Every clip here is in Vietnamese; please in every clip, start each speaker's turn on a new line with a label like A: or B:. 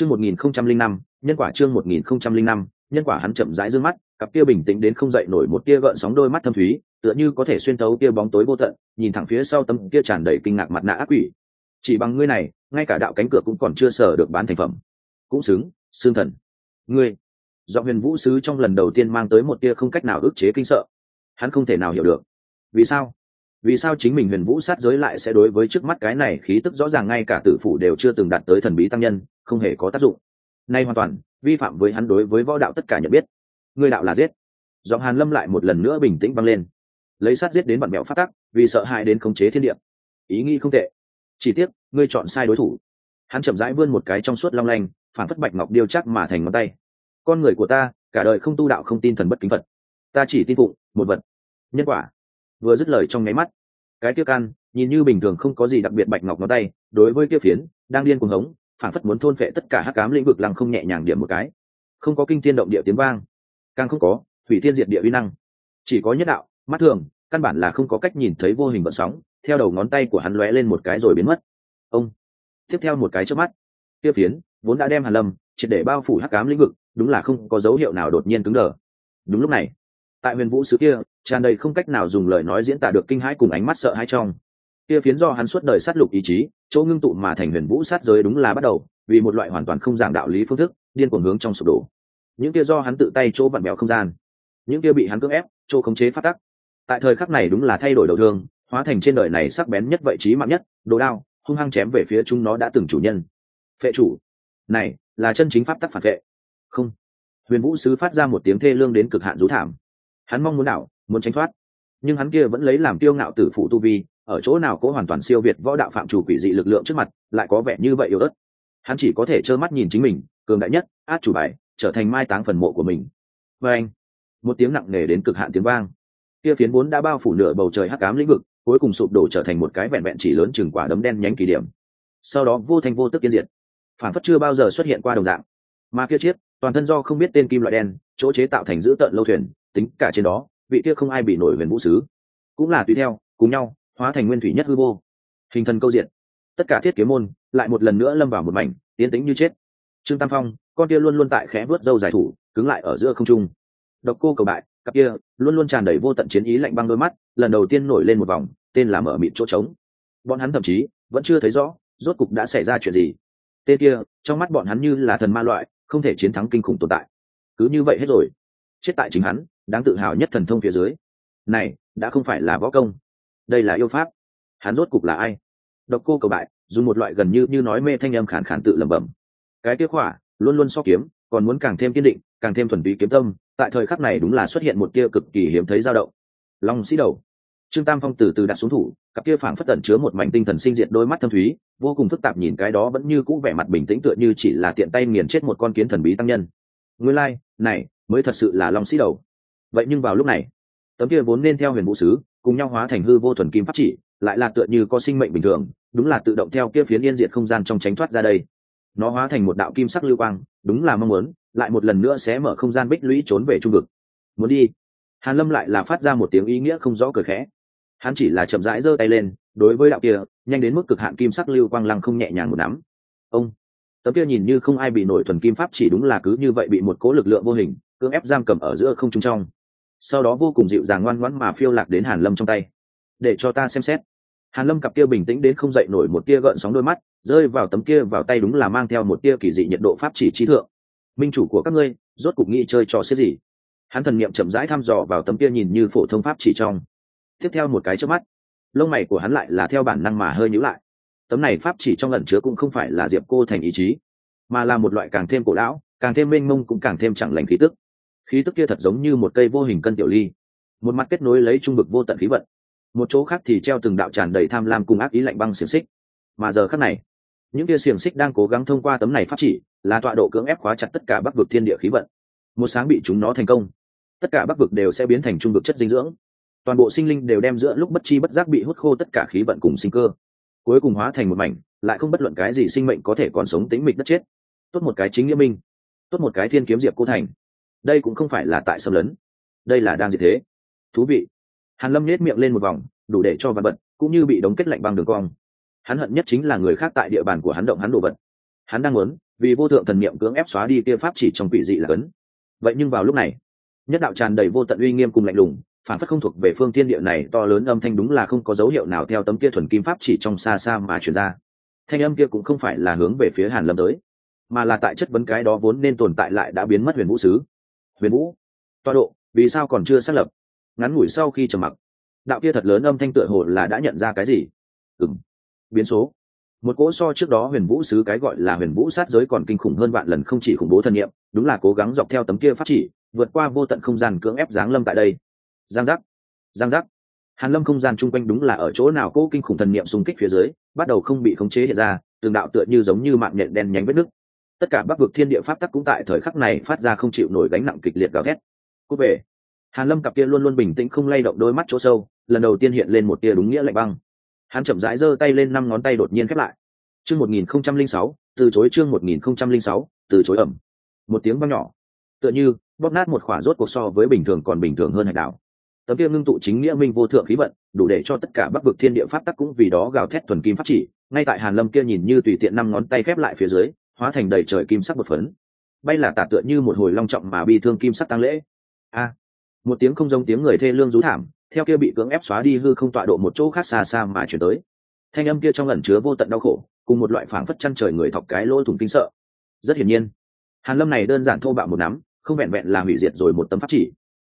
A: chương một nghìn không trăm linh năm, nhân quả chương một nghìn không trăm linh năm, nhân quả hắn chậm rãi dương mắt, cặp kia bình tĩnh đến không dậy nổi một tia gợn sóng đôi mắt thâm thúy, tựa như có thể xuyên thấu tia bóng tối vô tận, nhìn thẳng phía sau tấm kia tràn đầy kinh ngạc mặt nạ ác quỷ. Chỉ bằng ngươi này, ngay cả đạo cánh cửa cũng còn chưa sở được bán thành phẩm. Cũng xứng, xương thần. Ngươi. Do huyền vũ sứ trong lần đầu tiên mang tới một tia không cách nào ức chế kinh sợ. Hắn không thể nào hiểu được. Vì sao? Vì sao chính mình huyền vũ sát giới lại sẽ đối với trước mắt cái này khí tức rõ ràng ngay cả tử phủ đều chưa từng đạt tới thần bí tăng nhân? Không hề có tác dụng. Nay hoàn toàn, vi phạm với hắn đối với võ đạo tất cả nhận biết. Ngươi đạo là giết. Giọng hàn lâm lại một lần nữa bình tĩnh băng lên. Lấy sát giết đến bọn mẹo phát tắc, vì sợ hãi đến khống chế thiên địa. Ý nghĩ không tệ. Chỉ tiếc, ngươi chọn sai đối thủ. Hắn chậm rãi vươn một cái trong suốt long lanh, phản phất bạch ngọc điêu chắc mà thành ngón tay. Con người của ta, cả đời không tu đạo không tin thần bất kính phật. Ta chỉ tin phụng, một vật. Nhân quả. Vừa dứt lời trong nháy mắt, cái kia can, nhìn như bình thường không có gì đặc biệt bạch ngọc ngón tay, đối với kia phiến, đang điên cuồng hống phản phất muốn thôn phệ tất cả hắc cám lĩnh vực lăng không nhẹ nhàng điểm một cái. Không có kinh thiên động địa tiếng vang, càng không có thủy thiên diệt địa uy năng. Chỉ có nhất đạo, mắt thường, căn bản là không có cách nhìn thấy vô hình vận sóng, theo đầu ngón tay của hắn lóe lên một cái rồi biến mất. Ông, tiếp theo một cái trước mắt Tiêu phiến vốn đã đem hàn lâm triệt để bao phủ hắc cám lĩnh vực, đúng là không có dấu hiệu nào đột nhiên cứng đờ. Đúng lúc này, tại huyền vũ sứ kia, tràn đầy không cách nào dùng lời nói diễn tả được kinh hãi cùng ánh mắt sợ hãi trong kia phiến do hắn suốt đời sát lục ý chí, chỗ ngưng tụ mà thành huyền vũ sát giới đúng là bắt đầu, vì một loại hoàn toàn không giảng đạo lý phương thức, điên cuồng hướng trong sụp đổ. Những kia do hắn tự tay chỗ vặn bèo không gian, những kia bị hắn cưỡng ép, chỗ khống chế phát tắc. Tại thời khắc này đúng là thay đổi đầu thương, hóa thành trên đời này sắc bén nhất vậy trí mạng nhất, đồ đao, hung hăng chém về phía chúng nó đã từng chủ nhân. Phệ chủ, này, là chân chính pháp tắc phản vệ. Không. Huyền vũ sứ phát ra một tiếng thê lương đến cực hạn rú thảm. Hắn mong muốn đảo, muốn tránh thoát. Nhưng hắn kia vẫn lấy làm tiêu ngạo tử phụ tu vi ở chỗ nào có hoàn toàn siêu việt võ đạo phạm chủ quỷ dị lực lượng trước mặt, lại có vẻ như vậy yếu ớt. Hắn chỉ có thể trơ mắt nhìn chính mình, cường đại nhất, át chủ bài, trở thành mai táng phần mộ của mình. Và anh, một tiếng nặng nề đến cực hạn tiếng vang. Kia phiến vốn đã bao phủ nửa bầu trời hắc ám lĩnh vực, cuối cùng sụp đổ trở thành một cái vẹn vẹn chỉ lớn chừng quả đấm đen nhánh kỳ điểm. Sau đó vô thanh vô tức kiên diệt. Phản phất chưa bao giờ xuất hiện qua đồng dạng. Mà kia chiếc, toàn thân do không biết tên kim loại đen, chỗ chế tạo thành giữ tợn lâu thuyền, tính cả trên đó, vị kia không ai bị nổi huyền vũ sứ. Cũng là tùy theo, cùng nhau hóa thành nguyên thủy nhất hư vô. Hình thần câu diện. Tất cả thiết kế môn lại một lần nữa lâm vào một mảnh tiến tính như chết. Trương tam phong, con kia luôn luôn tại khẽ vớt dâu dài thủ, cứng lại ở giữa không trung. Độc cô cầu bại, cặp kia luôn luôn tràn đầy vô tận chiến ý lạnh băng đôi mắt, lần đầu tiên nổi lên một vòng, tên là mở mịt chỗ trống. Bọn hắn thậm chí vẫn chưa thấy rõ rốt cục đã xảy ra chuyện gì. Tên kia, trong mắt bọn hắn như là thần ma loại, không thể chiến thắng kinh khủng tồn tại. Cứ như vậy hết rồi. Chết tại chính hắn, đáng tự hào nhất thần thông phía dưới. Này, đã không phải là võ công đây là yêu pháp. Hắn rốt cục là ai? Độc cô cầu bại dùng một loại gần như như nói mê thanh âm khản khản tự lẩm bẩm. Cái tiếc hỏa luôn luôn so kiếm còn muốn càng thêm kiên định càng thêm thuần túy kiếm tâm tại thời khắc này đúng là xuất hiện một tia cực kỳ hiếm thấy dao động. Long sĩ đầu. Trương tam phong từ từ đặt xuống thủ cặp kia phảng phất tẩn chứa một mảnh tinh thần sinh diệt đôi mắt thâm thúy vô cùng phức tạp nhìn cái đó vẫn như cũ vẻ mặt bình tĩnh tựa như chỉ là tiện tay nghiền chết một con kiến thần bí tăng nhân. Ngươi lai、like, này mới thật sự là long sĩ đầu. Vậy nhưng vào lúc này tấm kia vốn nên theo huyền vũ sứ cùng nhau hóa thành hư vô thuần kim pháp chỉ, lại là tựa như có sinh mệnh bình thường, đúng là tự động theo kia phiến yên diệt không gian trong tránh thoát ra đây. Nó hóa thành một đạo kim sắc lưu quang, đúng là mong muốn, lại một lần nữa sẽ mở không gian bích lũy trốn về trung vực. Muốn đi? Hàn lâm lại là phát ra một tiếng ý nghĩa không rõ cười khẽ. Hắn chỉ là chậm rãi giơ tay lên, đối với đạo kia, nhanh đến mức cực hạn kim sắc lưu quang lăng không nhẹ nhàng một nắm. Ông! Tấm kia nhìn như không ai bị nổi thuần kim pháp chỉ đúng là cứ như vậy bị một cố lực lượng vô hình, cưỡng ép giam cầm ở giữa không trung trong sau đó vô cùng dịu dàng ngoan ngoãn mà phiêu lạc đến hàn lâm trong tay. Để cho ta xem xét. Hàn lâm cặp kia bình tĩnh đến không dậy nổi một tia gợn sóng đôi mắt, rơi vào tấm kia vào tay đúng là mang theo một tia kỳ dị nhiệt độ pháp chỉ trí thượng. Minh chủ của các ngươi, rốt cục nghĩ chơi trò xếp gì? Hắn thần niệm chậm rãi thăm dò vào tấm kia nhìn như phổ thông pháp chỉ trong. Tiếp theo một cái trước mắt, lông mày của hắn lại là theo bản năng mà hơi nhíu lại. Tấm này pháp chỉ trong lần chứa cũng không phải là diệp cô thành ý chí, mà là một loại càng thêm cổ lão, càng thêm mênh mông cũng càng thêm chẳng lành khí tức khí tức kia thật giống như một cây vô hình cân tiểu ly, một mặt kết nối lấy trung vực vô tận khí vận. Một chỗ khác thì treo từng đạo tràn đầy tham lam cùng ác ý lạnh băng xiềng xích. Mà giờ khác này, những kia xiềng xích đang cố gắng thông qua tấm này phát chỉ, là tọa độ cưỡng ép khóa chặt tất cả bắc vực thiên địa khí vận. Một sáng bị chúng nó thành công, tất cả bắc vực đều sẽ biến thành trung vực chất dinh dưỡng. Toàn bộ sinh linh đều đem giữa lúc bất chi bất giác bị hút khô tất cả khí vận cùng sinh cơ. Cuối cùng hóa thành một mảnh, lại không bất luận cái gì sinh mệnh có thể còn sống tính mịch đất chết. Tốt một cái chính nghĩa minh, tốt một cái thiên kiếm diệp cô thành đây cũng không phải là tại xâm lấn. Đây là đang gì thế. Thú vị. Hàn lâm nhếch miệng lên một vòng, đủ để cho vật cũng như bị đóng kết lạnh bằng đường cong. Hắn hận nhất chính là người khác tại địa bàn của hắn động hắn đồ vật. Hắn đang muốn, vì vô thượng thần niệm cưỡng ép xóa đi kia pháp chỉ trong quỷ dị là cấn. Vậy nhưng vào lúc này, nhất đạo tràn đầy vô tận uy nghiêm cùng lạnh lùng, phản phất không thuộc về phương thiên địa này, to lớn âm thanh đúng là không có dấu hiệu nào theo tấm kia thuần kim pháp chỉ trong xa xa mà truyền ra. Thanh âm kia cũng không phải là hướng về phía hàn lâm tới, mà là tại chất vấn cái đó vốn nên tồn tại lại đã biến mất huyền vũ sứ huyền vũ. Toa độ, vì sao còn chưa xác lập? Ngắn ngủi sau khi trầm mặc, đạo kia thật lớn âm thanh tựa hồ là đã nhận ra cái gì? Ừng biến số. Một cỗ so trước đó huyền vũ sứ cái gọi là huyền vũ sát giới còn kinh khủng hơn vạn lần không chỉ khủng bố thân nhiệm đúng là cố gắng dọc theo tấm kia phát chỉ, vượt qua vô tận không gian cưỡng ép giáng lâm tại đây. Giang giác. Giang giác. Hàn lâm không gian chung quanh đúng là ở chỗ nào cỗ kinh khủng thần niệm xung kích phía dưới, bắt đầu không bị khống chế hiện ra, từng đạo tựa như giống như mạng nhện đen nhánh vết nước tất cả bắc vực thiên địa pháp tắc cũng tại thời khắc này phát ra không chịu nổi gánh nặng kịch liệt gào thét. Cút về. Hàn lâm cặp kia luôn luôn bình tĩnh không lay động đôi mắt chỗ sâu, lần đầu tiên hiện lên một tia đúng nghĩa lạnh băng. Hắn chậm rãi giơ tay lên năm ngón tay đột nhiên khép lại. Chương một nghìn không trăm linh sáu, từ chối chương một nghìn không trăm linh sáu, từ chối ẩm. Một tiếng băng nhỏ. Tựa như bóp nát một khỏa rốt cuộc so với bình thường còn bình thường hơn hạch đảo. Tấm kia ngưng tụ chính nghĩa minh vô thượng khí vận, đủ để cho tất cả bắc vực thiên địa pháp tắc cũng vì đó gào thét thuần kim phát chỉ. Ngay tại hàn lâm kia nhìn như tùy tiện năm ngón tay khép lại phía dưới hóa thành đầy trời kim sắc một phấn. Bay là tả tựa như một hồi long trọng mà bi thương kim sắc tăng lễ. A! Một tiếng không giống tiếng người thê lương rú thảm, theo kia bị cưỡng ép xóa đi hư không tọa độ một chỗ khác xa xa mà chuyển tới. Thanh âm kia trong ẩn chứa vô tận đau khổ, cùng một loại phảng phất chăn trời người thọc cái lỗ thủng kinh sợ. Rất hiển nhiên, hàn lâm này đơn giản thô bạo một nắm, không vẹn vẹn là hủy diệt rồi một tấm pháp chỉ.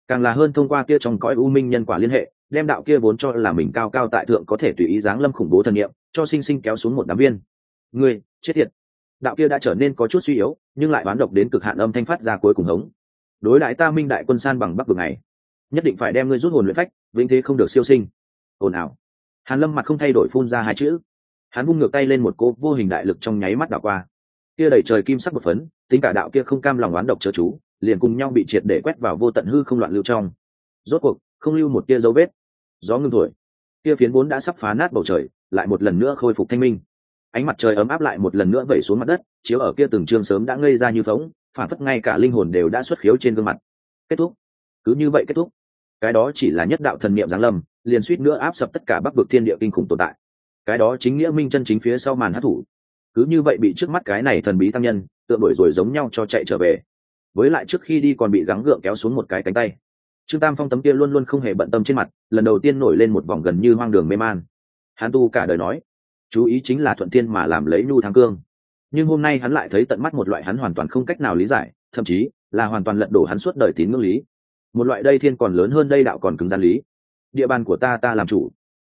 A: Càng là hơn thông qua kia trong cõi u minh nhân quả liên hệ, đem đạo kia vốn cho là mình cao cao tại thượng có thể tùy ý dáng lâm khủng bố thần niệm, cho sinh sinh kéo xuống một đám viên. Người chết thiệt đạo kia đã trở nên có chút suy yếu, nhưng lại bán độc đến cực hạn âm thanh phát ra cuối cùng hống. Đối đại ta minh đại quân san bằng bắc vực này, nhất định phải đem ngươi rút hồn luyện phách, vĩnh thế không được siêu sinh. Ồn ào. Hàn lâm mặt không thay đổi phun ra hai chữ. Hắn vung ngược tay lên một cô vô hình đại lực trong nháy mắt đảo qua. Kia đầy trời kim sắc một phấn, tính cả đạo kia không cam lòng oán độc chớ chú, liền cùng nhau bị triệt để quét vào vô tận hư không loạn lưu trong. Rốt cuộc, không lưu một tia dấu vết. Gió ngưng thổi. Kia phiến vốn đã sắp phá nát bầu trời, lại một lần nữa khôi phục thanh minh ánh mặt trời ấm áp lại một lần nữa vẩy xuống mặt đất, chiếu ở kia từng trương sớm đã ngây ra như phóng, phản phất ngay cả linh hồn đều đã xuất khiếu trên gương mặt. Kết thúc. Cứ như vậy kết thúc. Cái đó chỉ là nhất đạo thần niệm giáng lâm, liền suýt nữa áp sập tất cả bắc vực thiên địa kinh khủng tồn tại. Cái đó chính nghĩa minh chân chính phía sau màn hát thủ cứ như vậy bị trước mắt cái này thần bí tăng nhân, tựa đuổi rồi giống nhau cho chạy trở về. Với lại trước khi đi còn bị gắng gượng kéo xuống một cái cánh tay. Trương tam phong tấm kia luôn luôn không hề bận tâm trên mặt, lần đầu tiên nổi lên một vòng gần như hoang đường mê man. Hắn tu cả đời nói chú ý chính là thuận tiên mà làm lấy nhu thắng cương. Nhưng hôm nay hắn lại thấy tận mắt một loại hắn hoàn toàn không cách nào lý giải, thậm chí là hoàn toàn lật đổ hắn suốt đời tín ngưỡng lý. Một loại đây thiên còn lớn hơn đây đạo còn cứng gian lý. Địa bàn của ta ta làm chủ.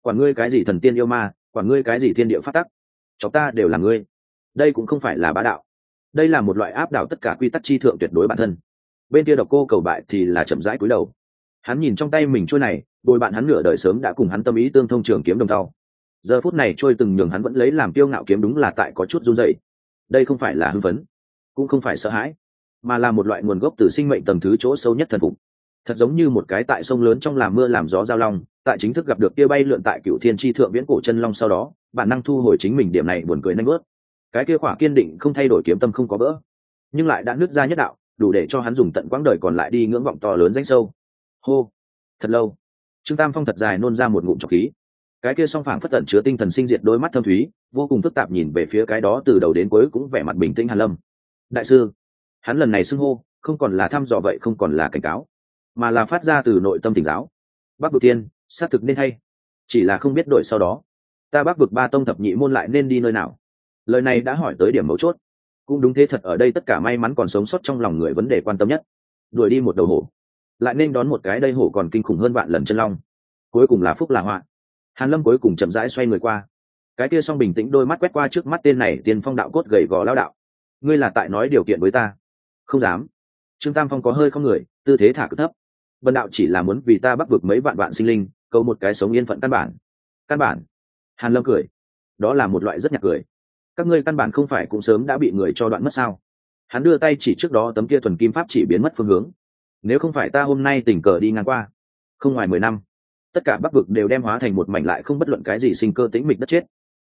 A: Quản ngươi cái gì thần tiên yêu ma, quản ngươi cái gì thiên địa phát tắc. Cho ta đều là ngươi. Đây cũng không phải là bá đạo. Đây là một loại áp đảo tất cả quy tắc chi thượng tuyệt đối bản thân. Bên kia độc cô cầu bại thì là chậm rãi cúi đầu. Hắn nhìn trong tay mình trôi này đôi bạn hắn nửa đời sớm đã cùng hắn tâm ý tương thông trường kiếm đồng tàu giờ phút này trôi từng nhường hắn vẫn lấy làm tiêu ngạo kiếm đúng là tại có chút run dậy đây không phải là hưng phấn, cũng không phải sợ hãi, mà là một loại nguồn gốc từ sinh mệnh tầm thứ chỗ sâu nhất thần phục. Thật giống như một cái tại sông lớn trong làm mưa làm gió giao long, tại chính thức gặp được kia bay lượn tại cựu thiên tri thượng viễn cổ chân long sau đó, bản năng thu hồi chính mình điểm này buồn cười nanh bớt cái kia khỏa kiên định không thay đổi kiếm tâm không có vỡ, nhưng lại đã nứt ra nhất đạo, đủ để cho hắn dùng tận quãng đời còn lại đi ngưỡng vọng to lớn danh sâu. Hô, thật lâu. Trương tam phong thật dài nôn ra một ngụm trọc khí cái kia song phảng phất tận chứa tinh thần sinh diệt đôi mắt thâm thúy, vô cùng phức tạp nhìn về phía cái đó từ đầu đến cuối cũng vẻ mặt bình tĩnh hàn lâm. Đại sư, hắn lần này xưng hô, không còn là thăm dò vậy không còn là cảnh cáo, mà là phát ra từ nội tâm tỉnh giáo. Bắc vực tiên xác thực nên hay chỉ là không biết đổi sau đó, ta bắc vực ba tông thập nhị môn lại nên đi nơi nào? Lời này đã hỏi tới điểm mấu chốt. Cũng đúng thế thật, ở đây tất cả may mắn còn sống sót trong lòng người vấn đề quan tâm nhất. Đuổi đi một đầu hổ. Lại nên đón một cái đây hổ còn kinh khủng hơn vạn lần chân long. Cuối cùng là phúc là họa hàn lâm cuối cùng chậm rãi xoay người qua. Cái kia song bình tĩnh đôi mắt quét qua trước mắt tên này tiền phong đạo cốt gầy gò lao đạo. Ngươi là tại nói điều kiện với ta? Không dám. Trương tam phong có hơi không người, tư thế thả cực thấp. Bần đạo chỉ là muốn vì ta bắt vực mấy vạn vạn sinh linh, cầu một cái sống yên phận căn bản. Căn bản. Hàn lâm cười. Đó là một loại rất nhạc cười. Các ngươi căn bản không phải cũng sớm đã bị người cho đoạn mất sao? Hắn đưa tay chỉ trước đó tấm kia thuần kim pháp chỉ biến mất phương hướng. Nếu không phải ta hôm nay tình cờ đi ngang qua, không ngoài mười năm tất cả bắc vực đều đem hóa thành một mảnh lại không bất luận cái gì sinh cơ tĩnh mịch đất chết.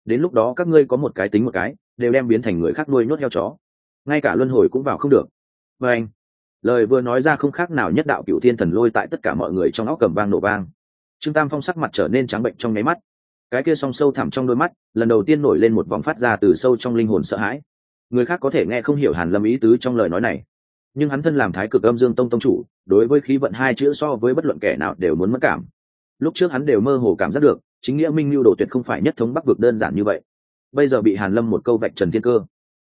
A: Đến lúc đó các ngươi có một cái tính một cái, đều đem biến thành người khác nuôi nhốt heo chó. Ngay cả luân hồi cũng vào không được. Và anh, lời vừa nói ra không khác nào nhất đạo cựu thiên thần lôi tại tất cả mọi người trong óc cầm vang nổ vang. Trương tam phong sắc mặt trở nên trắng bệnh trong nháy mắt. Cái kia song sâu thẳm trong đôi mắt, lần đầu tiên nổi lên một vòng phát ra từ sâu trong linh hồn sợ hãi. Người khác có thể nghe không hiểu hàn lâm ý tứ trong lời nói này. Nhưng hắn thân làm thái cực âm dương tông tông chủ, đối với khí vận hai chữ so với bất luận kẻ nào đều muốn mất cảm lúc trước hắn đều mơ hồ cảm giác được, chính nghĩa minh lưu đồ tuyệt không phải nhất thống bắc vực đơn giản như vậy. Bây giờ bị hàn lâm một câu vạch trần thiên cơ.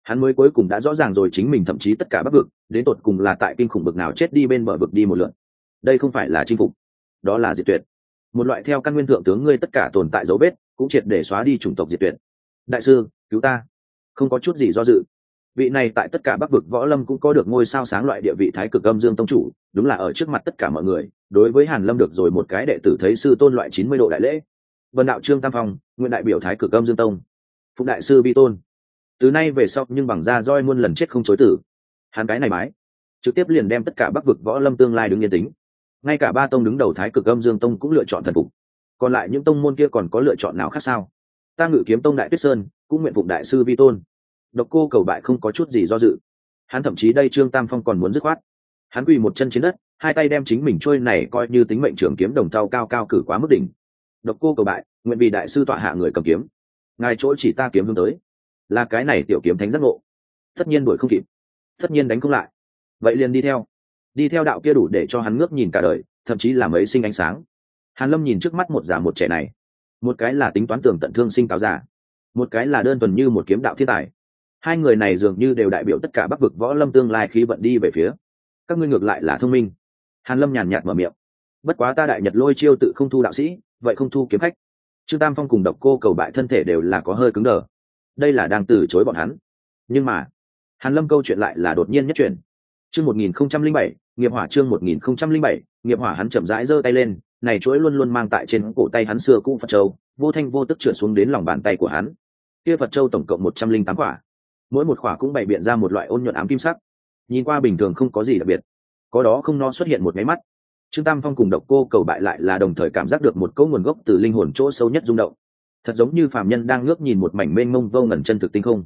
A: Hắn mới cuối cùng đã rõ ràng rồi chính mình thậm chí tất cả bắc vực, đến tột cùng là tại kinh khủng bực nào chết đi bên bờ vực đi một lượt. đây không phải là chinh phục, đó là diệt tuyệt. Một loại theo căn nguyên thượng tướng ngươi tất cả tồn tại dấu vết, cũng triệt để xóa đi chủng tộc diệt tuyệt. Đại sư, cứu ta. Không có chút gì do dự vị này tại tất cả bắc vực võ lâm cũng có được ngôi sao sáng loại địa vị thái cực âm dương tông chủ, đúng là ở trước mặt tất cả mọi người, đối với hàn lâm được rồi một cái đệ tử thấy sư tôn loại chín mươi độ đại lễ. Vân đạo trương tam phong, nguyên đại biểu thái cực âm dương tông. Phụng đại sư vi tôn. Từ nay về sau, nhưng bằng da roi muôn lần chết không chối tử. Hắn cái này mái trực tiếp liền đem tất cả bắc vực võ lâm tương lai đứng yên tính. Ngay cả ba tông đứng đầu thái cực âm dương tông cũng lựa chọn thần phục. Còn lại những tông môn kia còn có lựa chọn nào khác sao? Ta ngự kiếm tông đại tuyết sơn, cũng nguyện phụng đại sư vi tôn độc cô cầu bại không có chút gì do dự. Hắn thậm chí đây trương tam phong còn muốn dứt khoát. Hắn quỳ một chân trên đất, hai tay đem chính mình trôi này coi như tính mệnh trưởng kiếm đồng thau cao cao cử quá mức đỉnh. Độc cô cầu bại, nguyện vì đại sư tọa hạ người cầm kiếm. Ngài chỗ chỉ ta kiếm hướng tới. Là cái này tiểu kiếm thánh giác ngộ. Tất nhiên đuổi không kịp. Tất nhiên đánh không lại. Vậy liền đi theo. Đi theo đạo kia đủ để cho hắn ngước nhìn cả đời, thậm chí là mấy sinh ánh sáng. Hàn lâm nhìn trước mắt một già một trẻ này. Một cái là tính toán tưởng tận thương sinh cáo giả một cái là đơn thuần như một kiếm đạo thiên tài hai người này dường như đều đại biểu tất cả bắc vực võ lâm tương lai khí vận đi về phía. Các ngươi ngược lại là thông minh. Hàn lâm nhàn nhạt mở miệng. Bất quá ta đại nhật lôi chiêu tự không thu đạo sĩ, vậy không thu kiếm khách. Trương tam phong cùng độc cô cầu bại thân thể đều là có hơi cứng đờ. Đây là đang từ chối bọn hắn. Nhưng mà, hàn lâm câu chuyện lại là đột nhiên nhất chuyển. Chương một nghìn không trăm linh bảy, nghiệp hỏa chương một nghìn không trăm linh bảy, nghiệp hỏa hắn chậm rãi giơ tay lên, này chuỗi luôn luôn mang tại trên cổ tay hắn xưa cũ phật châu, vô thanh vô tức trượt xuống đến lòng bàn tay của hắn. Kia phật châu tổng cộng một trăm linh tám quả mỗi một khỏa cũng bày biện ra một loại ôn nhuận ám kim sắc. Nhìn qua bình thường không có gì đặc biệt, có đó không no xuất hiện một máy mắt. Trương tam phong cùng độc cô cầu bại lại là đồng thời cảm giác được một cỗ nguồn gốc từ linh hồn chỗ sâu nhất rung động. Thật giống như phàm nhân đang ngước nhìn một mảnh mênh mông vô ngẩn chân thực tinh không.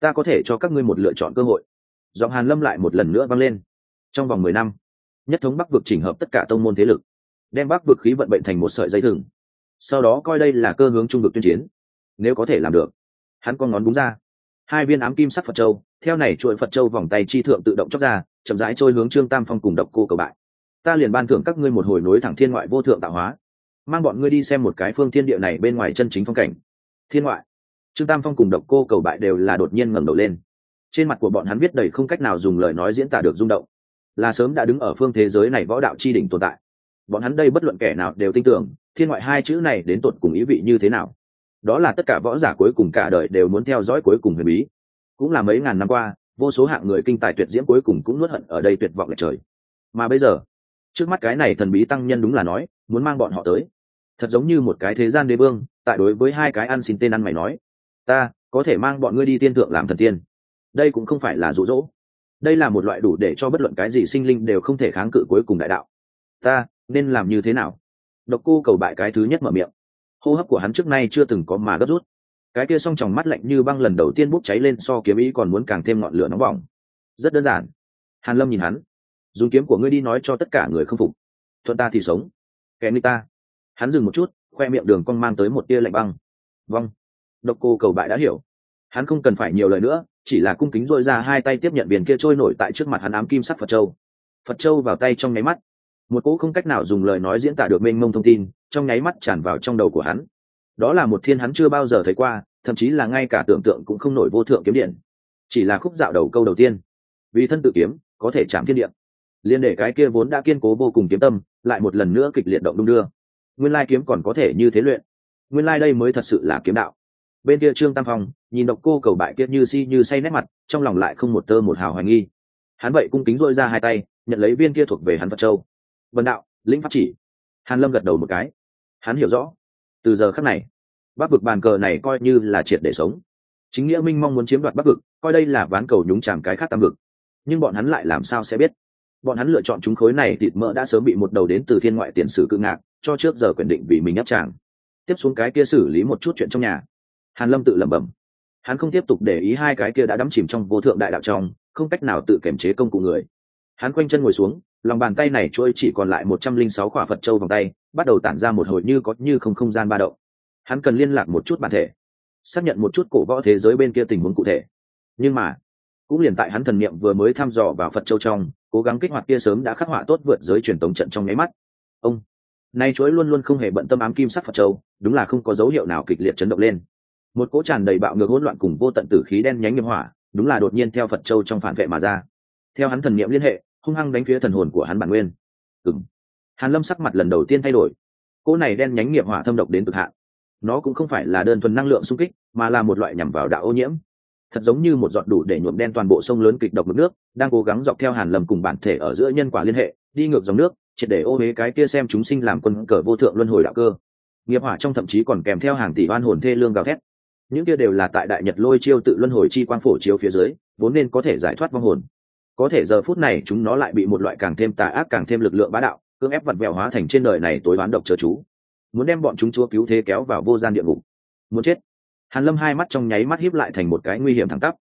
A: Ta có thể cho các ngươi một lựa chọn cơ hội. Giọng hàn lâm lại một lần nữa vang lên. Trong vòng mười năm, nhất thống bắc vực chỉnh hợp tất cả tông môn thế lực, đem bắc vực khí vận bệnh thành một sợi dây thừng. Sau đó coi đây là cơ hướng trung vực tuyên chiến. Nếu có thể làm được, hắn con ngón búng ra hai viên ám kim sắc phật châu, theo này chuỗi phật châu vòng tay chi thượng tự động chóc ra, chậm rãi trôi hướng trương tam phong cùng độc cô cầu bại. Ta liền ban thưởng các ngươi một hồi nối thẳng thiên ngoại vô thượng tạo hóa. Mang bọn ngươi đi xem một cái phương thiên địa này bên ngoài chân chính phong cảnh. Thiên ngoại. Trương tam phong cùng độc cô cầu bại đều là đột nhiên ngẩng đầu lên. Trên mặt của bọn hắn viết đầy không cách nào dùng lời nói diễn tả được rung động. Là sớm đã đứng ở phương thế giới này võ đạo chi đỉnh tồn tại. Bọn hắn đây bất luận kẻ nào đều tin tưởng, thiên ngoại hai chữ này đến tột cùng ý vị như thế nào đó là tất cả võ giả cuối cùng cả đời đều muốn theo dõi cuối cùng huyền bí. Cũng là mấy ngàn năm qua, vô số hạng người kinh tài tuyệt diễm cuối cùng cũng nuốt hận ở đây tuyệt vọng lệch trời. Mà bây giờ, trước mắt cái này thần bí tăng nhân đúng là nói, muốn mang bọn họ tới. Thật giống như một cái thế gian đế vương, tại đối với hai cái ăn xin tên ăn mày nói, ta, có thể mang bọn ngươi đi tiên thượng làm thần tiên. Đây cũng không phải là rụ rỗ đây là một loại đủ để cho bất luận cái gì sinh linh đều không thể kháng cự cuối cùng đại đạo. Ta, nên làm như thế nào? Độc cô cầu bại cái thứ nhất mở miệng hô hấp của hắn trước nay chưa từng có mà gấp rút. Cái kia song tròng mắt lạnh như băng lần đầu tiên bốc cháy lên so kiếm ý còn muốn càng thêm ngọn lửa nóng bỏng. Rất đơn giản. Hàn lâm nhìn hắn. Dùng kiếm của ngươi đi nói cho tất cả người không phục. Thuận ta thì sống. Kẻ người ta. Hắn dừng một chút, khoe miệng đường cong mang tới một tia lạnh băng. Vâng. Độc cô cầu bại đã hiểu. Hắn không cần phải nhiều lời nữa, chỉ là cung kính dội ra hai tay tiếp nhận biển kia trôi nổi tại trước mặt hắn ám kim sắc phật châu. Phật châu vào tay trong nháy mắt. Một cỗ không cách nào dùng lời nói diễn tả được mênh mông thông tin trong nháy mắt tràn vào trong đầu của hắn. Đó là một thiên hắn chưa bao giờ thấy qua, thậm chí là ngay cả tưởng tượng cũng không nổi vô thượng kiếm điện. Chỉ là khúc dạo đầu câu đầu tiên. Vì thân tự kiếm, có thể chạm thiên điện liên để cái kia vốn đã kiên cố vô cùng kiếm tâm, lại một lần nữa kịch liệt động đung đưa. Nguyên lai kiếm còn có thể như thế luyện. Nguyên lai đây mới thật sự là kiếm đạo. Bên kia trương tam phong, nhìn độc cô cầu bại kia như si như say nét mặt, trong lòng lại không một tơ một hào hoài nghi. Hắn vậy cung kính dội ra hai tay, nhận lấy viên kia thuộc về hắn phật châu. Vân đạo, lĩnh pháp chỉ. Hàn lâm gật đầu một cái hắn hiểu rõ. Từ giờ khắc này, bắc vực bàn cờ này coi như là triệt để sống. Chính nghĩa minh mong muốn chiếm đoạt bắc vực, coi đây là ván cầu nhúng chàm cái khác tam vực. Nhưng bọn hắn lại làm sao sẽ biết? Bọn hắn lựa chọn chúng khối này thịt mỡ đã sớm bị một đầu đến từ thiên ngoại tiền sử cự ngạc, cho trước giờ quyền định vì mình áp tràng. Tiếp xuống cái kia xử lý một chút chuyện trong nhà. Hàn lâm tự lẩm bẩm. Hắn không tiếp tục để ý hai cái kia đã đắm chìm trong vô thượng đại đạo trong, không cách nào tự kiểm chế công cụ người. Hắn quanh chân ngồi xuống lòng bàn tay này trôi chỉ còn lại một trăm linh sáu khỏa phật châu vòng tay, bắt đầu tản ra một hồi như có như không không gian ba động. Hắn cần liên lạc một chút bản thể, xác nhận một chút cổ võ thế giới bên kia tình huống cụ thể. Nhưng mà, cũng liền tại hắn thần niệm vừa mới thăm dò vào phật châu trong, cố gắng kích hoạt kia sớm đã khắc họa tốt vượt giới truyền tống trận trong nháy mắt. Ông, nay chuỗi luôn luôn không hề bận tâm ám kim sắc phật châu, đúng là không có dấu hiệu nào kịch liệt chấn động lên. Một cỗ tràn đầy bạo ngược hỗn loạn cùng vô tận tử khí đen nhánh nghiệp hỏa, đúng là đột nhiên theo phật châu trong phản vệ mà ra. Theo hắn thần niệm liên hệ hung hăng đánh phía thần hồn của hắn bản nguyên. Ừng hàn lâm sắc mặt lần đầu tiên thay đổi. Cỗ này đen nhánh nghiệp hỏa thâm độc đến cực hạn. Nó cũng không phải là đơn thuần năng lượng xung kích, mà là một loại nhằm vào đạo ô nhiễm. Thật giống như một giọt đủ để nhuộm đen toàn bộ sông lớn kịch độc mực nước, đang cố gắng dọc theo hàn lâm cùng bản thể ở giữa nhân quả liên hệ, đi ngược dòng nước, triệt để ô huế cái kia xem chúng sinh làm quân cờ vô thượng luân hồi đạo cơ. Nghiệp hỏa trong thậm chí còn kèm theo hàng tỷ oan hồn thê lương gào thét. Những kia đều là tại đại nhật lôi chiêu tự luân hồi chi quang phổ chiếu phía dưới, vốn nên có thể giải thoát vong hồn có thể giờ phút này chúng nó lại bị một loại càng thêm tà ác, càng thêm lực lượng bá đạo, cưỡng ép vặt vẹo hóa thành trên đời này tối đoán độc chờ chú. Muốn đem bọn chúng chúa cứu thế kéo vào vô gian địa ngục. Muốn chết. Hàn lâm hai mắt trong nháy mắt híp lại thành một cái nguy hiểm thẳng tắp.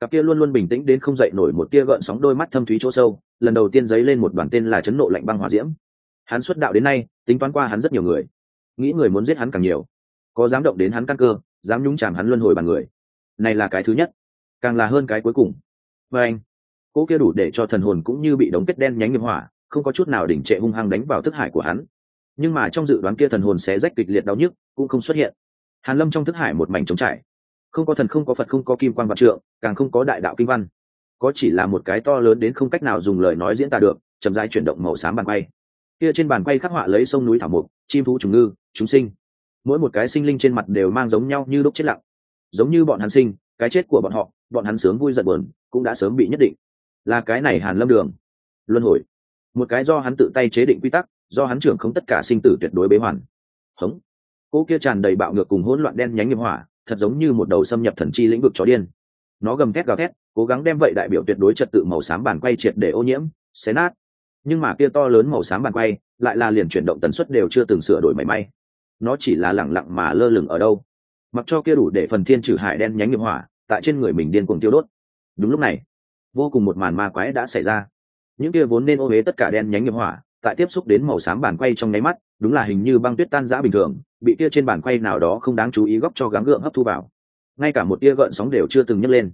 A: Cặp kia luôn luôn bình tĩnh đến không dậy nổi một tia gợn sóng đôi mắt thâm thúy chỗ sâu, lần đầu tiên giấy lên một đoàn tên là chấn nộ lạnh băng hỏa diễm. Hắn xuất đạo đến nay, tính toán qua hắn rất nhiều người. Nghĩ người muốn giết hắn càng nhiều. Có dám động đến hắn căn cơ, dám nhúng chàm hắn luân hồi bàn người. Này là cái thứ nhất. Càng là hơn cái cuối cùng. Và anh cỗ kia đủ để cho thần hồn cũng như bị đống kết đen nhánh nghiệp hỏa, không có chút nào đỉnh trệ hung hăng đánh vào thức hải của hắn. Nhưng mà trong dự đoán kia thần hồn sẽ rách kịch liệt đau nhức, cũng không xuất hiện. Hàn lâm trong thức hải một mảnh trống trải. Không có thần, không có phật, không có kim quan vạn trượng, càng không có đại đạo kinh văn. Có chỉ là một cái to lớn đến không cách nào dùng lời nói diễn tả được, chậm rãi chuyển động màu xám bàn quay. Kia trên bàn quay khắc họa lấy sông núi thảo mục chim thú trùng ngư, chúng sinh. Mỗi một cái sinh linh trên mặt đều mang giống nhau như đúc chết lặng. Giống như bọn hắn sinh, cái chết của bọn họ, bọn hắn sướng vui giận buồn, cũng đã sớm bị nhất định là cái này hàn lâm đường. Luân hồi. Một cái do hắn tự tay chế định quy tắc, do hắn trưởng không tất cả sinh tử tuyệt đối bế hoàn. Hống. Cỗ kia tràn đầy bạo ngược cùng hỗn loạn đen nhánh nghiệp hỏa, thật giống như một đầu xâm nhập thần chi lĩnh vực chó điên. Nó gầm thét gào thét, cố gắng đem vậy đại biểu tuyệt đối trật tự màu xám bàn quay triệt để ô nhiễm, xé nát. Nhưng mà kia to lớn màu xám bàn quay, lại là liền chuyển động tần suất đều chưa từng sửa đổi mảy may. Nó chỉ là lẳng lặng mà lơ lửng ở đâu. Mặc cho kia đủ để phần thiên trừ hại đen nhánh nghiệp hỏa, tại trên người mình điên cuồng tiêu đốt. Đúng lúc này vô cùng một màn ma quái đã xảy ra. Những kia vốn nên ô huế tất cả đen nhánh nghiệp hỏa, tại tiếp xúc đến màu xám bàn quay trong nháy mắt, đúng là hình như băng tuyết tan giã bình thường, bị kia trên bàn quay nào đó không đáng chú ý góc cho gắng gượng hấp thu vào. Ngay cả một tia gợn sóng đều chưa từng nhấc lên.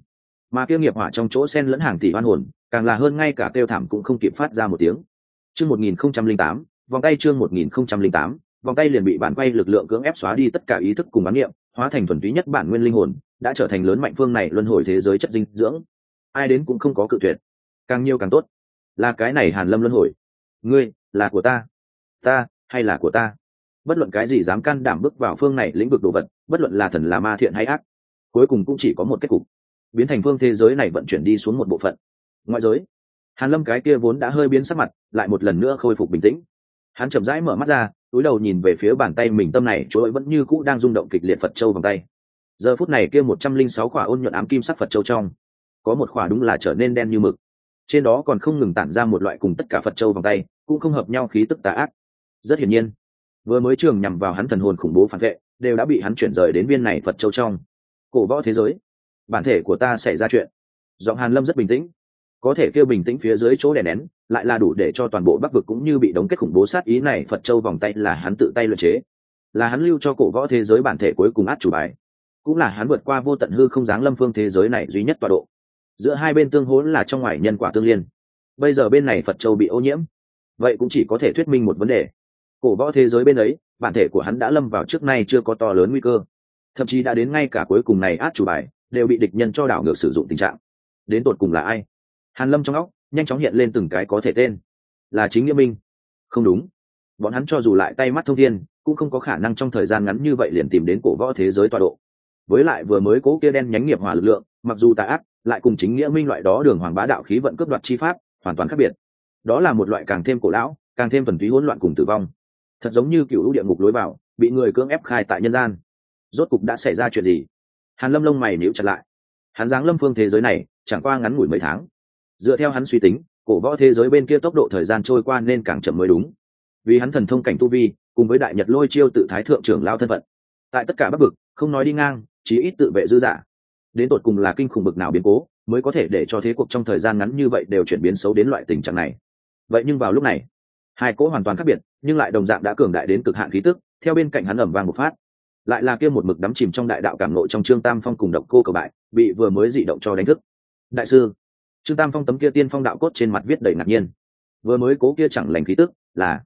A: Mà kia nghiệp hỏa trong chỗ sen lẫn hàng tỷ oan hồn, càng là hơn ngay cả kêu thảm cũng không kịp phát ra một tiếng. Chương một nghìn không trăm linh tám, vòng tay chương một nghìn không trăm linh tám, vòng tay liền bị bản quay lực lượng cưỡng ép xóa đi tất cả ý thức cùng bán niệm, hóa thành thuần túy nhất bản nguyên linh hồn, đã trở thành lớn mạnh phương này luân hồi thế giới chất dinh dưỡng ai đến cũng không có cự tuyệt. Càng nhiều càng tốt. Là cái này hàn lâm luân hồi. Ngươi, là của ta. Ta, hay là của ta? Bất luận cái gì dám can đảm bước vào phương này lĩnh vực đồ vật, bất luận là thần là ma thiện hay ác, cuối cùng cũng chỉ có một kết cục. Biến thành phương thế giới này vận chuyển đi xuống một bộ phận. Ngoại giới, hàn lâm cái kia vốn đã hơi biến sắc mặt, lại một lần nữa khôi phục bình tĩnh. Hắn chậm rãi mở mắt ra, túi đầu nhìn về phía bàn tay mình, tâm này chuỗi vẫn như cũ đang rung động kịch liệt phật châu vòng tay. Giờ phút này kia một trăm linh sáu khỏa ôn nhuận ám kim sắc phật châu trong có một khỏa đúng là trở nên đen như mực. Trên đó còn không ngừng tản ra một loại cùng tất cả phật châu vòng tay, cũng không hợp nhau khí tức tà ác. Rất hiển nhiên, vừa mới trường nhằm vào hắn thần hồn khủng bố phản vệ, đều đã bị hắn chuyển rời đến viên này phật châu trong. Cổ võ thế giới, bản thể của ta xảy ra chuyện. Giọng hàn lâm rất bình tĩnh. Có thể kêu bình tĩnh phía dưới chỗ đè nén, lại là đủ để cho toàn bộ bắc vực cũng như bị đóng kết khủng bố sát ý này phật châu vòng tay là hắn tự tay luyện chế. Là hắn lưu cho cổ võ thế giới bản thể cuối cùng át chủ bài. Cũng là hắn vượt qua vô tận hư không dáng lâm phương thế giới này duy nhất tọa độ giữa hai bên tương hỗn là trong ngoài nhân quả tương liên. Bây giờ bên này phật châu bị ô nhiễm, vậy cũng chỉ có thể thuyết minh một vấn đề. Cổ võ thế giới bên ấy, bản thể của hắn đã lâm vào trước nay chưa có to lớn nguy cơ. Thậm chí đã đến ngay cả cuối cùng này át chủ bài, đều bị địch nhân cho đảo ngược sử dụng tình trạng. Đến tột cùng là ai? Hàn lâm trong óc, nhanh chóng hiện lên từng cái có thể tên. Là chính nghĩa minh. Không đúng. Bọn hắn cho dù lại tay mắt thông thiên, cũng không có khả năng trong thời gian ngắn như vậy liền tìm đến cổ võ thế giới tọa độ. Với lại vừa mới cố kia đen nhánh nghiệp hỏa lực lượng, mặc dù tà ác lại cùng chính nghĩa minh loại đó đường hoàng bá đạo khí vận cướp đoạt chi pháp, hoàn toàn khác biệt. Đó là một loại càng thêm cổ lão, càng thêm phần túy hỗn loạn cùng tử vong. Thật giống như cựu địa ngục lối vào, bị người cưỡng ép khai tại nhân gian. Rốt cục đã xảy ra chuyện gì? Hàn lâm lông mày níu chặt lại. Hắn giáng lâm phương thế giới này, chẳng qua ngắn ngủi mấy tháng. Dựa theo hắn suy tính, cổ võ thế giới bên kia tốc độ thời gian trôi qua nên càng chậm mới đúng. Vì hắn thần thông cảnh tu vi, cùng với đại nhật lôi chiêu tự thái thượng trưởng lao thân phận. Tại tất cả bắc vực không nói đi ngang, chí ít tự vệ dư giả đến tột cùng là kinh khủng bực nào biến cố, mới có thể để cho thế cuộc trong thời gian ngắn như vậy đều chuyển biến xấu đến loại tình trạng này. Vậy nhưng vào lúc này, hai cỗ hoàn toàn khác biệt, nhưng lại đồng dạng đã cường đại đến cực hạn khí tức, theo bên cạnh hắn ẩm vàng một phát. Lại là kia một mực đắm chìm trong đại đạo cảm nội trong trương tam phong cùng động cô cầu bại, bị vừa mới dị động cho đánh thức. Đại sư, trương tam phong tấm kia tiên phong đạo cốt trên mặt viết đầy ngạc nhiên. Vừa mới cố kia chẳng lành khí tức, là,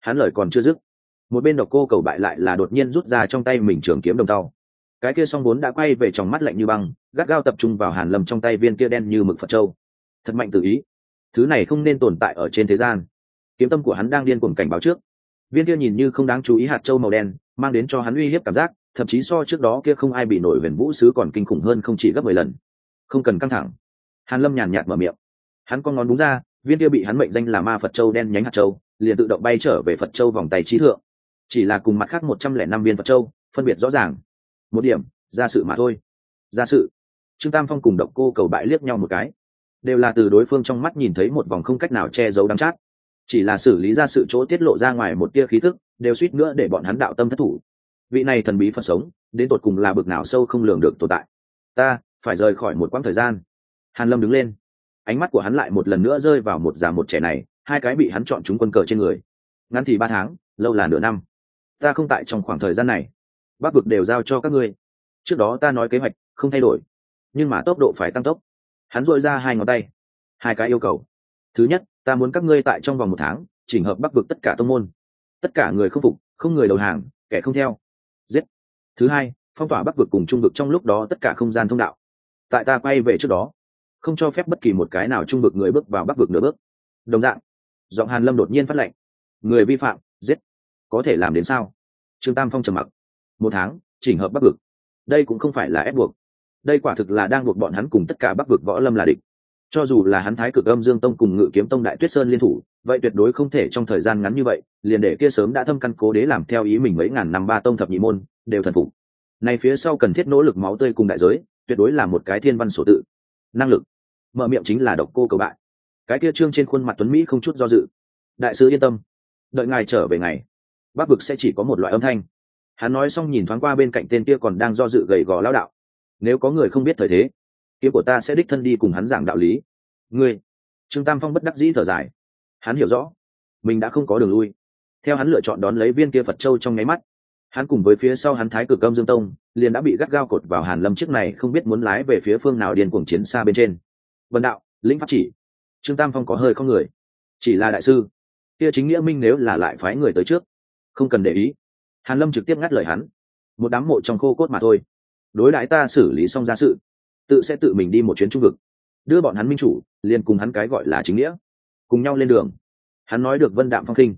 A: hắn lời còn chưa dứt. Một bên độc cô cầu bại lại là đột nhiên rút ra trong tay mình trường kiếm đồng tàu cái kia song vốn đã quay về trong mắt lạnh như băng, gắt gao tập trung vào hàn lâm trong tay viên kia đen như mực phật châu. Thật mạnh tự ý. Thứ này không nên tồn tại ở trên thế gian. Kiếm tâm của hắn đang điên cuồng cảnh báo trước. Viên kia nhìn như không đáng chú ý hạt châu màu đen, mang đến cho hắn uy hiếp cảm giác, thậm chí so trước đó kia không ai bị nổi huyền vũ sứ còn kinh khủng hơn không chỉ gấp mười lần. Không cần căng thẳng. Hàn lâm nhàn nhạt mở miệng. Hắn con ngón đúng ra, viên kia bị hắn mệnh danh là ma phật châu đen nhánh hạt châu, liền tự động bay trở về phật châu vòng tay trí thượng. Chỉ là cùng mặt khác một trăm lẻ năm viên phật châu, phân biệt rõ ràng một điểm, ra sự mà thôi. Ra sự. Trương tam phong cùng độc cô cầu bại liếc nhau một cái. Đều là từ đối phương trong mắt nhìn thấy một vòng không cách nào che giấu đắng chát. Chỉ là xử lý ra sự chỗ tiết lộ ra ngoài một tia khí thức, đều suýt nữa để bọn hắn đạo tâm thất thủ. Vị này thần bí phật sống, đến tột cùng là bực nào sâu không lường được tồn tại. Ta, phải rời khỏi một quãng thời gian. Hàn lâm đứng lên. Ánh mắt của hắn lại một lần nữa rơi vào một già một trẻ này, hai cái bị hắn chọn chúng quân cờ trên người. Ngắn thì ba tháng, lâu là nửa năm. Ta không tại trong khoảng thời gian này bắc vực đều giao cho các ngươi. Trước đó ta nói kế hoạch, không thay đổi. Nhưng mà tốc độ phải tăng tốc. Hắn dội ra hai ngón tay. Hai cái yêu cầu. Thứ nhất, ta muốn các ngươi tại trong vòng một tháng, chỉnh hợp bắc vực tất cả tông môn. Tất cả người không phục, không người đầu hàng, kẻ không theo. Giết. Thứ hai, phong tỏa bắc vực cùng trung vực trong lúc đó tất cả không gian thông đạo. Tại ta quay về trước đó, không cho phép bất kỳ một cái nào trung vực người bước vào bắc vực nửa bước. Đồng dạng, giọng hàn lâm đột nhiên phát lệnh. Người vi phạm, giết. Có thể làm đến sao? Trương tam phong trầm mặc một tháng, chỉnh hợp bắc vực. Đây cũng không phải là ép buộc. Đây quả thực là đang buộc bọn hắn cùng tất cả bắc vực võ lâm là địch. Cho dù là hắn thái cực âm dương tông cùng ngự kiếm tông đại tuyết sơn liên thủ, vậy tuyệt đối không thể trong thời gian ngắn như vậy, liền để kia sớm đã thâm căn cố đế làm theo ý mình mấy ngàn năm ba tông thập nhị môn, đều thần phục. Này phía sau cần thiết nỗ lực máu tươi cùng đại giới, tuyệt đối là một cái thiên văn sổ tự. Năng lực. Mở miệng chính là độc cô cầu bại. Cái kia trương trên khuôn mặt tuấn mỹ không chút do dự. Đại sứ yên tâm. Đợi ngài trở về ngày, bắc vực sẽ chỉ có một loại âm thanh hắn nói xong nhìn thoáng qua bên cạnh tên kia còn đang do dự gầy gò lao đạo. Nếu có người không biết thời thế, kiếm của ta sẽ đích thân đi cùng hắn giảng đạo lý. Ngươi, trương tam phong bất đắc dĩ thở dài. Hắn hiểu rõ, mình đã không có đường lui. Theo hắn lựa chọn đón lấy viên kia phật châu trong nháy mắt, hắn cùng với phía sau hắn thái cực âm dương tông, liền đã bị gắt gao cột vào hàn lâm chiếc này, không biết muốn lái về phía phương nào điền cuồng chiến xa bên trên. Vần đạo, lĩnh pháp chỉ. Trương tam phong có hơi không người. Chỉ là đại sư. Kia chính nghĩa minh nếu là lại phái người tới trước, không cần để ý hàn lâm trực tiếp ngắt lời hắn. Một đám mộ trong khô cốt mà thôi. Đối đãi ta xử lý xong ra sự, tự sẽ tự mình đi một chuyến trung vực. Đưa bọn hắn minh chủ, liền cùng hắn cái gọi là chính nghĩa, cùng nhau lên đường. Hắn nói được vân đạm phong khinh,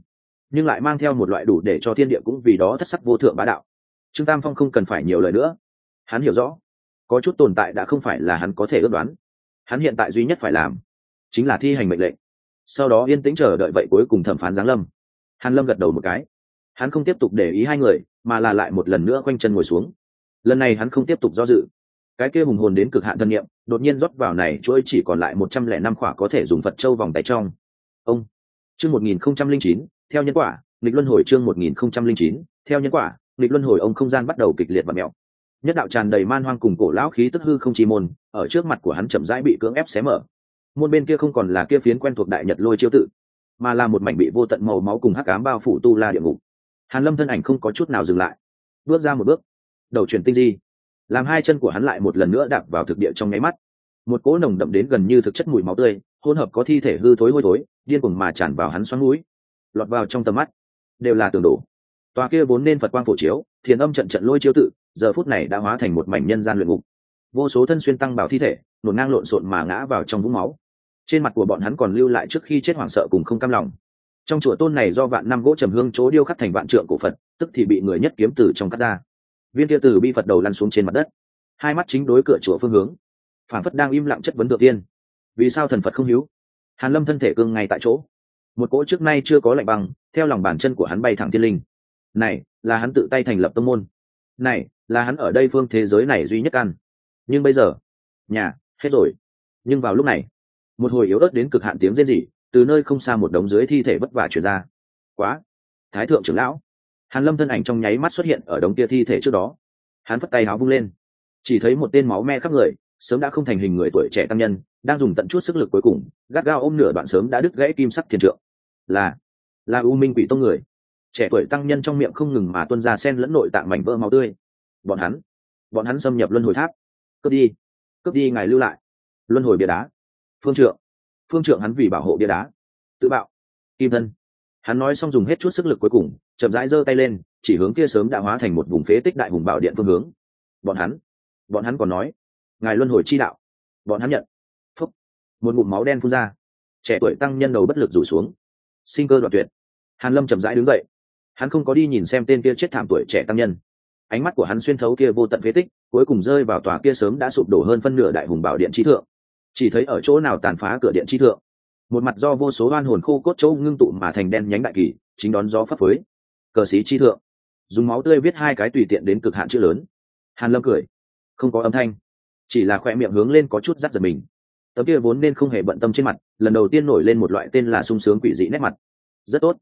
A: nhưng lại mang theo một loại đủ để cho thiên địa cũng vì đó thất sắc vô thượng bá đạo. Trương tam phong không cần phải nhiều lời nữa. Hắn hiểu rõ, có chút tồn tại đã không phải là hắn có thể ước đoán. Hắn hiện tại duy nhất phải làm, chính là thi hành mệnh lệnh. Sau đó yên tĩnh chờ đợi vậy cuối cùng thẩm phán giáng lâm. Hàn lâm gật đầu một cái hắn không tiếp tục để ý hai người, mà là lại một lần nữa quanh chân ngồi xuống. Lần này hắn không tiếp tục do dự. Cái kia hùng hồn đến cực hạn thân nhiệm đột nhiên rót vào này, chuỗi chỉ còn lại một trăm lẻ năm khỏa có thể dùng phật châu vòng tay trong. Ông, chương một nghìn không trăm linh chín, theo nhân quả, nghịch luân hồi chương một nghìn không trăm linh chín, theo nhân quả, nghịch luân hồi ông không gian bắt đầu kịch liệt và mẹo. Nhất đạo tràn đầy man hoang cùng cổ lão khí tức hư không chi môn, ở trước mặt của hắn chậm rãi bị cưỡng ép xé mở. Môn bên kia không còn là kia phiến quen thuộc đại nhật lôi chiêu tự, mà là một mảnh bị vô tận màu máu cùng hắc ám bao phủ tu la địa ngục hàn lâm thân ảnh không có chút nào dừng lại. Bước ra một bước. Đầu chuyển tinh di. Làm hai chân của hắn lại một lần nữa đạp vào thực địa trong nháy mắt. Một cỗ nồng đậm đến gần như thực chất mùi máu tươi, hỗn hợp có thi thể hư thối hôi thối, điên cuồng mà tràn vào hắn xoắn mũi. Lọt vào trong tầm mắt. Đều là tường đổ. Tòa kia vốn nên phật quang phổ chiếu, thiền âm trận trận lôi chiếu tự, giờ phút này đã hóa thành một mảnh nhân gian luyện ngục. Vô số thân xuyên tăng bảo thi thể nổn ngang lộn xộn mà ngã vào trong vũng máu. Trên mặt của bọn hắn còn lưu lại trước khi chết hoảng sợ cùng không cam lòng trong chùa tôn này do vạn năm gỗ trầm hương chỗ điêu khắc thành vạn trượng cổ phật, tức thì bị người nhất kiếm từ trong cắt ra. Viên kia từ bi phật đầu lăn xuống trên mặt đất. Hai mắt chính đối cửa chùa phương hướng. Phản phất đang im lặng chất vấn thượng tiên. Vì sao thần phật không hiếu hàn lâm thân thể cương ngay tại chỗ. Một cỗ trước nay chưa có lạnh băng, theo lòng bàn chân của hắn bay thẳng thiên linh. Này, là hắn tự tay thành lập tông môn. Này, là hắn ở đây phương thế giới này duy nhất ăn. Nhưng bây giờ, nhà, hết rồi. Nhưng vào lúc này, một hồi yếu ớt đến cực hạn tiếng rên rỉ từ nơi không xa một đống dưới thi thể vất vả chuyển ra. Quá! Thái thượng trưởng lão! Hàn lâm thân ảnh trong nháy mắt xuất hiện ở đống kia thi thể trước đó. Hắn phất tay áo vung lên. Chỉ thấy một tên máu me khắp người, sớm đã không thành hình người tuổi trẻ tăng nhân, đang dùng tận chút sức lực cuối cùng, gắt gao ôm nửa đoạn sớm đã đứt gãy kim sắc thiên trượng. Là là u minh quỷ tông người. Trẻ tuổi tăng nhân trong miệng không ngừng mà tuân ra sen lẫn nội tạng mảnh vỡ máu tươi. Bọn hắn bọn hắn xâm nhập luân hồi tháp. Cướp đi cướp đi ngài lưu lại. Luân hồi bia đá. Phương trượng phương trượng hắn vì bảo hộ bia đá. Tự bạo. Kim thân. Hắn nói xong dùng hết chút sức lực cuối cùng, chậm rãi giơ tay lên, chỉ hướng kia sớm đã hóa thành một vùng phế tích đại hùng bảo điện phương hướng. Bọn hắn bọn hắn còn nói, ngài luân hồi chi đạo. Bọn hắn nhận. Phúc. Một ngụm máu đen phun ra. Trẻ tuổi tăng nhân đầu bất lực rủ xuống. Sinh cơ đoạn tuyệt. Hàn lâm chậm rãi đứng dậy. Hắn không có đi nhìn xem tên kia chết thảm tuổi trẻ tăng nhân. Ánh mắt của hắn xuyên thấu kia vô tận phế tích, cuối cùng rơi vào tòa kia sớm đã sụp đổ hơn phân nửa đại hùng bảo điện trí thượng chỉ thấy ở chỗ nào tàn phá cửa điện chi thượng. Một mặt do vô số oan hồn khô cốt chỗ ngưng tụ mà thành đen nhánh đại kỳ, chính đón gió phấp phới. Cờ sĩ chi thượng. Dùng máu tươi viết hai cái tùy tiện đến cực hạn chữ lớn. Hàn lâm cười. Không có âm thanh. Chỉ là khoe miệng hướng lên có chút rắt giật mình. Tấm kia vốn nên không hề bận tâm trên mặt, lần đầu tiên nổi lên một loại tên là sung sướng quỷ dị nét mặt. Rất tốt.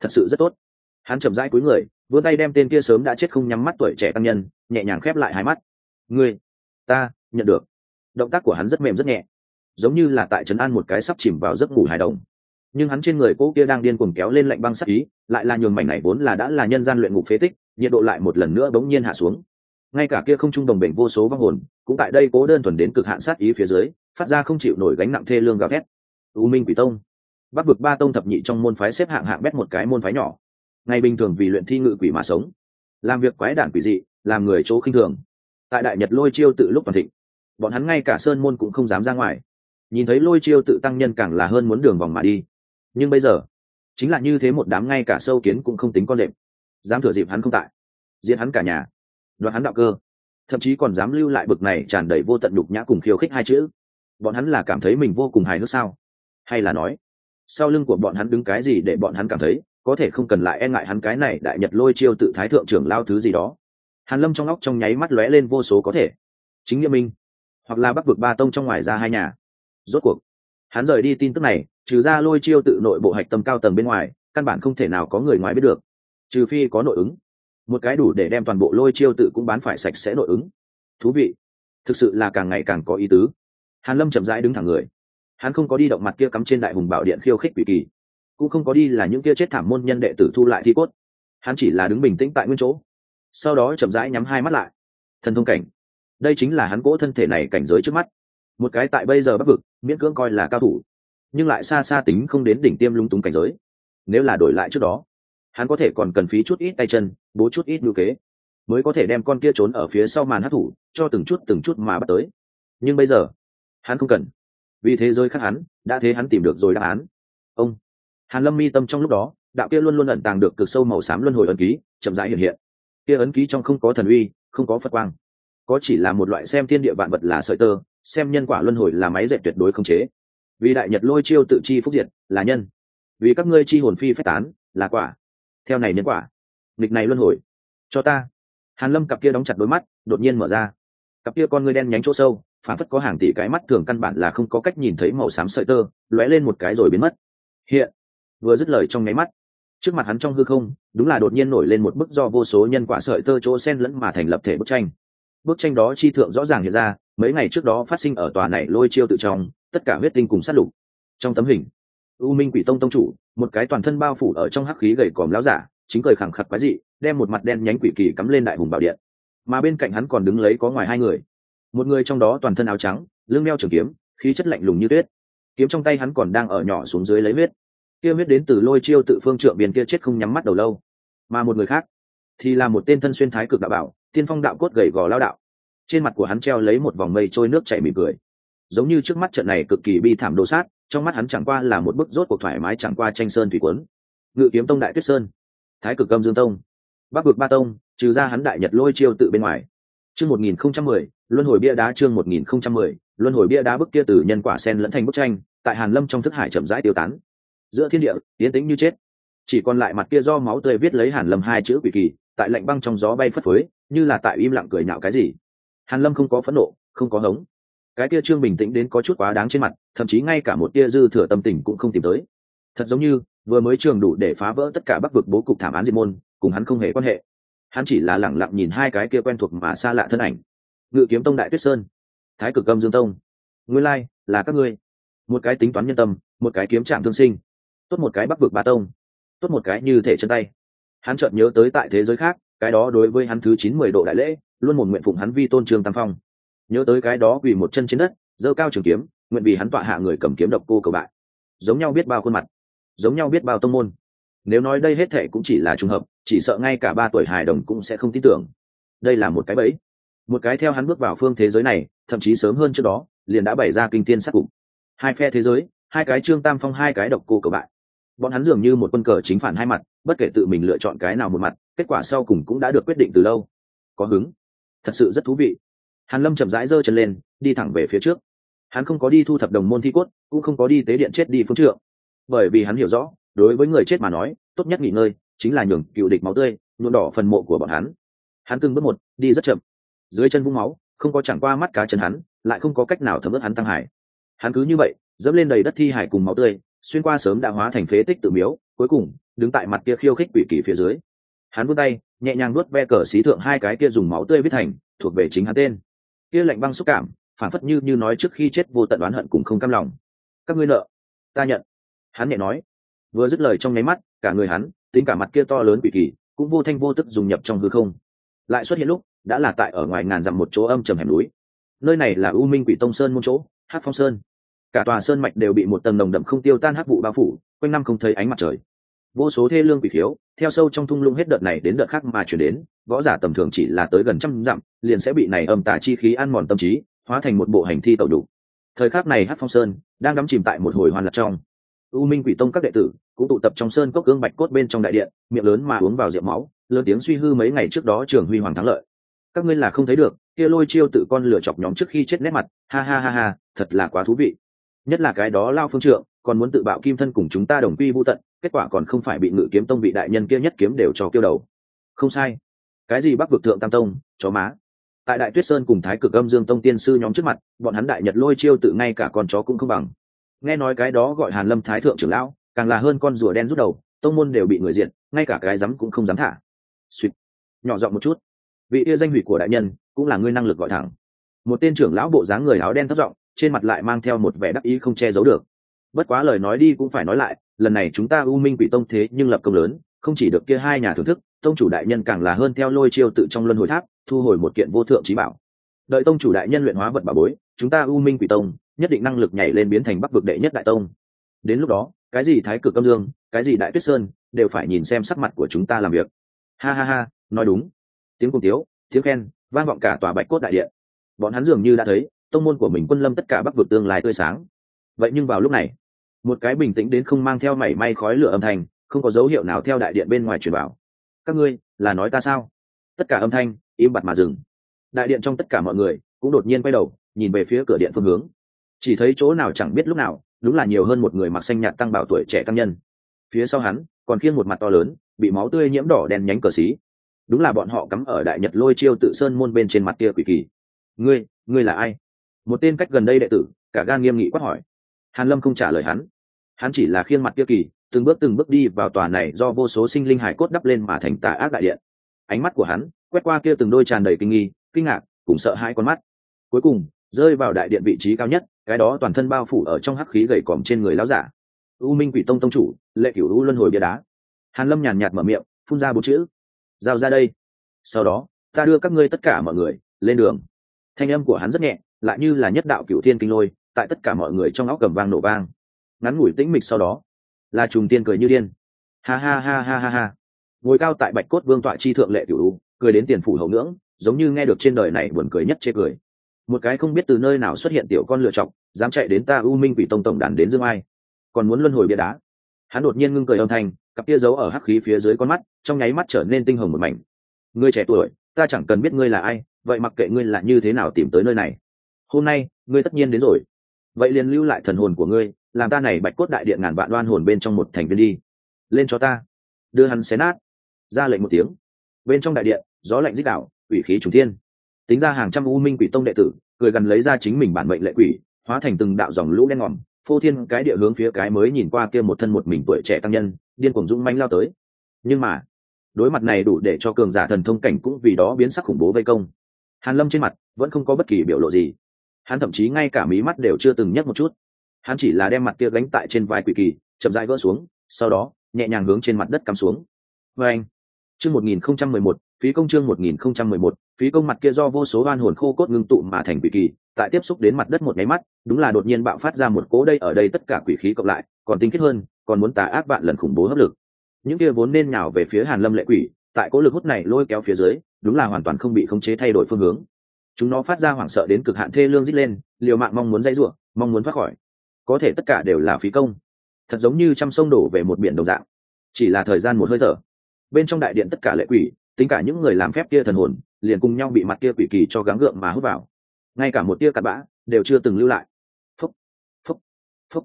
A: Thật sự rất tốt. Hắn chậm rãi cúi người, vươn tay đem tên kia sớm đã chết không nhắm mắt tuổi trẻ tăng nhân, nhẹ nhàng khép lại hai mắt. Ngươi, ta nhận được. Động tác của hắn rất mềm rất nhẹ giống như là tại trấn an một cái sắp chìm vào giấc ngủ hài đồng. Nhưng hắn trên người cỗ kia đang điên cuồng kéo lên lạnh băng sắc ý, lại là nhường mảnh này vốn là đã là nhân gian luyện ngục phế tích, nhiệt độ lại một lần nữa bỗng nhiên hạ xuống. Ngay cả kia không trung đồng bệnh vô số vong hồn, cũng tại đây cố đơn thuần đến cực hạn sát ý phía dưới, phát ra không chịu nổi gánh nặng thê lương gào thét. U minh quỷ tông. Bắc vực ba tông thập nhị trong môn phái xếp hạng hạng bét một cái môn phái nhỏ. Ngày bình thường vì luyện thi ngự quỷ mà sống. Làm việc quái đản quỷ dị, làm người chỗ khinh thường. Tại đại nhật lôi chiêu tự lúc toàn thịnh, bọn hắn ngay cả sơn môn cũng không dám ra ngoài nhìn thấy lôi chiêu tự tăng nhân càng là hơn muốn đường vòng mà đi. Nhưng bây giờ, chính là như thế một đám ngay cả sâu kiến cũng không tính con đệm dám thừa dịp hắn không tại diễn hắn cả nhà, đoạt hắn đạo cơ. Thậm chí còn dám lưu lại bực này tràn đầy vô tận đục nhã cùng khiêu khích hai chữ. Bọn hắn là cảm thấy mình vô cùng hài hước sao? Hay là nói, sau lưng của bọn hắn đứng cái gì để bọn hắn cảm thấy có thể không cần lại e ngại hắn cái này đại nhật lôi chiêu tự thái thượng trưởng lao thứ gì đó? Hàn lâm trong óc trong nháy mắt lóe lên vô số có thể. Chính nghĩa minh, hoặc là bắc vực ba tông trong ngoài ra hai nhà rốt cuộc, hắn rời đi tin tức này, trừ ra lôi chiêu tự nội bộ hạch tâm cao tầng bên ngoài, căn bản không thể nào có người ngoài biết được. Trừ phi có nội ứng. Một cái đủ để đem toàn bộ lôi chiêu tự cũng bán phải sạch sẽ nội ứng. Thú vị. Thực sự là càng ngày càng có ý tứ. Hàn lâm chậm rãi đứng thẳng người. Hắn không có đi động mặt kia cắm trên đại hùng bảo điện khiêu khích quỷ kỳ. Cũng không có đi là những kia chết thảm môn nhân đệ tử thu lại thi cốt. Hắn chỉ là đứng bình tĩnh tại nguyên chỗ. Sau đó chậm rãi nhắm hai mắt lại. Thần thông cảnh. Đây chính là hắn cỗ thân thể này cảnh giới trước mắt một cái tại bây giờ bắc vực, miễn cưỡng coi là cao thủ, nhưng lại xa xa tính không đến đỉnh tiêm lung túng cảnh giới. Nếu là đổi lại trước đó, hắn có thể còn cần phí chút ít tay chân, bố chút ít ngữ kế, mới có thể đem con kia trốn ở phía sau màn hát thủ, cho từng chút từng chút mà bắt tới. Nhưng bây giờ, hắn không cần. Vì thế giới khác hắn, đã thế hắn tìm được rồi đáp án. Ông, hàn lâm mi tâm trong lúc đó, đạo kia luôn luôn ẩn tàng được cực sâu màu xám luân hồi ấn ký, chậm rãi hiện hiện. Kia ấn ký trong không có thần uy, không có phật quang. Có chỉ là một loại xem thiên địa vạn vật là sợi tơ xem nhân quả luân hồi là máy dệt tuyệt đối không chế. Vì đại nhật lôi chiêu tự chi phúc diệt, là nhân. Vì các ngươi chi hồn phi phách tán, là quả. Theo này nhân quả, nghịch này luân hồi. Cho ta. Hàn lâm cặp kia đóng chặt đôi mắt, đột nhiên mở ra. Cặp kia con ngươi đen nhánh chỗ sâu phản phất có hàng tỷ cái mắt thường căn bản là không có cách nhìn thấy màu xám sợi tơ, lóe lên một cái rồi biến mất. Hiện, vừa dứt lời trong nháy mắt, trước mặt hắn trong hư không, đúng là đột nhiên nổi lên một bức do vô số nhân quả sợi tơ chỗ sen lẫn mà thành lập thể bức tranh. Bức tranh đó chi thượng rõ ràng hiện ra mấy ngày trước đó phát sinh ở tòa này lôi chiêu tự trong, tất cả huyết tinh cùng sát lục. Trong tấm hình, u minh quỷ tông tông chủ, một cái toàn thân bao phủ ở trong hắc khí gầy còm láo giả, chính cười khẳng khặc quái dị, đem một mặt đen nhánh quỷ kỳ cắm lên đại hùng bảo điện. Mà bên cạnh hắn còn đứng lấy có ngoài hai người. Một người trong đó toàn thân áo trắng, lưng đeo trường kiếm, khí chất lạnh lùng như tuyết. Kiếm trong tay hắn còn đang ở nhỏ xuống dưới lấy huyết. Kia huyết đến từ lôi chiêu tự phương trượng biển kia chết không nhắm mắt đầu lâu. Mà một người khác, thì là một tên thân xuyên thái cực đạo bảo, tiên phong đạo cốt gầy gò lao đạo trên mặt của hắn treo lấy một vòng mây trôi nước chảy mỉm cười. Giống như trước mắt trận này cực kỳ bi thảm đồ sát, trong mắt hắn chẳng qua là một bức rốt cuộc thoải mái chẳng qua tranh sơn thủy quấn ngự kiếm tông đại tuyết sơn, thái cực âm dương tông, bắc vực ba tông, trừ ra hắn đại nhật lôi chiêu tự bên ngoài. Chương một nghìn không trăm mười, luân hồi bia đá chương một nghìn không trăm mười, luân hồi bia đá bức kia từ nhân quả sen lẫn thành bức tranh, tại hàn lâm trong thức hải chậm rãi tiêu tán. Giữa thiên địa tiến tĩnh như chết. Chỉ còn lại mặt kia do máu tươi viết lấy hàn lâm hai chữ quỷ kỳ, tại lạnh băng trong gió bay phất phới, như là tại im lặng cười nhạo cái gì hàn lâm không có phẫn nộ, không có hống. Cái kia trương bình tĩnh đến có chút quá đáng trên mặt, thậm chí ngay cả một tia dư thừa tâm tình cũng không tìm tới. Thật giống như, vừa mới trường đủ để phá vỡ tất cả bắc vực bố cục thảm án diệt môn, cùng hắn không hề quan hệ. Hắn chỉ là lẳng lặng nhìn hai cái kia quen thuộc mà xa lạ thân ảnh. Ngự kiếm tông đại tuyết sơn, thái cực âm dương tông. Nguyên lai, là các ngươi. Một cái tính toán nhân tâm, một cái kiếm trạm thương sinh. Tốt một cái bắc vực ba tông. Tốt một cái như thể chân tay. Hắn chợt nhớ tới tại thế giới khác, cái đó đối với hắn thứ chín mười độ đại lễ luôn một nguyện phụng hắn vi tôn trương tam phong. Nhớ tới cái đó vì một chân trên đất dơ cao trường kiếm, nguyện vì hắn tọa hạ người cầm kiếm độc cô cầu bại. Giống nhau biết bao khuôn mặt, giống nhau biết bao tông môn. Nếu nói đây hết thệ cũng chỉ là trùng hợp, chỉ sợ ngay cả ba tuổi hài đồng cũng sẽ không tin tưởng. Đây là một cái bẫy. Một cái theo hắn bước vào phương thế giới này, thậm chí sớm hơn trước đó, liền đã bày ra kinh tiên sát cục. Hai phe thế giới, hai cái trương tam phong, hai cái độc cô cầu bại. Bọn hắn dường như một quân cờ chính phản hai mặt, bất kể tự mình lựa chọn cái nào một mặt, kết quả sau cùng cũng đã được quyết định từ lâu. Có hứng thật sự rất thú vị. Hàn lâm chậm rãi giơ chân lên, đi thẳng về phía trước. Hắn không có đi thu thập đồng môn thi cốt, cũng không có đi tế điện chết đi phương trượng. Bởi vì hắn hiểu rõ, đối với người chết mà nói, tốt nhất nghỉ ngơi, chính là nhường cựu địch máu tươi, nhuộm đỏ phần mộ của bọn hắn. Hắn từng bước một, đi rất chậm. Dưới chân vũng máu, không có chẳng qua mắt cá chân hắn, lại không có cách nào thấm ướt hắn tăng hải. Hắn cứ như vậy, dẫm lên đầy đất thi hải cùng máu tươi, xuyên qua sớm đã hóa thành phế tích tự miếu, cuối cùng, đứng tại mặt kia khiêu khích quỷ kỳ phía dưới. Hắn vươn tay nhẹ nhàng nuốt ve cờ xí thượng hai cái kia dùng máu tươi viết thành, thuộc về chính hắn tên. Kia lạnh băng xúc cảm, phản phất như như nói trước khi chết vô tận đoán hận cũng không cam lòng. Các ngươi nợ, ta nhận. Hắn nhẹ nói. Vừa dứt lời trong nháy mắt, cả người hắn, tính cả mặt kia to lớn quỷ kỳ, cũng vô thanh vô tức dùng nhập trong hư không. Lại xuất hiện lúc, đã là tại ở ngoài ngàn dặm một chỗ âm trầm hẻm núi. Nơi này là u minh quỷ tông sơn môn chỗ hát phong sơn. Cả tòa sơn mạch đều bị một tầng nồng đậm không tiêu tan hát vụ bao phủ, quanh năm không thấy ánh mặt trời vô số thê lương quỷ khiếu, theo sâu trong thung lũng hết đợt này đến đợt khác mà chuyển đến, võ giả tầm thường chỉ là tới gần trăm dặm, liền sẽ bị này âm tả chi khí ăn mòn tâm trí, hóa thành một bộ hành thi tẩu đủ. Thời khắc này hát phong sơn đang đắm chìm tại một hồi hoàn lạc trong. U minh quỷ tông các đệ tử cũng tụ tập trong sơn cốc gương bạch cốt bên trong đại điện, miệng lớn mà uống vào rượu máu, lớn tiếng suy hư mấy ngày trước đó trường huy hoàng thắng lợi. Các ngươi là không thấy được, kia lôi chiêu tự con lửa chọc nhóm trước khi chết nét mặt, ha ha ha ha, thật là quá thú vị. Nhất là cái đó lao phương trượng, còn muốn tự bạo kim thân cùng chúng ta đồng quy vô tận kết quả còn không phải bị ngự kiếm tông vị đại nhân kia nhất kiếm đều cho kêu đầu. Không sai. Cái gì bắc vực thượng tam tông, chó má. Tại đại tuyết sơn cùng thái cực âm dương tông tiên sư nhóm trước mặt, bọn hắn đại nhật lôi chiêu tự ngay cả con chó cũng không bằng. Nghe nói cái đó gọi hàn lâm thái thượng trưởng lão, càng là hơn con rùa đen rút đầu, tông môn đều bị người diện ngay cả cái rắm cũng không dám thả. Suýt nhỏ giọng một chút. Vị yêu danh hủy của đại nhân, cũng là ngươi năng lực gọi thẳng. Một tên trưởng lão bộ dáng người áo đen thất giọng, trên mặt lại mang theo một vẻ đắc ý không che giấu được. Bất quá lời nói đi cũng phải nói lại lần này chúng ta u minh quỷ tông thế nhưng lập công lớn, không chỉ được kia hai nhà thưởng thức, tông chủ đại nhân càng là hơn theo lôi chiêu tự trong luân hồi tháp, thu hồi một kiện vô thượng trí bảo. Đợi tông chủ đại nhân luyện hóa vật bà bối, chúng ta u minh quỷ tông, nhất định năng lực nhảy lên biến thành bắc vực đệ nhất đại tông. Đến lúc đó, cái gì thái cực âm dương, cái gì đại tuyết sơn, đều phải nhìn xem sắc mặt của chúng ta làm việc. Ha ha ha, nói đúng. Tiếng cùng tiếu, tiếng khen, vang vọng cả tòa bạch cốt đại điện. Bọn hắn dường như đã thấy, tông môn của mình quân lâm tất cả bắc vực tương lai tươi sáng. Vậy nhưng vào lúc này một cái bình tĩnh đến không mang theo mảy may khói lửa âm thanh, không có dấu hiệu nào theo đại điện bên ngoài truyền vào. Các ngươi, là nói ta sao? Tất cả âm thanh, im bặt mà dừng. Đại điện trong tất cả mọi người cũng đột nhiên quay đầu, nhìn về phía cửa điện phương hướng. Chỉ thấy chỗ nào chẳng biết lúc nào, đúng là nhiều hơn một người mặc xanh nhạt tăng bảo tuổi trẻ tăng nhân. Phía sau hắn, còn khiêng một mặt to lớn, bị máu tươi nhiễm đỏ đen nhánh cờ xí. Đúng là bọn họ cắm ở đại nhật lôi chiêu tự sơn môn bên trên mặt kia quỷ kỳ. Ngươi ngươi là ai? Một tên cách gần đây đệ tử, cả gan nghiêm nghị quát hỏi. Hàn lâm không trả lời hắn hắn chỉ là khiên mặt kia kỳ, từng bước từng bước đi vào tòa này do vô số sinh linh hải cốt đắp lên mà thành tà ác đại điện. Ánh mắt của hắn quét qua kia từng đôi tràn đầy kinh nghi, kinh ngạc, cùng sợ hai con mắt. Cuối cùng, rơi vào đại điện vị trí cao nhất, cái đó toàn thân bao phủ ở trong hắc khí gầy còm trên người lão giả. U minh quỷ tông tông chủ, lệ cửu u luân hồi bia đá. Hàn lâm nhàn nhạt mở miệng, phun ra bốn chữ. Giao ra đây. Sau đó, ta đưa các ngươi tất cả mọi người lên đường. Thanh âm của hắn rất nhẹ, lại như là nhất đạo cửu thiên kinh lôi, tại tất cả mọi người trong óc cầm vang nổ vang ngắn ngủi tĩnh mịch sau đó. Là trùng tiên cười như điên. Ha ha ha ha ha ha. Ngồi cao tại bạch cốt vương tọa chi thượng lệ cửu u, cười đến tiền phủ hậu ngưỡng, giống như nghe được trên đời này buồn cười nhất chê cười. Một cái không biết từ nơi nào xuất hiện tiểu con lựa chọc, dám chạy đến ta u minh quỷ tông tổng đàn đến dương ai. Còn muốn luân hồi bia đá. Hắn đột nhiên ngưng cười âm thanh, cặp kia giấu ở hắc khí phía dưới con mắt, trong nháy mắt trở nên tinh hồng một mảnh. Ngươi trẻ tuổi, ta chẳng cần biết ngươi là ai, vậy mặc kệ ngươi là như thế nào tìm tới nơi này. Hôm nay, ngươi tất nhiên đến rồi. Vậy liền lưu lại thần hồn của ngươi làm ta này bạch cốt đại điện ngàn vạn đoan hồn bên trong một thành viên đi. Lên cho ta. Đưa hắn xé nát. Ra lệnh một tiếng. Bên trong đại điện, gió lạnh dích đạo quỷ khí trùng thiên. Tính ra hàng trăm u minh quỷ tông đệ tử, cười gần lấy ra chính mình bản mệnh lệ quỷ, hóa thành từng đạo dòng lũ đen ngòm, phô thiên cái địa hướng phía cái mới nhìn qua kia một thân một mình tuổi trẻ tăng nhân, điên cuồng dũng manh lao tới. Nhưng mà, đối mặt này đủ để cho cường giả thần thông cảnh cũng vì đó biến sắc khủng bố vây công. Hàn lâm trên mặt vẫn không có bất kỳ biểu lộ gì. Hắn thậm chí ngay cả mí mắt đều chưa từng nhấc một chút hắn chỉ là đem mặt kia gánh tại trên vai quỷ kỳ, chậm rãi vỡ xuống, sau đó, nhẹ nhàng hướng trên mặt đất cắm xuống. Vê anh, chương một nghìn không trăm mười một, phí công chương một nghìn không trăm mười một, phí công mặt kia do vô số oan hồn khô cốt ngưng tụ mà thành quỷ kỳ, tại tiếp xúc đến mặt đất một nháy mắt, đúng là đột nhiên bạo phát ra một cố đây ở đây tất cả quỷ khí cộng lại, còn tinh khiết hơn, còn muốn tà ác bạn lần khủng bố hấp lực. Những kia vốn nên nhào về phía hàn lâm lệ quỷ, tại cố lực hút này lôi kéo phía dưới, đúng là hoàn toàn không bị khống chế thay đổi phương hướng. Chúng nó phát ra hoảng sợ đến cực hạn thê lương dít lên, liều mạng mong muốn dây rủa, mong muốn thoát khỏi có thể tất cả đều là phí công. Thật giống như trăm sông đổ về một biển đồng dạng. Chỉ là thời gian một hơi thở. Bên trong đại điện tất cả lệ quỷ, tính cả những người làm phép kia thần hồn, liền cùng nhau bị mặt kia quỷ kỳ cho gắng gượng mà hút vào. Ngay cả một tia cặn bã đều chưa từng lưu lại. Phúc phúc phúc.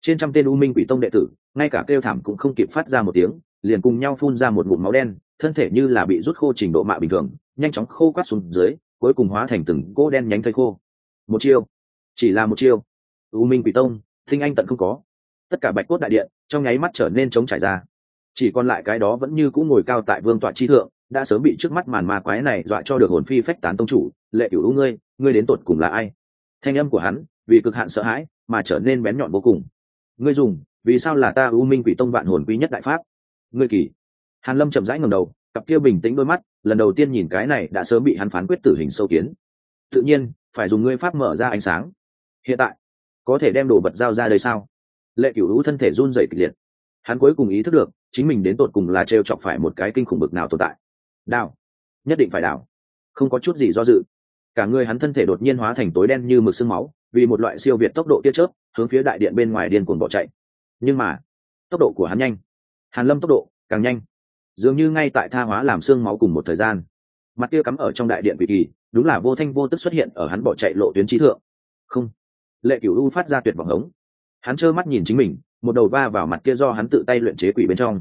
A: Trên trăm tên u minh quỷ tông đệ tử, ngay cả kêu thảm cũng không kịp phát ra một tiếng, liền cùng nhau phun ra một ngụm máu đen, thân thể như là bị rút khô trình độ mạ bình thường, nhanh chóng khô quát xuống dưới, cuối cùng hóa thành từng cỗ đen nhánh thây khô. Một chiêu, chỉ là một chiêu u minh quỷ tông, thinh anh tận không có. Tất cả bạch cốt đại điện, trong nháy mắt trở nên trống trải ra. Chỉ còn lại cái đó vẫn như cũng ngồi cao tại vương tọa chi thượng, đã sớm bị trước mắt màn ma quái này dọa cho được hồn phi phách tán tông chủ, lệ cửu u ngươi ngươi đến tột cùng là ai? Thanh âm của hắn, vì cực hạn sợ hãi, mà trở nên bén nhọn vô cùng. Ngươi dùng, vì sao là ta u minh quỷ tông vạn hồn quý nhất đại pháp? Ngươi kỳ. Hàn lâm chậm rãi ngẩng đầu, cặp kia bình tĩnh đôi mắt, lần đầu tiên nhìn cái này đã sớm bị hắn phán quyết tử hình sâu kiến. Tự nhiên, phải dùng ngươi pháp mở ra ánh sáng. Hiện tại có thể đem đồ vật giao ra đây sao? Lệ cửu lũ thân thể run rẩy kịch liệt. Hắn cuối cùng ý thức được, chính mình đến tột cùng là trêu chọc phải một cái kinh khủng bực nào tồn tại. Đào. Nhất định phải đào. Không có chút gì do dự. Cả người hắn thân thể đột nhiên hóa thành tối đen như mực sương máu, vì một loại siêu việt tốc độ tia chớp, hướng phía đại điện bên ngoài điên cuồng bỏ chạy. Nhưng mà, tốc độ của hắn nhanh. Hàn lâm tốc độ càng nhanh. Dường như ngay tại tha hóa làm xương máu cùng một thời gian. Mặt kia cắm ở trong đại điện vị kỳ, đúng là vô thanh vô tức xuất hiện ở hắn bỏ chạy lộ tuyến trí thượng. Không lệ cửu u phát ra tuyệt vọng hống. Hắn trơ mắt nhìn chính mình, một đầu va vào mặt kia do hắn tự tay luyện chế quỷ bên trong.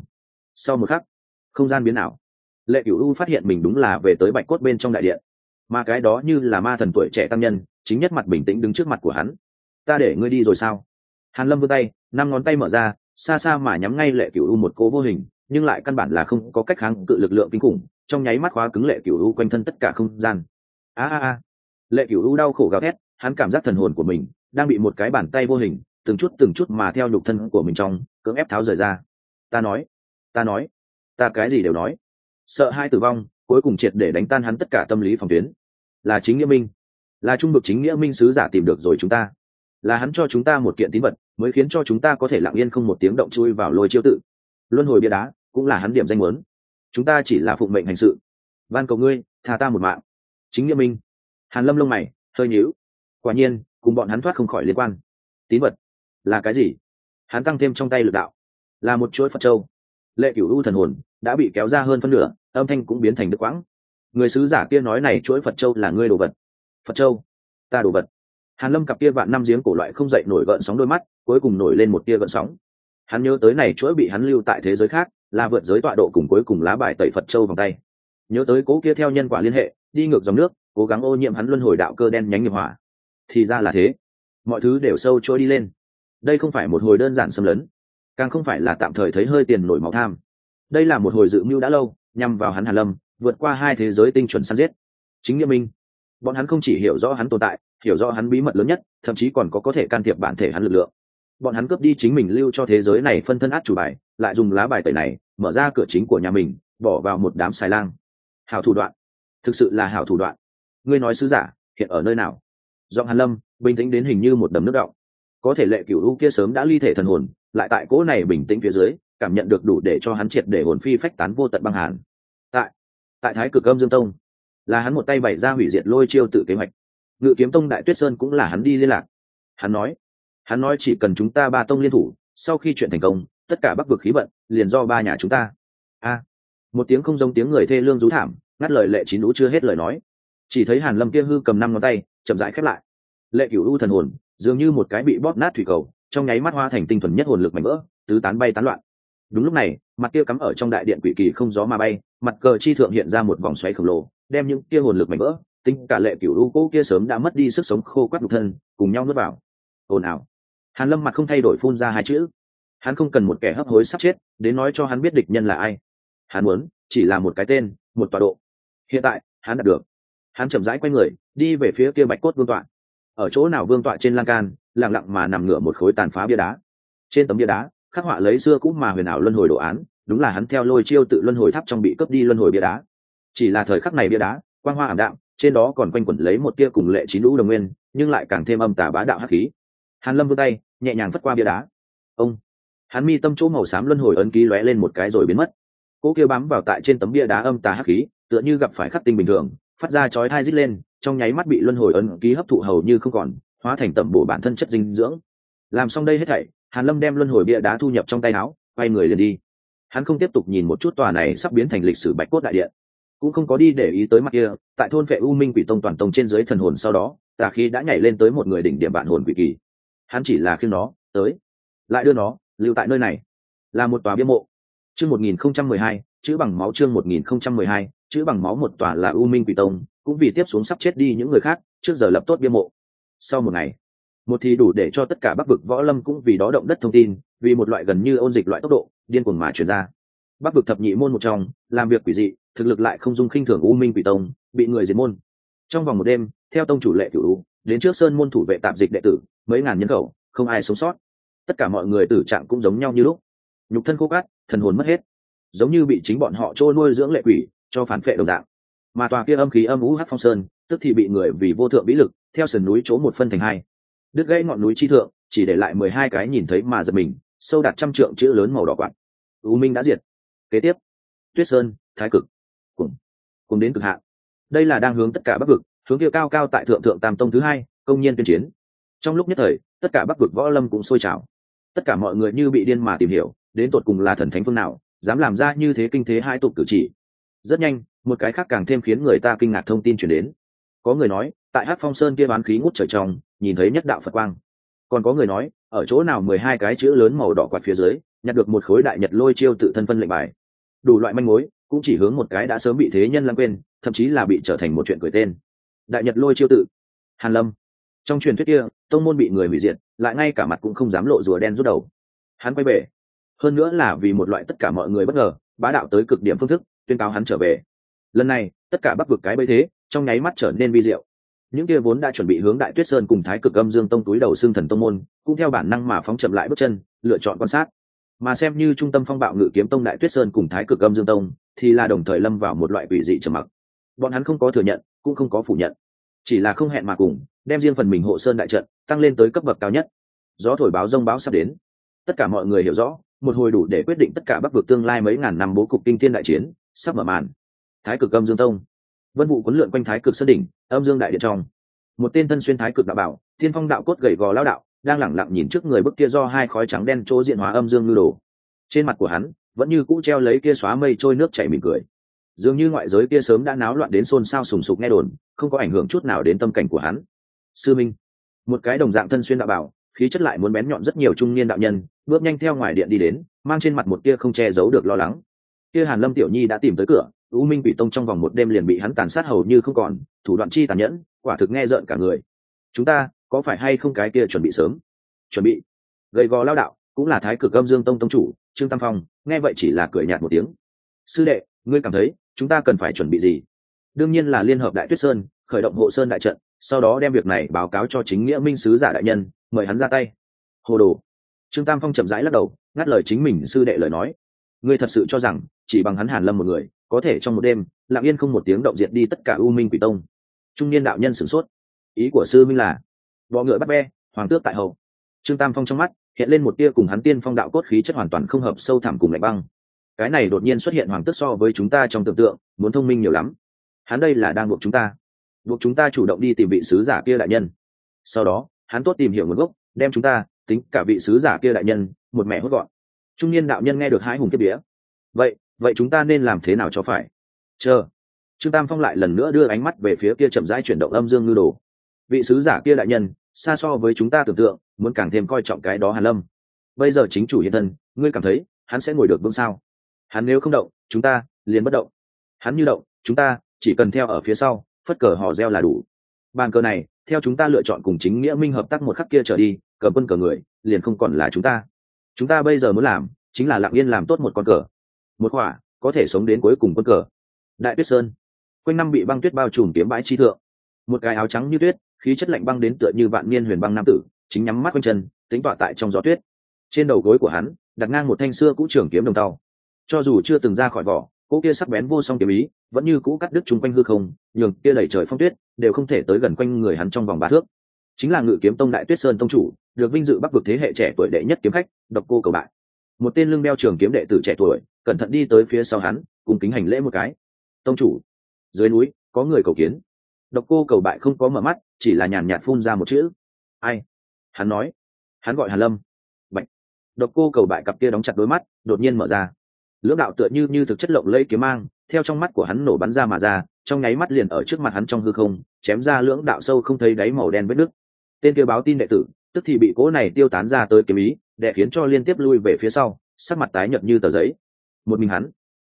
A: Sau một khắc, không gian biến ảo. Lệ cửu u phát hiện mình đúng là về tới bạch cốt bên trong đại điện. Mà cái đó như là ma thần tuổi trẻ tăng nhân, chính nhất mặt bình tĩnh đứng trước mặt của hắn. Ta để ngươi đi rồi sao? Hàn lâm vươn tay, năm ngón tay mở ra, xa xa mà nhắm ngay lệ cửu u một cố vô hình, nhưng lại căn bản là không có cách kháng cự lực lượng kinh khủng, trong nháy mắt khóa cứng lệ cửu u quanh thân tất cả không gian. A a a. Lệ cửu u đau khổ gào thét hắn cảm giác thần hồn của mình đang bị một cái bàn tay vô hình, từng chút từng chút mà theo nhục thân của mình trong, cưỡng ép tháo rời ra. Ta nói ta nói, ta cái gì đều nói. Sợ hai tử vong, cuối cùng triệt để đánh tan hắn tất cả tâm lý phòng tuyến. Là chính nghĩa minh, là trung bực chính nghĩa minh sứ giả tìm được rồi chúng ta. Là hắn cho chúng ta một kiện tín vật, mới khiến cho chúng ta có thể lặng yên không một tiếng động chui vào lôi chiêu tự. Luân hồi bia đá cũng là hắn điểm danh muốn. Chúng ta chỉ là phụng mệnh hành sự. Van cầu ngươi, tha ta một mạng. Chính nghĩa minh. Hàn lâm lông mày, hơi nhíu quả nhiên, cùng bọn hắn thoát không khỏi liên quan. Tín vật, là cái gì? Hắn tăng thêm trong tay lực đạo, là một chuỗi phật châu. Lệ cửu u thần hồn đã bị kéo ra hơn phân nửa, âm thanh cũng biến thành đức quãng. Người sứ giả kia nói này chuỗi phật châu là ngươi đồ vật. Phật châu, ta đồ vật. Hàn lâm cặp kia vạn năm giếng cổ loại không dậy nổi gợn sóng đôi mắt, cuối cùng nổi lên một tia gợn sóng. Hắn nhớ tới này chuỗi bị hắn lưu tại thế giới khác, là vượt giới tọa độ cùng cuối cùng lá bài tẩy phật châu vòng tay. Nhớ tới cố kia theo nhân quả liên hệ, đi ngược dòng nước, cố gắng ô nhiễm hắn luân hồi đạo cơ đen nhánh nghiệp hỏa thì ra là thế. Mọi thứ đều sâu trôi đi lên. Đây không phải một hồi đơn giản xâm lấn, càng không phải là tạm thời thấy hơi tiền nổi máu tham. Đây là một hồi dự mưu đã lâu, nhằm vào hắn hàn lâm, vượt qua hai thế giới tinh chuẩn săn giết. Chính nghĩa minh. Bọn hắn không chỉ hiểu rõ hắn tồn tại, hiểu rõ hắn bí mật lớn nhất, thậm chí còn có có thể can thiệp bản thể hắn lực lượng. Bọn hắn cướp đi chính mình lưu cho thế giới này phân thân át chủ bài, lại dùng lá bài tẩy này, mở ra cửa chính của nhà mình, bỏ vào một đám xài lang. Hảo thủ đoạn. Thực sự là hảo thủ đoạn. Ngươi nói sứ giả, hiện ở nơi nào? Giọng hàn lâm, bình tĩnh đến hình như một đầm nước động. Có thể lệ cửu u kia sớm đã ly thể thần hồn, lại tại cỗ này bình tĩnh phía dưới, cảm nhận được đủ để cho hắn triệt để hồn phi phách tán vô tận băng hàn. Tại tại thái cực âm dương tông, là hắn một tay bày ra hủy diệt lôi chiêu tự kế hoạch. Ngự kiếm tông đại tuyết sơn cũng là hắn đi liên lạc. Hắn nói hắn nói chỉ cần chúng ta ba tông liên thủ, sau khi chuyện thành công, tất cả bắc vực khí vận liền do ba nhà chúng ta. A, một tiếng không giống tiếng người thê lương rú thảm, ngắt lời lệ chín lũ chưa hết lời nói. Chỉ thấy hàn lâm kia hư cầm năm ngón tay chậm rãi khép lại. Lệ cửu u thần hồn dường như một cái bị bóp nát thủy cầu, trong nháy mắt hoa thành tinh thuần nhất hồn lực mảnh vỡ, tứ tán bay tán loạn. Đúng lúc này, mặt kia cắm ở trong đại điện quỷ kỳ không gió mà bay, mặt cờ chi thượng hiện ra một vòng xoáy khổng lồ, đem những kia hồn lực mảnh vỡ, tính cả lệ cửu u cũ kia sớm đã mất đi sức sống khô quắt nhục thân, cùng nhau nuốt vào. Ồn ào. Hàn lâm mặt không thay đổi phun ra hai chữ. Hắn không cần một kẻ hấp hối sắp chết, đến nói cho hắn biết địch nhân là ai. Hắn muốn, chỉ là một cái tên, một tọa độ. Hiện tại, hắn đạt được hắn chậm rãi quay người, đi về phía kia bạch cốt vương tọa. Ở chỗ nào vương tọa trên lan can, lặng lặng mà nằm ngửa một khối tàn phá bia đá. Trên tấm bia đá, khắc họa lấy xưa cũng mà huyền ảo luân hồi đồ án, đúng là hắn theo lôi chiêu tự luân hồi tháp trong bị cướp đi luân hồi bia đá. Chỉ là thời khắc này bia đá, quang hoa ảm đạm, trên đó còn quanh quẩn lấy một tia cùng lệ chín lũ đồng nguyên, nhưng lại càng thêm âm tà bá đạo hắc khí. Hàn lâm vươn tay, nhẹ nhàng vất qua bia đá. Ông! Hắn mi tâm chỗ màu xám luân hồi ấn ký lóe lên một cái rồi biến mất. Cỗ kia bám vào tại trên tấm bia đá âm tà hắc khí, tựa như gặp phải khắc tinh bình thường phát ra chói thai rít lên trong nháy mắt bị luân hồi ấn ký hấp thụ hầu như không còn hóa thành tẩm bổ bản thân chất dinh dưỡng. Làm xong đây hết thảy hàn lâm đem luân hồi bia đá thu nhập trong tay áo quay người liền đi. Hắn không tiếp tục nhìn một chút tòa này sắp biến thành lịch sử bạch cốt đại điện. Cũng không có đi để ý tới mặt kia tại thôn vệ u minh quỷ tông toàn tông trên dưới thần hồn sau đó tà khí đã nhảy lên tới một người đỉnh điểm bạn hồn vị kỳ. Hắn chỉ là khi nó tới. Lại đưa nó lưu tại nơi này. Là một tòa bia mộ. Chương 1012, chữ bằng máu chương một nghìn không trăm mười hai, chữ bằng máu một tòa là u minh quỷ tông, cũng vì tiếp xuống sắp chết đi những người khác, trước giờ lập tốt bia mộ. Sau một ngày, một thì đủ để cho tất cả bắc vực võ lâm cũng vì đó động đất thông tin, vì một loại gần như ôn dịch loại tốc độ, điên cuồng mà truyền ra. Bắc vực thập nhị môn một trong, làm việc quỷ dị, thực lực lại không dung khinh thường u minh quỷ tông, bị người diệt môn. Trong vòng một đêm, theo tông chủ lệ cửu đến trước sơn môn thủ vệ tạm dịch đệ tử, mấy ngàn nhân khẩu, không ai sống sót. Tất cả mọi người tử trạng cũng giống nhau như lúc. Nhục thân khô cát, thần hồn mất hết giống như bị chính bọn họ trôi nuôi dưỡng lệ quỷ, cho phản phệ đồng dạng. Mà tòa kia âm khí âm ú hát phong sơn, tức thì bị người vì vô thượng vĩ lực, theo sườn núi chỗ một phân thành hai. Đứt gãy ngọn núi chi thượng, chỉ để lại mười hai cái nhìn thấy mà giật mình, sâu đạt trăm trượng chữ lớn màu đỏ quạt. U minh đã diệt. Kế tiếp, tuyết sơn, thái cực. Cùng cùng đến cực hạn. Đây là đang hướng tất cả bắc vực, hướng kia cao cao tại thượng thượng tam tông thứ hai, công nhiên tuyên chiến. Trong lúc nhất thời, tất cả bắc vực võ lâm cũng sôi trào. Tất cả mọi người như bị điên mà tìm hiểu, đến tột cùng là thần thánh phương nào dám làm ra như thế kinh thế hai tục cử chỉ. Rất nhanh, một cái khác càng thêm khiến người ta kinh ngạc thông tin chuyển đến. Có người nói, tại hát phong sơn kia bán khí ngút trời trong, nhìn thấy nhất đạo phật quang. Còn có người nói, ở chỗ nào mười hai cái chữ lớn màu đỏ quạt phía dưới, nhặt được một khối đại nhật lôi chiêu tự thân phân lệnh bài. Đủ loại manh mối, cũng chỉ hướng một cái đã sớm bị thế nhân lãng quên, thậm chí là bị trở thành một chuyện cười tên. Đại nhật lôi chiêu tự. Hàn lâm. Trong truyền thuyết kia, tông môn bị người hủy diệt, lại ngay cả mặt cũng không dám lộ rùa đen rút đầu. Hắn quay về hơn nữa là vì một loại tất cả mọi người bất ngờ, bá đạo tới cực điểm phương thức, tuyên cáo hắn trở về. Lần này, tất cả bắc vực cái bấy thế, trong nháy mắt trở nên vi diệu. Những kia vốn đã chuẩn bị hướng đại tuyết sơn cùng thái cực âm dương tông túi đầu xương thần tông môn, cũng theo bản năng mà phóng chậm lại bước chân, lựa chọn quan sát. Mà xem như trung tâm phong bạo ngự kiếm tông đại tuyết sơn cùng thái cực âm dương tông, thì là đồng thời lâm vào một loại quỷ dị trầm mặc. Bọn hắn không có thừa nhận, cũng không có phủ nhận. Chỉ là không hẹn mà cùng, đem riêng phần mình hộ sơn đại trận, tăng lên tới cấp bậc cao nhất. Gió thổi báo rông báo sắp đến. Tất cả mọi người hiểu rõ một hồi đủ để quyết định tất cả bắc vực tương lai mấy ngàn năm bố cục kinh thiên đại chiến, sắp mở màn. Thái cực âm dương tông. Vân vụ quấn lượn quanh thái cực sơn đỉnh, âm dương đại điện trong. Một tên thân xuyên thái cực đạo bảo, thiên phong đạo cốt gầy gò lao đạo, đang lẳng lặng nhìn trước người bức kia do hai khói trắng đen chỗ diện hóa âm dương ngư đồ. Trên mặt của hắn, vẫn như cũ treo lấy kia xóa mây trôi nước chảy mỉm cười. Dường như ngoại giới kia sớm đã náo loạn đến xôn xao sùng sục nghe đồn, không có ảnh hưởng chút nào đến tâm cảnh của hắn. Sư minh. Một cái đồng dạng thân xuyên đạo bảo khí chất lại muốn bén nhọn rất nhiều trung niên đạo nhân, bước nhanh theo ngoài điện đi đến, mang trên mặt một tia không che giấu được lo lắng. Kia hàn lâm tiểu nhi đã tìm tới cửa, u minh bị tông trong vòng một đêm liền bị hắn tàn sát hầu như không còn, thủ đoạn chi tàn nhẫn, quả thực nghe rợn cả người. Chúng ta, có phải hay không cái kia chuẩn bị sớm? Chuẩn bị. Gầy gò lao đạo, cũng là thái cực âm dương tông tông chủ, trương tam phong, nghe vậy chỉ là cười nhạt một tiếng. Sư đệ, ngươi cảm thấy, chúng ta cần phải chuẩn bị gì? Đương nhiên là liên hợp đại tuyết sơn, khởi động hộ sơn đại trận, sau đó đem việc này báo cáo cho chính nghĩa minh sứ giả đại nhân mời hắn ra tay. Hồ đồ. Trương tam phong chậm rãi lắc đầu, ngắt lời chính mình sư đệ lời nói. Ngươi thật sự cho rằng, chỉ bằng hắn hàn lâm một người, có thể trong một đêm, lặng yên không một tiếng động diệt đi tất cả u minh quỷ tông. Trung niên đạo nhân sửng sốt. Ý của sư minh là, bọ ngựa bắt be, hoàng tước tại hậu trương tam phong trong mắt, hiện lên một tia cùng hắn tiên phong đạo cốt khí chất hoàn toàn không hợp sâu thẳm cùng lạnh băng. Cái này đột nhiên xuất hiện hoàng tước so với chúng ta trong tưởng tượng, muốn thông minh nhiều lắm. Hắn đây là đang buộc chúng ta. Buộc chúng ta chủ động đi tìm vị sứ giả kia đại nhân. Sau đó hắn tốt tìm hiểu nguồn gốc, đem chúng ta, tính cả vị sứ giả kia đại nhân, một mẹ hốt gọn. Trung niên đạo nhân nghe được hai hùng kiếp đĩa vậy vậy chúng ta nên làm thế nào cho phải? Chờ. Trương tam phong lại lần nữa đưa ánh mắt về phía kia chậm rãi chuyển động âm dương ngư đồ. Vị sứ giả kia đại nhân, xa so với chúng ta tưởng tượng, muốn càng thêm coi trọng cái đó hàn lâm. Bây giờ chính chủ hiện thân, ngươi cảm thấy, hắn sẽ ngồi được vững sao? Hắn nếu không động, chúng ta liền bất động. Hắn như động, chúng ta chỉ cần theo ở phía sau, phất cờ hò reo là đủ bàn cờ này, theo chúng ta lựa chọn cùng chính nghĩa minh hợp tác một khắc kia trở đi, cờ quân cờ người, liền không còn là chúng ta. Chúng ta bây giờ muốn làm, chính là lặng yên làm tốt một con cờ. Một khỏa có thể sống đến cuối cùng quân cờ. Đại tuyết sơn. Quanh năm bị băng tuyết bao trùm kiếm bãi chi thượng. Một cái áo trắng như tuyết, khí chất lạnh băng đến tựa như vạn niên huyền băng nam tử, chính nhắm mắt quanh chân, tính tọa tại trong gió tuyết. Trên đầu gối của hắn, đặt ngang một thanh xưa cũ trường kiếm đồng tàu. Cho dù chưa từng ra khỏi vỏ cỗ kia sắc bén vô song kiếm ý, vẫn như cũ cắt đứt chung quanh hư không, nhường kia đẩy trời phong tuyết đều không thể tới gần quanh người hắn trong vòng ba thước. Chính là ngự kiếm tông đại tuyết sơn tông chủ, được vinh dự bắc vực thế hệ trẻ tuổi đệ nhất kiếm khách, độc cô cầu bại. Một tên lưng đeo trường kiếm đệ tử trẻ tuổi, cẩn thận đi tới phía sau hắn, cùng kính hành lễ một cái. Tông chủ. Dưới núi, có người cầu kiến. Độc cô cầu bại không có mở mắt, chỉ là nhàn nhạt phun ra một chữ. Ai? Hắn nói. Hắn gọi hàn lâm. Bệnh. độc cô cầu bại cặp kia đóng chặt đôi mắt, đột nhiên mở ra lưỡng đạo tựa như như thực chất lộng lây kiếm mang, theo trong mắt của hắn nổ bắn ra mà ra, trong nháy mắt liền ở trước mặt hắn trong hư không, chém ra lưỡng đạo sâu không thấy đáy màu đen vết nứt. Tên kia báo tin đệ tử, tức thì bị cố này tiêu tán ra tới kiếm ý, đệ khiến cho liên tiếp lui về phía sau, sắc mặt tái nhợt như tờ giấy. Một mình hắn,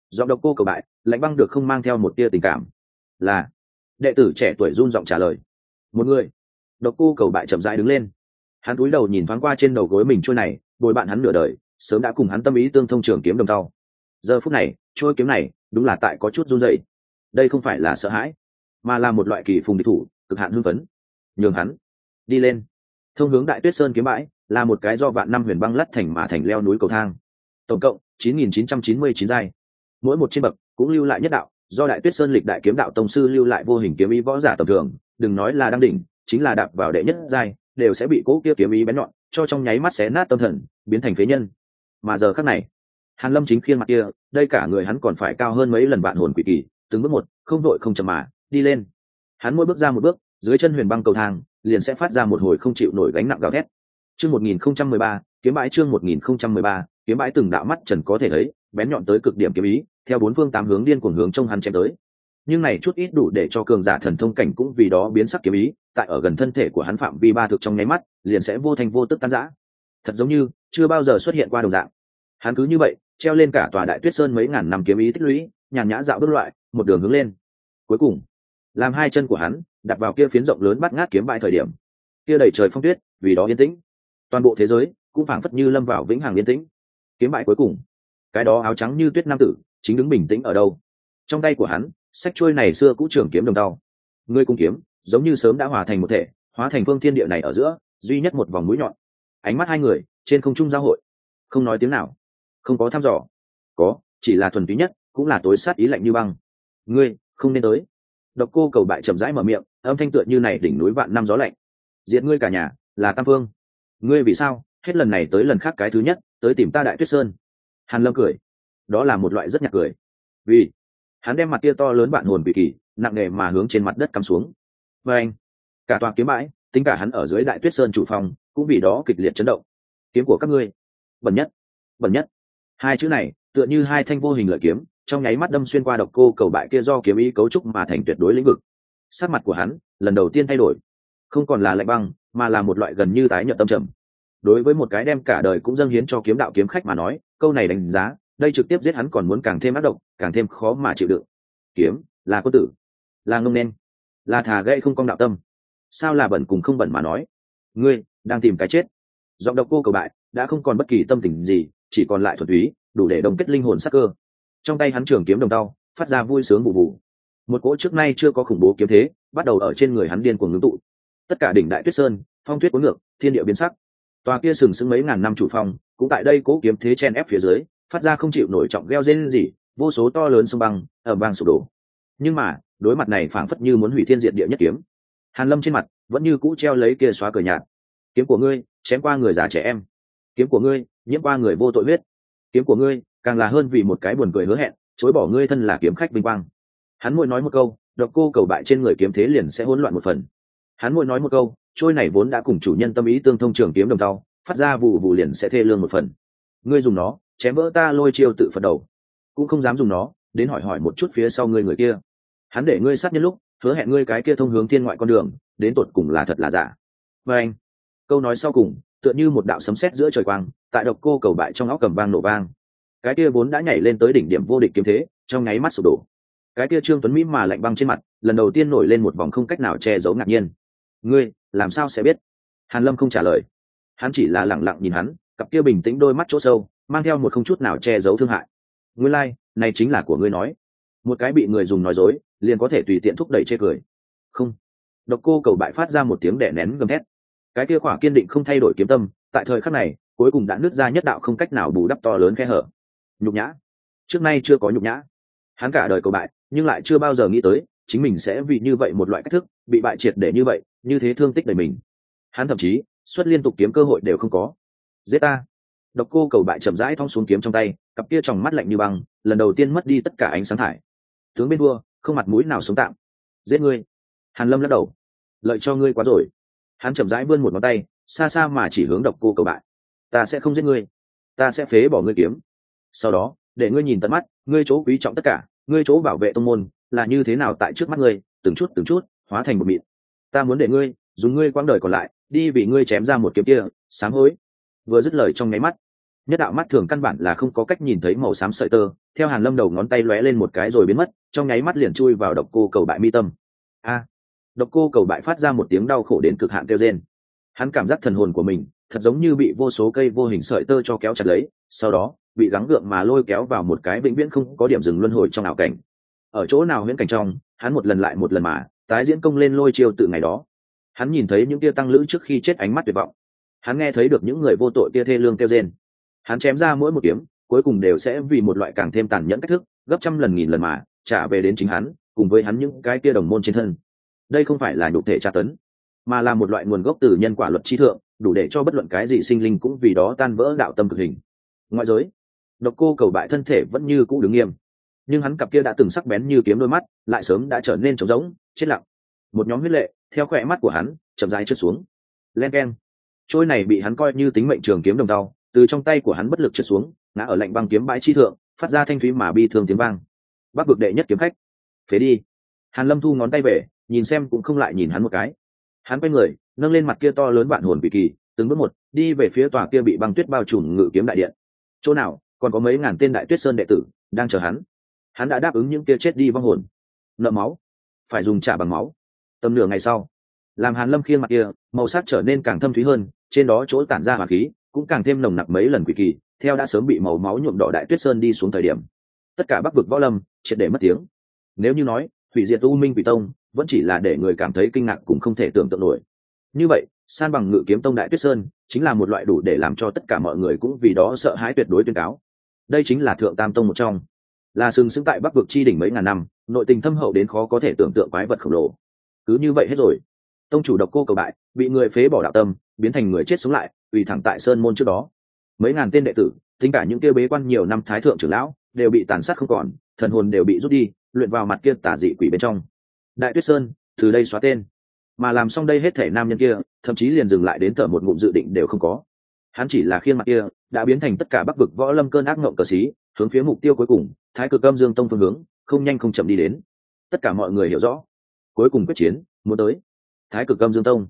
A: giọng độc cô cầu bại, lạnh băng được không mang theo một tia tình cảm. Là, đệ tử trẻ tuổi run giọng trả lời. Một người, độc cô cầu bại chậm rãi đứng lên. Hắn cúi đầu nhìn thoáng qua trên đầu gối mình trôi này, bồi bạn hắn nửa đời, sớm đã cùng hắn tâm ý tương thông trường kiếm đồng tàu giờ phút này trôi kiếm này đúng là tại có chút run dậy đây không phải là sợ hãi, mà là một loại kỳ phùng địch thủ, cực hạn hưng phấn. Nhường hắn đi lên. Thông hướng đại tuyết sơn kiếm bãi là một cái do vạn năm huyền băng lắt thành mà thành leo núi cầu thang. Tổng cộng 9.999 giai. Mỗi một trên bậc cũng lưu lại nhất đạo, do đại tuyết sơn lịch đại kiếm đạo tông sư lưu lại vô hình kiếm ý võ giả tầm thường, đừng nói là đăng đỉnh, chính là đạp vào đệ nhất giai, đều sẽ bị cố kia kiếm ý bén nhọn, cho trong nháy mắt xé nát tâm thần, biến thành phế nhân. Mà giờ khắc này hàn lâm chính khiên mặt kia, đây cả người hắn còn phải cao hơn mấy lần vạn hồn quỷ kỳ, từng bước một, không vội không chậm mà, đi lên. Hắn mỗi bước ra một bước, dưới chân huyền băng cầu thang, liền sẽ phát ra một hồi không chịu nổi gánh nặng gào thét. Chương 1013 kiếm bãi chương 1013 kiếm bãi từng đạo mắt trần có thể thấy, bén nhọn tới cực điểm kiếm ý, theo bốn phương tám hướng điên cuồng hướng trong hắn chém tới. Nhưng này chút ít đủ để cho cường giả thần thông cảnh cũng vì đó biến sắc kiếm ý, tại ở gần thân thể của hắn phạm vi ba thực trong nháy mắt, liền sẽ vô thành vô tức tan rã. Thật giống như, chưa bao giờ xuất hiện qua đồng dạng. Hắn cứ như vậy treo lên cả tòa đại tuyết sơn mấy ngàn năm kiếm ý tích lũy, nhàn nhã dạo bước loại, một đường hướng lên. Cuối cùng, làm hai chân của hắn đặt vào kia phiến rộng lớn bắt ngát kiếm bại thời điểm. Kia đầy trời phong tuyết, vì đó yên tĩnh. Toàn bộ thế giới cũng phảng phất như lâm vào vĩnh hằng yên tĩnh. Kiếm bại cuối cùng, cái đó áo trắng như tuyết nam tử, chính đứng bình tĩnh ở đâu? Trong tay của hắn, sách trôi này xưa cũ trưởng kiếm đồng đau ngươi cung kiếm, giống như sớm đã hòa thành một thể, hóa thành phương thiên địa này ở giữa, duy nhất một vòng mũi nhọn. Ánh mắt hai người, trên không trung giao hội. Không nói tiếng nào không có thăm dò. Có, chỉ là thuần túy nhất, cũng là tối sát ý lạnh như băng. Ngươi, không nên tới. Độc cô cầu bại chậm rãi mở miệng, âm thanh tựa như này đỉnh núi vạn năm gió lạnh. Diện ngươi cả nhà, là tam phương. Ngươi vì sao, hết lần này tới lần khác cái thứ nhất, tới tìm ta đại tuyết sơn? Hàn lâm cười. Đó là một loại rất nhạc cười. Vì, hắn đem mặt tia to lớn bạn hồn bị kỳ, nặng nề mà hướng trên mặt đất cắm xuống. Và anh, cả tòa kiếm bãi, tính cả hắn ở dưới đại tuyết sơn chủ phòng, cũng vì đó kịch liệt chấn động. Kiếm của các ngươi, bẩn nhất bẩn nhất hai chữ này, tựa như hai thanh vô hình lợi kiếm, trong nháy mắt đâm xuyên qua độc cô cầu bại kia do kiếm ý cấu trúc mà thành tuyệt đối lĩnh vực. Sắc mặt của hắn, lần đầu tiên thay đổi. Không còn là lạnh băng, mà là một loại gần như tái nhợt tâm trầm. Đối với một cái đem cả đời cũng dâng hiến cho kiếm đạo kiếm khách mà nói, câu này đánh giá, đây trực tiếp giết hắn còn muốn càng thêm ác độc, càng thêm khó mà chịu đựng. Kiếm, là quân tử, là ngông nên, là thà gậy không cong đạo tâm. Sao là bẩn cùng không bẩn mà nói? Ngươi, đang tìm cái chết. Giọng độc cô cầu bại, đã không còn bất kỳ tâm tình gì chỉ còn lại thuần túy, đủ để đồng kết linh hồn sắc cơ. Trong tay hắn trường kiếm đồng đau phát ra vui sướng vụ vụ một cỗ trước nay chưa có khủng bố kiếm thế, bắt đầu ở trên người hắn điên cuồng ngưng tụ. Tất cả đỉnh đại tuyết sơn, phong tuyết cuốn ngược, thiên địa biến sắc. Tòa kia sừng sững mấy ngàn năm chủ phong, cũng tại đây cố kiếm thế chen ép phía dưới, phát ra không chịu nổi trọng gheo rên gì vô số to lớn sông băng ở bang sụp đổ. Nhưng mà, đối mặt này phảng phất như muốn hủy thiên diện địa nhất kiếm. Hàn lâm trên mặt vẫn như cũ treo lấy kia xóa cờ nhạt. Kiếm của ngươi, chém qua người già trẻ em kiếm của ngươi, nhiễm qua người vô tội huyết. Kiếm của ngươi, càng là hơn vì một cái buồn cười hứa hẹn, chối bỏ ngươi thân là kiếm khách vinh quang. Hắn môi nói một câu, độc cô cầu bại trên người kiếm thế liền sẽ hỗn loạn một phần. Hắn môi nói một câu, trôi này vốn đã cùng chủ nhân tâm ý tương thông trường kiếm đồng tàu phát ra vụ vụ liền sẽ thê lương một phần. Ngươi dùng nó, chém vỡ ta lôi chiêu tự phật đầu. Cũng không dám dùng nó, đến hỏi hỏi một chút phía sau ngươi người kia. Hắn để ngươi sát nhân lúc, hứa hẹn ngươi cái kia thông hướng thiên ngoại con đường, đến tột cùng là thật là giả. Và anh, câu nói sau cùng tựa như một đạo sấm sét giữa trời quang tại độc cô cầu bại trong óc cầm vang nổ vang. Cái kia vốn đã nhảy lên tới đỉnh điểm vô địch kiếm thế trong nháy mắt sụp đổ. Cái kia trương tuấn mỹ mà lạnh băng trên mặt lần đầu tiên nổi lên một vòng không cách nào che giấu ngạc nhiên. Ngươi làm sao sẽ biết? Hàn lâm không trả lời. Hắn chỉ là lẳng lặng nhìn hắn cặp kia bình tĩnh đôi mắt chỗ sâu mang theo một không chút nào che giấu thương hại. Ngươi lai、like, này chính là của ngươi nói. Một cái bị người dùng nói dối liền có thể tùy tiện thúc đẩy chê cười. Không. Độc cô cầu bại phát ra một tiếng đẻ nén gầm thét cái kia khỏa kiên định không thay đổi kiếm tâm, tại thời khắc này, cuối cùng đã nứt ra nhất đạo không cách nào bù đắp to lớn khe hở. Nhục nhã. Trước nay chưa có nhục nhã. Hắn cả đời cầu bại, nhưng lại chưa bao giờ nghĩ tới, chính mình sẽ vì như vậy một loại cách thức, bị bại triệt để như vậy, như thế thương tích đầy mình. Hắn thậm chí, xuất liên tục kiếm cơ hội đều không có. Giết ta. Độc cô cầu bại chậm rãi thong xuống kiếm trong tay, cặp kia tròng mắt lạnh như băng, lần đầu tiên mất đi tất cả ánh sáng thải. Tướng bên vua, không mặt mũi nào sống tạm. Giết ngươi. Hàn lâm lắc đầu. Lợi cho ngươi quá rồi hắn chậm rãi vươn một ngón tay, xa xa mà chỉ hướng độc cô cầu bại. Ta sẽ không giết ngươi. Ta sẽ phế bỏ ngươi kiếm. Sau đó, để ngươi nhìn tận mắt, ngươi chỗ quý trọng tất cả, ngươi chỗ bảo vệ tông môn, là như thế nào tại trước mắt ngươi, từng chút từng chút, hóa thành một mịn. Ta muốn để ngươi, dùng ngươi quãng đời còn lại, đi vì ngươi chém ra một kiếm kia sáng hối. Vừa dứt lời trong nháy mắt, nhất đạo mắt thường căn bản là không có cách nhìn thấy màu xám sợi tơ, theo hàn lâm đầu ngón tay lóe lên một cái rồi biến mất, trong nháy mắt liền chui vào độc cô cầu bại mi tâm. A! Độc cô cầu bại phát ra một tiếng đau khổ đến cực hạn kêu rên. Hắn cảm giác thần hồn của mình, thật giống như bị vô số cây vô hình sợi tơ cho kéo chặt lấy, sau đó, bị gắng gượng mà lôi kéo vào một cái vĩnh viễn không có điểm dừng luân hồi trong ảo cảnh. Ở chỗ nào huyễn cảnh trong, hắn một lần lại một lần mà, tái diễn công lên lôi chiêu từ ngày đó. Hắn nhìn thấy những tia tăng lữ trước khi chết ánh mắt tuyệt vọng. Hắn nghe thấy được những người vô tội kia thê lương kêu rên. Hắn chém ra mỗi một kiếm, cuối cùng đều sẽ vì một loại càng thêm tàn nhẫn cách thức, gấp trăm lần nghìn lần mà, trả về đến chính hắn, cùng với hắn những cái kia đồng môn trên thân đây không phải là nhục thể tra tấn, mà là một loại nguồn gốc từ nhân quả luật trí thượng, đủ để cho bất luận cái gì sinh linh cũng vì đó tan vỡ đạo tâm cực hình. Ngoại giới, độc cô cầu bại thân thể vẫn như cũ đứng nghiêm, nhưng hắn cặp kia đã từng sắc bén như kiếm đôi mắt, lại sớm đã trở nên trống rỗng, chết lặng. Một nhóm huyết lệ, theo khỏe mắt của hắn, chậm rãi trượt xuống. Len keng. Trôi này bị hắn coi như tính mệnh trường kiếm đồng tàu từ trong tay của hắn bất lực trượt xuống, ngã ở lạnh băng kiếm bãi chi thượng, phát ra thanh thúy mà bi thương tiếng vang. Bắc vực đệ nhất kiếm khách. Phế đi. Hàn lâm thu ngón tay về nhìn xem cũng không lại nhìn hắn một cái. Hắn quay người, nâng lên mặt kia to lớn vạn hồn bị kỳ, từng bước một, đi về phía tòa kia bị băng tuyết bao trùm ngự kiếm đại điện. Chỗ nào, còn có mấy ngàn tên đại tuyết sơn đệ tử đang chờ hắn. Hắn đã đáp ứng những kia chết đi vong hồn. Nợ máu. Phải dùng trả bằng máu. Tầm nửa ngày sau, làm hàn lâm khiên mặt kia, màu sắc trở nên càng thâm thúy hơn, trên đó chỗ tản ra hỏa khí, cũng càng thêm nồng nặc mấy lần quỷ kỳ, theo đã sớm bị màu máu nhuộm đỏ đại tuyết sơn đi xuống thời điểm. Tất cả bắc vực võ lâm, triệt để mất tiếng. Nếu như nói, hủy diệt u minh quỷ tông vẫn chỉ là để người cảm thấy kinh ngạc cũng không thể tưởng tượng nổi. Như vậy, san bằng ngự kiếm tông đại tuyết sơn chính là một loại đủ để làm cho tất cả mọi người cũng vì đó sợ hãi tuyệt đối tuyên cáo. Đây chính là thượng tam tông một trong. Là sừng sững tại bắc vực chi đỉnh mấy ngàn năm, nội tình thâm hậu đến khó có thể tưởng tượng quái vật khổng lồ. Cứ như vậy hết rồi. Tông chủ độc cô cầu bại, bị người phế bỏ đạo tâm, biến thành người chết sống lại, ủy thẳng tại sơn môn trước đó. Mấy ngàn tên đệ tử, tính cả những kia bế quan nhiều năm thái thượng trưởng lão, đều bị tàn sát không còn, thần hồn đều bị rút đi, luyện vào mặt kia tả dị quỷ bên trong đại tuyết sơn, từ đây xóa tên. Mà làm xong đây hết thể nam nhân kia, thậm chí liền dừng lại đến thở một ngụm dự định đều không có. Hắn chỉ là khiên mặt kia, đã biến thành tất cả bắc vực võ lâm cơn ác ngộng cờ xí, hướng phía mục tiêu cuối cùng, thái cực âm dương tông phương hướng, không nhanh không chậm đi đến. Tất cả mọi người hiểu rõ. Cuối cùng quyết chiến, muốn tới. Thái cực âm dương tông.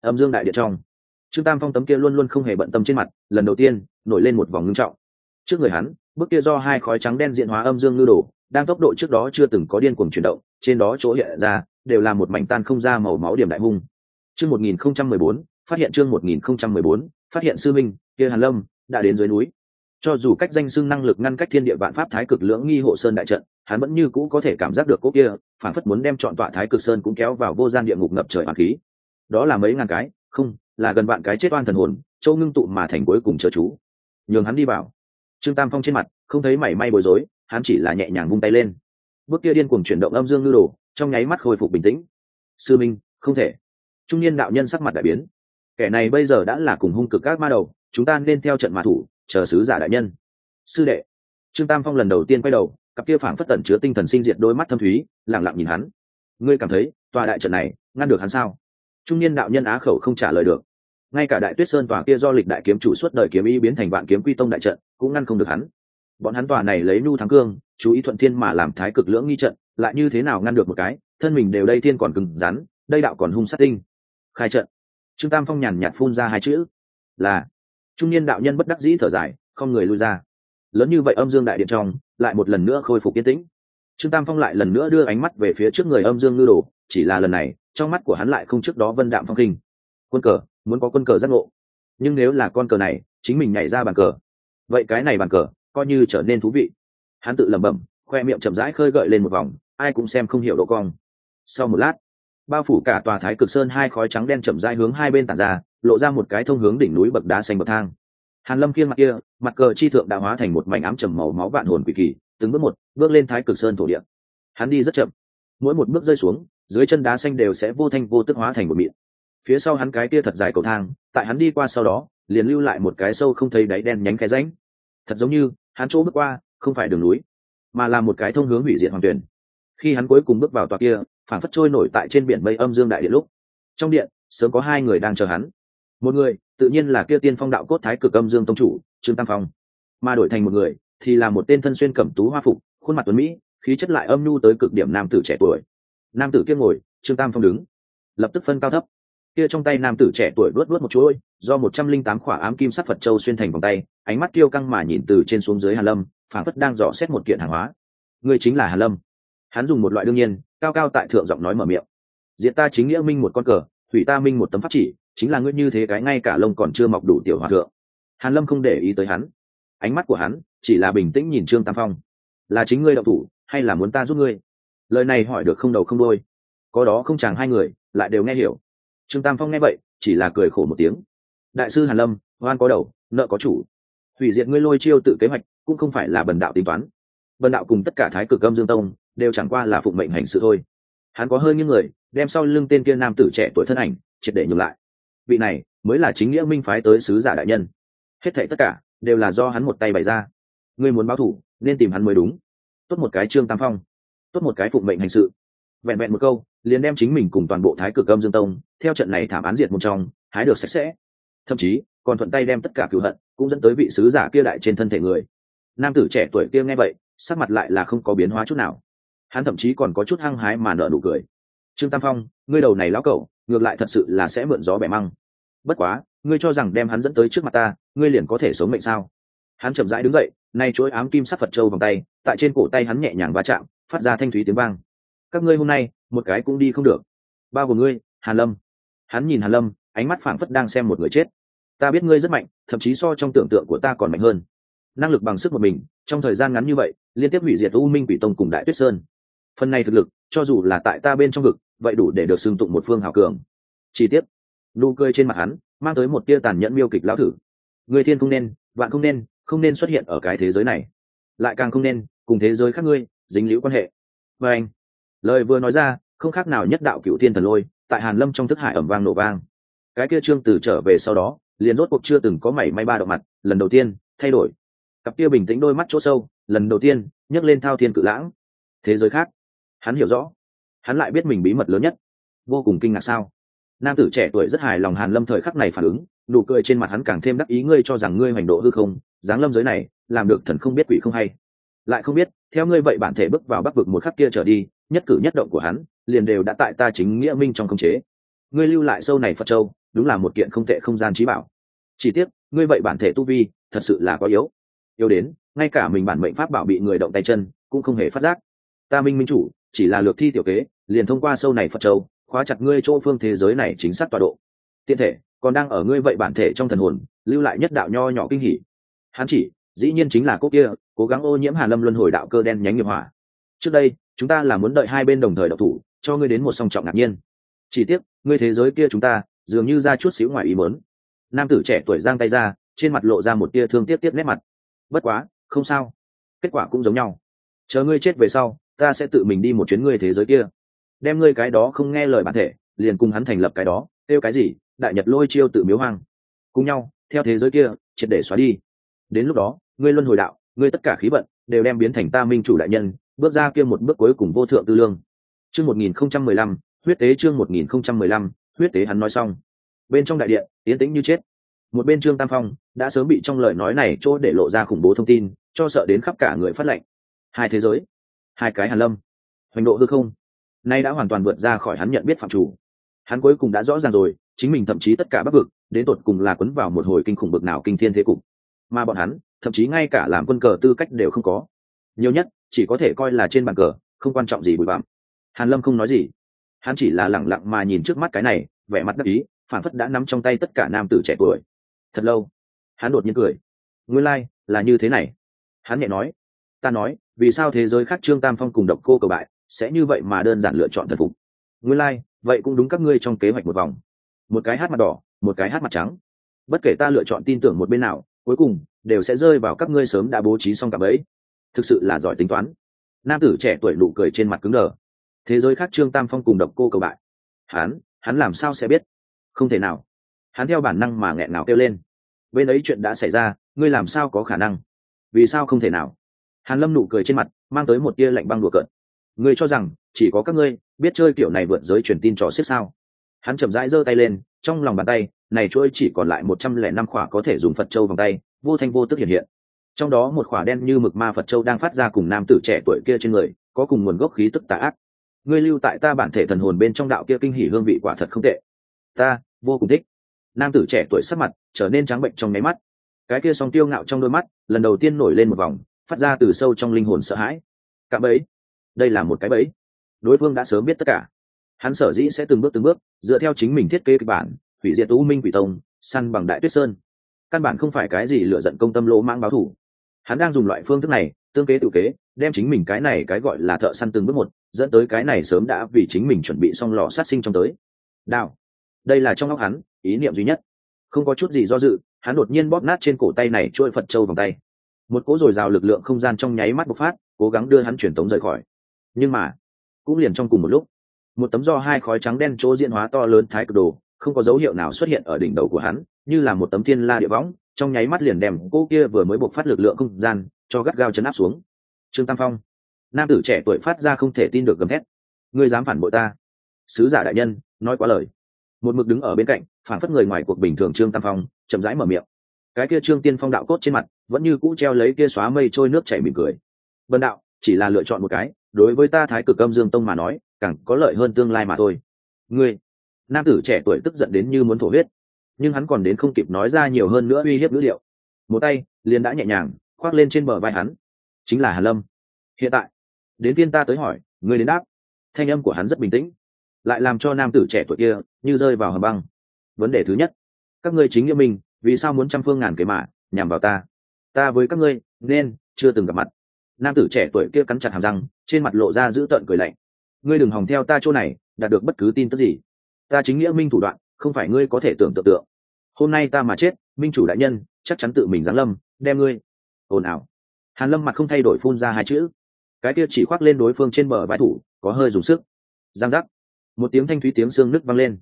A: Âm dương đại điện trong. Trương tam phong tấm kia luôn luôn không hề bận tâm trên mặt, lần đầu tiên, nổi lên một vòng ngưng trọng. Trước người hắn bức kia do hai khói trắng đen diện hóa âm dương ngư đồ, đang tốc độ trước đó chưa từng có điên cuồng chuyển động trên đó chỗ hiện ra, đều là một mảnh tan không ra màu máu điểm đại hung. Chương một nghìn không trăm mười bốn, phát hiện chương một nghìn không trăm mười bốn, phát hiện sư minh, kia hàn lâm, đã đến dưới núi. Cho dù cách danh xưng năng lực ngăn cách thiên địa vạn pháp thái cực lưỡng nghi hộ sơn đại trận, hắn vẫn như cũ có thể cảm giác được cỗ kia, phản phất muốn đem chọn tọa thái cực sơn cũng kéo vào vô gian địa ngục ngập trời hoàng khí. Đó là mấy ngàn cái, không, là gần vạn cái chết oan thần hồn, châu ngưng tụ mà thành cuối cùng chờ chú. Nhường hắn đi vào. Trương tam phong trên mặt, không thấy mảy may bối rối, hắn chỉ là nhẹ nhàng vung tay lên bước kia điên cuồng chuyển động âm dương lưu đồ, trong nháy mắt khôi phục bình tĩnh. Sư minh, không thể. Trung niên đạo nhân sắc mặt đại biến. Kẻ này bây giờ đã là cùng hung cực các ma đầu, chúng ta nên theo trận mã thủ, chờ sứ giả đại nhân. Sư đệ. Trương tam phong lần đầu tiên quay đầu, cặp kia phảng phất tẩn chứa tinh thần sinh diệt đôi mắt thâm thúy lẳng lặng nhìn hắn. Ngươi cảm thấy, tòa đại trận này, ngăn được hắn sao? Trung niên đạo nhân á khẩu không trả lời được. Ngay cả đại tuyết sơn tòa kia do lịch đại kiếm chủ suốt đời kiếm y biến thành vạn kiếm quy tông đại trận, cũng ngăn không được hắn bọn hắn tòa này lấy nhu thắng cương, chú ý thuận thiên mà làm thái cực lưỡng nghi trận, lại như thế nào ngăn được một cái, thân mình đều đây thiên còn cứng rắn, đây đạo còn hung sát tinh. Khai trận. Trương tam phong nhàn nhạt phun ra hai chữ. Là. Trung niên đạo nhân bất đắc dĩ thở dài, không người lui ra. Lớn như vậy âm dương đại điện trong, lại một lần nữa khôi phục yên tĩnh. Trương tam phong lại lần nữa đưa ánh mắt về phía trước người âm dương ngư đồ, chỉ là lần này, trong mắt của hắn lại không trước đó vân đạm phong kinh quân cờ, muốn có quân cờ giác ngộ. Nhưng nếu là con cờ này, chính mình nhảy ra bàn cờ. Vậy cái này bàn cờ coi như trở nên thú vị. Hắn tự lẩm bẩm, khoe miệng chậm rãi khơi gợi lên một vòng, ai cũng xem không hiểu độ cong. Sau một lát, bao phủ cả tòa thái cực sơn hai khói trắng đen chậm rãi hướng hai bên tản ra, lộ ra một cái thông hướng đỉnh núi bậc đá xanh bậc thang. Hàn lâm kiên mặt kia, mặt cờ chi thượng đã hóa thành một mảnh ám trầm màu máu vạn hồn quỷ kỳ, từng bước một, bước lên thái cực sơn thổ địa. Hắn đi rất chậm. Mỗi một bước rơi xuống, dưới chân đá xanh đều sẽ vô thanh vô tức hóa thành một mịn. Phía sau hắn cái kia thật dài cầu thang, tại hắn đi qua sau đó, liền lưu lại một cái sâu không thấy đáy đen nhánh cái ránh thật giống như hắn chỗ bước qua không phải đường núi, mà là một cái thông hướng hủy diệt hoàng tuyển. Khi hắn cuối cùng bước vào tòa kia phản phất trôi nổi tại trên biển mây âm dương đại điện lúc. Trong điện, sớm có hai người đang chờ hắn. Một người, tự nhiên là kia tiên phong đạo cốt thái cực âm dương tông chủ, trương tam phong. Mà đổi thành một người, thì là một tên thân xuyên cẩm tú hoa phục, khuôn mặt tuấn mỹ, khí chất lại âm nhu tới cực điểm nam tử trẻ tuổi. Nam tử kia ngồi, trương tam phong đứng. Lập tức phân cao thấp kia trong tay nam tử trẻ tuổi luốt luốt một chuỗi do một trăm linh tám khỏa ám kim sắc phật châu xuyên thành vòng tay, ánh mắt tiêu căng mà nhìn từ trên xuống dưới hàn lâm, phảng phất đang dò xét một kiện hàng hóa. Người chính là hàn lâm. Hắn dùng một loại đương nhiên, cao cao tại thượng giọng nói mở miệng. Diện ta chính nghĩa minh một con cờ thủy ta minh một tấm pháp chỉ, chính là ngươi như thế cái ngay cả lông còn chưa mọc đủ tiểu hòa thượng. Hàn lâm không để ý tới hắn. Ánh mắt của hắn chỉ là bình tĩnh nhìn trương tam phong. Là chính ngươi đậu thủ, hay là muốn ta giúp ngươi? Lời này hỏi được không đầu không đôi có đó không chàng hai người, lại đều nghe hiểu trương tam phong nghe vậy, chỉ là cười khổ một tiếng. Đại sư hàn lâm, oan có đầu, nợ có chủ. Hủy diệt ngươi lôi chiêu tự kế hoạch, cũng không phải là bần đạo tính toán. Bần đạo cùng tất cả thái cực âm dương tông, đều chẳng qua là phụng mệnh hành sự thôi. Hắn có hơi những người, đem sau lưng tên kia nam tử trẻ tuổi thân ảnh, triệt để nhường lại. Vị này, mới là chính nghĩa minh phái tới sứ giả đại nhân. Hết thảy tất cả, đều là do hắn một tay bày ra. Ngươi muốn báo thủ, nên tìm hắn mới đúng. Tốt một cái trương tam phong. Tốt một cái phụng mệnh hành sự vẹn vẹn một câu, liền đem chính mình cùng toàn bộ thái cực âm dương tông, theo trận này thảm án diệt một trong, hái được sạch sẽ. Thậm chí, còn thuận tay đem tất cả cựu hận, cũng dẫn tới vị sứ giả kia đại trên thân thể người. Nam tử trẻ tuổi kia nghe vậy, sắc mặt lại là không có biến hóa chút nào. Hắn thậm chí còn có chút hăng hái mà nở nụ cười. Trương tam phong, ngươi đầu này lão cẩu, ngược lại thật sự là sẽ mượn gió bẻ măng. Bất quá, ngươi cho rằng đem hắn dẫn tới trước mặt ta, ngươi liền có thể sống mệnh sao? Hắn chậm rãi đứng dậy, nay chuỗi ám kim sắc phật châu vòng tay, tại trên cổ tay hắn nhẹ nhàng va chạm, phát ra thanh thúy tiếng vang các ngươi hôm nay, một cái cũng đi không được. Bao gồm ngươi, hàn lâm. Hắn nhìn hàn lâm, ánh mắt phảng phất đang xem một người chết. Ta biết ngươi rất mạnh, thậm chí so trong tưởng tượng của ta còn mạnh hơn. Năng lực bằng sức một mình, trong thời gian ngắn như vậy, liên tiếp hủy diệt u minh quỷ tông cùng đại tuyết sơn. Phần này thực lực, cho dù là tại ta bên trong vực, vậy đủ để được xưng tụng một phương hào cường. Chi tiết nụ cười trên mặt hắn, mang tới một tia tàn nhẫn miêu kịch lão thử. Người thiên không nên bạn không nên không nên xuất hiện ở cái thế giới này. Lại càng không nên, cùng thế giới khác ngươi, dính liễu quan hệ. Và anh lời vừa nói ra, không khác nào nhất đạo cựu thiên thần lôi, tại hàn lâm trong thức hải ẩm vang nổ vang. Cái kia trương từ trở về sau đó, liền rốt cuộc chưa từng có mảy may ba động mặt, lần đầu tiên, thay đổi. Cặp kia bình tĩnh đôi mắt chỗ sâu, lần đầu tiên, nhấc lên thao thiên cự lãng. Thế giới khác, hắn hiểu rõ. Hắn lại biết mình bí mật lớn nhất. Vô cùng kinh ngạc sao? Nam tử trẻ tuổi rất hài lòng hàn lâm thời khắc này phản ứng, nụ cười trên mặt hắn càng thêm đắc ý, ngươi cho rằng ngươi hành độ hư không, dáng lâm giới này, làm được thần không biết quỷ không hay. Lại không biết, theo ngươi vậy bản thể bước vào bắc vực một khắc kia trở đi nhất cử nhất động của hắn, liền đều đã tại ta chính nghĩa minh trong khống chế. Ngươi lưu lại sâu này phật châu, đúng là một kiện không tệ không gian trí bảo. Chỉ tiếc, ngươi vậy bản thể tu vi, thật sự là có yếu. Yếu đến, ngay cả mình bản mệnh pháp bảo bị người động tay chân, cũng không hề phát giác. Ta minh minh chủ, chỉ là lược thi tiểu kế, liền thông qua sâu này phật châu, khóa chặt ngươi chỗ phương thế giới này chính xác tọa độ. Tiện thể, còn đang ở ngươi vậy bản thể trong thần hồn, lưu lại nhất đạo nho nhỏ kinh hỉ. Hắn chỉ, dĩ nhiên chính là cốt kia, cố gắng ô nhiễm hà lâm luân hồi đạo cơ đen nhánh nghiệp hỏa. Trước đây chúng ta là muốn đợi hai bên đồng thời độc thủ, cho ngươi đến một song trọng ngạc nhiên. Chỉ tiếc, ngươi thế giới kia chúng ta, dường như ra chút xíu ngoài ý mớn nam tử trẻ tuổi giang tay ra, trên mặt lộ ra một tia thương tiếc tiếc nét mặt. Bất quá, không sao. Kết quả cũng giống nhau. Chờ ngươi chết về sau, ta sẽ tự mình đi một chuyến ngươi thế giới kia. Đem ngươi cái đó không nghe lời bản thể, liền cùng hắn thành lập cái đó, kêu cái gì, đại nhật lôi chiêu tự miếu hoang. Cùng nhau, theo thế giới kia, triệt để xóa đi. Đến lúc đó, ngươi luân hồi đạo, ngươi tất cả khí vận, đều đem biến thành ta minh chủ đại nhân bước ra kia một bước cuối cùng vô thượng tư lương. Chương một nghìn không trăm mười lăm, huyết tế chương một nghìn không trăm mười lăm, huyết tế hắn nói xong. Bên trong đại điện tiến tĩnh như chết. Một bên trương tam phong đã sớm bị trong lời nói này chỗ để lộ ra khủng bố thông tin, cho sợ đến khắp cả người phát lệnh. Hai thế giới, hai cái hàn lâm. Hoành độ hư không. Nay đã hoàn toàn vượt ra khỏi hắn nhận biết phạm chủ. Hắn cuối cùng đã rõ ràng rồi, chính mình thậm chí tất cả bắc vực, đến tột cùng là quấn vào một hồi kinh khủng bực nào kinh thiên thế cục. Mà bọn hắn, thậm chí ngay cả làm quân cờ tư cách đều không có. Nhiều nhất chỉ có thể coi là trên bàn cờ không quan trọng gì bụi bặm. Hàn lâm không nói gì. Hắn chỉ là lẳng lặng mà nhìn trước mắt cái này vẻ mặt đắc ý phản phất đã nắm trong tay tất cả nam tử trẻ tuổi. Thật lâu hắn đột nhiên cười. Nguyên lai、like, là như thế này. Hắn nhẹ nói ta nói vì sao thế giới khác trương tam phong cùng độc cô cầu bại sẽ như vậy mà đơn giản lựa chọn thần phục? Nguyên lai、like, vậy cũng đúng các ngươi trong kế hoạch một vòng. Một cái hát mặt đỏ một cái hát mặt trắng. Bất kể ta lựa chọn tin tưởng một bên nào cuối cùng đều sẽ rơi vào các ngươi sớm đã bố trí xong cả ấy thực sự là giỏi tính toán. Nam tử trẻ tuổi nụ cười trên mặt cứng đờ. Thế giới khác trương tam phong cùng độc cô cầu bại. Hắn hắn làm sao sẽ biết? Không thể nào. Hắn theo bản năng mà nghẹn ngào kêu lên. Bên ấy chuyện đã xảy ra, ngươi làm sao có khả năng? Vì sao không thể nào? Hàn lâm nụ cười trên mặt, mang tới một tia lạnh băng đùa cợt. Ngươi cho rằng, chỉ có các ngươi, biết chơi kiểu này vượt giới truyền tin trò xiết sao? Hắn chậm rãi giơ tay lên, trong lòng bàn tay, này chuỗi chỉ còn lại một trăm lẻ năm khỏa có thể dùng phật châu vòng tay, vô thanh vô tức hiện hiện trong đó một khỏa đen như mực ma phật châu đang phát ra cùng nam tử trẻ tuổi kia trên người, có cùng nguồn gốc khí tức tà ác. Ngươi lưu tại ta bản thể thần hồn bên trong đạo kia kinh hỉ hương vị quả thật không tệ. Ta, vô cùng thích. Nam tử trẻ tuổi sắc mặt trở nên trắng bệnh trong nháy mắt. Cái kia song tiêu ngạo trong đôi mắt, lần đầu tiên nổi lên một vòng, phát ra từ sâu trong linh hồn sợ hãi. Cạm bẫy. Đây là một cái bẫy. Đối phương đã sớm biết tất cả. Hắn sở dĩ sẽ từng bước từng bước, dựa theo chính mình thiết kế kịch bản, hủy diệt u minh quỷ tông, săn bằng đại tuyết sơn. Căn bản không phải cái gì lựa giận công tâm lỗ mang báo thủ hắn đang dùng loại phương thức này tương kế tự kế đem chính mình cái này cái gọi là thợ săn từng bước một dẫn tới cái này sớm đã vì chính mình chuẩn bị xong lò sát sinh trong tới. Đào, đây là trong óc hắn ý niệm duy nhất. Không có chút gì do dự hắn đột nhiên bóp nát trên cổ tay này trôi phật trâu vòng tay. Một cỗ dồi dào lực lượng không gian trong nháy mắt bộc phát cố gắng đưa hắn truyền tống rời khỏi. Nhưng mà cũng liền trong cùng một lúc một tấm do hai khói trắng đen chỗ diễn hóa to lớn thái cực đồ không có dấu hiệu nào xuất hiện ở đỉnh đầu của hắn như là một tấm thiên la địa võng trong nháy mắt liền đem cô kia vừa mới buộc phát lực lượng không gian cho gắt gao chấn áp xuống. Trương tam phong, nam tử trẻ tuổi phát ra không thể tin được gầm thét. Ngươi dám phản bội ta? Sứ giả đại nhân, nói quá lời. Một mực đứng ở bên cạnh, phản phất người ngoài cuộc bình thường trương tam phong, chậm rãi mở miệng. Cái kia trương tiên phong đạo cốt trên mặt, vẫn như cũ treo lấy kia xóa mây trôi nước chảy mỉm cười. Vân đạo, chỉ là lựa chọn một cái, đối với ta thái cực âm dương tông mà nói, càng có lợi hơn tương lai mà thôi. Ngươi, nam tử trẻ tuổi tức giận đến như muốn thổ huyết nhưng hắn còn đến không kịp nói ra nhiều hơn nữa uy hiếp ngữ liệu một tay, liền đã nhẹ nhàng, khoác lên trên bờ vai hắn. Chính là hàn lâm. Hiện tại, đến viên ta tới hỏi ngươi đến đáp. Thanh âm của hắn rất bình tĩnh, lại làm cho nam tử trẻ tuổi kia như rơi vào hầm băng. Vấn đề thứ nhất, các ngươi chính nghĩa mình, vì sao muốn trăm phương ngàn kế mạ nhằm vào ta? Ta với các ngươi, nên chưa từng gặp mặt. Nam tử trẻ tuổi kia cắn chặt hàm răng, trên mặt lộ ra giữ tợn cười lạnh. Ngươi đừng hòng theo ta chỗ này, đạt được bất cứ tin tức gì. Ta chính nghĩa minh thủ đoạn, không phải ngươi có thể tưởng tượng tượng hôm nay ta mà chết, minh chủ đại nhân, chắc chắn tự mình giáng lâm, đem ngươi. Ồn ào. Hàn lâm mặt không thay đổi phun ra hai chữ. Cái kia chỉ khoác lên đối phương trên bờ vai thủ, có hơi dùng sức. Giang giác. Một tiếng thanh thúy tiếng xương nứt vang lên.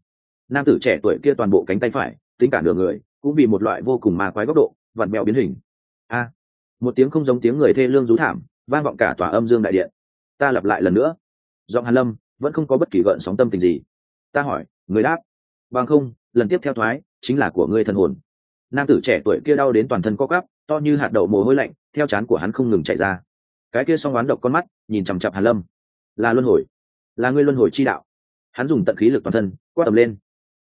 A: Nam tử trẻ tuổi kia toàn bộ cánh tay phải, tính cả nửa người, cũng bị một loại vô cùng ma quái góc độ, vặn mẹo biến hình. A. Một tiếng không giống tiếng người thê lương rú thảm, vang vọng cả tòa âm dương đại điện ta lặp lại lần nữa. Giọng hàn lâm vẫn không có bất kỳ gợn sóng tâm tình gì. Ta hỏi, người đáp. Bằng không, lần tiếp theo thoái chính là của ngươi thân hồn. Nam tử trẻ tuổi kia đau đến toàn thân co cắp to như hạt đậu mồ hôi lạnh, theo chán của hắn không ngừng chạy ra. Cái kia song oán độc con mắt, nhìn chằm chặp hàn lâm. Là luân hồi. Là ngươi luân hồi chi đạo. Hắn dùng tận khí lực toàn thân, quát tầm lên.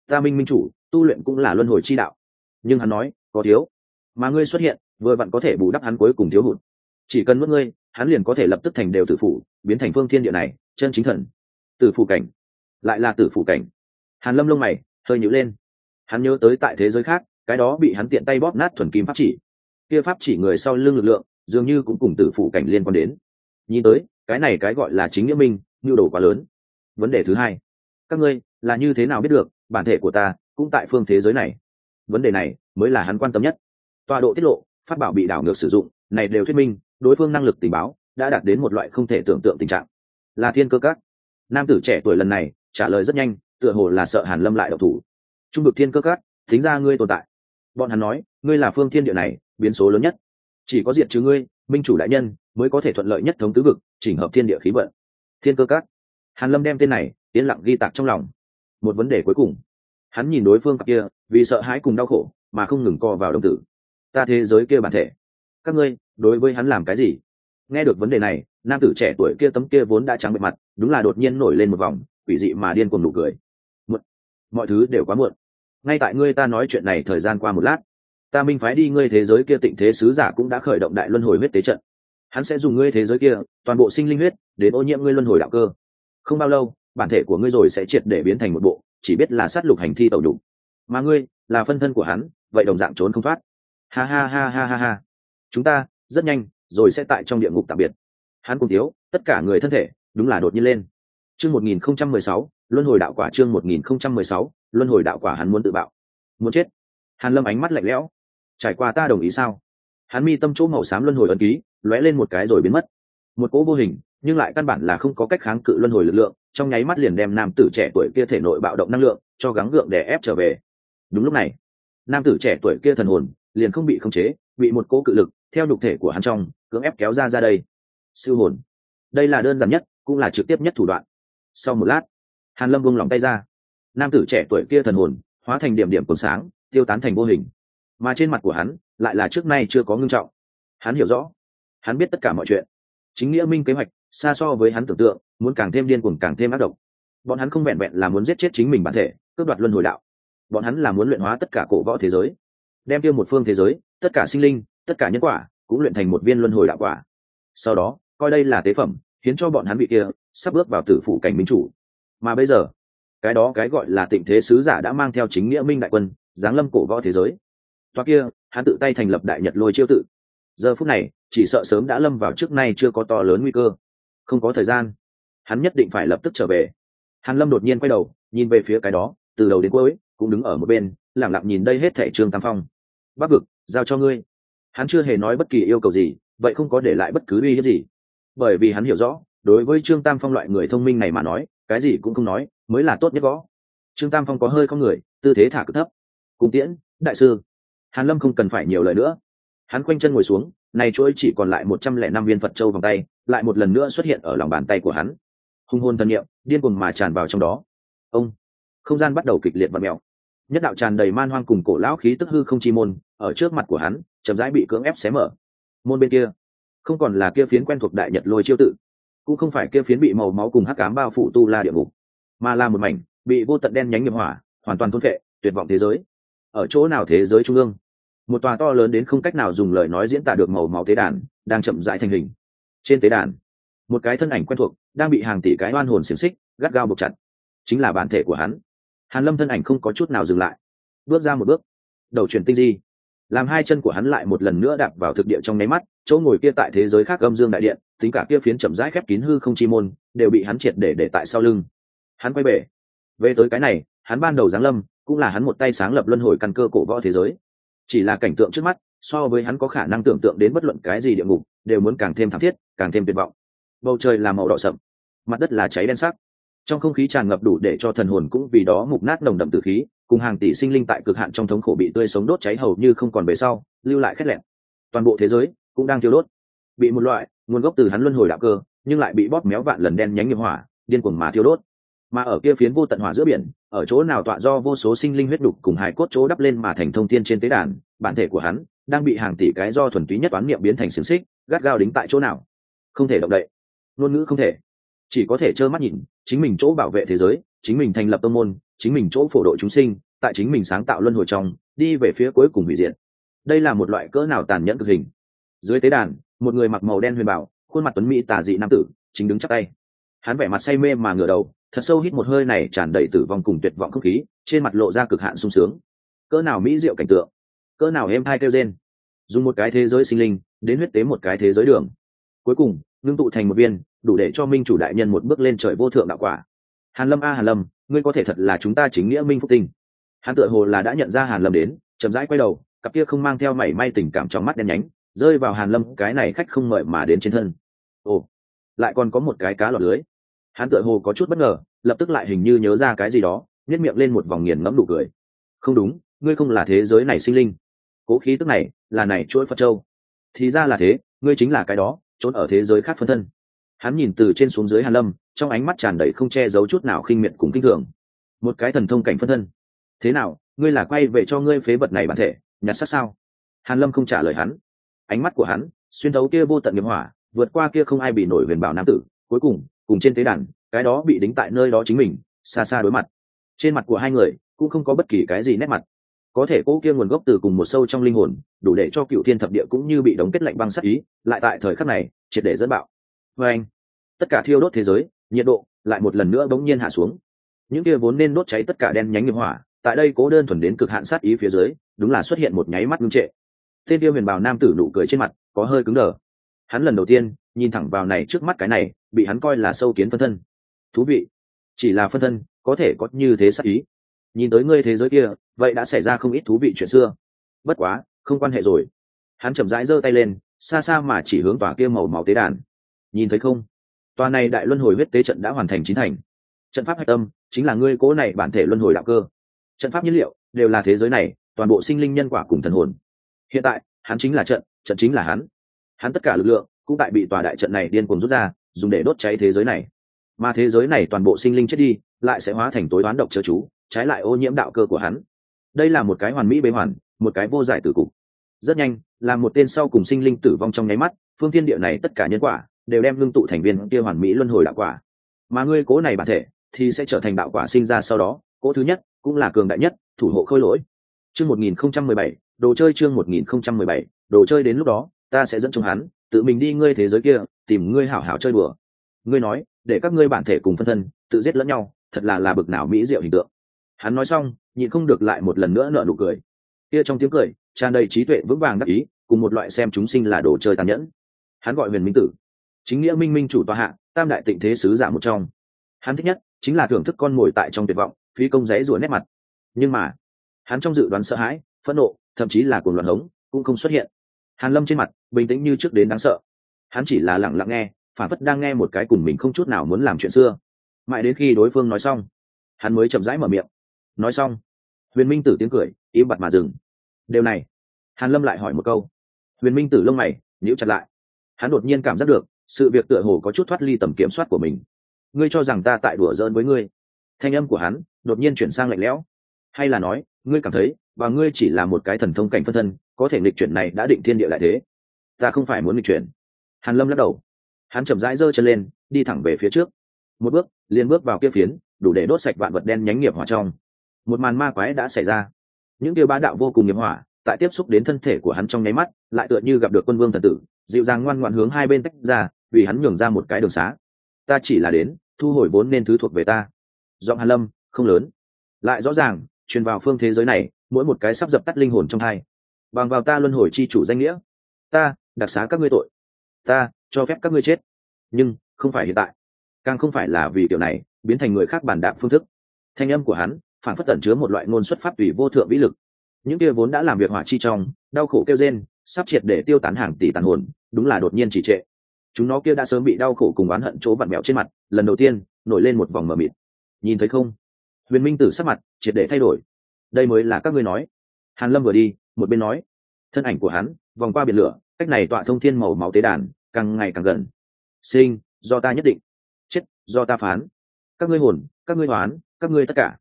A: Ta minh minh chủ, tu luyện cũng là luân hồi chi đạo. Nhưng hắn nói, có thiếu. Mà ngươi xuất hiện, vừa vặn có thể bù đắp hắn cuối cùng thiếu hụt. Chỉ cần mất ngươi, hắn liền có thể lập tức thành đều tử phủ, biến thành phương thiên địa này, chân chính thần. Tử phủ cảnh. Lại là tử phủ cảnh. Hàn lâm lông mày, hơi nhíu lên hắn nhớ tới tại thế giới khác, cái đó bị hắn tiện tay bóp nát thuần kim pháp chỉ. Kia pháp chỉ người sau lưng lực lượng, dường như cũng cùng tử phụ cảnh liên quan đến. Nhìn tới, cái này cái gọi là chính nghĩa minh, nhu đồ quá lớn. Vấn đề thứ hai, các ngươi là như thế nào biết được, bản thể của ta cũng tại phương thế giới này? Vấn đề này mới là hắn quan tâm nhất. Tọa độ tiết lộ phát bảo bị đảo ngược sử dụng, này đều thuyết minh, đối phương năng lực tình báo đã đạt đến một loại không thể tưởng tượng tình trạng. Là thiên cơ các. Nam tử trẻ tuổi lần này trả lời rất nhanh, tựa hồ là sợ hàn lâm lại độc thủ trung vực thiên cơ Cát, thính ra ngươi tồn tại. Bọn hắn nói ngươi là phương thiên địa này biến số lớn nhất. Chỉ có diệt trừ ngươi minh chủ đại nhân mới có thể thuận lợi nhất thống tứ vực chỉnh hợp thiên địa khí vận. Thiên cơ Cát, hàn lâm đem tên này tiến lặng ghi tạc trong lòng. Một vấn đề cuối cùng. Hắn nhìn đối phương cặp kia vì sợ hãi cùng đau khổ mà không ngừng co vào đồng tử. Ta thế giới kia bản thể. Các ngươi đối với hắn làm cái gì? Nghe được vấn đề này nam tử trẻ tuổi kia tấm kia vốn đã trắng bệ mặt đúng là đột nhiên nổi lên một vòng quỷ dị mà điên cuồng nụ cười. Muộn. Mọi thứ đều quá muộn ngay tại ngươi ta nói chuyện này thời gian qua một lát, ta minh phái đi ngươi thế giới kia tịnh thế sứ giả cũng đã khởi động đại luân hồi huyết tế trận. Hắn sẽ dùng ngươi thế giới kia, toàn bộ sinh linh huyết, đến ô nhiễm ngươi luân hồi đạo cơ. Không bao lâu, bản thể của ngươi rồi sẽ triệt để biến thành một bộ, chỉ biết là sát lục hành thi tẩu đủ. mà ngươi, là phân thân của hắn, vậy đồng dạng trốn không thoát. Ha ha ha ha ha ha. Chúng ta, rất nhanh, rồi sẽ tại trong địa ngục tạm biệt. Hắn cùng thiếu, tất cả người thân thể, đúng là đột nhiên lên. Chương một nghìn không trăm mười sáu luân hồi đạo quả chương một nghìn không trăm mười sáu, luân hồi đạo quả hắn muốn tự bạo. Muốn chết. Hàn lâm ánh mắt lạnh lẽo. Trải qua ta đồng ý sao? Hắn mi tâm chỗ màu xám luân hồi ấn ký, lóe lên một cái rồi biến mất. Một cỗ vô hình, nhưng lại căn bản là không có cách kháng cự luân hồi lực lượng, trong nháy mắt liền đem nam tử trẻ tuổi kia thể nội bạo động năng lượng, cho gắng gượng để ép trở về. Đúng lúc này, nam tử trẻ tuổi kia thần hồn liền không bị khống chế, bị một cỗ cự lực, theo nhục thể của hắn trong, cưỡng ép kéo ra ra đây. Siêu hồn. Đây là đơn giản nhất, cũng là trực tiếp nhất thủ đoạn. Sau một lát hàn lâm buông lòng tay ra. Nam tử trẻ tuổi kia thần hồn, hóa thành điểm điểm cồn sáng, tiêu tán thành vô hình. Mà trên mặt của hắn, lại là trước nay chưa có ngưng trọng. Hắn hiểu rõ. Hắn biết tất cả mọi chuyện. Chính nghĩa minh kế hoạch, xa so với hắn tưởng tượng, muốn càng thêm điên cuồng, càng thêm ác độc. Bọn hắn không vẹn vẹn là muốn giết chết chính mình bản thể, cướp đoạt luân hồi đạo. Bọn hắn là muốn luyện hóa tất cả cổ võ thế giới. Đem tiêu một phương thế giới, tất cả sinh linh, tất cả nhân quả, cũng luyện thành một viên luân hồi đạo quả. Sau đó, coi đây là tế phẩm, khiến cho bọn hắn bị kia, sắp bước vào tử phủ cảnh minh chủ mà bây giờ, cái đó cái gọi là tịnh thế sứ giả đã mang theo chính nghĩa minh đại quân, giáng lâm cổ võ thế giới. Toa kia, hắn tự tay thành lập đại nhật lôi chiêu tự. Giờ phút này, chỉ sợ sớm đã lâm vào trước nay chưa có to lớn nguy cơ. Không có thời gian. Hắn nhất định phải lập tức trở về. Hàn lâm đột nhiên quay đầu, nhìn về phía cái đó, từ đầu đến cuối, cũng đứng ở một bên lẳng lặng nhìn đây hết thẻ trương tam phong. Bắc vực, giao cho ngươi. Hắn chưa hề nói bất kỳ yêu cầu gì, vậy không có để lại bất cứ uy hiếp gì. Bởi vì hắn hiểu rõ, đối với trương tam phong loại người thông minh này mà nói cái gì cũng không nói, mới là tốt nhất gõ. Trương tam phong có hơi không người, tư thế thả cực thấp. Cùng tiễn, đại sư, hàn lâm không cần phải nhiều lời nữa. Hắn quanh chân ngồi xuống này chuỗi chỉ còn lại một trăm lẻ năm viên phật châu vòng tay, lại một lần nữa xuất hiện ở lòng bàn tay của hắn. Hung hôn thân nhiệm điên cuồng mà tràn vào trong đó. Ông, không gian bắt đầu kịch liệt và mèo. Nhất đạo tràn đầy man hoang cùng cổ lão khí tức hư không chi môn, ở trước mặt của hắn, chậm rãi bị cưỡng ép xé mở. Môn bên kia, không còn là kia phiến quen thuộc đại nhật lôi chiêu tự cũng không phải kia phiến bị màu máu cùng hắc cám bao phủ tu la địa ngục, mà là một mảnh bị vô tận đen nhánh nghiệp hỏa, hoàn toàn thôn vệ tuyệt vọng thế giới. Ở chỗ nào thế giới trung ương? Một tòa to lớn đến không cách nào dùng lời nói diễn tả được màu máu tế đàn, đang chậm rãi thành hình. Trên tế đàn, một cái thân ảnh quen thuộc, đang bị hàng tỷ cái oan hồn xiềng xích gắt gao buộc chặt. Chính là bản thể của hắn. Hàn lâm thân ảnh không có chút nào dừng lại. Bước ra một bước, đầu chuyển tinh di. Làm hai chân của hắn lại một lần nữa đạp vào thực địa trong nháy mắt, chỗ ngồi kia tại thế giới khác âm dương đại điện tính cả kia phiến chậm rãi khép kín hư không chi môn, đều bị hắn triệt để để tại sau lưng. Hắn quay về. Về tới cái này, hắn ban đầu giáng lâm, cũng là hắn một tay sáng lập luân hồi căn cơ cổ võ thế giới. Chỉ là cảnh tượng trước mắt, so với hắn có khả năng tưởng tượng đến bất luận cái gì địa ngục, đều muốn càng thêm thảm thiết, càng thêm tuyệt vọng. Bầu trời là màu đỏ sậm, mặt đất là cháy đen sắc. Trong không khí tràn ngập đủ để cho thần hồn cũng vì đó mục nát nồng đậm tử khí, cùng hàng tỷ sinh linh tại cực hạn trong thống khổ bị tươi sống đốt cháy hầu như không còn về sau, lưu lại khét lẹn. Toàn bộ thế giới cũng đang thiêu đốt bị một loại, nguồn gốc từ hắn luân hồi đạo cơ, nhưng lại bị bóp méo vạn lần đen nhánh nghiệp hỏa, điên cuồng mà thiêu đốt. Mà ở kia phiến vô tận hỏa giữa biển, ở chỗ nào tọa do vô số sinh linh huyết đục cùng hài cốt chỗ đắp lên mà thành thông thiên trên tế đàn, bản thể của hắn đang bị hàng tỷ cái do thuần túy nhất toán niệm biến thành xiềng xích, gắt gao đính tại chỗ nào. Không thể động đậy. Ngôn ngữ không thể. Chỉ có thể trơ mắt nhìn, chính mình chỗ bảo vệ thế giới, chính mình thành lập tông môn, chính mình chỗ phổ độ chúng sinh, tại chính mình sáng tạo luân hồi trong, đi về phía cuối cùng hủy diệt. Đây là một loại cỡ nào tàn nhẫn cực hình. Dưới tế đàn một người mặc màu đen huyền bảo, khuôn mặt tuấn mỹ tà dị nam tử, chính đứng chắc tay. Hắn vẻ mặt say mê mà ngửa đầu, thật sâu hít một hơi này tràn đầy tử vong cùng tuyệt vọng không khí, trên mặt lộ ra cực hạn sung sướng. Cỡ nào mỹ diệu cảnh tượng, cỡ nào êm thai kêu gen dùng một cái thế giới sinh linh, đến huyết tế một cái thế giới đường. Cuối cùng, ngưng tụ thành một viên, đủ để cho minh chủ đại nhân một bước lên trời vô thượng đạo quả. Hàn lâm a hàn lâm, ngươi có thể thật là chúng ta chính nghĩa minh phúc tinh. Hắn tựa hồ là đã nhận ra hàn lâm đến, chậm rãi quay đầu, cặp kia không mang theo mảy may tình cảm trong mắt đen nhánh rơi vào hàn lâm, cái này khách không mời mà đến trên thân. Ồ, lại còn có một cái cá lọt lưới. Hắn tựa hồ có chút bất ngờ, lập tức lại hình như nhớ ra cái gì đó nhét miệng lên một vòng nghiền ngẫm đủ cười. Không đúng, ngươi không là thế giới này sinh linh. Cố khí tức này là này chuỗi phật châu. Thì ra là thế, ngươi chính là cái đó, trốn ở thế giới khác phân thân. Hắn nhìn từ trên xuống dưới hàn lâm, trong ánh mắt tràn đầy không che giấu chút nào khinh miệt cùng kinh thường. Một cái thần thông cảnh phân thân. Thế nào, ngươi là quay về cho ngươi phế vật này bản thể, nhặt sát sao? Hàn lâm không trả lời hắn ánh mắt của hắn xuyên thấu kia vô tận nghiệp hỏa, vượt qua kia không ai bị nổi huyền bảo nam tử, cuối cùng cùng trên tế đàn, cái đó bị đính tại nơi đó chính mình, xa xa đối mặt. Trên mặt của hai người cũng không có bất kỳ cái gì nét mặt. Có thể cỗ kia nguồn gốc từ cùng một sâu trong linh hồn, đủ để cho cựu thiên thập địa cũng như bị đóng kết lạnh băng sắc ý, lại tại thời khắc này, triệt để dẫn bạo. Và anh, tất cả thiêu đốt thế giới, nhiệt độ lại một lần nữa bỗng nhiên hạ xuống. Những kia vốn nên đốt cháy tất cả đen nhánh nghiệp hỏa, tại đây cố đơn thuần đến cực hạn sát ý phía dưới, đúng là xuất hiện một nháy mắt ngưng trệ tên tiêu huyền bào nam tử nụ cười trên mặt có hơi cứng đờ. Hắn lần đầu tiên nhìn thẳng vào này trước mắt cái này, bị hắn coi là sâu kiến phân thân. Thú vị. Chỉ là phân thân, có thể có như thế sắc ý. Nhìn tới ngươi thế giới kia, vậy đã xảy ra không ít thú vị chuyện xưa. Bất quá, không quan hệ rồi. Hắn chậm rãi giơ tay lên, xa xa mà chỉ hướng tòa kia màu máu tế đàn. Nhìn thấy không? Tòa này đại luân hồi huyết tế trận đã hoàn thành chín thành. Trận pháp hạch tâm chính là ngươi cố này bản thể luân hồi đạo cơ. Trận pháp nhiên liệu đều là thế giới này, toàn bộ sinh linh nhân quả cùng thần hồn hiện tại hắn chính là trận trận chính là hắn. Hắn tất cả lực lượng cũng tại bị tòa đại trận này điên cuồng rút ra dùng để đốt cháy thế giới này. Mà thế giới này toàn bộ sinh linh chết đi lại sẽ hóa thành tối toán độc chớ chú trái lại ô nhiễm đạo cơ của hắn. Đây là một cái hoàn mỹ bế hoàn một cái vô giải tử cục. Rất nhanh là một tên sau cùng sinh linh tử vong trong nháy mắt phương thiên địa này tất cả nhân quả đều đem ngưng tụ thành viên kia hoàn mỹ luân hồi đạo quả. Mà ngươi cố này bản thể thì sẽ trở thành đạo quả sinh ra sau đó cố thứ nhất cũng là cường đại nhất thủ hộ khôi lỗi. Chương 1017, đồ chơi chương một nghìn không trăm mười bảy, đồ chơi đến lúc đó, ta sẽ dẫn chúng hắn, tự mình đi ngươi thế giới kia, tìm ngươi hảo hảo chơi bừa ngươi nói, để các ngươi bản thể cùng phân thân, tự giết lẫn nhau, thật là là bực nào mỹ diệu hình tượng. Hắn nói xong, nhịn không được lại một lần nữa nợ nụ cười. Kia trong tiếng cười, tràn đầy trí tuệ vững vàng đắc ý, cùng một loại xem chúng sinh là đồ chơi tàn nhẫn. Hắn gọi huyền minh tử. Chính nghĩa minh minh chủ tòa hạ, tam đại tịnh thế sứ giả một trong. Hắn thích nhất, chính là thưởng thức con mồi tại trong tuyệt vọng phi công giấy rủa nét mặt. Nhưng mà, hắn trong dự đoán sợ hãi, phẫn nộ thậm chí là cuồng loạn hống, cũng không xuất hiện. Hàn lâm trên mặt, bình tĩnh như trước đến đáng sợ. Hắn chỉ là lặng lặng nghe, phản phất đang nghe một cái cùng mình không chút nào muốn làm chuyện xưa. Mãi đến khi đối phương nói xong, hắn mới chậm rãi mở miệng. Nói xong, huyền minh tử tiếng cười, im bặt mà dừng. Điều này, hàn lâm lại hỏi một câu. Huyền minh tử lông mày, nhíu chặt lại. Hắn đột nhiên cảm giác được, sự việc tựa hồ có chút thoát ly tầm kiểm soát của mình. Ngươi cho rằng ta tại đùa giỡn với ngươi. Thanh âm của hắn, đột nhiên chuyển sang lạnh lẽo. Hay là nói, ngươi cảm thấy và ngươi chỉ là một cái thần thông cảnh phân thân, có thể nghịch chuyển này đã định thiên địa lại thế. Ta không phải muốn nghịch chuyển. Hàn lâm lắc đầu. Hắn chậm rãi giơ chân lên, đi thẳng về phía trước. Một bước, liền bước vào kia phiến, đủ để đốt sạch vạn vật đen nhánh nghiệp hỏa trong. Một màn ma quái đã xảy ra. Những tiêu bá đạo vô cùng nghiệp hỏa, tại tiếp xúc đến thân thể của hắn trong nháy mắt, lại tựa như gặp được quân vương thần tử, dịu dàng ngoan ngoãn hướng hai bên tách ra, vì hắn nhường ra một cái đường xá. Ta chỉ là đến, thu hồi vốn nên thứ thuộc về ta. Giọng hàn lâm, không lớn. Lại rõ ràng, truyền vào phương thế giới này mỗi một cái sắp dập tắt linh hồn trong hai bằng vào ta luân hồi chi chủ danh nghĩa. Ta, đặc xá các ngươi tội. Ta, cho phép các ngươi chết. Nhưng, không phải hiện tại. Càng không phải là vì kiểu này, biến thành người khác bản đạm phương thức. Thanh âm của hắn, phản phất tẩn chứa một loại ngôn xuất phát tùy vô thượng vĩ lực. Những kia vốn đã làm việc hỏa chi trong, đau khổ kêu rên, sắp triệt để tiêu tán hàng tỷ tàn hồn, đúng là đột nhiên chỉ trệ. Chúng nó kia đã sớm bị đau khổ cùng oán hận chỗ vặn mẹo trên mặt, lần đầu tiên, nổi lên một vòng mờ mịt. Nhìn thấy không? Huyền minh tử sắc mặt triệt để thay đổi đây mới là các ngươi nói. Hàn lâm vừa đi, một bên nói, thân ảnh của hắn, vòng qua biển lửa, cách này tọa thông thiên màu máu tế đàn, càng ngày càng gần. Sinh, do ta nhất định. Chết, do ta phán. Các ngươi hồn, các ngươi hoán các ngươi tất cả,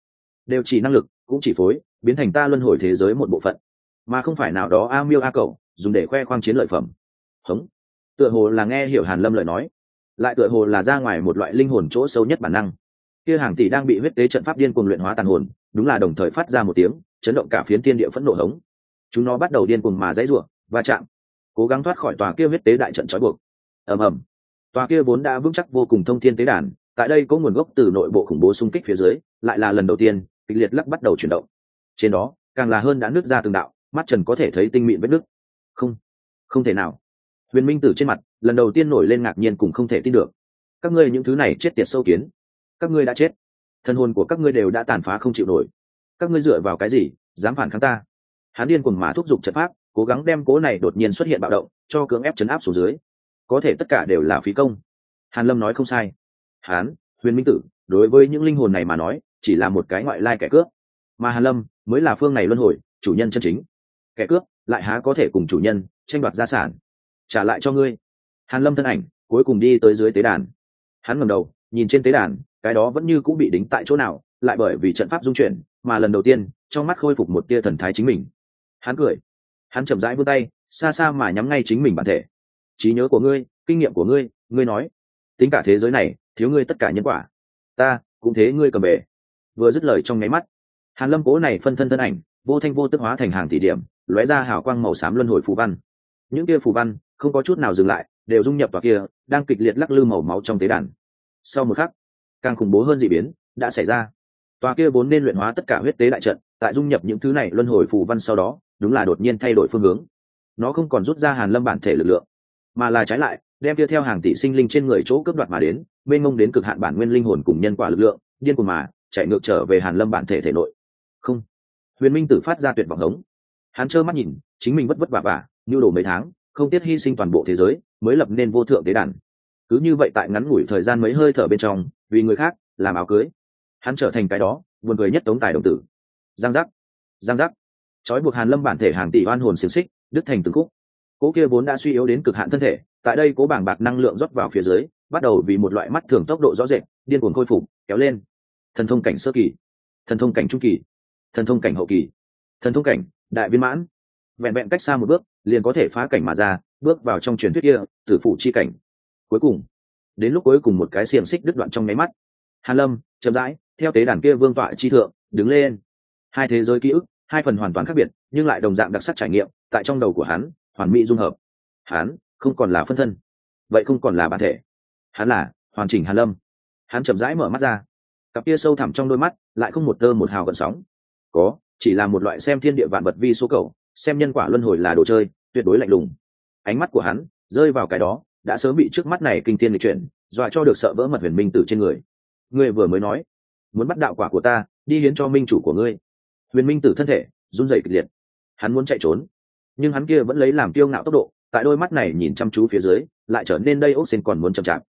A: đều chỉ năng lực, cũng chỉ phối, biến thành ta luân hồi thế giới một bộ phận. Mà không phải nào đó a miêu a cậu dùng để khoe khoang chiến lợi phẩm. Hống. Tựa hồ là nghe hiểu hàn lâm lời nói. Lại tựa hồ là ra ngoài một loại linh hồn chỗ sâu nhất bản năng. Kia hàng tỷ đang bị huyết tế trận pháp điên cuồng luyện hóa tàn hồn đúng là đồng thời phát ra một tiếng, chấn động cả phiến tiên địa phẫn nộ hống. Chúng nó bắt đầu điên cuồng mà dãy rủa và chạm, cố gắng thoát khỏi tòa kia huyết tế đại trận trói buộc. Ầm ầm. Tòa kia vốn đã vững chắc vô cùng thông thiên tế đàn, tại đây có nguồn gốc từ nội bộ khủng bố xung kích phía dưới, lại là lần đầu tiên, kịch liệt lắc bắt đầu chuyển động. Trên đó, càng là hơn đã nứt ra từng đạo, mắt trần có thể thấy tinh mịn vết nứt. Không không thể nào. Huyền minh tử trên mặt, lần đầu tiên nổi lên ngạc nhiên cùng không thể tin được. Các ngươi những thứ này chết tiệt sâu kiến. Các ngươi đã chết thân hồn của các ngươi đều đã tàn phá không chịu nổi. Các ngươi dựa vào cái gì, dám phản kháng ta? Hán điên cùng mà thúc giục trận pháp, cố gắng đem cố này đột nhiên xuất hiện bạo động, cho cưỡng ép chấn áp xuống dưới. Có thể tất cả đều là phí công. Hàn lâm nói không sai. Hán, huyền minh tử, đối với những linh hồn này mà nói, chỉ là một cái ngoại lai kẻ cướp. Mà hàn lâm mới là phương này luân hồi, chủ nhân chân chính. Kẻ cướp, lại há có thể cùng chủ nhân tranh đoạt gia sản? Trả lại cho ngươi. Hàn lâm thân ảnh, cuối cùng đi tới dưới tế đàn. Hắn ngẩng đầu, nhìn trên tế đàn cái đó vẫn như cũng bị đính tại chỗ nào, lại bởi vì trận pháp dung chuyển, mà lần đầu tiên, trong mắt khôi phục một tia thần thái chính mình. Hắn cười. Hắn chậm rãi vươn tay, xa xa mà nhắm ngay chính mình bản thể. Trí nhớ của ngươi, kinh nghiệm của ngươi ngươi nói. Tính cả thế giới này, thiếu ngươi tất cả nhân quả. Ta, cũng thế ngươi cầm bể. Vừa dứt lời trong nháy mắt, hàn lâm cố này phân thân thân ảnh, vô thanh vô tức hóa thành hàng tỷ điểm, lóe ra hào quang màu xám luân hồi phù văn. Những kia phù văn, không có chút nào dừng lại, đều dung nhập vào kia, đang kịch liệt lắc lư màu máu trong tế đàn. Sau một khắc càng khủng bố hơn dị biến đã xảy ra. Tòa kia vốn nên luyện hóa tất cả huyết tế đại trận, tại dung nhập những thứ này luân hồi phù văn sau đó, đúng là đột nhiên thay đổi phương hướng. Nó không còn rút ra hàn lâm bản thể lực lượng, mà là trái lại, đem kia theo hàng tỷ sinh linh trên người chỗ cướp đoạt mà đến, mênh mông đến cực hạn bản nguyên linh hồn cùng nhân quả lực lượng, điên cuồng mà chạy ngược trở về hàn lâm bản thể thể nội. Không. Huyền minh tử phát ra tuyệt vọng hống. Hắn trơ mắt nhìn, chính mình vất vất vả vả như đổ mấy tháng, không tiếc hy sinh toàn bộ thế giới, mới lập nên vô thượng tế đàn cứ như vậy tại ngắn ngủi thời gian mấy hơi thở bên trong, vì người khác làm áo cưới, hắn trở thành cái đó, buồn cười nhất tống tài đồng tử. Giang giác giang giác. Trói buộc hàn lâm bản thể hàng tỷ oan hồn xiềng xích, đứt thành từng khúc. Cố kia vốn đã suy yếu đến cực hạn thân thể, tại đây cố bảng bạc năng lượng rót vào phía dưới, bắt đầu vì một loại mắt thường tốc độ rõ rệt, điên cuồng khôi phục, kéo lên. Thần thông cảnh sơ kỳ, thần thông cảnh trung kỳ, thần thông cảnh hậu kỳ, thần thông cảnh đại viên mãn. Vẹn vẹn cách xa một bước, liền có thể phá cảnh mà ra, bước vào trong truyền thuyết kia, tử phụ chi cảnh cuối cùng, đến lúc cuối cùng một cái xiềng xích đứt đoạn trong nháy mắt. Hàn lâm, chậm rãi, theo tế đàn kia vương tọa chi thượng, đứng lên. Hai thế giới ký ức, hai phần hoàn toàn khác biệt, nhưng lại đồng dạng đặc sắc trải nghiệm, tại trong đầu của hắn, hoàn mỹ dung hợp. Hắn không còn là phân thân, vậy không còn là bản thể. Hắn là hoàn chỉnh hàn lâm. Hắn chậm rãi mở mắt ra. Cặp kia sâu thẳm trong đôi mắt lại không một tơ một hào gần sóng. Có, chỉ là một loại xem thiên địa vạn vật vi số cầu, xem nhân quả luân hồi là đồ chơi, tuyệt đối lạnh lùng. Ánh mắt của hắn rơi vào cái đó đã sớm bị trước mắt này kinh thiên lịch chuyển, dọa cho được sợ vỡ mật huyền minh tử trên người. Ngươi vừa mới nói, muốn bắt đạo quả của ta, đi hiến cho minh chủ của ngươi. Huyền minh tử thân thể, run rẩy kịch liệt. Hắn muốn chạy trốn, nhưng hắn kia vẫn lấy làm tiêu ngạo tốc độ, tại đôi mắt này nhìn chăm chú phía dưới, lại trở nên đây ốc xin còn muốn chậm chạp.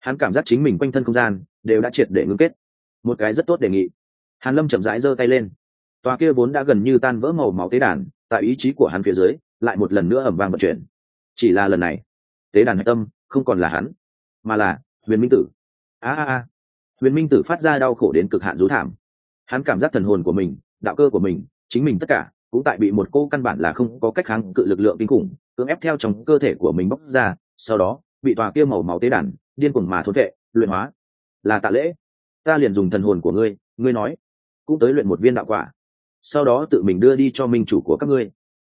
A: Hắn cảm giác chính mình quanh thân không gian, đều đã triệt để ngưng kết. Một cái rất tốt đề nghị. Hàn lâm chậm rãi giơ tay lên. Tòa kia vốn đã gần như tan vỡ màu máu tế đàn, tại ý chí của hắn phía dưới, lại một lần nữa ẩm vang vận chuyển. Chỉ là lần này tế đàn hạch tâm, không còn là hắn, mà là huyền minh tử. A a a. Huyền minh tử phát ra đau khổ đến cực hạn rú thảm. Hắn cảm giác thần hồn của mình, đạo cơ của mình, chính mình tất cả, cũng tại bị một cô căn bản là không có cách kháng cự lực lượng kinh khủng, cưỡng ép theo trong cơ thể của mình bóc ra, sau đó, bị tòa kia màu máu tế đàn, điên cuồng mà thốn vệ, luyện hóa. Là tạ lễ. Ta liền dùng thần hồn của ngươi ngươi nói. Cũng tới luyện một viên đạo quả. Sau đó tự mình đưa đi cho minh chủ của các ngươi.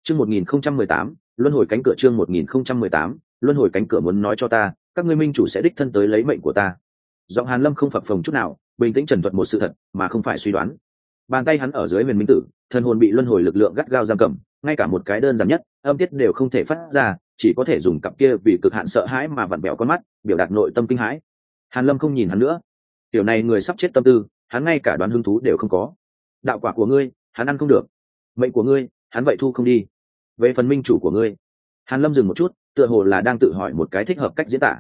A: Chương một nghìn không trăm mười tám luân hồi cánh cửa chương một nghìn không trăm mười tám, luân hồi cánh cửa muốn nói cho ta, các ngươi minh chủ sẽ đích thân tới lấy mệnh của ta. Giọng hàn lâm không phập phồng chút nào, bình tĩnh trần thuật một sự thật, mà không phải suy đoán. Bàn tay hắn ở dưới huyền minh tử, thân hồn bị luân hồi lực lượng gắt gao giam cầm, ngay cả một cái đơn giản nhất, âm tiết đều không thể phát ra, chỉ có thể dùng cặp kia vì cực hạn sợ hãi mà vặn bẹo con mắt, biểu đạt nội tâm kinh hãi. Hàn lâm không nhìn hắn nữa. Tiểu này người sắp chết tâm tư, hắn ngay cả đoán hứng thú đều không có. Đạo quả của ngươi, hắn ăn không được. Mệnh của ngươi, hắn vậy thu không đi về phần minh chủ của ngươi. Hàn lâm dừng một chút, tựa hồ là đang tự hỏi một cái thích hợp cách diễn tả.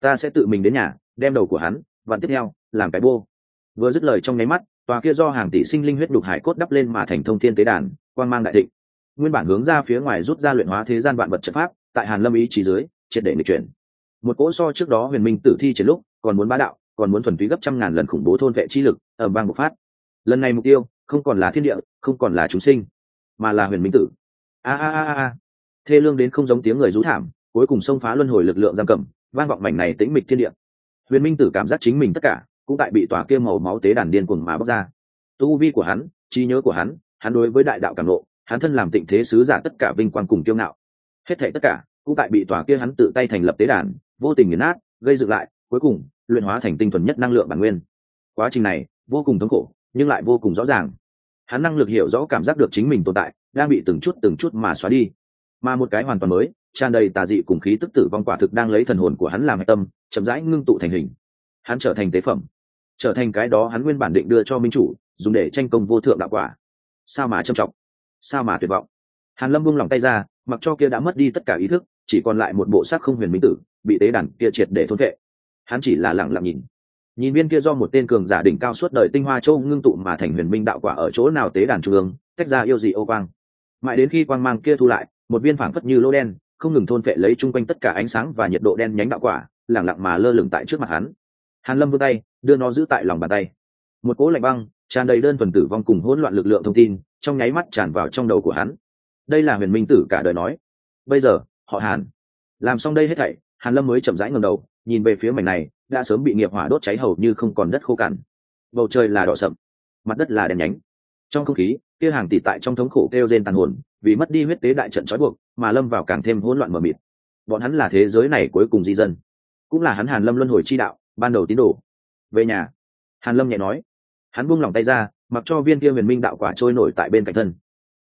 A: Ta sẽ tự mình đến nhà, đem đầu của hắn, và tiếp theo, làm cái bô. Vừa dứt lời trong nháy mắt, tòa kia do hàng tỷ sinh linh huyết đục hải cốt đắp lên mà thành thông thiên tế đàn, quang mang đại thịnh. Nguyên bản hướng ra phía ngoài rút ra luyện hóa thế gian vạn vật chất pháp, tại hàn lâm ý trí dưới, triệt để nghịch chuyển. Một cỗ so trước đó huyền minh tử thi chiến lúc, còn muốn bá đạo, còn muốn thuần túy gấp trăm ngàn lần khủng bố thôn vệ chi lực ở bang bộc phát. Lần này mục tiêu, không còn là thiên địa, không còn là chúng sinh, mà là huyền minh tử a a a a. Thê lương đến không giống tiếng người rú thảm, cuối cùng xông phá luân hồi lực lượng giam cầm, vang vọng mảnh này tĩnh mịch thiên địa. Huyền minh tử cảm giác chính mình tất cả, cũng tại bị tòa kia màu máu tế đàn điên cuồng mà bóc ra. Tu vi của hắn, trí nhớ của hắn hắn đối với đại đạo cảm lộ hắn thân làm tịnh thế sứ giả tất cả vinh quang cùng kiêu ngạo. Hết thảy tất cả, cũng tại bị tòa kia hắn tự tay thành lập tế đàn, vô tình nghiền nát, gây dựng lại, cuối cùng, luyện hóa thành tinh thuần nhất năng lượng bản nguyên. Quá trình này, vô cùng thống khổ, nhưng lại vô cùng rõ ràng hắn năng lực hiểu rõ cảm giác được chính mình tồn tại, đang bị từng chút từng chút mà xóa đi. Mà một cái hoàn toàn mới, tràn đầy tà dị cùng khí tức tử vong quả thực đang lấy thần hồn của hắn làm hạch tâm, chậm rãi ngưng tụ thành hình. Hắn trở thành tế phẩm. Trở thành cái đó hắn nguyên bản định đưa cho minh chủ, dùng để tranh công vô thượng đạo quả. Sao mà trầm trọng? Sao mà tuyệt vọng? Hàn lâm buông lòng tay ra, mặc cho kia đã mất đi tất cả ý thức, chỉ còn lại một bộ xác không huyền minh tử, bị tế đàn kia triệt để thôn vệ. Hắn chỉ là lặng lặng nhìn nhìn viên kia do một tên cường giả đỉnh cao suốt đời tinh hoa châu ngưng tụ mà thành huyền minh đạo quả ở chỗ nào tế đàn trung ương, tách ra yêu dị ô quang. Mãi đến khi quang mang kia thu lại, một viên phảng phất như lô đen, không ngừng thôn phệ lấy chung quanh tất cả ánh sáng và nhiệt độ đen nhánh đạo quả lẳng lặng mà lơ lửng tại trước mặt hắn. Hàn lâm vươn tay, đưa nó giữ tại lòng bàn tay. Một cỗ lạnh băng, tràn đầy đơn thuần tử vong cùng hỗn loạn lực lượng thông tin, trong nháy mắt tràn vào trong đầu của hắn. Đây là huyền minh tử cả đời nói. Bây giờ, họ hàn. Làm xong đây hết thảy, hàn lâm mới chậm rãi ngẩng đầu, nhìn về phía mảnh này đã sớm bị nghiệp hỏa đốt cháy hầu như không còn đất khô cằn. Bầu trời là đỏ sậm, mặt đất là đen nhánh. Trong không khí, kia hàng tỷ tại trong thống khổ kêu rên tàn hồn, vì mất đi huyết tế đại trận trói buộc, mà lâm vào càng thêm hỗn loạn mờ mịt. Bọn hắn là thế giới này cuối cùng di dân. Cũng là hắn hàn lâm luân hồi chi đạo, ban đầu tín đồ. Về nhà, hàn lâm nhẹ nói. Hắn buông lỏng tay ra, mặc cho viên kia huyền minh đạo quả trôi nổi tại bên cạnh thân.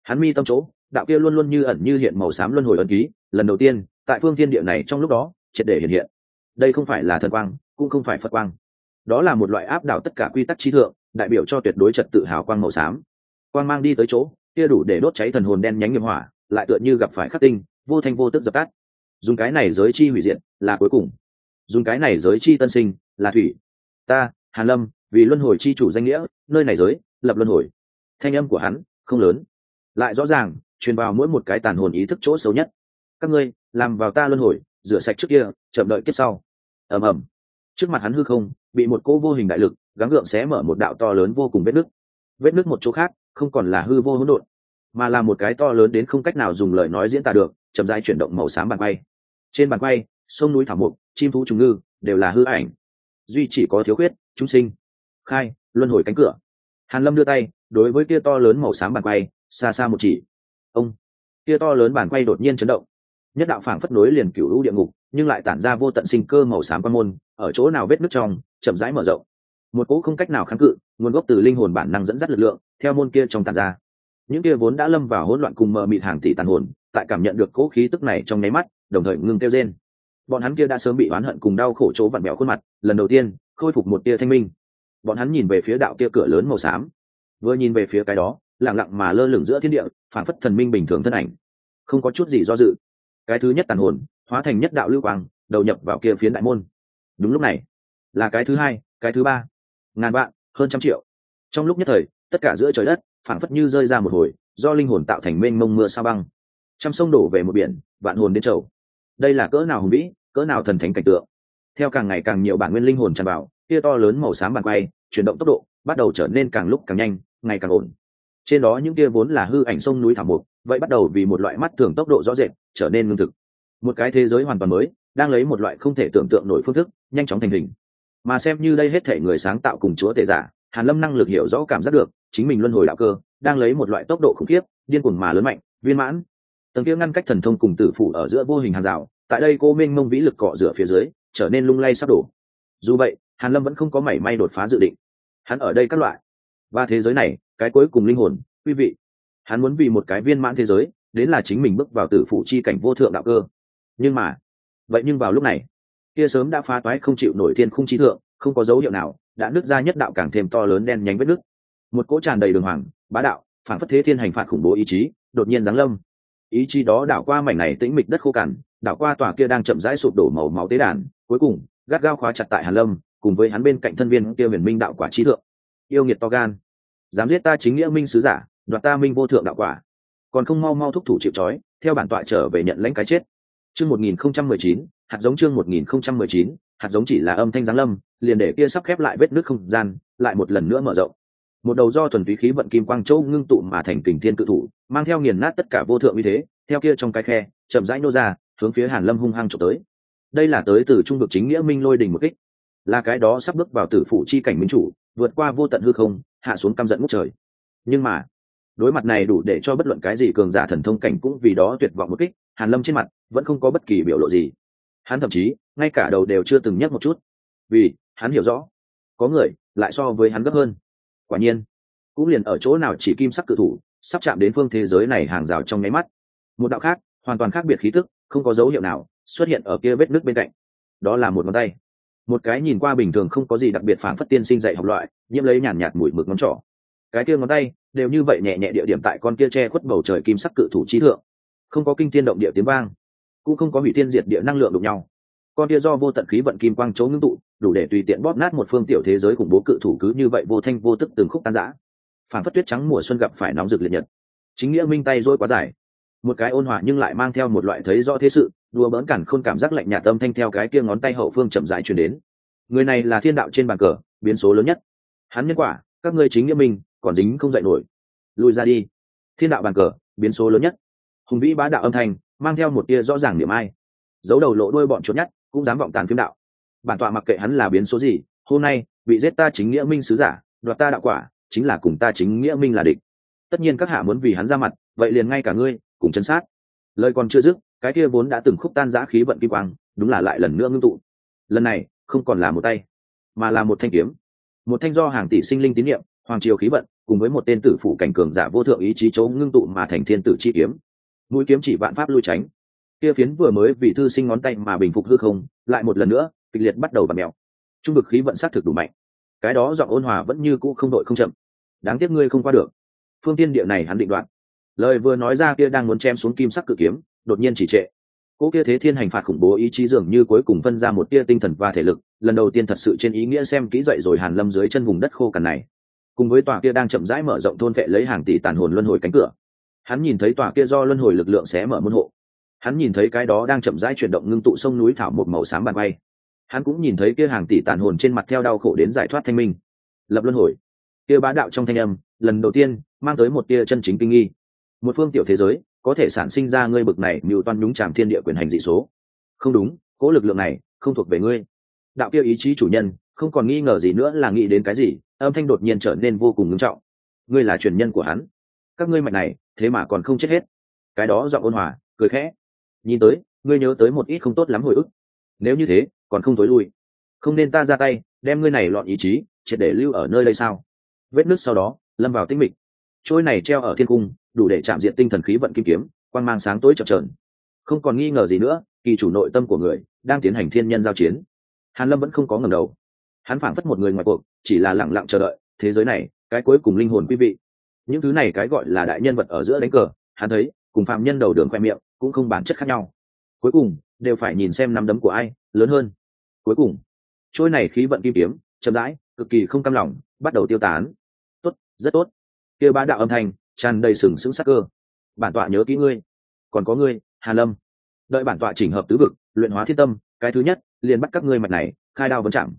A: Hắn mi tâm chỗ, đạo kia luôn luôn như ẩn như hiện màu xám luân hồi ấn ký, lần đầu tiên, tại phương thiên địa này trong lúc đó, triệt để hiện hiện. Đây không phải là thần quang cũng không phải phật quang. Đó là một loại áp đảo tất cả quy tắc trí thượng, đại biểu cho tuyệt đối trật tự hào quang màu xám. Quang mang đi tới chỗ, kia đủ để đốt cháy thần hồn đen nhánh nghiệp hỏa, lại tựa như gặp phải khắc tinh, vô thanh vô tức dập tắt. Dùng cái này giới chi hủy diệt là cuối cùng. Dùng cái này giới chi tân sinh là thủy. Ta, hàn lâm, vì luân hồi chi chủ danh nghĩa, nơi này giới, lập luân hồi. Thanh âm của hắn không lớn. Lại rõ ràng, truyền vào mỗi một cái tàn hồn ý thức chỗ xấu nhất. Các ngươi, làm vào ta luân hồi, rửa sạch trước kia, chậm đợi kiếp sau. Ầm ầm trước mặt hắn hư không, bị một cô vô hình đại lực, gắng gượng xé mở một đạo to lớn vô cùng vết nứt. Vết nứt một chỗ khác, không còn là hư vô hỗn độn, mà là một cái to lớn đến không cách nào dùng lời nói diễn tả được, chậm rãi chuyển động màu xám bàn quay. Trên bàn quay, sông núi thảo mục chim thú trùng ngư, đều là hư ảnh. Duy chỉ có thiếu khuyết, chúng sinh. Khai, luân hồi cánh cửa. Hàn lâm đưa tay, đối với kia to lớn màu xám bàn quay, xa xa một chỉ. Ông. Kia to lớn bàn quay đột nhiên chấn động. Nhất đạo phảng phất nối liền cửu lũ địa ngục nhưng lại tản ra vô tận sinh cơ màu xám quan môn, ở chỗ nào vết nước trong, chậm rãi mở rộng. Một cỗ không cách nào kháng cự, nguồn gốc từ linh hồn bản năng dẫn dắt lực lượng, theo môn kia trong tàn ra. Những kia vốn đã lâm vào hỗn loạn cùng mờ mịt hàng tỷ tàn hồn, tại cảm nhận được cỗ khí tức này trong nháy mắt, đồng thời ngưng kêu rên. Bọn hắn kia đã sớm bị oán hận cùng đau khổ chỗ vặn bẹo khuôn mặt, lần đầu tiên, khôi phục một tia thanh minh. Bọn hắn nhìn về phía đạo kia cửa lớn màu xám. Vừa nhìn về phía cái đó, lặng lặng mà lơ lửng giữa thiên địa phản phất thần minh bình thường thân ảnh. Không có chút gì do dự. Cái thứ nhất tàn hồn hóa thành nhất đạo lưu quang, đầu nhập vào kia phiến đại môn. Đúng lúc này, là cái thứ hai, cái thứ ba. Ngàn vạn, hơn trăm triệu. Trong lúc nhất thời, tất cả giữa trời đất, phảng phất như rơi ra một hồi, do linh hồn tạo thành mênh mông mưa sa băng. Trăm sông đổ về một biển, vạn hồn đến trầu đây là cỡ nào hùng vĩ, cỡ nào thần thánh cảnh tượng. Theo càng ngày càng nhiều bản nguyên linh hồn tràn vào kia to lớn màu xám bàn quay, chuyển động tốc độ, bắt đầu trở nên càng lúc càng nhanh, ngày càng ổn. Trên đó những kia vốn là hư ảnh sông núi thảo mục vậy bắt đầu vì một loại mắt thường tốc độ rõ rệt, trở nên ngưng thực một cái thế giới hoàn toàn mới, đang lấy một loại không thể tưởng tượng nổi phương thức, nhanh chóng thành hình. Mà xem như đây hết thể người sáng tạo cùng chúa tể giả, hàn lâm năng lực hiểu rõ cảm giác được, chính mình luân hồi đạo cơ, đang lấy một loại tốc độ khủng khiếp, điên cuồng mà lớn mạnh, viên mãn. Tầng kia ngăn cách thần thông cùng tử phủ ở giữa vô hình hàng rào, tại đây cô minh mông vĩ lực cọ rửa phía dưới, trở nên lung lay sắp đổ. Dù vậy, hàn lâm vẫn không có mảy may đột phá dự định. Hắn ở đây các loại. Và thế giới này, cái cuối cùng linh hồn, quý vị. Hắn muốn vì một cái viên mãn thế giới, đến là chính mình bước vào tử phụ chi cảnh vô thượng đạo cơ nhưng mà, vậy nhưng vào lúc này, kia sớm đã phá toái không chịu nổi thiên khung trí thượng, không có dấu hiệu nào, đã nứt ra nhất đạo càng thêm to lớn đen nhánh vết nứt. Một cỗ tràn đầy đường hoàng, bá đạo, phản phất thế thiên hành phạt khủng bố ý chí, đột nhiên giáng lâm. Ý chí đó đảo qua mảnh này tĩnh mịch đất khô cằn, đảo qua tòa kia đang chậm rãi sụp đổ màu máu tế đàn, cuối cùng, gắt gao khóa chặt tại hàn lâm, cùng với hắn bên cạnh thân viên kia huyền minh đạo quả trí thượng. Yêu nghiệt to gan, dám giết ta chính nghĩa minh sứ giả, đoạt ta minh vô thượng đạo quả. Còn không mau mau thúc thủ chịu trói, theo bản tọa trở về nhận lãnh cái chết chương một nghìn không trăm mười chín, hạt giống chương một nghìn không trăm mười chín, hạt giống chỉ là âm thanh giáng lâm, liền để kia sắp khép lại vết nước không gian, lại một lần nữa mở rộng. Một đầu do thuần túy khí vận kim quang châu ngưng tụ mà thành kình thiên cự thủ, mang theo nghiền nát tất cả vô thượng uy thế, theo kia trong cái khe, chậm rãi nô ra, hướng phía hàn lâm hung hăng chụp tới. Đây là tới từ trung vực chính nghĩa minh lôi đình một kích. Là cái đó sắp bước vào tử phụ chi cảnh minh chủ, vượt qua vô tận hư không, hạ xuống căm giận ngút trời. Nhưng mà, đối mặt này đủ để cho bất luận cái gì cường giả thần thông cảnh cũng vì đó tuyệt vọng một kích hàn lâm trên mặt vẫn không có bất kỳ biểu lộ gì. Hắn thậm chí, ngay cả đầu đều chưa từng nhắc một chút. Vì, hắn hiểu rõ, có người lại so với hắn gấp hơn. Quả nhiên, cũng liền ở chỗ nào chỉ kim sắc cự thủ, sắp chạm đến phương thế giới này hàng rào trong nháy mắt. Một đạo khác, hoàn toàn khác biệt khí tức, không có dấu hiệu nào xuất hiện ở kia vết nước bên cạnh. Đó là một ngón tay. Một cái nhìn qua bình thường không có gì đặc biệt phản phất tiên sinh dạy học loại, nhiễm lấy nhàn nhạt mùi mực ngón trỏ. Cái kia ngón tay đều như vậy nhẹ nhẹ địa điểm tại con kia che khuất bầu trời kim sắc cự thủ trí thượng không có kinh thiên động địa tiếng vang, cũng không có hủy thiên diệt địa năng lượng đụng nhau. Con tia do vô tận khí vận kim quang chấu ngưng tụ, đủ để tùy tiện bóp nát một phương tiểu thế giới khủng bố cự thủ cứ như vậy vô thanh vô tức từng khúc tan rã. Phản phất tuyết trắng mùa xuân gặp phải nóng rực liệt nhật. Chính nghĩa minh tay dôi quá dài. Một cái ôn hòa nhưng lại mang theo một loại thấy rõ thế sự, đùa bỡn cản khôn cảm giác lạnh nhạt tâm thanh theo cái kia ngón tay hậu phương chậm rãi truyền đến. Người này là thiên đạo trên bàn cờ, biến số lớn nhất. Hắn nhân quả, các ngươi chính nghĩa minh, còn dính không dạy nổi. Lùi ra đi. Thiên đạo bàn cờ, biến số lớn nhất hùng vĩ bá đạo âm thanh, mang theo một tia rõ ràng niềm ai. Giấu đầu lộ đuôi bọn chuột nhất, cũng dám vọng tàn phiếm đạo. Bản tọa mặc kệ hắn là biến số gì, hôm nay, bị giết ta chính nghĩa minh sứ giả, đoạt ta đạo quả, chính là cùng ta chính nghĩa minh là địch. Tất nhiên các hạ muốn vì hắn ra mặt, vậy liền ngay cả ngươi, cùng chân sát. Lời còn chưa dứt, cái kia vốn đã từng khúc tan giã khí vận kim quang, đúng là lại lần nữa ngưng tụ. Lần này, không còn là một tay, mà là một thanh kiếm. Một thanh do hàng tỷ sinh linh tín nhiệm hoàng triều khí vận, cùng với một tên tử phủ cảnh cường giả vô thượng ý chí chỗ ngưng tụ mà thành thiên tử chi kiếm mũi kiếm chỉ vạn pháp lui tránh. Kia phiến vừa mới vì thư sinh ngón tay mà bình phục hư không, lại một lần nữa, kịch liệt bắt đầu và mèo. Trung vực khí vận sát thực đủ mạnh. Cái đó giọng ôn hòa vẫn như cũ không đội không chậm. Đáng tiếc ngươi không qua được. Phương tiên địa này hắn định đoạn. Lời vừa nói ra kia đang muốn chém xuống kim sắc cự kiếm, đột nhiên chỉ trệ. Cỗ kia thế thiên hành phạt khủng bố ý chí dường như cuối cùng phân ra một tia tinh thần và thể lực, lần đầu tiên thật sự trên ý nghĩa xem kỹ dậy rồi hàn lâm dưới chân vùng đất khô cằn này. Cùng với tòa kia đang chậm rãi mở rộng thôn vệ lấy hàng tỷ tàn hồn luân hồi cánh cửa hắn nhìn thấy tòa kia do luân hồi lực lượng xé mở môn hộ. Hắn nhìn thấy cái đó đang chậm rãi chuyển động ngưng tụ sông núi thảo một màu xám bàn bay hắn cũng nhìn thấy kia hàng tỷ tàn hồn trên mặt theo đau khổ đến giải thoát thanh minh. Lập luân hồi. Kia bá đạo trong thanh âm, lần đầu tiên, mang tới một tia chân chính kinh nghi. Một phương tiểu thế giới, có thể sản sinh ra ngươi bực này mưu toan nhúng tràm thiên địa quyền hành dị số. Không đúng cỗ lực lượng này, không thuộc về ngươi. Đạo kia ý chí chủ nhân, không còn nghi ngờ gì nữa là nghĩ đến cái gì, âm thanh đột nhiên trở nên vô cùng ngưng trọng. Ngươi là truyền nhân của hắn các ngươi mạnh này, thế mà còn không chết hết. Cái đó giọng ôn hòa, cười khẽ. Nhìn tới, ngươi nhớ tới một ít không tốt lắm hồi ức. Nếu như thế, còn không tối lui. Không nên ta ra tay, đem ngươi này lọn ý chí, triệt để lưu ở nơi đây sao? Vết nứt sau đó, lâm vào tinh mịch. Trôi này treo ở thiên cung, đủ để chạm diện tinh thần khí vận kim kiếm, quang mang sáng tối chập trờn không còn nghi ngờ gì nữa, kỳ chủ nội tâm của người đang tiến hành thiên nhân giao chiến. Hàn lâm vẫn không có ngầm đầu. Hắn phảng phất một người ngoài cuộc, chỉ là lặng lặng chờ đợi, thế giới này, cái cuối cùng linh hồn quý vị những thứ này cái gọi là đại nhân vật ở giữa đánh cờ, hắn thấy, cùng phạm nhân đầu đường khoe miệng cũng không bản chất khác nhau. Cuối cùng, đều phải nhìn xem nắm đấm của ai, lớn hơn. Cuối cùng, trôi này khí vận kim kiếm, chậm rãi, cực kỳ không cam lòng, bắt đầu tiêu tán. Tốt, rất tốt. Kia ba đạo âm thanh, tràn đầy sừng sững sắc cơ. Bản tọa nhớ kỹ ngươi. Còn có ngươi, hà lâm. Đợi bản tọa chỉnh hợp tứ vực, luyện hóa thiên tâm, cái thứ nhất, liền bắt các ngươi mặt này, khai đao vấn chạm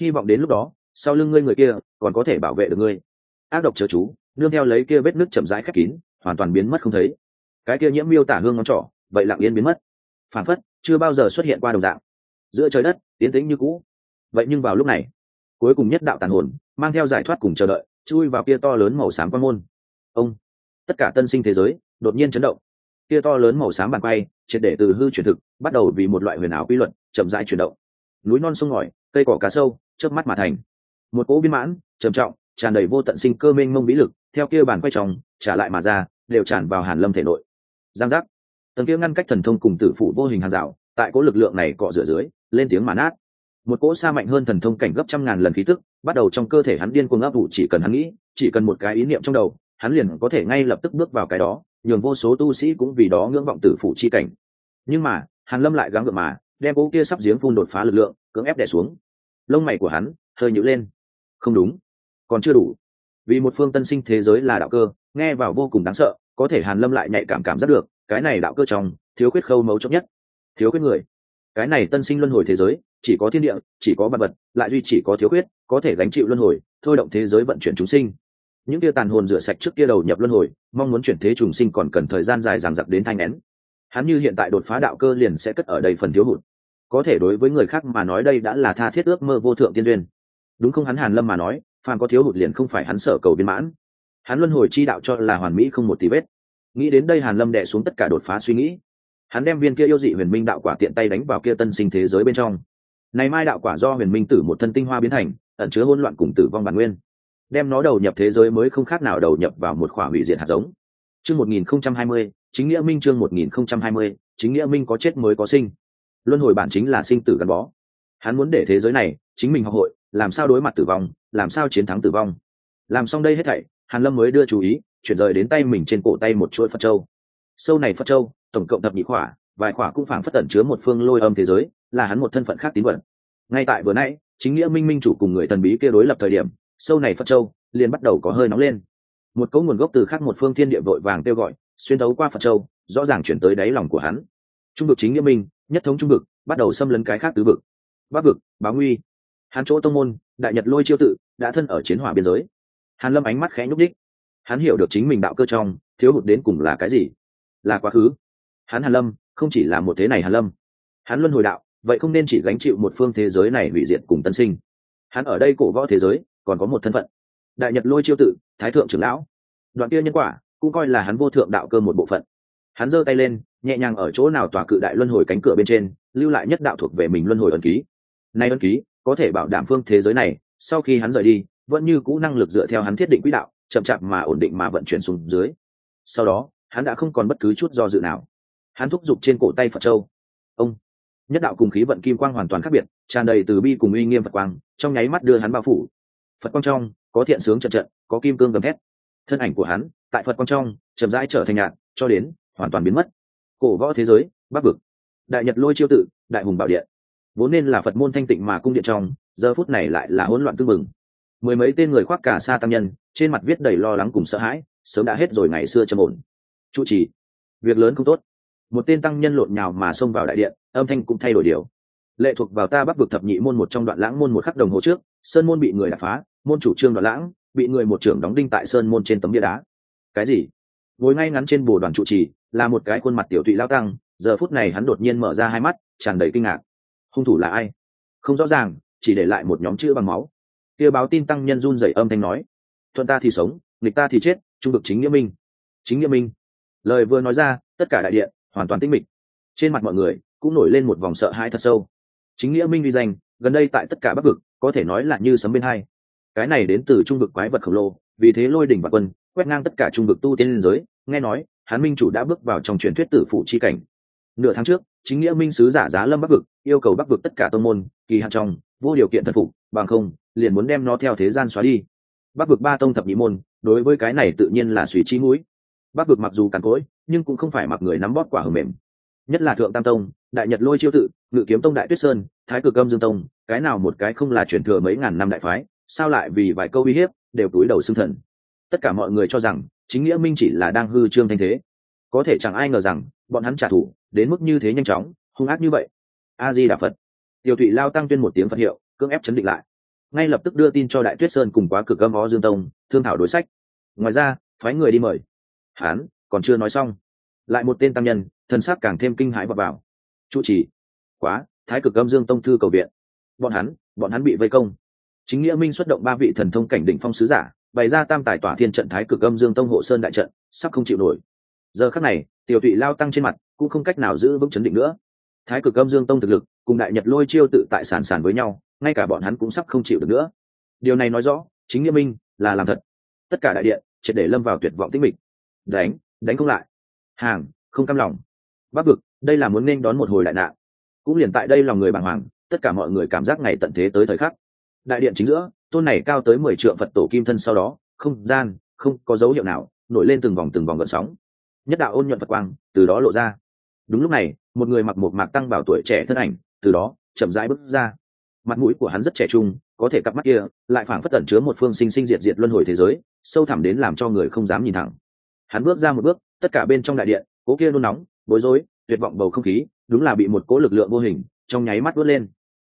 A: hy vọng đến lúc đó, sau lưng ngươi người kia, còn có thể bảo vệ được ngươi. Ác độc chớ chú nương theo lấy kia vết nước chậm rãi khép kín, hoàn toàn biến mất không thấy. Cái kia nhiễm miêu tả hương ngón trỏ, vậy lặng yên biến mất. Phản phất, chưa bao giờ xuất hiện qua đồng dạng. Giữa trời đất tiến tĩnh như cũ. Vậy nhưng vào lúc này, cuối cùng nhất đạo tàn hồn, mang theo giải thoát cùng chờ đợi, chui vào kia to lớn màu xám quan môn. Ông! Tất cả tân sinh thế giới, đột nhiên chấn động. Kia to lớn màu xám bàn quay, triệt để từ hư chuyển thực, bắt đầu vì một loại huyền ảo quy luật, chậm rãi chuyển động. Núi non sông ngòi, cây cỏ cá sâu trước mắt mà thành. Một cỗ viên mãn, trầm trọng tràn đầy vô tận sinh cơ mênh mông vĩ lực, theo kia bàn quay tròng trả lại mà ra, đều tràn vào hàn lâm thể nội. Giang giác. Tầng kia ngăn cách thần thông cùng tử phụ vô hình hàng rào, tại cỗ lực lượng này cọ rửa dưới, lên tiếng mà nát. Một cỗ xa mạnh hơn thần thông cảnh gấp trăm ngàn lần khí tức, bắt đầu trong cơ thể hắn điên cuồng áp ủ chỉ cần hắn nghĩ, chỉ cần một cái ý niệm trong đầu, hắn liền có thể ngay lập tức bước vào cái đó, nhường vô số tu sĩ cũng vì đó ngưỡng vọng tử phụ chi cảnh. Nhưng mà, hàn lâm lại gắng gượng mà, đem cỗ kia sắp giếng phun đột phá lực lượng, cưỡng ép đè xuống. Lông mày của hắn hơi nhíu lên. Không đúng còn chưa đủ. Vì một phương tân sinh thế giới là đạo cơ, nghe vào vô cùng đáng sợ, có thể hàn lâm lại nhạy cảm cảm giác được, cái này đạo cơ trong, thiếu khuyết khâu mấu chốt nhất. Thiếu khuyết người. Cái này tân sinh luân hồi thế giới, chỉ có thiên địa, chỉ có vật vật, lại duy chỉ có thiếu khuyết, có thể gánh chịu luân hồi, thôi động thế giới vận chuyển chúng sinh. Những kia tàn hồn rửa sạch trước kia đầu nhập luân hồi, mong muốn chuyển thế trùng sinh còn cần thời gian dài dằng dặc đến thanh nén. Hắn như hiện tại đột phá đạo cơ liền sẽ cất ở đây phần thiếu hụt. Có thể đối với người khác mà nói đây đã là tha thiết ước mơ vô thượng tiên duyên. Đúng không hắn hàn lâm mà nói phàm có thiếu hụt liền không phải hắn sở cầu viên mãn. Hắn luân hồi chi đạo cho là hoàn mỹ không một tí vết. Nghĩ đến đây hàn lâm đệ xuống tất cả đột phá suy nghĩ. Hắn đem viên kia yêu dị huyền minh đạo quả tiện tay đánh vào kia tân sinh thế giới bên trong. Này mai đạo quả do huyền minh tử một thân tinh hoa biến thành, ẩn chứa hỗn loạn cùng tử vong bản nguyên. Đem nó đầu nhập thế giới mới không khác nào đầu nhập vào một khỏa hủy diệt hạt giống. Chương 1020 chính nghĩa minh chương 1020 chính nghĩa minh có chết mới có sinh. Luân hồi bản chính là sinh tử gắn bó. Hắn muốn để thế giới này, chính mình học hội, làm sao đối mặt tử vong làm sao chiến thắng tử vong. Làm xong đây hết thảy, hàn lâm mới đưa chú ý, chuyển rời đến tay mình trên cổ tay một chuỗi phật châu. Sâu này phật châu, tổng cộng thập nhị khỏa, vài khỏa cũng phảng phất tẩn chứa một phương lôi âm thế giới, là hắn một thân phận khác tín vật. Ngay tại vừa nãy, chính nghĩa minh minh chủ cùng người thần bí kia đối lập thời điểm, sâu này phật châu liền bắt đầu có hơi nóng lên. Một cấu nguồn gốc từ khác một phương thiên địa vội vàng kêu gọi, xuyên đấu qua phật châu, rõ ràng chuyển tới đáy lòng của hắn. Trung vực chính nghĩa minh, nhất thống trung vực, bắt đầu xâm lấn cái khác tứ vực. Bắc vực báo nguy hắn chỗ tông môn, đại nhật lôi chiêu tự, đã thân ở chiến hỏa biên giới. Hàn lâm ánh mắt khẽ nhúc đích hắn hiểu được chính mình đạo cơ trong, thiếu hụt đến cùng là cái gì? Là quá khứ. Hắn hàn lâm, không chỉ là một thế này hàn lâm. Hắn luân hồi đạo, vậy không nên chỉ gánh chịu một phương thế giới này hủy diệt cùng tân sinh. Hắn ở đây cổ võ thế giới, còn có một thân phận. Đại nhật lôi chiêu tự, thái thượng trưởng lão. Đoạn kia nhân quả, cũng coi là hắn vô thượng đạo cơ một bộ phận. Hắn giơ tay lên, nhẹ nhàng ở chỗ nào tòa cự đại luân hồi cánh cửa bên trên, lưu lại nhất đạo thuộc về mình luân hồi ấn ký. Nay ấn ký có thể bảo đảm phương thế giới này, sau khi hắn rời đi, vẫn như cũ năng lực dựa theo hắn thiết định quỹ đạo, chậm chạp mà ổn định mà vận chuyển xuống dưới. Sau đó, hắn đã không còn bất cứ chút do dự nào. Hắn thúc giục trên cổ tay phật châu. Ông, nhất đạo cùng khí vận kim quang hoàn toàn khác biệt, tràn đầy từ bi cùng uy nghiêm phật quang, trong nháy mắt đưa hắn bao phủ. Phật quang trong, có thiện sướng trận trận, có kim cương gầm thét. Thân ảnh của hắn, tại phật quang trong, chậm rãi trở thành nhạn, cho đến hoàn toàn biến mất. Cổ võ thế giới, bắc vực. Đại nhật lôi chiêu tự, đại hùng bảo điện vốn nên là phật môn thanh tịnh mà cung điện trong, giờ phút này lại là hỗn loạn tương mừng mười mấy tên người khoác cả xa tam nhân, trên mặt viết đầy lo lắng cùng sợ hãi, sớm đã hết rồi ngày xưa trầm ổn. Trụ trì. Việc lớn không tốt. Một tên tăng nhân lộn nhào mà xông vào đại điện, âm thanh cũng thay đổi điều. Lệ thuộc vào ta bắc vực thập nhị môn một trong đoạn lãng môn một khắc đồng hồ trước, sơn môn bị người đập phá, môn chủ trương đoạn lãng, bị người một trưởng đóng đinh tại sơn môn trên tấm bia đá. Cái gì? Ngồi ngay ngắn trên bồ đoàn trụ trì, là một cái khuôn mặt tiểu tụy lao tăng, giờ phút này hắn đột nhiên mở ra hai mắt, tràn đầy kinh ngạc hung thủ là ai? Không rõ ràng, chỉ để lại một nhóm chữ bằng máu. Kia báo tin tăng nhân run rẩy âm thanh nói, thuận ta thì sống, nghịch ta thì chết, trung vực chính nghĩa minh. Chính nghĩa minh. Lời vừa nói ra, tất cả đại điện hoàn toàn tĩnh mịch. Trên mặt mọi người cũng nổi lên một vòng sợ hãi thật sâu. Chính nghĩa minh uy danh, gần đây tại tất cả bắc vực, có thể nói là như sấm bên hai. Cái này đến từ trung vực quái vật khổng lồ, vì thế lôi đỉnh và quân, quét ngang tất cả trung vực tu tiên liên giới. Nghe nói, hán minh chủ đã bước vào trong truyền thuyết tử phụ chi cảnh nửa tháng trước, chính nghĩa minh sứ giả giá lâm bắc vực, yêu cầu bắc vực tất cả tôn môn, kỳ hạn trong, vô điều kiện thần phục, bằng không, liền muốn đem nó theo thế gian xóa đi. Bắc vực ba tông thập nhị môn, đối với cái này tự nhiên là suy chi mũi. Bắc vực mặc dù càn cỗi, nhưng cũng không phải mặc người nắm bóp quả hở mềm. Nhất là thượng tam tông, đại nhật lôi chiêu tự, ngự kiếm tông đại tuyết sơn, thái cực âm dương tông, cái nào một cái không là chuyển thừa mấy ngàn năm đại phái, sao lại vì vài câu uy hiếp, đều túi đầu xưng thần. Tất cả mọi người cho rằng, chính nghĩa minh chỉ là đang hư trương thanh thế. Có thể chẳng ai ngờ rằng, bọn hắn trả thù đến mức như thế nhanh chóng, hung ác như vậy. A di đà phật. Tiểu thụy lao tăng tuyên một tiếng phật hiệu, cưỡng ép chấn định lại. Ngay lập tức đưa tin cho đại tuyết sơn cùng quá cực âm ó dương tông, thương thảo đối sách. Ngoài ra, phái người đi mời. Hán, còn chưa nói xong. Lại một tên tăng nhân, thần sắc càng thêm kinh hãi và vào. Trụ trì. Quá, thái cực âm dương tông thư cầu viện. Bọn hắn bọn hắn bị vây công. Chính nghĩa minh xuất động ba vị thần thông cảnh đỉnh phong sứ giả, bày ra tam tài tỏa thiên trận thái cực âm dương tông hộ sơn đại trận, sắp không chịu nổi. Giờ khắc này, tiểu tụy lao tăng trên mặt cũng không cách nào giữ vững chấn định nữa. Thái cực âm dương tông thực lực, cùng đại nhật lôi chiêu tự tại sản sản với nhau, ngay cả bọn hắn cũng sắp không chịu được nữa. Điều này nói rõ, chính nghĩa minh là làm thật. Tất cả đại điện, triệt để lâm vào tuyệt vọng tĩnh mịch. Đánh đánh không lại. Hàng, không cam lòng. Bắc vực, đây là muốn nên đón một hồi đại nạn. Cũng liền tại đây lòng người bàng hoàng, tất cả mọi người cảm giác ngày tận thế tới thời khắc. Đại điện chính giữa, tôn này cao tới mười triệu phật tổ kim thân sau đó, không gian, không có dấu hiệu nào nổi lên từng vòng từng vòng gợn sóng. Nhất đạo ôn nhuận phật quang từ đó lộ ra đúng lúc này, một người mặc một mạc tăng bảo tuổi trẻ thân ảnh, từ đó, chậm rãi bước ra. Mặt mũi của hắn rất trẻ trung, có thể cặp mắt kia lại phảng phất tẩn chứa một phương sinh sinh diệt diệt luân hồi thế giới, sâu thẳm đến làm cho người không dám nhìn thẳng. Hắn bước ra một bước, tất cả bên trong đại điện, cố kia nôn nóng, bối rối, tuyệt vọng bầu không khí, đúng là bị một cố lực lượng vô hình trong nháy mắt vớt lên.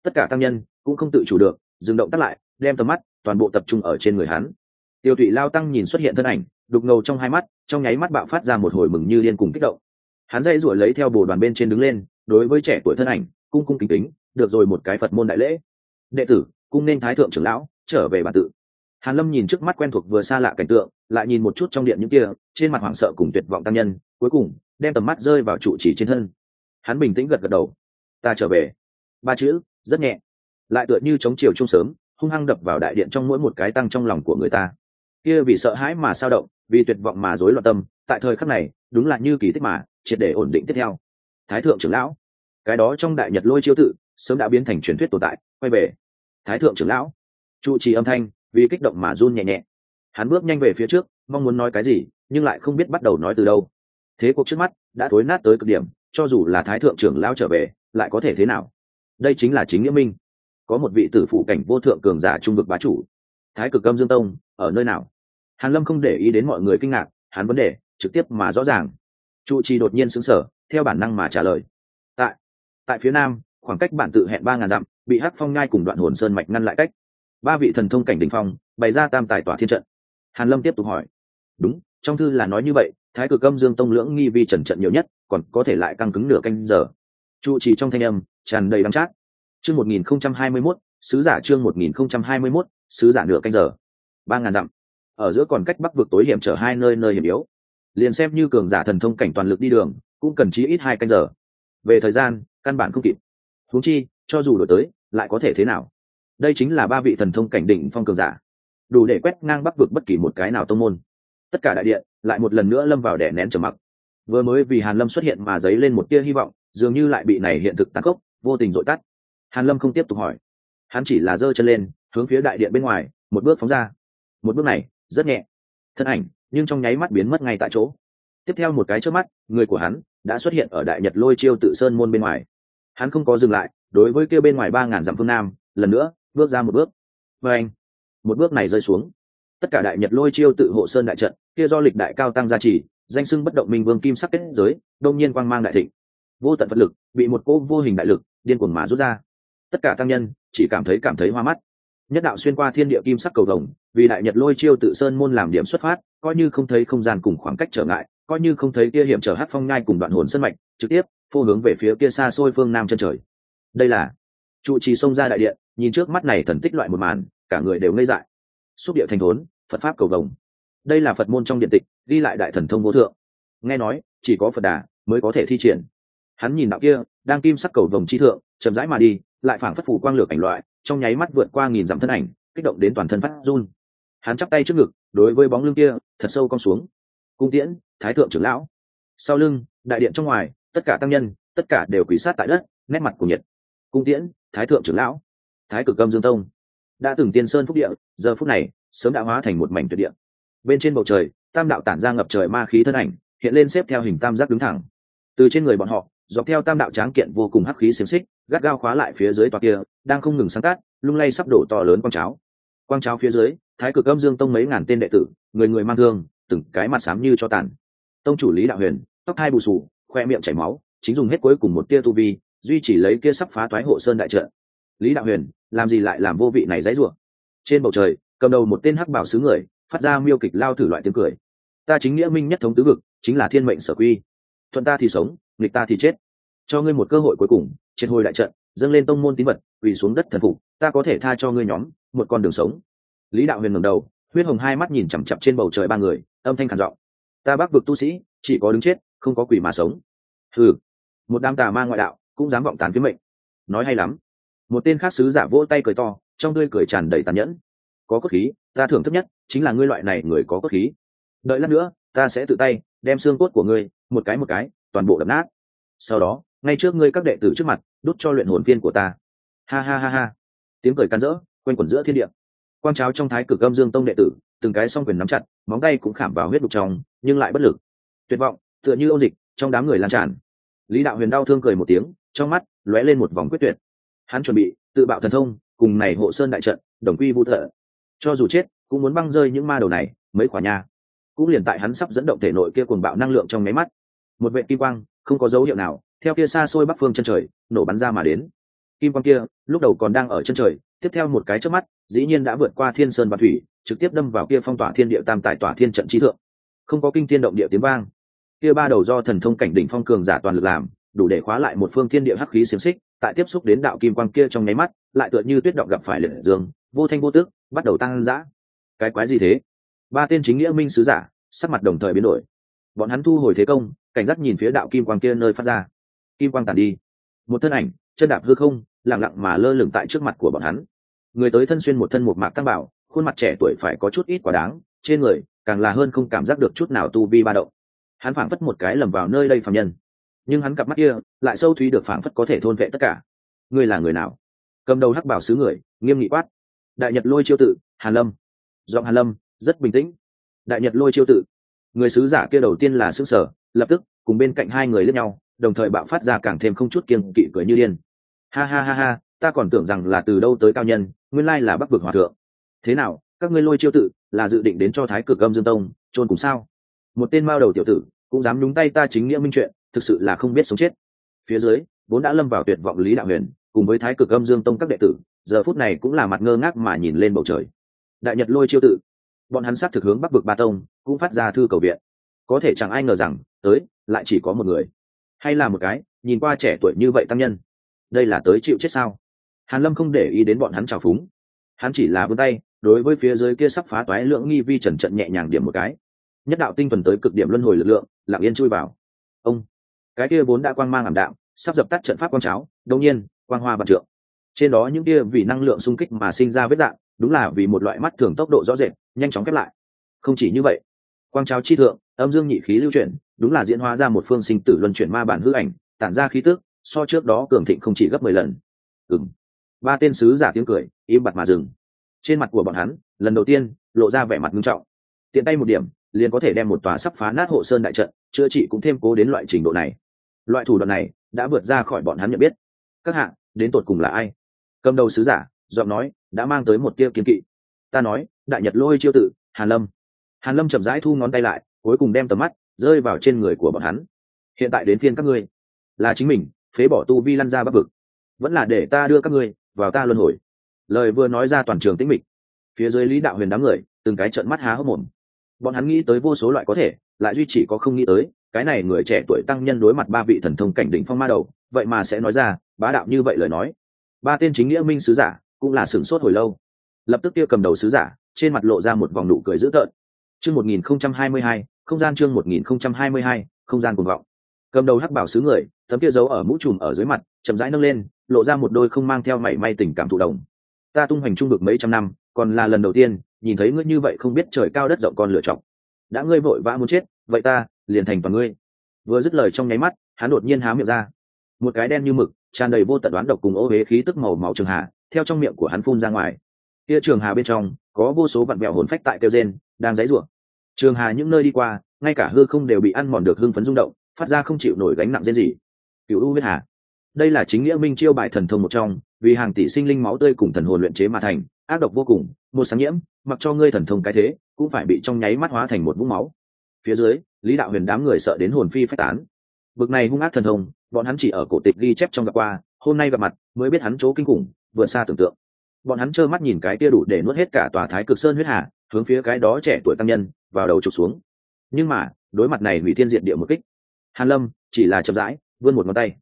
A: Tất cả tăng nhân cũng không tự chủ được, dừng động tắt lại, đem tầm mắt toàn bộ tập trung ở trên người hắn. Tiêu tụy lao tăng nhìn xuất hiện thân ảnh, đục ngầu trong hai mắt, trong nháy mắt bạo phát ra một hồi mừng như điên cùng kích động hắn dây ruổi lấy theo bồ đoàn bên trên đứng lên, đối với trẻ tuổi thân ảnh, cung cung kính kính, được rồi một cái phật môn đại lễ. Đệ tử, cung nên thái thượng trưởng lão, trở về bản tự. Hàn lâm nhìn trước mắt quen thuộc vừa xa lạ cảnh tượng, lại nhìn một chút trong điện những kia, trên mặt hoảng sợ cùng tuyệt vọng tăng nhân, cuối cùng, đem tầm mắt rơi vào trụ chỉ trên thân. Hắn bình tĩnh gật gật đầu. Ta trở về. Ba chữ, rất nhẹ. Lại tựa như chống chiều chung sớm, hung hăng đập vào đại điện trong mỗi một cái tăng trong lòng của người ta. Kia vì sợ hãi mà sao động, vì tuyệt vọng mà rối loạn tâm, tại thời khắc này đúng là như kỳ tích mà, triệt để ổn định tiếp theo. Thái thượng trưởng lão, cái đó trong đại nhật lôi chiêu tự, sớm đã biến thành truyền thuyết tồn tại, quay về. Thái thượng trưởng lão, trụ trì âm thanh, vì kích động mà run nhẹ nhẹ. Hắn bước nhanh về phía trước, mong muốn nói cái gì, nhưng lại không biết bắt đầu nói từ đâu. Thế cuộc trước mắt, đã thối nát tới cực điểm, cho dù là thái thượng trưởng lão trở về, lại có thể thế nào? Đây chính là chính nghĩa minh. Có một vị tử phụ cảnh vô thượng cường giả trung vực bá chủ. Thái cực âm dương tông, ở nơi nào? Hàn lâm không để ý đến mọi người kinh ngạc, hắn vấn đề trực tiếp mà rõ ràng. Trụ trì đột nhiên sững sờ theo bản năng mà trả lời. Tại tại phía nam khoảng cách bản tự hẹn ba ngàn dặm bị hắc phong ngay cùng đoạn hồn sơn mạch ngăn lại cách. Ba vị thần thông cảnh đỉnh phong bày ra tam tài tỏa thiên trận. Hàn lâm tiếp tục hỏi. Đúng trong thư là nói như vậy thái cực âm dương tông lưỡng nghi vi trần trận nhiều nhất còn có thể lại căng cứng nửa canh giờ. Trụ trì trong thanh âm tràn đầy đắng chát. Chương một nghìn không trăm hai mươi 1021, sứ giả chương một nghìn không trăm hai mươi 1021, sứ giả nửa canh giờ. Ba ngàn dặm. Ở giữa còn cách bắc vực tối hiểm trở hai nơi nơi hiểm yếu liền xem như cường giả thần thông cảnh toàn lực đi đường, cũng cần chí ít hai canh giờ. Về thời gian, căn bản không kịp. Huống chi, cho dù đổi tới, lại có thể thế nào? Đây chính là ba vị thần thông cảnh đỉnh phong cường giả. Đủ để quét ngang bắc vực bất kỳ một cái nào tông môn. Tất cả đại điện lại một lần nữa lâm vào đẻ nén trầm mặc. Vừa mới vì hàn lâm xuất hiện mà dấy lên một tia hy vọng, dường như lại bị này hiện thực tàn khốc, vô tình dội tắt. Hàn lâm không tiếp tục hỏi. Hắn chỉ là giơ chân lên, hướng phía đại điện bên ngoài, một bước phóng ra. Một bước này, rất nhẹ. Thân ảnh nhưng trong nháy mắt biến mất ngay tại chỗ. Tiếp theo một cái trước mắt, người của hắn đã xuất hiện ở đại nhật lôi chiêu tự sơn môn bên ngoài. Hắn không có dừng lại, đối với kia bên ngoài ba ngàn dặm phương nam, lần nữa bước ra một bước. Và anh, một bước này rơi xuống. Tất cả đại nhật lôi chiêu tự hộ sơn đại trận, kia do lịch đại cao tăng gia trì, danh sưng bất động minh vương kim sắc kết giới, đông nhiên quang mang đại thịnh. Vô tận vật lực, bị một cô vô hình đại lực, điên cuồng mà rút ra. Tất cả tăng nhân chỉ cảm thấy cảm thấy hoa mắt. Nhất đạo xuyên qua thiên địa kim sắc cầu đồng vì đại nhật lôi chiêu tự sơn môn làm điểm xuất phát coi như không thấy không gian cùng khoảng cách trở ngại, coi như không thấy kia hiểm trở hát phong nhai cùng đoạn hồn sân mạch, trực tiếp, phô hướng về phía kia xa xôi phương nam chân trời. Đây là trụ trì xông ra đại điện, nhìn trước mắt này thần tích loại một màn, cả người đều ngây dại. Xúc địa thành thốn, phật pháp cầu vồng. Đây là phật môn trong điện tịch, ghi lại đại thần thông vô thượng. Nghe nói, chỉ có phật đà mới có thể thi triển. Hắn nhìn đạo kia, đang kim sắc cầu vồng chi thượng, chậm rãi mà đi, lại phảng phất phủ quang lược ảnh loại, trong nháy mắt vượt qua nghìn dặm thân ảnh, kích động đến toàn thân phát run. Hắn chắp tay trước ngực đối với bóng lưng kia, thật sâu cong xuống. Cung tiễn, thái thượng trưởng lão. Sau lưng, đại điện trong ngoài, tất cả tăng nhân, tất cả đều quỷ sát tại đất, nét mặt của nhiệt. Cung tiễn, thái thượng trưởng lão. Thái cực âm dương tông. Đã từng tiên sơn phúc địa, giờ phút này, sớm đã hóa thành một mảnh tuyệt địa. Bên trên bầu trời, tam đạo tản ra ngập trời ma khí thân ảnh, hiện lên xếp theo hình tam giác đứng thẳng. Từ trên người bọn họ, dọc theo tam đạo tráng kiện vô cùng hắc khí xiềng xích, gắt gao khóa lại phía dưới tòa kia, đang không ngừng sáng tác, lung lay sắp đổ to lớn con cháo quang cháo phía dưới, thái cực âm dương tông mấy ngàn tên đệ tử, người người mang thương, từng cái mặt xám như cho tàn. Tông chủ lý đạo huyền, tóc hai bù sù khoe miệng chảy máu, chính dùng hết cuối cùng một tia tu vi, duy chỉ lấy kia sắp phá toái hộ sơn đại trợ. lý đạo huyền, làm gì lại làm vô vị này dãy rủa? Trên bầu trời, cầm đầu một tên hắc bảo sứ người, phát ra miêu kịch lao thử loại tiếng cười. Ta chính nghĩa minh nhất thống tứ vực, chính là thiên mệnh sở quy. Thuận ta thì sống, nghịch ta thì chết. Cho ngươi một cơ hội cuối cùng trên hồi đại trận, dâng lên tông môn tín vật, quỳ xuống đất thần phục ta có thể tha cho ngươi nhóm, một con đường sống. Lý đạo huyền ngầm đầu, huyết hồng hai mắt nhìn chằm chặp trên bầu trời ba người, âm thanh khản giọng. Ta bác vực tu sĩ, chỉ có đứng chết, không có quỷ mà sống. Ừ một đám tà ma ngoại đạo cũng dám vọng tán phía mệnh. Nói hay lắm. Một tên khác sứ giả vỗ tay cười to, trong tươi cười tràn đầy tàn nhẫn. Có cốt khí, ta thưởng thức nhất chính là ngươi loại này người có cốt khí. Đợi lát nữa, ta sẽ tự tay đem xương cốt của ngươi, một cái một cái, toàn bộ đập nát. Sau đó, ngay trước ngươi các đệ tử trước mặt, đút cho luyện hồn viên của ta. Ha ha ha ha tiếng cười can rỡ quanh quẩn giữa thiên địa. Quang cháo trong thái cực âm dương tông đệ tử, từng cái song quyền nắm chặt, móng tay cũng khảm vào huyết đục trong, nhưng lại bất lực. Tuyệt vọng, tựa như ôn dịch, trong đám người lan tràn. Lý đạo huyền đau thương cười một tiếng, trong mắt lóe lên một vòng quyết tuyệt. Hắn chuẩn bị tự bạo thần thông, cùng này hộ sơn đại trận, đồng quy vũ thợ cho dù chết, cũng muốn băng rơi những ma đầu này, mấy quả nha cũng liền tại hắn sắp dẫn động thể nội kia cuồng bạo năng lượng trong máy mắt. Một vệ kim quang, không có dấu hiệu nào, theo kia xa xôi bắc phương chân trời, nổ bắn ra mà đến kim quang kia, lúc đầu còn đang ở chân trời, tiếp theo một cái trước mắt, dĩ nhiên đã vượt qua thiên sơn và thủy, trực tiếp đâm vào kia phong tỏa thiên địa tam tại tỏa thiên trận trí thượng. Không có kinh thiên động địa tiếng vang. Kia ba đầu do thần thông cảnh đỉnh phong cường giả toàn lực làm, đủ để khóa lại một phương thiên địa hắc khí xiềng xích, tại tiếp xúc đến đạo kim quang kia trong nháy mắt, lại tựa như tuyết động gặp phải lửa dương, vô thanh vô tước bắt đầu tăng dã. Cái quái gì thế? Ba tên chính nghĩa minh sứ giả, sắc mặt đồng thời biến đổi. Bọn hắn thu hồi thế công, cảnh giác nhìn phía đạo kim quang kia nơi phát ra. Kim quang tàn đi. Một thân ảnh, chân đạp hư không lặng lặng mà lơ lửng tại trước mặt của bọn hắn. Người tới thân xuyên một thân một mạc tăng bảo, khuôn mặt trẻ tuổi phải có chút ít quá đáng, trên người, càng là hơn không cảm giác được chút nào tu vi ba động. Hắn phảng phất một cái lầm vào nơi đây phạm nhân. Nhưng hắn cặp mắt kia, lại sâu thúy được phảng phất có thể thôn vệ tất cả. Ngươi là người nào? Cầm đầu hắc bảo sứ người, nghiêm nghị quát. Đại nhật lôi chiêu tự, hàn lâm. Giọng hàn lâm, rất bình tĩnh. Đại nhật lôi chiêu tự. Người sứ giả kia đầu tiên là xứ sở lập tức, cùng bên cạnh hai người lướt nhau, đồng thời bạo phát ra càng thêm không chút kiêng kỵ cười như điên ha ha ha ha, ta còn tưởng rằng là từ đâu tới cao nhân, nguyên lai là bắc vực hòa thượng. Thế nào, các ngươi lôi chiêu tự, là dự định đến cho thái cực âm dương tông trôn cùng sao? Một tên mao đầu tiểu tử, cũng dám nhúng tay ta chính nghĩa minh chuyện, thực sự là không biết sống chết. Phía dưới, vốn đã lâm vào tuyệt vọng lý đạo huyền, cùng với thái cực âm dương tông các đệ tử, giờ phút này cũng là mặt ngơ ngác mà nhìn lên bầu trời. Đại nhật lôi chiêu tự. Bọn hắn sát thực hướng bắc vực ba tông, cũng phát ra thư cầu viện. Có thể chẳng ai ngờ rằng, tới, lại chỉ có một người. Hay là một cái, nhìn qua trẻ tuổi như vậy tăng nhân đây là tới chịu chết sao? Hàn lâm không để ý đến bọn hắn trào phúng. Hắn chỉ là vươn tay, đối với phía dưới kia sắp phá toái lượng nghi vi trần trận nhẹ nhàng điểm một cái. Nhất đạo tinh thuần tới cực điểm luân hồi lực lượng, lặng yên chui vào. Ông! Cái kia vốn đã quang mang ảm đạm, sắp dập tắt trận pháp quang cháo đông nhiên, quang hoa vạn trượng. Trên đó những kia vì năng lượng xung kích mà sinh ra vết dạng, đúng là vì một loại mắt thường tốc độ rõ rệt, nhanh chóng khép lại. Không chỉ như vậy, quang cháo chi thượng, âm dương nhị khí lưu chuyển, đúng là diễn hóa ra một phương sinh tử luân chuyển ma bản hư ảnh, tản ra khí tức so trước đó cường thịnh không chỉ gấp mười lần. Ừng ba tên sứ giả tiếng cười, im bặt mà dừng. Trên mặt của bọn hắn, lần đầu tiên, lộ ra vẻ mặt nghiêm trọng. Tiện tay một điểm, liền có thể đem một tòa sắp phá nát hộ sơn đại trận, chữa trị cũng thêm cố đến loại trình độ này. Loại thủ đoạn này, đã vượt ra khỏi bọn hắn nhận biết. Các hạ, đến tột cùng là ai? Cầm đầu sứ giả, giọng nói, đã mang tới một tiêu kiến kỵ. Ta nói, đại nhật lôi chiêu tự, hàn lâm. Hàn lâm chậm rãi thu ngón tay lại, cuối cùng đem tầm mắt rơi vào trên người của bọn hắn. Hiện tại đến phiên các ngươi. Là chính mình phế bỏ tu vi lăn ra bắc vực. Vẫn là để ta đưa các ngươi vào ta luân hồi. Lời vừa nói ra toàn trường tĩnh mịch. Phía dưới lý đạo huyền đám người, từng cái trận mắt há hốc mồm. Bọn hắn nghĩ tới vô số loại có thể, lại duy chỉ có không nghĩ tới, cái này người trẻ tuổi tăng nhân đối mặt ba vị thần thông cảnh đỉnh phong ma đầu, vậy mà sẽ nói ra, bá đạo như vậy lời nói. Ba tên chính nghĩa minh sứ giả, cũng là sửng sốt hồi lâu. Lập tức kia cầm đầu sứ giả, trên mặt lộ ra một vòng nụ cười dữ tợn. Chương một nghìn không trăm hai mươi hai, không gian chương một nghìn không trăm hai mươi hai, không gian cuồng vọng cầm đầu hắc bảo sứ người, tấm kia giấu ở mũ trùm ở dưới mặt, chậm rãi nâng lên, lộ ra một đôi không mang theo mảy may tình cảm thụ đồng ta tung hoành trung vực mấy trăm năm, còn là lần đầu tiên, nhìn thấy ngươi như vậy không biết trời cao đất rộng con lựa chọn đã ngươi vội vã muốn chết, vậy ta liền thành toàn ngươi. Vừa dứt lời trong nháy mắt, hắn đột nhiên há miệng ra. Một cái đen như mực, tràn đầy vô tận đoán độc cùng ô huế khí tức màu máu trường hà theo trong miệng của hắn phun ra ngoài. Kia trường hà bên trong, có vô số vặn vẹo hồn phách tại kêu gen đang dãy rủa trường hà những nơi đi qua, ngay cả hư không đều bị ăn mòn được hưng phấn rung động phát ra không chịu nổi gánh nặng gen gì cựu u huyết hà. Đây là chính nghĩa minh chiêu bài thần thông một trong, vì hàng tỷ sinh linh máu tươi cùng thần hồn luyện chế mà thành, ác độc vô cùng, một sáng nhiễm, mặc cho ngươi thần thông cái thế, cũng phải bị trong nháy mắt hóa thành một vũng máu. Phía dưới, lý đạo huyền đám người sợ đến hồn phi phách tán. Bực này hung ác thần thông, bọn hắn chỉ ở cổ tịch ghi chép trong gặp qua, hôm nay gặp mặt, mới biết hắn chỗ kinh khủng, vượt xa tưởng tượng. Bọn hắn trơ mắt nhìn cái kia đủ để nuốt hết cả tòa thái cực sơn huyết hà, hướng phía cái đó trẻ tuổi tăng nhân, vào đầu trục xuống. Nhưng mà, đối mặt này hủy thiên diện địa một kích hàn lâm chỉ là chậm rãi, vươn một ngón tay.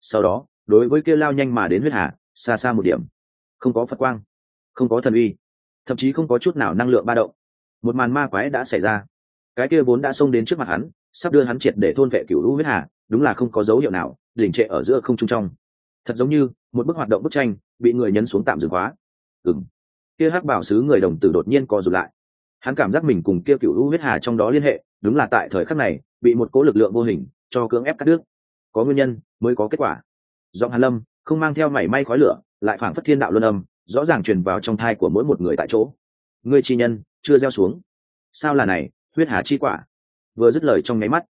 A: Sau đó, đối với kia lao nhanh mà đến huyết hà, xa xa một điểm. Không có phật quang, không có thần uy, thậm chí không có chút nào năng lượng ba động. Một màn ma quái đã xảy ra. Cái kia vốn đã xông đến trước mặt hắn, sắp đưa hắn triệt để thôn vệ cửu lũ huyết hà, đúng là không có dấu hiệu nào đỉnh trệ ở giữa không trung trong. Thật giống như một bức hoạt động bức tranh bị người nhấn xuống tạm dừng khóa ừng kia hắc bảo sứ người đồng tử đột nhiên co rụt lại. Hắn cảm giác mình cùng kia cựu lũ huyết hà trong đó liên hệ, đúng là tại thời khắc này, bị một cố lực lượng vô hình cho cưỡng ép cắt đứt. Có nguyên nhân, mới có kết quả. Giọng hàn lâm không mang theo mảy may khói lửa, lại phảng phất thiên đạo luân âm, rõ ràng truyền vào trong thai của mỗi một người tại chỗ. Ngươi chi nhân, chưa gieo xuống. Sao là này, huyết hà chi quả? Vừa dứt lời trong nháy mắt,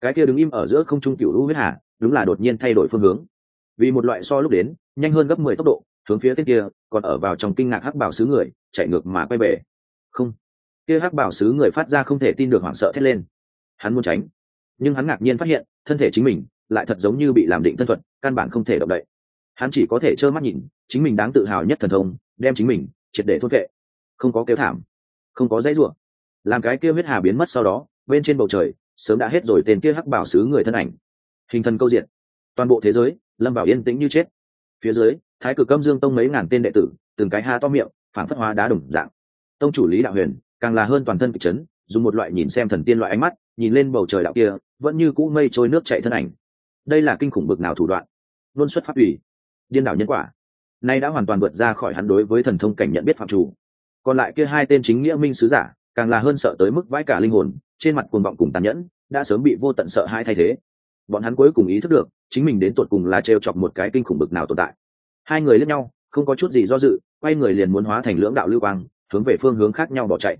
A: cái kia đứng im ở giữa không trung cựu lũ huyết hà, đúng là đột nhiên thay đổi phương hướng. Vì một loại so lúc đến, nhanh hơn gấp mười tốc độ, hướng phía tên kia, còn ở vào trong kinh ngạc hắc bảo sứ người, chạy ngược mà quay về. Không. Kia hắc bảo sứ người phát ra không thể tin được hoảng sợ thét lên. Hắn muốn tránh nhưng hắn ngạc nhiên phát hiện, thân thể chính mình lại thật giống như bị làm định thân thuật, căn bản không thể động đậy. Hắn chỉ có thể trơ mắt nhìn, chính mình đáng tự hào nhất thần thông, đem chính mình triệt để thốt vệ không có kêu thảm, không có dãy rủa. Làm cái kia huyết hà biến mất sau đó, bên trên bầu trời, sớm đã hết rồi tên kia hắc bảo sứ người thân ảnh. Hình thần câu diện. Toàn bộ thế giới, lâm vào yên tĩnh như chết. Phía dưới, thái cực âm dương tông mấy ngàn tên đệ tử, từng cái ha to miệng phản phất hóa đá đồng dạng. Tông chủ lý đạo huyền, càng là hơn toàn thân kịch chấn, dùng một loại nhìn xem thần tiên loại ánh mắt nhìn lên bầu trời đạo kia, vẫn như cũ mây trôi nước chạy thân ảnh. Đây là kinh khủng bực nào thủ đoạn? Luôn xuất phát ủy. Điên đảo nhân quả. Nay đã hoàn toàn vượt ra khỏi hắn đối với thần thông cảnh nhận biết phạm chủ. Còn lại kia hai tên chính nghĩa minh sứ giả, càng là hơn sợ tới mức vãi cả linh hồn, trên mặt cuồng vọng cùng tàn nhẫn, đã sớm bị vô tận sợ hai thay thế. Bọn hắn cuối cùng ý thức được, chính mình đến tột cùng là trêu chọc một cái kinh khủng bực nào tồn tại. Hai người lẫn nhau, không có chút gì do dự, quay người liền muốn hóa thành lưỡng đạo lưu quang, hướng về phương hướng khác nhau bỏ chạy.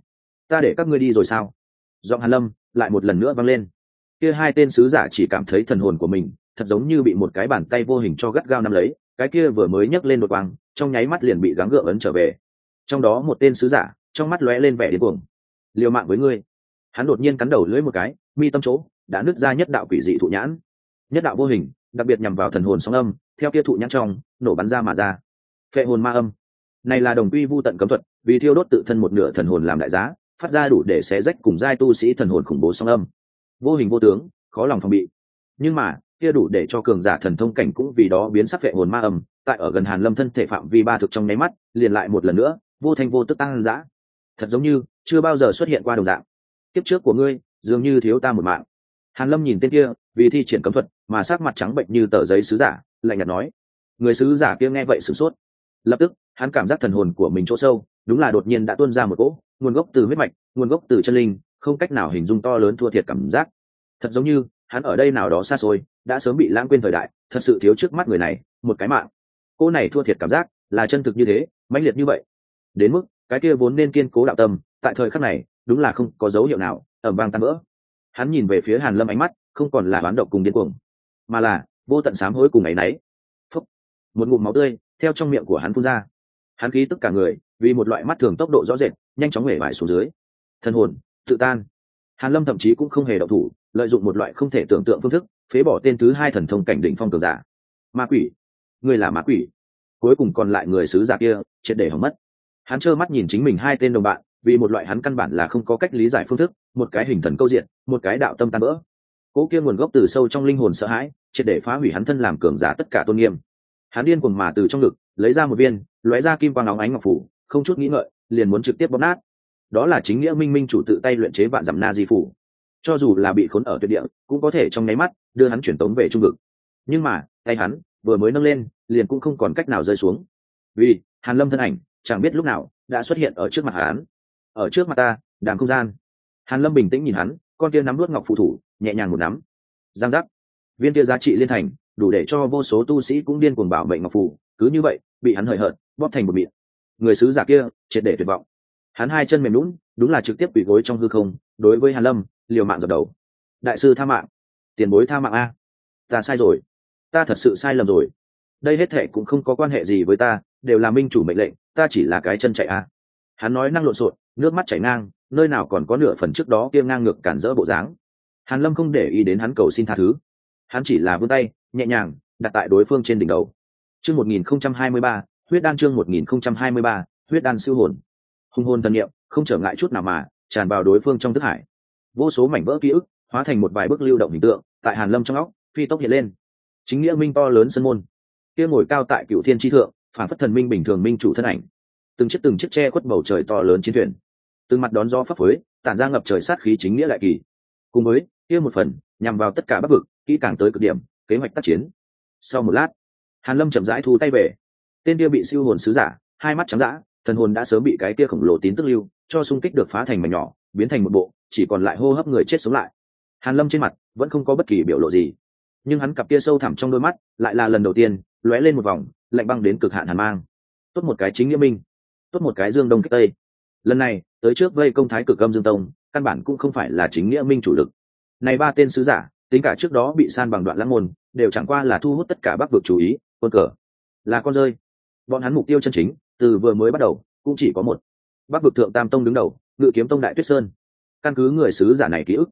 A: Ta để các ngươi đi rồi sao? Giọng hàn lâm lại một lần nữa vang lên. Kia hai tên sứ giả chỉ cảm thấy thần hồn của mình thật giống như bị một cái bàn tay vô hình cho gắt gao nắm lấy, cái kia vừa mới nhấc lên một quang, trong nháy mắt liền bị gắng gượng ấn trở về. Trong đó một tên sứ giả, trong mắt lóe lên vẻ điên cuồng. Liều mạng với ngươi. Hắn đột nhiên cắn đầu lưỡi một cái, mi tâm chỗ đã nứt ra nhất đạo quỷ dị thụ nhãn. Nhất đạo vô hình, đặc biệt nhằm vào thần hồn sóng âm, theo kia thụ nhãn trong, nổ bắn ra mà ra. Phệ hồn ma âm. Này là đồng quy vu tận cấm thuật, vì thiêu đốt tự thân một nửa thần hồn làm đại giá phát ra đủ để xé rách cùng giai tu sĩ thần hồn khủng bố song âm. Vô hình vô tướng, khó lòng phòng bị. Nhưng mà, kia đủ để cho cường giả thần thông cảnh cũng vì đó biến sắc vệ hồn ma âm, tại ở gần hàn lâm thân thể phạm vi ba thực trong nháy mắt, liền lại một lần nữa, vô thanh vô tức tăng dã. Thật giống như, chưa bao giờ xuất hiện qua đồng dạng. Kiếp trước của ngươi, dường như thiếu ta một mạng. Hàn lâm nhìn tên kia, vì thi triển cấm thuật, mà sắc mặt trắng bệnh như tờ giấy sứ giả, lạnh nhạt nói. Người sứ giả kia nghe vậy sửng sốt. Lập tức, hắn cảm giác thần hồn của mình chỗ sâu đúng là đột nhiên đã tuôn ra một cỗ, nguồn gốc từ huyết mạch, nguồn gốc từ chân linh, không cách nào hình dung to lớn thua thiệt cảm giác. Thật giống như, hắn ở đây nào đó xa xôi, đã sớm bị lãng quên thời đại, thật sự thiếu trước mắt người này, một cái mạng. Cô này thua thiệt cảm giác, là chân thực như thế, mãnh liệt như vậy. Đến mức, cái kia vốn nên kiên cố đạo tâm, tại thời khắc này, đúng là không có dấu hiệu nào ẩm vang tan vỡ. Hắn nhìn về phía hàn lâm ánh mắt, không còn là bán độc cùng điên cuồng, mà là vô tận sám hối cùng ngày nấy. Phúc. một ngụm máu tươi, theo trong miệng của hắn phun ra hắn khí tức cả người, vì một loại mắt thường tốc độ rõ rệt, nhanh chóng hể vải xuống dưới. Thân hồn, tự tan. Hàn lâm thậm chí cũng không hề động thủ, lợi dụng một loại không thể tưởng tượng phương thức, phế bỏ tên thứ hai thần thông cảnh đỉnh phong cường giả. Ma quỷ. Người là ma quỷ. Cuối cùng còn lại người sứ giả kia, triệt để hỏng mất. Hắn trơ mắt nhìn chính mình hai tên đồng bạn, vì một loại hắn căn bản là không có cách lý giải phương thức, một cái hình thần câu diện, một cái đạo tâm tan vỡ. Cỗ kia nguồn gốc từ sâu trong linh hồn sợ hãi, triệt để phá hủy hắn thân làm cường giả tất cả tôn nghiêm. Hắn điên cuồng mà từ trong lực lấy ra một viên, lóe ra kim quang óng ánh ngọc phủ, không chút nghĩ ngợi, liền muốn trực tiếp bóp nát. Đó là chính nghĩa minh minh chủ tự tay luyện chế vạn dặm na di phủ. Cho dù là bị khốn ở tuyệt địa, cũng có thể trong nháy mắt đưa hắn chuyển tống về trung vực. Nhưng mà, tay hắn vừa mới nâng lên, liền cũng không còn cách nào rơi xuống. Vì, hàn lâm thân ảnh, chẳng biết lúc nào đã xuất hiện ở trước mặt hắn. Ở trước mặt ta đàng không gian. Hàn lâm bình tĩnh nhìn hắn, con kia nắm nuốt ngọc phụ thủ, nhẹ nhàng một nắm. Giang giác. Viên kia giá trị liên thành, đủ để cho vô số tu sĩ cũng điên cuồng bảo mệnh ngọc phủ. cứ như vậy bị hắn hời hợt, bóp thành một miệng người sứ giả kia, triệt để tuyệt vọng. Hắn hai chân mềm lún đúng là trực tiếp bị gối trong hư không, đối với hàn lâm, liều mạng dập đầu. Đại sư tha mạng. Tiền bối tha mạng a. Ta sai rồi. Ta thật sự sai lầm rồi. Đây hết thệ cũng không có quan hệ gì với ta, đều là minh chủ mệnh lệnh, ta chỉ là cái chân chạy a. Hắn nói năng lộn xộn, nước mắt chảy ngang, nơi nào còn có nửa phần trước đó kia ngang ngược cản rỡ bộ dáng. Hàn lâm không để ý đến hắn cầu xin tha thứ. Hắn chỉ là vươn tay, nhẹ nhàng, đặt tại đối phương trên đỉnh đầu chương 1023, huyết đan chương 1023, huyết đan siêu hồn. Hung hồn thần niệm không trở ngại chút nào mà tràn vào đối phương trong thức hải. Vô số mảnh vỡ ký ức hóa thành một vài bức lưu động hình tượng tại hàn lâm trong óc phi tốc hiện lên. Chính nghĩa minh to lớn sân môn. Kia ngồi cao tại cựu thiên tri thượng phản phất thần minh bình thường minh chủ thân ảnh. Từng chiếc từng chiếc tre khuất bầu trời to lớn chiến thuyền. Từng mặt đón gió pháp phới tản ra ngập trời sát khí chính nghĩa đại kỳ. Cùng với kia một phần nhằm vào tất cả bắc vực kỹ càng tới cực điểm kế hoạch tác chiến. Sau một lát hàn lâm chậm rãi thu tay về. Tên kia bị siêu hồn sứ giả, hai mắt trắng dã, thần hồn đã sớm bị cái kia khổng lồ tín tức lưu, cho xung kích được phá thành mảnh nhỏ, biến thành một bộ, chỉ còn lại hô hấp người chết sống lại. Hàn lâm trên mặt vẫn không có bất kỳ biểu lộ gì. Nhưng hắn cặp kia sâu thẳm trong đôi mắt lại là lần đầu tiên lóe lên một vòng, lạnh băng đến cực hạn hàn mang. Tốt một cái chính nghĩa minh, tốt một cái dương đông kích tây. Lần này, tới trước vây công thái cực âm dương tông, căn bản cũng không phải là chính nghĩa minh chủ lực. Này ba tên sứ giả, tính cả trước đó bị san bằng đoạn lãng môn, đều chẳng qua là thu hút tất cả bắc vực chú ý quân cờ. Là con rơi. Bọn hắn mục tiêu chân chính, từ vừa mới bắt đầu, cũng chỉ có một. Bắc vực thượng tam tông đứng đầu, ngự kiếm tông đại tuyết sơn. Căn cứ người sứ giả này ký ức.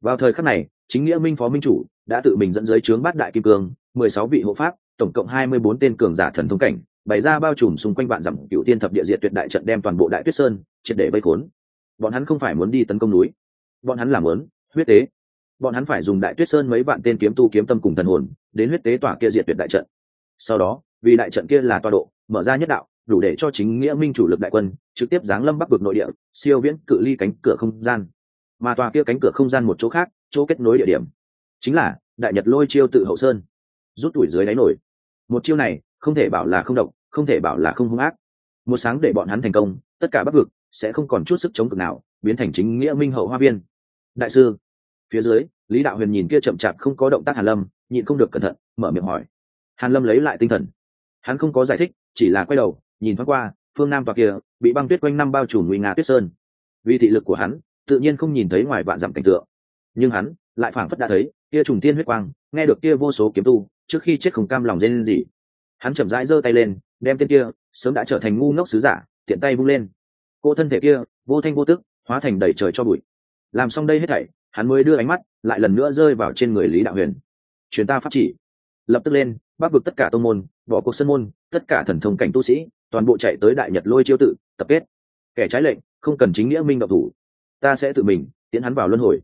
A: Vào thời khắc này, chính nghĩa minh phó minh chủ đã tự mình dẫn dưới trướng bát đại kim cương, mười sáu vị hộ pháp, tổng cộng hai mươi bốn tên cường giả thần thông cảnh, bày ra bao trùm xung quanh vạn dặm cựu tiên thập địa diệt tuyệt đại trận đem toàn bộ đại tuyết sơn triệt để vây khốn. Bọn hắn không phải muốn đi tấn công núi. Bọn hắn làm lớn huyết tế. Bọn hắn phải dùng đại tuyết sơn mấy vạn tên kiếm tu kiếm tâm cùng thần hồn, đến huyết tế tỏa kia diệt tuyệt đại trận sau đó, vì đại trận kia là toa độ, mở ra nhất đạo, đủ để cho chính nghĩa minh chủ lực đại quân trực tiếp giáng lâm bắc vực nội địa, siêu viễn cự ly cánh cửa không gian. Mà tòa kia cánh cửa không gian một chỗ khác, chỗ kết nối địa điểm, chính là đại nhật lôi chiêu tự hậu sơn. Rút tuổi dưới đáy nổi. Một chiêu này, không thể bảo là không độc, không thể bảo là không hung ác. Một sáng để bọn hắn thành công, tất cả bắc vực sẽ không còn chút sức chống cực nào, biến thành chính nghĩa minh hậu hoa viên. Đại sư, phía dưới, lý đạo huyền nhìn kia chậm chạp không có động tác hàn lâm, nhịn không được cẩn thận, mở miệng hỏi hàn lâm lấy lại tinh thần. Hắn không có giải thích, chỉ là quay đầu, nhìn thoáng qua, phương nam tòa kia, bị băng tuyết quanh năm bao trùm nguy nga tuyết sơn. Vì thị lực của hắn, tự nhiên không nhìn thấy ngoài vạn dặm cảnh tượng. Nhưng hắn, lại phảng phất đã thấy, kia trùng tiên huyết quang, nghe được kia vô số kiếm tu, trước khi chết không cam lòng dên gì hắn chậm rãi giơ tay lên, đem tên kia, sớm đã trở thành ngu ngốc sứ giả, tiện tay vung lên. Cô thân thể kia, vô thanh vô tức, hóa thành đầy trời cho bụi. Làm xong đây hết thảy, hắn mới đưa ánh mắt, lại lần nữa rơi vào trên người lý đạo huyền. Chuyến ta pháp chỉ. Lập tức lên bắc vực tất cả tô môn, bỏ cuộc sân môn, tất cả thần thông cảnh tu sĩ, toàn bộ chạy tới đại nhật lôi chiêu tự, tập kết. Kẻ trái lệnh, không cần chính nghĩa minh động thủ. Ta sẽ tự mình tiến hắn vào luân hồi.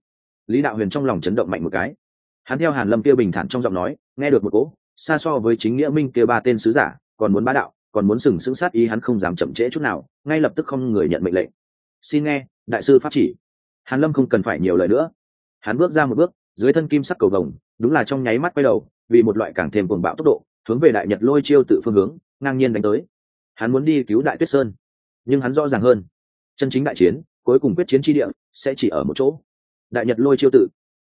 A: Lý đạo huyền trong lòng chấn động mạnh một cái. Hắn theo hàn lâm kia bình thản trong giọng nói, nghe được một cỗ, xa so với chính nghĩa minh kia ba tên sứ giả, còn muốn bá đạo, còn muốn sừng sững sát ý hắn không dám chậm trễ chút nào, ngay lập tức không người nhận mệnh lệnh. Xin nghe, đại sư pháp chỉ. Hàn lâm không cần phải nhiều lời nữa. Hắn bước ra một bước, dưới thân kim sắc cầu vồng, đúng là trong nháy mắt quay đầu vì một loại càng thêm cuồng bạo tốc độ, hướng về đại nhật lôi chiêu tự phương hướng, ngang nhiên đánh tới. Hắn muốn đi cứu đại tuyết sơn, nhưng hắn rõ ràng hơn. Chân chính đại chiến, cuối cùng quyết chiến tri địa, sẽ chỉ ở một chỗ. Đại nhật lôi chiêu tự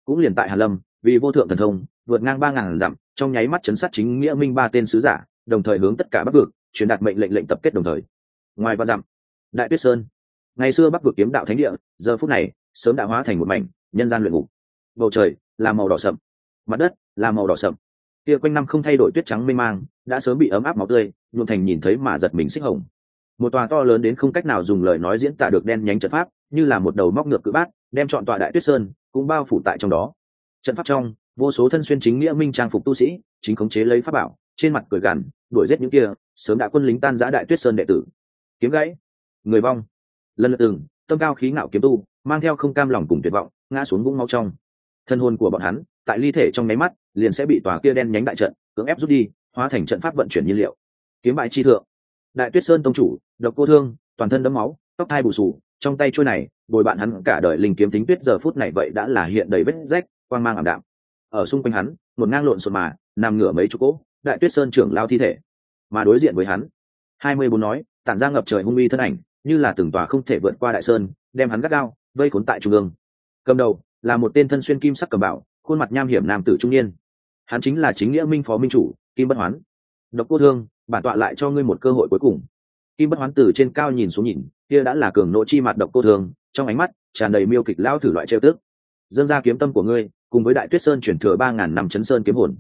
A: cũng liền tại hàn lâm, vì vô thượng thần thông, vượt ngang ba ngàn dặm, trong nháy mắt chấn sát chính nghĩa minh ba tên sứ giả, đồng thời hướng tất cả bắc vực, truyền đạt mệnh lệnh lệnh tập kết đồng thời. Ngoài ba dặm, đại tuyết sơn, ngày xưa bắc vực kiếm đạo thánh địa, giờ phút này, sớm đã hóa thành một mảnh, nhân gian luyện ngục. Bầu trời là màu đỏ sậm, mặt đất là màu đỏ sậm kia quanh năm không thay đổi tuyết trắng mê mang, đã sớm bị ấm áp máu tươi, nhuộm thành nhìn thấy mà giật mình xích hồng. Một tòa to lớn đến không cách nào dùng lời nói diễn tả được đen nhánh trận pháp, như là một đầu móc ngược cự bát, đem chọn tòa đại tuyết sơn, cũng bao phủ tại trong đó. Trận pháp trong, vô số thân xuyên chính nghĩa minh trang phục tu sĩ, chính khống chế lấy pháp bảo, trên mặt cười gằn, đuổi giết những kia, sớm đã quân lính tan giã đại tuyết sơn đệ tử. Kiếm gãy, người vong. Lần lượt từng, tâm cao khí ngạo kiếm tu, mang theo không cam lòng cùng tuyệt vọng, ngã xuống vũng máu trong. Thân hồn của bọn hắn tại ly thể trong nháy mắt, liền sẽ bị tòa kia đen nhánh đại trận cưỡng ép rút đi, hóa thành trận pháp vận chuyển nhiên liệu. Kiếm bại chi thượng. Đại tuyết sơn tông chủ, độc cô thương, toàn thân đấm máu, tóc thai bù sù, trong tay trôi này, bồi bạn hắn cả đời linh kiếm tính tuyết giờ phút này vậy đã là hiện đầy vết rách, quang mang ảm đạm. Ở xung quanh hắn, một ngang lộn xộn mà, nằm ngửa mấy chỗ cỗ, đại tuyết sơn trưởng lao thi thể. Mà đối diện với hắn, hai mươi bốn nói, tản ra ngập trời hung uy thân ảnh, như là từng tòa không thể vượt qua đại sơn, đem hắn gắt gao vây khốn tại trung ương. Cầm đầu, là một tên thân xuyên kim sắc cầm bảo khuôn mặt nham hiểm nam tử trung niên. Hắn chính là chính nghĩa minh phó minh chủ, kim bất hoán. Độc cô thương, bản tọa lại cho ngươi một cơ hội cuối cùng. Kim bất hoán từ trên cao nhìn xuống nhìn, kia đã là cường nỗ chi mặt độc cô thương, trong ánh mắt tràn đầy miêu kịch lao thử loại trêu tức. Dân ra kiếm tâm của ngươi, cùng với đại tuyết sơn chuyển thừa ba ngàn năm chấn sơn kiếm hồn.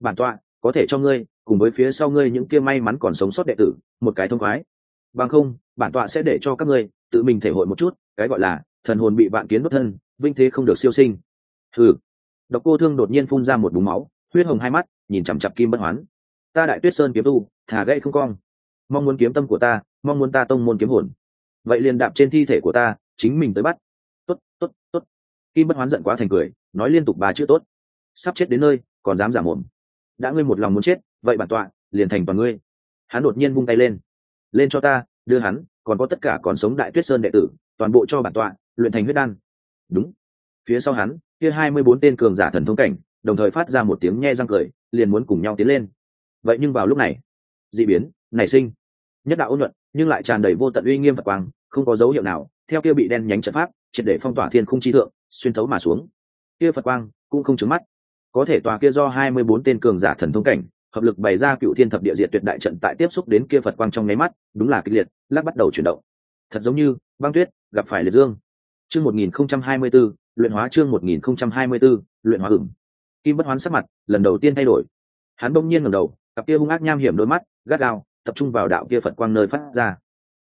A: Bản tọa, có thể cho ngươi, cùng với phía sau ngươi những kia may mắn còn sống sót đệ tử, một cái thông khoái. Bằng không, bản tọa sẽ để cho các ngươi tự mình thể hội một chút, cái gọi là thần hồn bị vạn kiến bất thân, vinh thế không được siêu sinh. Ừ độc cô thương đột nhiên phun ra một búng máu, huyết hồng hai mắt, nhìn chằm chặp kim bất hoán. Ta đại tuyết sơn kiếm tu, thả gậy không cong. Mong muốn kiếm tâm của ta, mong muốn ta tông môn kiếm hồn. Vậy liền đạp trên thi thể của ta, chính mình tới bắt. Tốt tốt tốt. Kim bất hoán giận quá thành cười, nói liên tục ba chữ tốt. Sắp chết đến nơi, còn dám giả mồm. Đã ngươi một lòng muốn chết, vậy bản tọa, liền thành toàn ngươi. Hắn đột nhiên vung tay lên. Lên cho ta, đưa hắn, còn có tất cả còn sống đại tuyết sơn đệ tử, toàn bộ cho bản tọa, luyện thành huyết đan. Đúng. Phía sau hắn kia hai mươi bốn tên cường giả thần thông cảnh, đồng thời phát ra một tiếng nhe răng cười, liền muốn cùng nhau tiến lên. Vậy nhưng vào lúc này d ị biến, nảy sinh. Nhất đạo ôn nhuận, nhưng lại tràn đầy vô tận uy nghiêm và quang, không có dấu hiệu nào, theo kia bị đen nhánh trận pháp, triệt để phong tỏa thiên khung chi thượng, xuyên thấu mà xuống. Kia phật quang cũng không trứng mắt. Có thể tòa kia do hai mươi bốn tên cường giả thần thông cảnh, hợp lực bày ra cựu thiên thập địa diệt tuyệt đại trận tại tiếp xúc đến kia phật quang trong nháy mắt, đúng là kịch liệt, lắc bắt đầu chuyển động. Thật giống như băng tuyết gặp phải liệt dương. Chương một nghìn không trăm hai mươi b ố luyện hóa chương một nghìn không trăm hai mươi b ố luyện hóa ửng. Kim bất hoán sắc mặt lần đầu tiên thay đổi. Hắn bỗng nhiên ngẩng đầu, cặp kia hung ác nham hiểm đôi mắt, gắt gao, tập trung vào đạo kia phật quang nơi phát ra.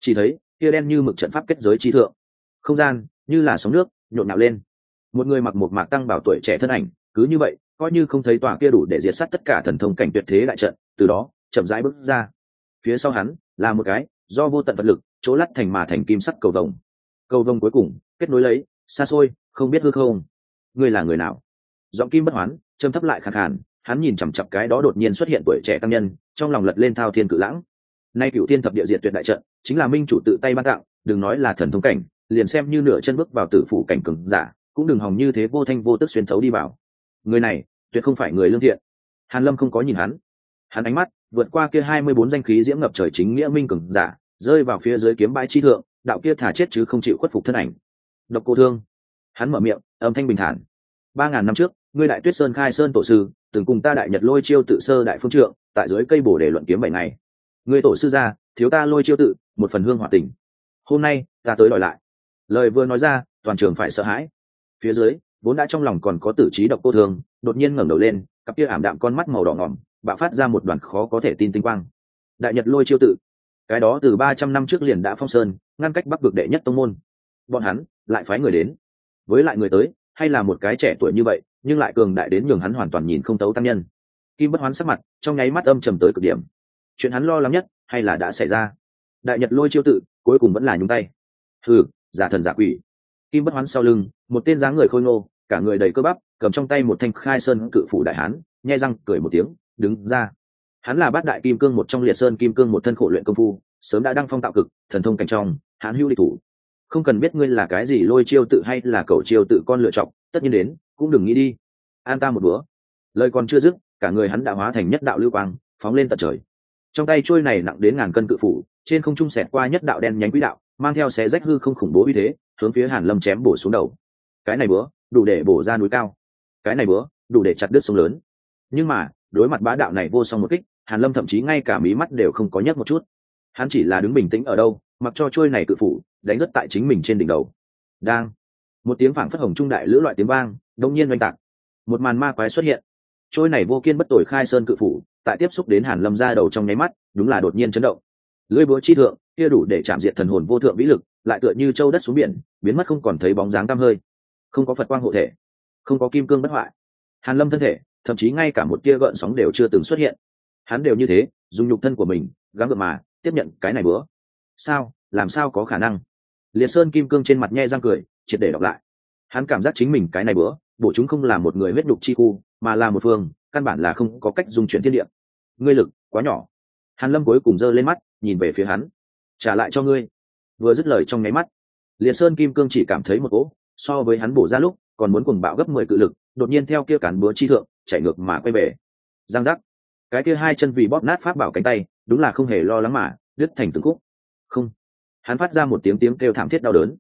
A: Chỉ thấy, kia đen như mực trận pháp kết giới chi thượng. Không gian, như là sóng nước, nhộn nhạo lên. Một người mặc một mạc tăng bảo tuổi trẻ thân ảnh, cứ như vậy, coi như không thấy tòa kia đủ để diệt sát tất cả thần thông cảnh tuyệt thế đại trận, từ đó, chậm rãi bước ra. Phía sau hắn, là một cái, do vô tận vật lực, chỗ lắt thành mà thành kim sắc cầu vồng. Cầu vồng cuối cùng, kết nối lấy, xa xôi không biết hư không? Ngươi là người nào? Giọng kim bất hoán châm thấp lại khẳng hẳn, hắn nhìn chằm chặp cái đó đột nhiên xuất hiện tuổi trẻ tăng nhân trong lòng lật lên thao thiên cự lãng. Nay cựu thiên thập địa diệt tuyệt đại trận chính là minh chủ tự tay ban tặng đừng nói là thần thông cảnh liền xem như nửa chân bước vào tử phủ cảnh cường giả cũng đừng hòng như thế vô thanh vô tức xuyên thấu đi vào. Người này tuyệt không phải người lương thiện. Hàn lâm không có nhìn hắn. Hắn ánh mắt vượt qua kia hai mươi bốn danh khí diễm ngập trời chính nghĩa minh cường giả rơi vào phía dưới kiếm bãi chi thượng đạo kia thả chết chứ không chịu khuất phục thân ảnh. Độc cô thương hắn mở miệng, âm thanh bình thản. Ba ngàn năm trước, ngươi đại tuyết sơn khai sơn tổ sư, từng cùng ta đại nhật lôi chiêu tự sơ đại phương trượng, tại dưới cây bổ để luận kiếm bảy ngày. Ngươi tổ sư ra thiếu ta lôi chiêu tự, một phần hương hòa tình hôm nay, ta tới đòi lại. Lời vừa nói ra, toàn trường phải sợ hãi. Phía dưới, vốn đã trong lòng còn có tử trí độc cô thương, đột nhiên ngẩng đầu lên, cặp kia ảm đạm con mắt màu đỏ ngỏm, bạo phát ra một đoàn khó có thể tin tinh quang. Đại nhật lôi chiêu tự. Cái đó từ ba trăm năm trước liền đã phong sơn, ngăn cách bắc vực đệ nhất tông môn. Bọn hắn, lại phái người đến với lại người tới, hay là một cái trẻ tuổi như vậy, nhưng lại cường đại đến nhường hắn hoàn toàn nhìn không tấu tăng nhân. Kim bất hoán sắc mặt, trong nháy mắt âm trầm tới cực điểm. Chuyện hắn lo lắng nhất, hay là đã xảy ra? Đại nhật lôi chiêu tự, cuối cùng vẫn là nhúng tay. Hừ, giả thần giả quỷ. Kim bất hoán sau lưng, một tên dáng người khôi ngô, cả người đầy cơ bắp, cầm trong tay một thanh khai sơn cự phủ đại hán nhai răng, cười một tiếng, đứng ra. Hắn là bát đại kim cương một trong liệt sơn kim cương một thân khổ luyện công phu, sớm đã đăng phong tạo cực, thần thông cảnh trong, hán hữu địch thủ không cần biết ngươi là cái gì lôi chiêu tự hay là cầu chiêu tự con lựa chọn, tất nhiên đến, cũng đừng nghĩ đi. An ta một bữa. Lời còn chưa dứt, cả người hắn đã hóa thành nhất đạo lưu quang, phóng lên tận trời. Trong tay trôi này nặng đến ngàn cân cự phủ, trên không trung xẹt qua nhất đạo đen nhánh quỹ đạo, mang theo xé rách hư không khủng bố uy thế, hướng phía hàn lâm chém bổ xuống đầu. Cái này bữa, đủ để bổ ra núi cao. Cái này bữa, đủ để chặt đứt sông lớn. Nhưng mà, đối mặt bá đạo này vô song một kích, hàn lâm thậm chí ngay cả mí mắt đều không có nhấc một chút. Hắn chỉ là đứng bình tĩnh ở đâu mặc cho trôi này cự phủ, đánh rất tại chính mình trên đỉnh đầu. Đang, một tiếng phảng phất hồng trung đại lữ loại tiếng vang đông nhiên oanh tạc. Một màn ma quái xuất hiện. Trôi này vô kiên bất tội khai sơn cự phủ, tại tiếp xúc đến hàn lâm ra đầu trong nháy mắt, đúng là đột nhiên chấn động. Lưỡi búa chi thượng, kia đủ để chạm diệt thần hồn vô thượng vĩ lực, lại tựa như châu đất xuống biển, biến mất không còn thấy bóng dáng tăm hơi. Không có phật quang hộ thể, không có kim cương bất hoại. Hàn lâm thân thể, thậm chí ngay cả một tia gợn sóng đều chưa từng xuất hiện. Hắn đều như thế, dùng nhục thân của mình, gắng gượng mà, tiếp nhận cái này bữa sao, làm sao có khả năng? Liệt sơn kim cương trên mặt nhe răng cười, triệt để đọc lại. Hắn cảm giác chính mình cái này bữa, bổ chúng không là một người huyết đục chi khu, mà là một phương, căn bản là không có cách dùng chuyển thiên địa. Ngươi lực, quá nhỏ. Hàn lâm cuối cùng giơ lên mắt, nhìn về phía hắn. Trả lại cho ngươi. Vừa dứt lời trong nháy mắt, liệt sơn kim cương chỉ cảm thấy một cỗ, so với hắn bổ ra lúc, còn muốn cùng bạo gấp mười cự lực, đột nhiên theo kia cản búa chi thượng, chạy ngược mà quay về. Giang giác. Cái kia hai chân vì bóp nát pháp bảo cánh tay, đúng là không hề lo lắng mà, đứt thành từng khúc không. Hắn phát ra một tiếng tiếng kêu thảm thiết đau đớn.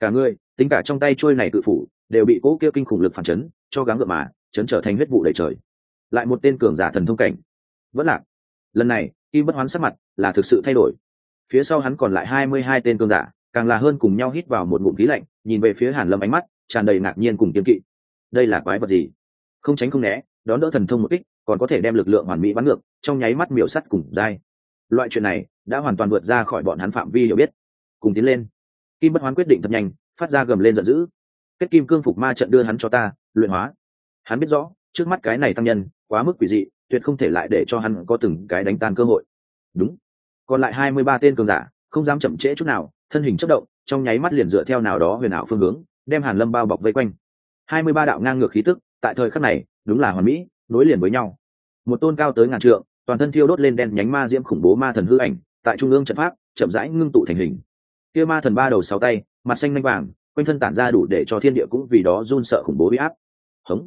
A: Cả người, tính cả trong tay trôi này cự phủ, đều bị cỗ kia kinh khủng lực phản chấn, cho gắng gượng mà, chấn trở thành huyết vụ đầy trời. Lại một tên cường giả thần thông cảnh. Vẫn lạc. Lần này kim bất hoán sắc mặt, là thực sự thay đổi. Phía sau hắn còn lại hai mươi hai tên cường giả, càng là hơn cùng nhau hít vào một ngụm khí lạnh, nhìn về phía hàn lâm ánh mắt, tràn đầy ngạc nhiên cùng kiên kỵ. Đây là quái vật gì? Không tránh không né, đón đỡ thần thông một kích, còn có thể đem lực lượng hoàn mỹ bắn ngược, trong nháy mắt miểu sắt cùng dai loại chuyện này đã hoàn toàn vượt ra khỏi bọn hắn phạm vi hiểu biết. Cùng tiến lên. Kim bất hoán quyết định thật nhanh, phát ra gầm lên giận dữ. Kết kim cương phục ma trận đưa hắn cho ta, luyện hóa. Hắn biết rõ, trước mắt cái này tăng nhân, quá mức quỷ dị, tuyệt không thể lại để cho hắn có từng cái đánh tan cơ hội. Đúng. Còn lại hai mươi ba tên cường giả, không dám chậm trễ chút nào, thân hình chất động, trong nháy mắt liền dựa theo nào đó huyền ảo phương hướng, đem hàn lâm bao bọc vây quanh. hai mươi ba đạo ngang ngược khí tức, tại thời khắc này, đúng là hoàn mỹ, nối liền với nhau. Một tôn cao tới ngàn trượng toàn thân thiêu đốt lên đen nhánh ma diễm khủng bố ma thần hư ảnh, tại trung ương trận pháp, chậm rãi ngưng tụ thành hình. Kia ma thần ba đầu sáu tay, mặt xanh lanh vàng, quanh thân tản ra đủ để cho thiên địa cũng vì đó run sợ khủng bố bị áp. Hống!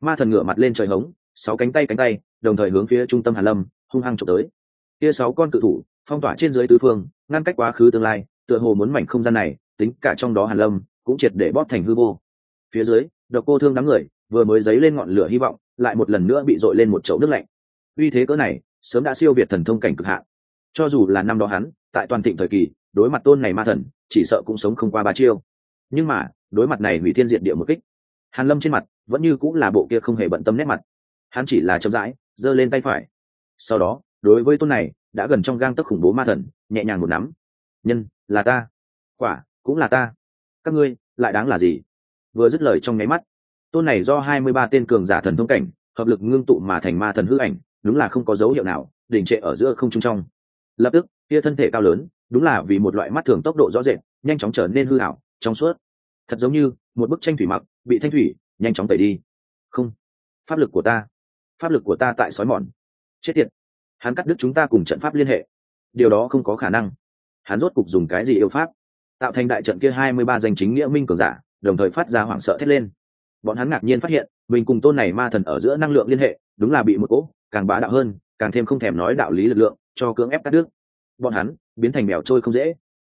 A: Ma thần ngửa mặt lên trời hống, sáu cánh tay cánh tay, đồng thời hướng phía trung tâm hàn lâm, hung hăng trộm tới. Kia sáu con cự thủ, phong tỏa trên dưới tứ phương, ngăn cách quá khứ tương lai, tựa hồ muốn mảnh không gian này, tính cả trong đó hàn lâm, cũng triệt để bóp thành hư vô. Phía dưới, độc cô thương đám người, vừa mới dấy lên ngọn lửa hy vọng, lại một lần nữa bị dội lên một chậu nước lạnh uy thế cỡ này, sớm đã siêu việt thần thông cảnh cực hạn. Cho dù là năm đó hắn, tại toàn thịnh thời kỳ, đối mặt tôn này ma thần, chỉ sợ cũng sống không qua ba chiêu. Nhưng mà, đối mặt này hủy thiên diện địa một kích, hàn lâm trên mặt, vẫn như cũng là bộ kia không hề bận tâm nét mặt. Hắn chỉ là chậm rãi, giơ lên tay phải. Sau đó, đối với tôn này, đã gần trong gang tấc khủng bố ma thần, nhẹ nhàng một nắm. Nhân, là ta. Quả, cũng là ta. Các ngươi, lại đáng là gì? Vừa dứt lời trong nháy mắt, tôn này do hai mươi ba tên cường giả thần thông cảnh, hợp lực ngưng tụ mà thành ma thần hư ảnh đúng là không có dấu hiệu nào, đình trệ ở giữa không trung trong. Lập tức kia thân thể cao lớn, đúng là vì một loại mắt thường tốc độ rõ rệt, nhanh chóng trở nên hư ảo, trong suốt. Thật giống như, một bức tranh thủy mặc, bị thanh thủy, nhanh chóng tẩy đi. Không. Pháp lực của ta. Pháp lực của ta tại sói mòn. Chết tiệt. Hắn cắt đứt chúng ta cùng trận pháp liên hệ. Điều đó không có khả năng. Hắn rốt cục dùng cái gì yêu pháp? Tạo thành đại trận kia hai mươi ba danh chính nghĩa minh cường giả, đồng thời phát ra hoảng sợ thét lên. Bọn hắn ngạc nhiên phát hiện, mình cùng tôn này ma thần ở giữa năng lượng liên hệ, đúng là bị một cỗ càng bá đạo hơn, càng thêm không thèm nói đạo lý lực lượng, cho cưỡng ép cắt đứt. Bọn hắn, biến thành mèo trôi không dễ.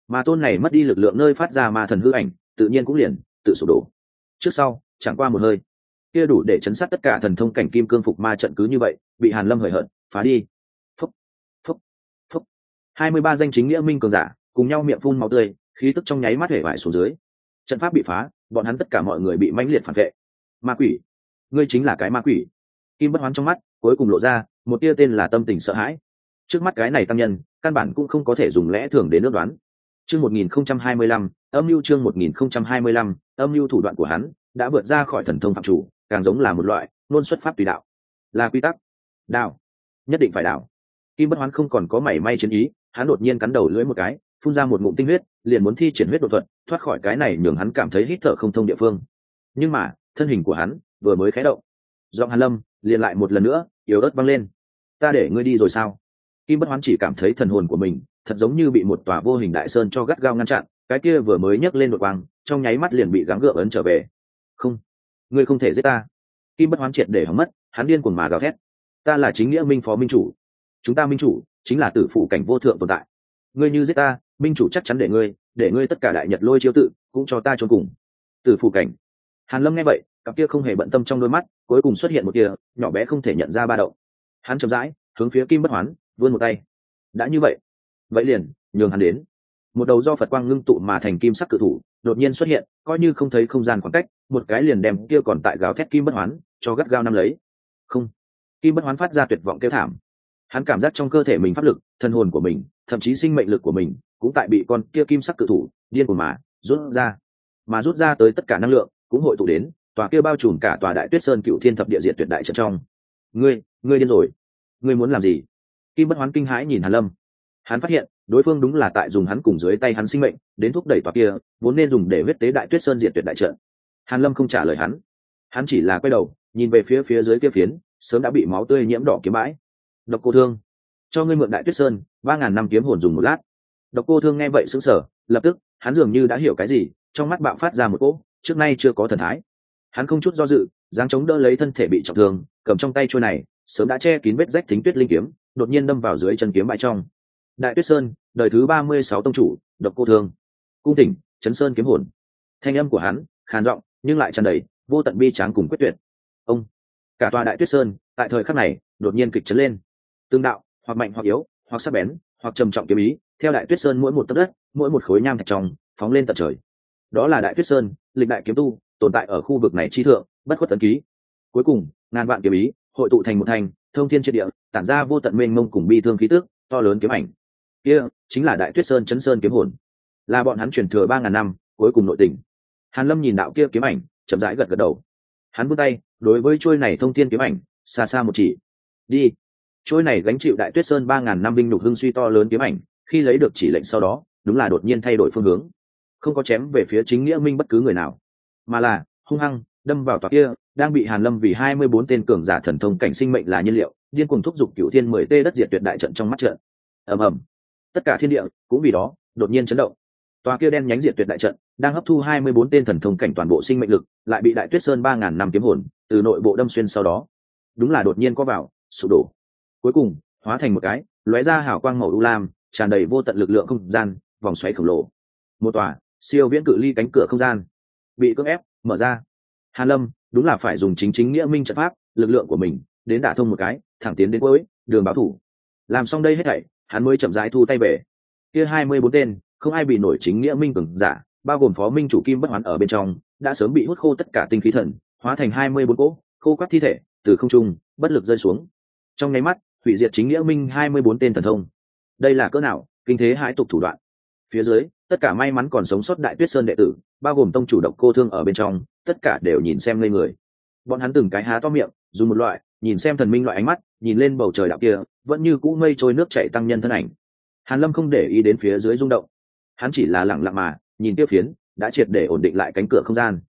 A: Mà tôn này mất đi lực lượng nơi phát ra ma thần hư ảnh, tự nhiên cũng liền, tự sụp đổ. Trước sau, chẳng qua một hơi. Kia đủ để chấn sát tất cả thần thông cảnh kim cương phục ma trận cứ như vậy, bị hàn lâm hời hợt, phá đi. Phúc phúc phúc. Hai mươi ba danh chính nghĩa minh cường giả, cùng nhau miệng phun máu tươi, khí tức trong nháy mắt hể vải xuống dưới. Trận pháp bị phá, bọn hắn tất cả mọi người bị mãnh liệt phản vệ. Ma quỷ. Ngươi chính là cái ma quỷ. Kim bất hoán trong mắt cuối cùng lộ ra một tia tên là tâm tình sợ hãi. Trước mắt cái này tăng nhân, căn bản cũng không có thể dùng lẽ thường đến ước đoán. Chương một nghìn không trăm hai mươi lăm, âm mưu chương một nghìn không trăm hai mươi lăm, âm mưu thủ đoạn của hắn đã vượt ra khỏi thần thông phạm chủ, càng giống là một loại nôn xuất pháp tùy đạo. Là quy tắc. Đạo. Nhất định phải đạo. Kim bất hoán không còn có mảy may chiến ý, hắn đột nhiên cắn đầu lưỡi một cái, phun ra một ngụm tinh huyết, liền muốn thi triển huyết đột thuật, thoát khỏi cái này nhường hắn cảm thấy hít thở không thông địa phương. Nhưng mà, thân hình của hắn vừa mới khé động. Giọng hàn lâm liền lại một lần nữa, yếu ớt băng lên. Ta để ngươi đi rồi sao? Kim bất hoán chỉ cảm thấy thần hồn của mình thật giống như bị một tòa vô hình đại sơn cho gắt gao ngăn chặn, cái kia vừa mới nhấc lên đột quang, trong nháy mắt liền bị gắng gượng ấn trở về. Không, ngươi không thể giết ta. Kim bất hoán triệt để hỏng mất, hắn điên cuồng mà gào thét. Ta là chính nghĩa minh phó minh chủ. Chúng ta minh chủ chính là tử phụ cảnh vô thượng tồn tại. Ngươi như giết ta, minh chủ chắc chắn để ngươi để ngươi tất cả đại nhật lôi chiêu tự cũng cho ta trốn cùng. Tử phụ cảnh. Hàn lâm nghe vậy cặp kia không hề bận tâm trong đôi mắt, cuối cùng xuất hiện một kia nhỏ bé không thể nhận ra ba đậu. hắn chậm rãi, hướng phía kim bất hoán, vươn một tay. Đã như vậy vậy liền, nhường hắn đến. Một đầu do phật quang ngưng tụ mà thành kim sắc cự thủ, đột nhiên xuất hiện, coi như không thấy không gian khoảng cách, một cái liền đem kia còn tại gáo thét kim bất hoán, cho gắt gao năm lấy. Không. Kim bất hoán phát ra tuyệt vọng kêu thảm. Hắn cảm giác trong cơ thể mình pháp lực, thân hồn của mình, thậm chí sinh mệnh lực của mình, cũng tại bị con kia kim sắc cự thủ điên cuồng mà rút ra. Mà rút ra tới tất cả năng lượng, cũng hội tụ đến tòa kia bao trùm cả tòa đại tuyết sơn cựu thiên thập địa diện tuyệt đại trận trong. Ngươi ngươi điên rồi. Ngươi muốn làm gì? Kim bất hoán kinh hãi nhìn hàn lâm. Hắn phát hiện, đối phương đúng là tại dùng hắn cùng dưới tay hắn sinh mệnh, đến thúc đẩy tòa kia, vốn nên dùng để huyết tế đại tuyết sơn diện tuyệt đại trận. Hàn lâm không trả lời hắn. Hắn chỉ là quay đầu, nhìn về phía phía dưới kia phiến, sớm đã bị máu tươi nhiễm đỏ kiếm bãi. Độc cô thương, cho ngươi mượn đại tuyết sơn, ba ngàn năm kiếm hồn dùng một lát. Độc cô thương nghe vậy sững sờ, lập tức, hắn dường như đã hiểu cái gì, trong mắt bạo phát ra một cỗ, trước nay chưa có thần thái hắn không chút do dự, dáng chống đỡ lấy thân thể bị trọng thương, cầm trong tay trôi này, sớm đã che kín vết rách thính tuyết linh kiếm, đột nhiên đâm vào dưới chân kiếm bãi trong. Đại tuyết sơn, đời thứ ba mươi sáu tông chủ, độc cô thương. Cung tỉnh chấn sơn kiếm hồn. Thanh âm của hắn, khàn giọng, nhưng lại tràn đầy vô tận bi tráng cùng quyết tuyệt. Ông, cả tòa đại tuyết sơn, tại thời khắc này, đột nhiên kịch chấn lên. Tương đạo, hoặc mạnh hoặc yếu, hoặc sắc bén, hoặc trầm trọng kiếm ý, theo đại tuyết sơn mỗi một tấc đất, mỗi một khối nham thạch trong, phóng lên tận trời. Đó là đại tuyết sơn, lịch đại kiếm tu tồn tại ở khu vực này chi thượng, bất khuất tấn ký. Cuối cùng, ngàn vạn kiếm ý, hội tụ thành một thành, thông thiên trên địa, tản ra vô tận mênh mông cùng bi thương khí tước to lớn kiếm ảnh. Kia chính là đại tuyết sơn chấn sơn kiếm hồn. Là bọn hắn truyền thừa ba ngàn năm, cuối cùng nội tình. Hàn lâm nhìn đạo kia kiếm ảnh, chậm rãi gật gật đầu. Hắn vươn tay, đối với chuôi này thông thiên kiếm ảnh, xa xa một chỉ. Đi. Chuôi này gánh chịu đại tuyết sơn ba ngàn năm binh nhục hưng suy to lớn kiếm ảnh, khi lấy được chỉ lệnh sau đó, đúng là đột nhiên thay đổi phương hướng. Không có chém về phía chính nghĩa minh bất cứ người nào mà là, hung hăng, đâm vào tòa kia, đang bị hàn lâm vì hai mươi bốn tên cường giả thần thông cảnh sinh mệnh là nhiên liệu, điên cuồng thúc giục cửu thiên mười tê đất diệt tuyệt đại trận trong mắt trận. Ầm ầm. Tất cả thiên địa, cũng vì đó, đột nhiên chấn động. Tòa kia đen nhánh diệt tuyệt đại trận, đang hấp thu hai mươi bốn tên thần thông cảnh toàn bộ sinh mệnh lực, lại bị đại tuyết sơn ba ngàn năm kiếm hồn, từ nội bộ đâm xuyên sau đó. Đúng là đột nhiên có vào, sụp đổ. Cuối cùng, hóa thành một cái, lóe ra hào quang màu u lam, tràn đầy vô tận lực lượng không gian, vòng xoáy khổng lồ. Một tòa, siêu viễn cự ly cánh cửa không gian bị cưỡng ép, mở ra. Hàn lâm, đúng là phải dùng chính chính nghĩa minh trận pháp, lực lượng của mình, đến đả thông một cái, thẳng tiến đến cuối, đường báo thủ. Làm xong đây hết thảy, hắn mới chậm rãi thu tay về. Kia hai mươi bốn tên, không ai bị nổi chính nghĩa minh cường giả, bao gồm phó minh chủ kim bất hoán ở bên trong, đã sớm bị hút khô tất cả tinh khí thần, hóa thành hai mươi bốn cỗ, khô quắt thi thể, từ không trung, bất lực rơi xuống. Trong nháy mắt, hủy diệt chính nghĩa minh hai mươi bốn tên thần thông. Đây là cỡ nào, kinh thế hãi tục thủ đoạn. Phía dưới, tất cả may mắn còn sống sót đại tuyết sơn đệ tử bao gồm tông chủ độc cô thương ở bên trong, tất cả đều nhìn xem ngây người. Bọn hắn từng cái há to miệng, dùng một loại, nhìn xem thần minh loại ánh mắt, nhìn lên bầu trời đạo kia, vẫn như cũ mây trôi nước chảy tăng nhân thân ảnh. Hàn lâm không để ý đến phía dưới rung động. Hắn chỉ là lẳng lặng mà, nhìn tiêu phiến, đã triệt để ổn định lại cánh cửa không gian.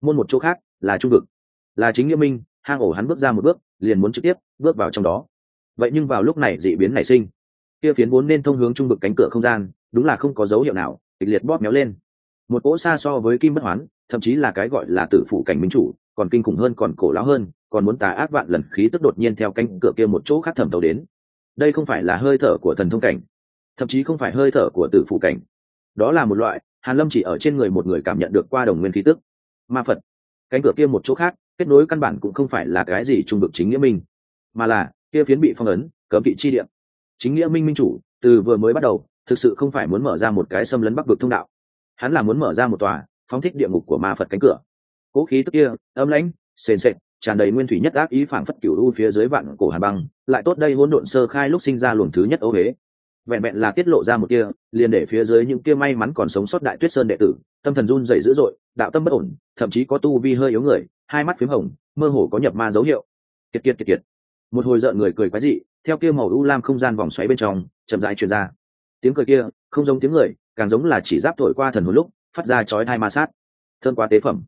A: Môn một chỗ khác, là trung vực. Là chính nghĩa minh, hang ổ hắn bước ra một bước, liền muốn trực tiếp, bước vào trong đó. Vậy nhưng vào lúc này dị biến nảy sinh. Kia phiến vốn nên thông hướng trung vực cánh cửa không gian, đúng là không có dấu hiệu nào, kịch liệt bóp méo lên một cỗ xa so với kim bất hoán, thậm chí là cái gọi là tử phụ cảnh minh chủ, còn kinh khủng hơn, còn cổ lão hơn, còn muốn tà ác vạn lần khí tức đột nhiên theo cánh cửa kia một chỗ khác thẩm tàu đến. Đây không phải là hơi thở của thần thông cảnh, thậm chí không phải hơi thở của tử phụ cảnh. Đó là một loại, hàn lâm chỉ ở trên người một người cảm nhận được qua đồng nguyên khí tức. Ma phật, cánh cửa kia một chỗ khác, kết nối căn bản cũng không phải là cái gì trung được chính nghĩa minh, mà là, kia phiến bị phong ấn, cấm kỵ chi điện chính nghĩa minh minh chủ, từ vừa mới bắt đầu, thực sự không phải muốn mở ra một cái xâm lấn bắc vực thông đạo hắn là muốn mở ra một tòa, phóng thích địa ngục của ma phật cánh cửa. Cố khí tức kia, âm lãnh, sền sệt, tràn đầy nguyên thủy nhất ác ý phảng phất cửu u phía dưới vạn cổ hà băng, lại tốt đây hỗn độn sơ khai lúc sinh ra luồng thứ nhất ấu huế. Vẹn vẹn là tiết lộ ra một kia, liền để phía dưới những kia may mắn còn sống sót đại tuyết sơn đệ tử, tâm thần run dày dữ dội, đạo tâm bất ổn, thậm chí có tu vi hơi yếu người, hai mắt p h í m hồng, mơ hồ có nhập ma dấu hiệu. Kiệt kiệt kiệt kiệt. Một hồi rợn người cười quái dị, theo kia màu u lam không gian vòng xoáy bên trong, chậm rãi truyền ra tiếng cười kia, không giống tiếng người, càng giống là chỉ giáp thổi qua thần hồn lúc, phát ra chói hai ma sát. Thơm quá tế phẩm.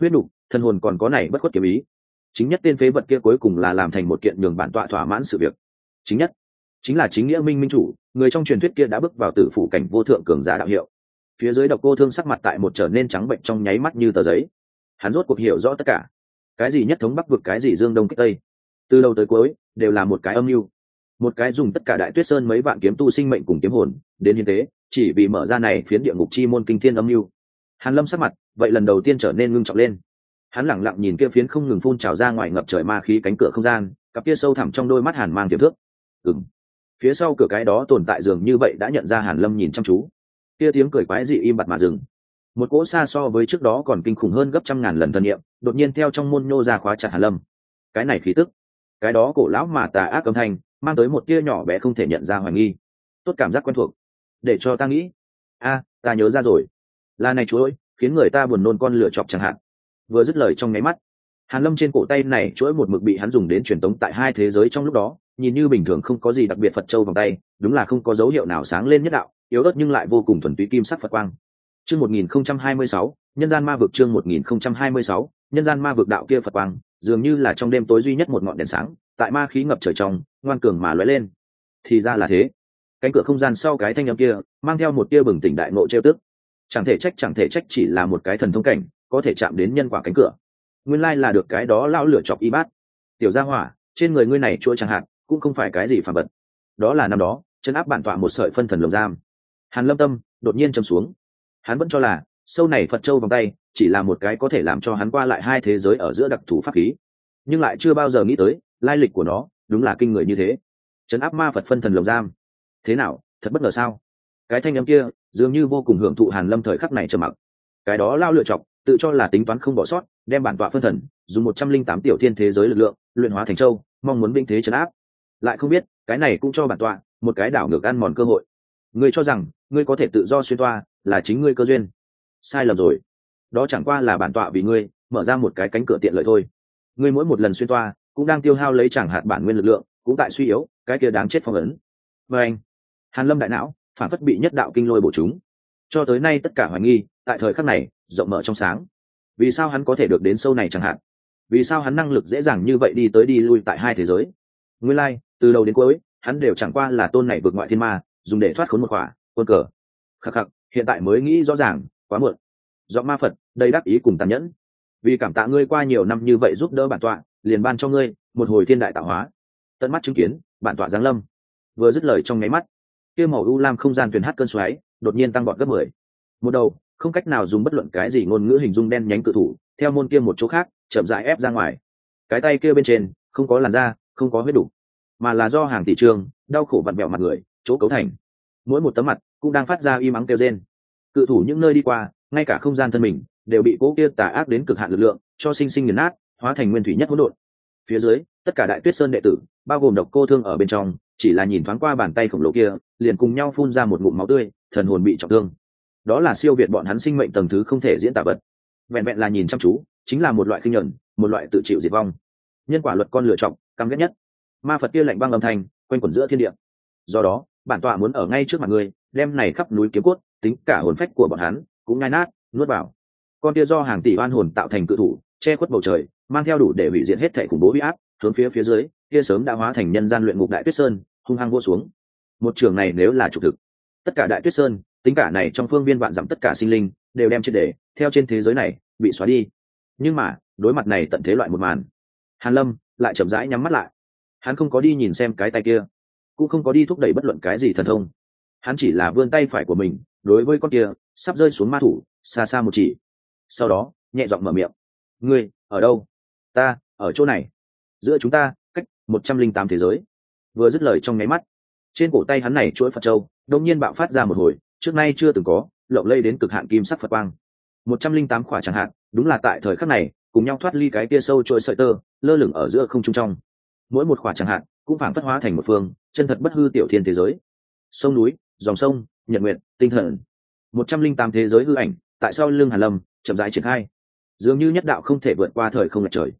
A: Huyết đục thần hồn còn có này bất khuất kiếm ý. Chính nhất tên phế vật kia cuối cùng là làm thành một kiện nhường bản tọa thỏa mãn sự việc. Chính nhất, chính là chính nghĩa minh minh chủ, người trong truyền thuyết kia đã bước vào tử phủ cảnh vô thượng cường giả đạo hiệu. Phía dưới độc cô thương sắc mặt tại một trở nên trắng bệnh trong nháy mắt như tờ giấy. Hắn rốt cuộc hiểu rõ tất cả. Cái gì nhất thống bắc vực, cái gì dương đông kích tây. Từ đầu tới cuối, đều là một cái âm mưu một cái dùng tất cả đại tuyết sơn mấy vạn kiếm tu sinh mệnh cùng kiếm hồn, đến hiến tế, chỉ vì mở ra này phiến địa ngục chi môn kinh thiên âm mưu. Hàn lâm sắc mặt, vậy lần đầu tiên trở nên ngưng trọng lên. Hắn lẳng lặng nhìn kia phiến không ngừng phun trào ra ngoài ngập trời ma khí cánh cửa không gian, cặp kia sâu thẳm trong đôi mắt hàn mang tiềm thước ừng phía sau cửa cái đó tồn tại dường như vậy đã nhận ra hàn lâm nhìn chăm chú. Kia tiếng cười quái dị im bặt mà dừng. Một cỗ xa so với trước đó còn kinh khủng hơn gấp trăm ngàn lần thân nhiệm đột nhiên theo trong môn nhô ra khóa chặt hàn lâm. Cái này khí tức. Cái đó cổ lão mà tà ác âm thanh mang tới một tia nhỏ bé không thể nhận ra hoài nghi. Tốt cảm giác quen thuộc. Để cho ta nghĩ. A, ta nhớ ra rồi. Là này chú ơi khiến người ta buồn nôn con lửa chọc chẳng hạn. Vừa dứt lời trong nháy mắt, hàn lâm trên cổ tay này chuỗi một mực bị hắn dùng đến truyền tống tại hai thế giới trong lúc đó, nhìn như bình thường không có gì đặc biệt phật châu vòng tay, đúng là không có dấu hiệu nào sáng lên nhất đạo, yếu ớt nhưng lại vô cùng thuần túy kim sắc phật quang. Chương 1026 nhân gian ma vực chương 1026 nhân gian ma vực đạo kia phật quang, dường như là trong đêm tối duy nhất một ngọn đèn sáng tại ma khí ngập trời trong, ngoan cường mà lóe lên. Thì ra là thế. Cánh cửa không gian sau cái thanh âm kia, mang theo một tia bừng tỉnh đại ngộ trêu tức. Chẳng thể trách, chẳng thể trách chỉ là một cái thần thông cảnh, có thể chạm đến nhân quả cánh cửa. Nguyên lai là được cái đó lao lửa chọc y bát. Tiểu gia hỏa, trên người ngươi này chuỗi chẳng hạn, cũng không phải cái gì phản vật. Đó là năm đó, chân áp bản tọa một sợi phân thần lồng giam. Hàn lâm tâm đột nhiên châm xuống. Hắn vẫn cho là, sâu này phật châu vòng tay, chỉ là một cái có thể làm cho hắn qua lại hai thế giới ở giữa đặc thù pháp khí. Nhưng lại chưa bao giờ nghĩ tới lai lịch của nó đúng là kinh người như thế. Trấn áp ma phật phân thần lồng giam. Thế nào, thật bất ngờ sao? Cái thanh âm kia dường như vô cùng hưởng thụ hàn lâm thời khắc này trầm mặc. Cái đó lao lựa chọc, tự cho là tính toán không bỏ sót, đem bản tọa phân thần, dùng một trăm linh tám tiểu thiên thế giới lực lượng, luyện hóa thành châu, mong muốn binh thế trấn áp. Lại không biết, cái này cũng cho bản tọa một cái đảo ngược ăn mòn cơ hội. Ngươi cho rằng, ngươi có thể tự do xuyên toa, là chính ngươi cơ duyên. Sai lầm rồi. Đó chẳng qua là bản tọa vì ngươi, mở ra một cái cánh cửa tiện lợi thôi. Ngươi mỗi một lần xuyên toa cũng đang tiêu hao lấy chẳng hạt bản nguyên lực lượng cũng tại suy yếu cái kia đáng chết phong ấn. Và anh hàn lâm đại não phản phất bị nhất đạo kinh lôi bổ chúng. Cho tới nay tất cả hoài nghi tại thời khắc này rộng mở trong sáng. Vì sao hắn có thể được đến sâu này chẳng hạn? Vì sao hắn năng lực dễ dàng như vậy đi tới đi lui tại hai thế giới? Nguyên lai、like, từ đầu đến cuối hắn đều chẳng qua là tôn này vượt ngoại thiên ma dùng để thoát khốn một khỏa quân cờ. Khắc khắc hiện tại mới nghĩ rõ ràng quá muộn. Do ma phật đây đáp ý cùng tàn nhẫn. Vì cảm tạ ngươi qua nhiều năm như vậy giúp đỡ bản tọa liền ban cho ngươi, một hồi thiên đại tạo hóa. Tận mắt chứng kiến, bản tọa giáng lâm. Vừa dứt lời trong nháy mắt, kia màu u lam không gian tuyền hát cơn xoáy đột nhiên tăng bọt gấp mười. Một đầu, không cách nào dùng bất luận cái gì ngôn ngữ hình dung đen nhánh cự thủ, theo môn kia một chỗ khác, chậm rãi ép ra ngoài. Cái tay kia bên trên, không có làn da, không có huyết đủ, mà là do hàng thị trường, đau khổ vặn vẹo mặt người, chỗ cấu thành. Mỗi một tấm mặt cũng đang phát ra y mắng kêu rên. Cự thủ những nơi đi qua, ngay cả không gian thân mình, đều bị cố kia tà ác đến cực hạn lực lượng, cho sinh sinh nghiền nát hóa thành nguyên thủy nhất hỗn độn. Phía dưới, tất cả đại tuyết sơn đệ tử, bao gồm độc cô thương ở bên trong, chỉ là nhìn thoáng qua bàn tay khổng lồ kia, liền cùng nhau phun ra một ngụm máu tươi, thần hồn bị trọng thương. Đó là siêu việt bọn hắn sinh mệnh tầng thứ không thể diễn tả vật. Vẹn vẹn là nhìn chăm chú, chính là một loại khinh nhuận, một loại tự chịu diệt vong. Nhân quả luật con lựa trọng căm ghét nhất. Ma phật kia lạnh băng âm thanh, quanh quẩn giữa thiên địa. Do đó, bản tọa muốn ở ngay trước mặt ngươi đem này khắp núi kiếm cốt, tính cả hồn phách của bọn hắn, cũng ngai nát, nuốt vào. Con kia do hàng tỷ oan hồn tạo thành cự thủ, che khuất bầu trời mang theo đủ để hủy diệt hết thể khủng bố huy áp, hướng phía phía dưới, kia sớm đã hóa thành nhân gian luyện ngục đại tuyết sơn, hung hăng vô xuống. Một trường này nếu là trục thực, tất cả đại tuyết sơn, tính cả này trong phương viên vạn dặm tất cả sinh linh, đều đem triệt để, theo trên thế giới này, bị xóa đi. Nhưng mà, đối mặt này tận thế loại một màn, hàn lâm lại chậm rãi nhắm mắt lại. Hắn không có đi nhìn xem cái tay kia, cũng không có đi thúc đẩy bất luận cái gì thần thông. Hắn chỉ là vươn tay phải của mình, đối với con kia, sắp rơi xuống ma thủ, xa xa một chỉ. Sau đó, nhẹ giọng mở miệng. Ngươi, ở đâu? Ta, ở chỗ này. Giữa chúng ta, cách một trăm linh tám thế giới. Vừa dứt lời trong nháy mắt, trên cổ tay hắn này chuỗi phật châu đông nhiên bạo phát ra một hồi, trước nay chưa từng có, lộng lây đến cực hạn kim sắc phật quang. Một trăm linh tám khỏa chẳng hạn, đúng là tại thời khắc này, cùng nhau thoát ly cái kia sâu trôi sợi tơ, lơ lửng ở giữa không trung trong. Mỗi một khỏa chẳng hạn, cũng phản phất hóa thành một phương, chân thật bất hư tiểu thiên thế giới. Sông núi, dòng sông, nhật nguyện tinh thần. Một trăm linh tám thế giới hư ảnh, tại sao lương hàn lâm, chậm rãi triển khai dường như nhất đạo không thể vượt qua thời không lệch trời.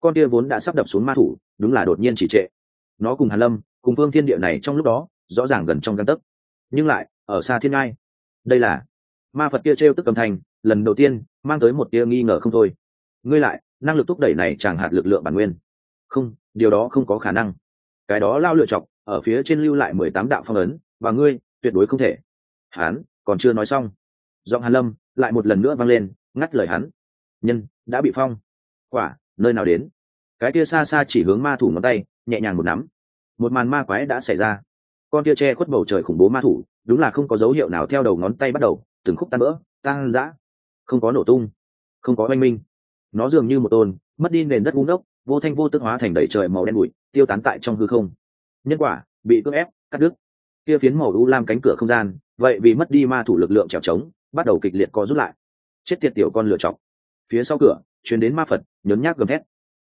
A: Con kia vốn đã sắp đập xuống ma thủ, đúng là đột nhiên chỉ trệ. Nó cùng hàn lâm, cùng phương thiên địa này trong lúc đó, rõ ràng gần trong căn tấc. Nhưng lại, ở xa thiên ngai. Đây là, ma phật kia trêu tức cầm thành lần đầu tiên, mang tới một tia nghi ngờ không thôi. Ngươi lại, năng lực thúc đẩy này chẳng hạt lực lượng bản nguyên. Không, điều đó không có khả năng. Cái đó lao lựa chọc, ở phía trên lưu lại mười tám đạo phong ấn, và ngươi, tuyệt đối không thể. Hán, còn chưa nói xong. Giọng hàn lâm lại một lần nữa vang lên, ngắt lời hắn nhân, đã bị phong. Quả, nơi nào đến? Cái kia xa xa chỉ hướng ma thủ ngón tay, nhẹ nhàng một nắm. Một màn ma quái đã xảy ra. Con kia che khuất bầu trời khủng bố ma thủ, đúng là không có dấu hiệu nào theo đầu ngón tay bắt đầu, từng khúc tan vỡ, tan rã. Không có nổ tung, không có oanh minh. Nó dường như một tôn, mất đi nền đất bung đốc vô thanh vô tức hóa thành đầy trời màu đen bụi, tiêu tán tại trong hư không. Nhân quả, bị cưỡng ép, cắt đứt. Kia phiến màu u lam cánh cửa không gian, vậy vì mất đi ma thủ lực lượng trèo trống, bắt đầu kịch liệt co rút lại. Chết tiệt tiểu con lựa chọc phía sau cửa chuyến đến ma phật, nhấn nhác gầm thét.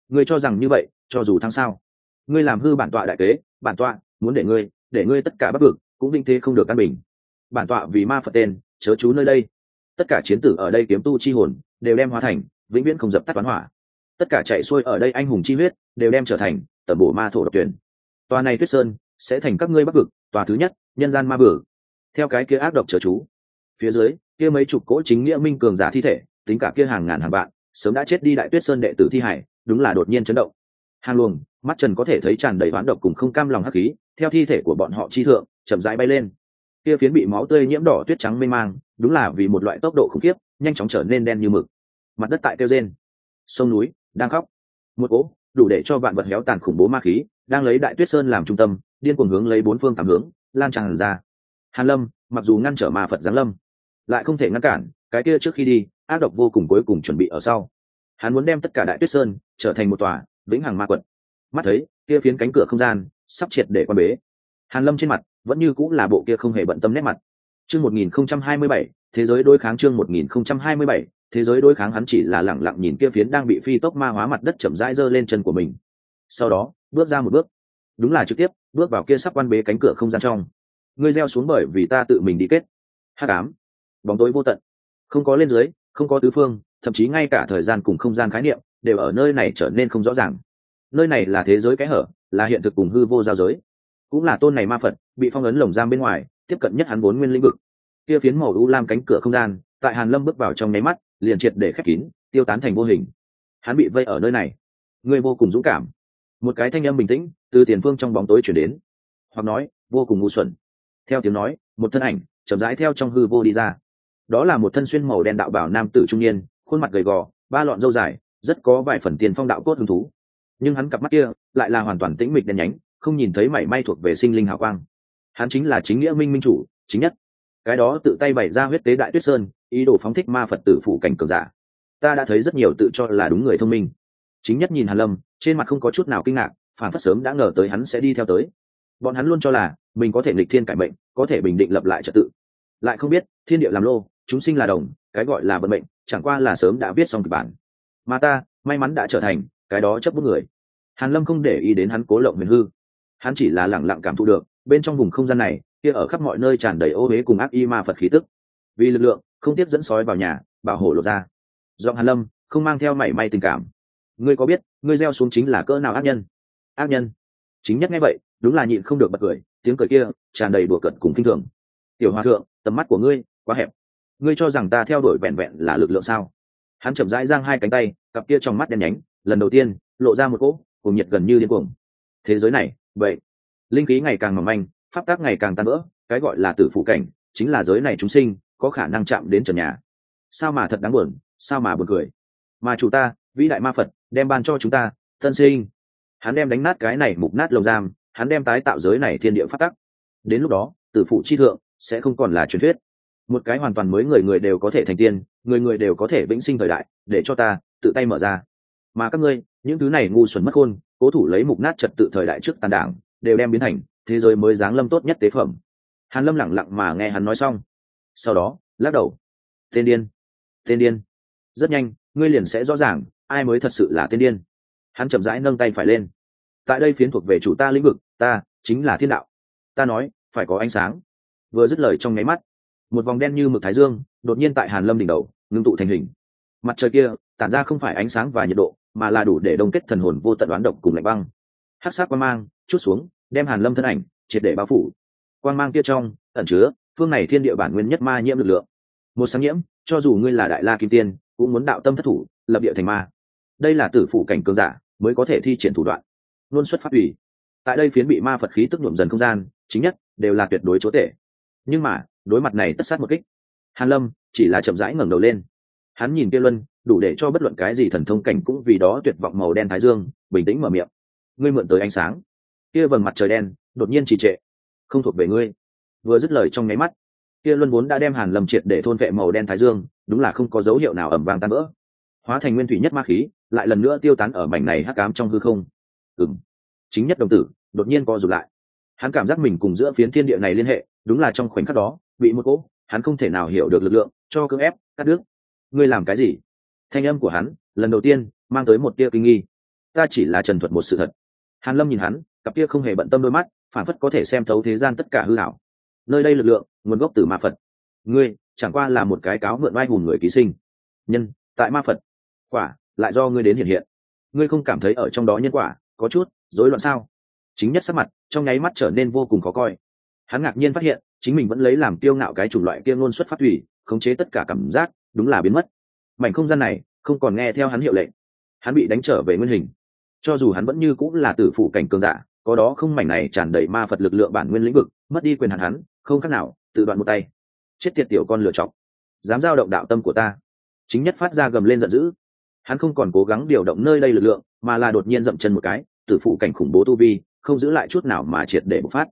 A: Ngươi cho rằng như vậy, cho dù thắng sao? Ngươi làm hư bản tọa đại kế, bản tọa muốn để ngươi để ngươi tất cả bắt vực cũng vinh thế không được căn bình. Bản tọa vì ma phật tên, chớ chú nơi đây. Tất cả chiến tử ở đây kiếm tu chi hồn, đều đem hóa thành, vĩnh viễn không dập tắt toán hỏa. Tất cả chạy xuôi ở đây anh hùng chi huyết, đều đem trở thành tẩm bổ ma thổ độc tuyển. Tòa này tuyết sơn sẽ thành các ngươi bắc vực, tòa thứ nhất, nhân gian ma bử. Theo cái kia ác độc chớ chú. Phía dưới, kia mấy chục cỗ chính nghĩa minh cường giả thi thể tính cả kia hàng ngàn hàng vạn, sớm đã chết đi đại tuyết sơn đệ tử thi hải, đúng là đột nhiên chấn động. Hàng luồng, mắt trần có thể thấy tràn đầy hoán độc cùng không cam lòng hắc khí, theo thi thể của bọn họ chi thượng, chậm rãi bay lên. Kia phiến bị máu tươi nhiễm đỏ tuyết trắng mê mang, đúng là vì một loại tốc độ khủng khiếp, nhanh chóng trở nên đen như mực. Mặt đất tại kêu rên. Sông núi đang khóc. Một cỗ đủ để cho vạn vật héo tàn khủng bố ma khí, đang lấy đại tuyết sơn làm trung tâm, điên cuồng hướng lấy bốn phương tám hướng, lan tràn ra. Hàn lâm, mặc dù ngăn trở ma phật giáng lâm, lại không thể ngăn cản, cái kia trước khi đi ác độc vô cùng cuối cùng chuẩn bị ở sau. Hắn muốn đem tất cả đại tuyết sơn trở thành một tòa vĩnh hằng ma quật. Mắt thấy kia phiến cánh cửa không gian sắp triệt để quan bế. Hàn lâm trên mặt vẫn như cũng là bộ kia không hề bận tâm nét mặt. Chương 1027, thế giới đối kháng chương 1027, thế giới đối kháng hắn chỉ là lẳng lặng nhìn kia phiến đang bị phi tốc ma hóa mặt đất chậm rãi giơ lên chân của mình. Sau đó bước ra một bước. Đúng là trực tiếp bước vào kia sắp quan bế cánh cửa không gian trong. Ngươi gieo xuống bởi vì ta tự mình đi kết. Hắc ám. Bóng tối vô tận. Không có lên dưới không có tứ phương, thậm chí ngay cả thời gian cùng không gian khái niệm đều ở nơi này trở nên không rõ ràng. Nơi này là thế giới cái hở, là hiện thực cùng hư vô giao giới. Cũng là tôn này ma phật, bị phong ấn lồng giam bên ngoài, tiếp cận nhất hắn vốn nguyên lĩnh vực. Kia phiến màu u lam cánh cửa không gian, tại hàn lâm bước vào trong nháy mắt, liền triệt để khép kín, tiêu tán thành vô hình. Hắn bị vây ở nơi này. Người vô cùng dũng cảm. Một cái thanh âm bình tĩnh, từ tiền phương trong bóng tối chuyển đến. Hoặc nói, vô cùng ngu xuẩn. Theo tiếng nói, một thân ảnh chậm rãi theo trong hư vô đi ra đó là một thân xuyên màu đen đạo bảo nam tử trung niên, khuôn mặt gầy gò, ba lọn râu dài, rất có vài phần tiền phong đạo cốt hứng thú. Nhưng hắn cặp mắt kia lại là hoàn toàn tĩnh mịch đen nhánh, không nhìn thấy mảy may thuộc về sinh linh hào quang. Hắn chính là chính nghĩa minh minh chủ, chính nhất. Cái đó tự tay bày ra huyết tế đại tuyết sơn, ý đồ phóng thích ma phật tử phủ cảnh cường giả. Ta đã thấy rất nhiều tự cho là đúng người thông minh. Chính nhất nhìn hàn lâm, trên mặt không có chút nào kinh ngạc, phản phất sớm đã ngờ tới hắn sẽ đi theo tới. Bọn hắn luôn cho là mình có thể nghịch thiên cải mệnh, có thể bình định lập lại trật tự. Lại không biết, thiên địa làm lô chúng sinh là đồng, cái gọi là vận mệnh, chẳng qua là sớm đã viết xong kịch bản. Mà ta, may mắn đã trở thành, cái đó chấp bút người. Hàn lâm không để ý đến hắn cố lộng huyền hư. Hắn chỉ là lẳng lặng cảm thụ được, bên trong vùng không gian này, kia ở khắp mọi nơi tràn đầy ô huế cùng ác y ma phật khí tức. Vì lực lượng, không tiếp dẫn sói vào nhà, bảo hộ lột ra. Giọng hàn lâm không mang theo mảy may tình cảm. Ngươi có biết, ngươi gieo xuống chính là cỡ nào ác nhân? Ác nhân? Chính nhất ngay vậy, đúng là nhịn không được bật cười, tiếng cười kia tràn đầy đùa cợt cùng kinh thường. Tiểu hòa thượng, tầm mắt của ngươi quá hẹp ngươi cho rằng ta theo đuổi vẹn vẹn là lực lượng sao? Hắn chậm rãi giang hai cánh tay, cặp kia trong mắt đen nhánh, lần đầu tiên, lộ ra một cỗ cùng nhiệt gần như điên cuồng. Thế giới này, vậy, linh khí ngày càng mỏng manh, pháp tác ngày càng tan vỡ, cái gọi là tử phụ cảnh, chính là giới này chúng sinh, có khả năng chạm đến trần nhà. Sao mà thật đáng buồn, sao mà buồn cười? Mà chủ ta, vĩ đại ma phật, đem ban cho chúng ta, thân sinh. Hắn đem đánh nát cái này mục nát lồng giam, hắn đem tái tạo giới này thiên địa phát tắc. Đến lúc đó, tử phụ chi thượng, sẽ không còn là truyền thuyết một cái hoàn toàn mới người người đều có thể thành tiên, người người đều có thể vĩnh sinh thời đại, để cho ta tự tay mở ra. Mà các ngươi, những thứ này ngu xuẩn mất khôn, cố thủ lấy mục nát trật tự thời đại trước tàn đảng, đều đem biến thành thế giới mới giáng lâm tốt nhất tế phẩm. Hàn lâm lẳng lặng mà nghe hắn nói xong. Sau đó, lắc đầu. Tên điên. Tên điên. Rất nhanh, ngươi liền sẽ rõ ràng, ai mới thật sự là tên điên. Hắn chậm rãi nâng tay phải lên. Tại đây phiến thuộc về chủ ta lĩnh vực, ta chính là thiên đạo. Ta nói, phải có ánh sáng. Vừa dứt lời trong nháy mắt một vòng đen như mực thái dương, đột nhiên tại hàn lâm đỉnh đầu, ngưng tụ thành hình. Mặt trời kia, tản ra không phải ánh sáng và nhiệt độ, mà là đủ để đông kết thần hồn vô tận đoán độc cùng lạnh băng. Hát sát quan mang, chút xuống, đem hàn lâm thân ảnh triệt để bao phủ. Quan mang kia trong, ẩn chứa, phương này thiên địa bản nguyên nhất ma nhiễm lực lượng. Một sáng nhiễm, cho dù ngươi là đại la kim tiên, cũng muốn đạo tâm thất thủ, lập địa thành ma. Đây là tử phụ cảnh cường giả, mới có thể thi triển thủ đoạn. Luôn xuất phát ủy tại đây phiến bị ma phật khí tức nhuộm dần không gian, chính nhất, đều là tuyệt đối chúa tể nhưng mà đối mặt này tất sát một kích. Hàn lâm chỉ là chậm rãi ngẩng đầu lên. Hắn nhìn kia luân đủ để cho bất luận cái gì thần thông cảnh cũng vì đó tuyệt vọng màu đen thái dương bình tĩnh mở miệng. Ngươi mượn tới ánh sáng. Kia vầng mặt trời đen đột nhiên trì trệ. Không thuộc về ngươi. Vừa dứt lời trong nháy mắt kia luân vốn đã đem hàn lâm triệt để thôn vệ màu đen thái dương đúng là không có dấu hiệu nào ẩm vàng tan vỡ. Hóa thành nguyên thủy nhất ma khí lại lần nữa tiêu tán ở mảnh này hắc ám trong hư không. Ừm, chính nhất đồng tử đột nhiên co rụt lại. Hắn cảm giác mình cùng giữa phiến thiên địa này liên hệ đúng là trong khoảnh khắc đó bị một cỗ, hắn không thể nào hiểu được lực lượng, cho cưỡng ép, cắt đứt. Ngươi làm cái gì? Thanh âm của hắn, lần đầu tiên, mang tới một tia kinh nghi. Ta chỉ là trần thuật một sự thật. Hàn lâm nhìn hắn, cặp kia không hề bận tâm đôi mắt, phản phất có thể xem thấu thế gian tất cả hư hảo nơi đây lực lượng, nguồn gốc từ ma phật. Ngươi, chẳng qua là một cái cáo mượn vai hùn người ký sinh. Nhân, tại ma phật. Quả, lại do ngươi đến hiện hiện. Ngươi không cảm thấy ở trong đó nhân quả, có chút rối loạn sao? Chính nhất sắc mặt, trong nháy mắt trở nên vô cùng khó coi. Hắn ngạc nhiên phát hiện chính mình vẫn lấy làm kiêu ngạo cái chủng loại kia ngôn xuất phát thủy, khống chế tất cả cảm giác, đúng là biến mất. Mảnh không gian này, không còn nghe theo hắn hiệu lệnh. Hắn bị đánh trở về nguyên hình. Cho dù hắn vẫn như cũng là tử phụ cảnh cường giả, có đó không mảnh này tràn đầy ma phật lực lượng bản nguyên lĩnh vực, mất đi quyền hạn hắn, không khác nào, tự đoạn một tay. Chết tiệt tiểu con lựa chọc. Dám giao động đạo tâm của ta. Chính nhất phát ra gầm lên giận dữ. Hắn không còn cố gắng điều động nơi đây lực lượng, mà là đột nhiên dậm chân một cái, tử phụ cảnh khủng bố tu vi, không giữ lại chút nào mà triệt để bộc phát.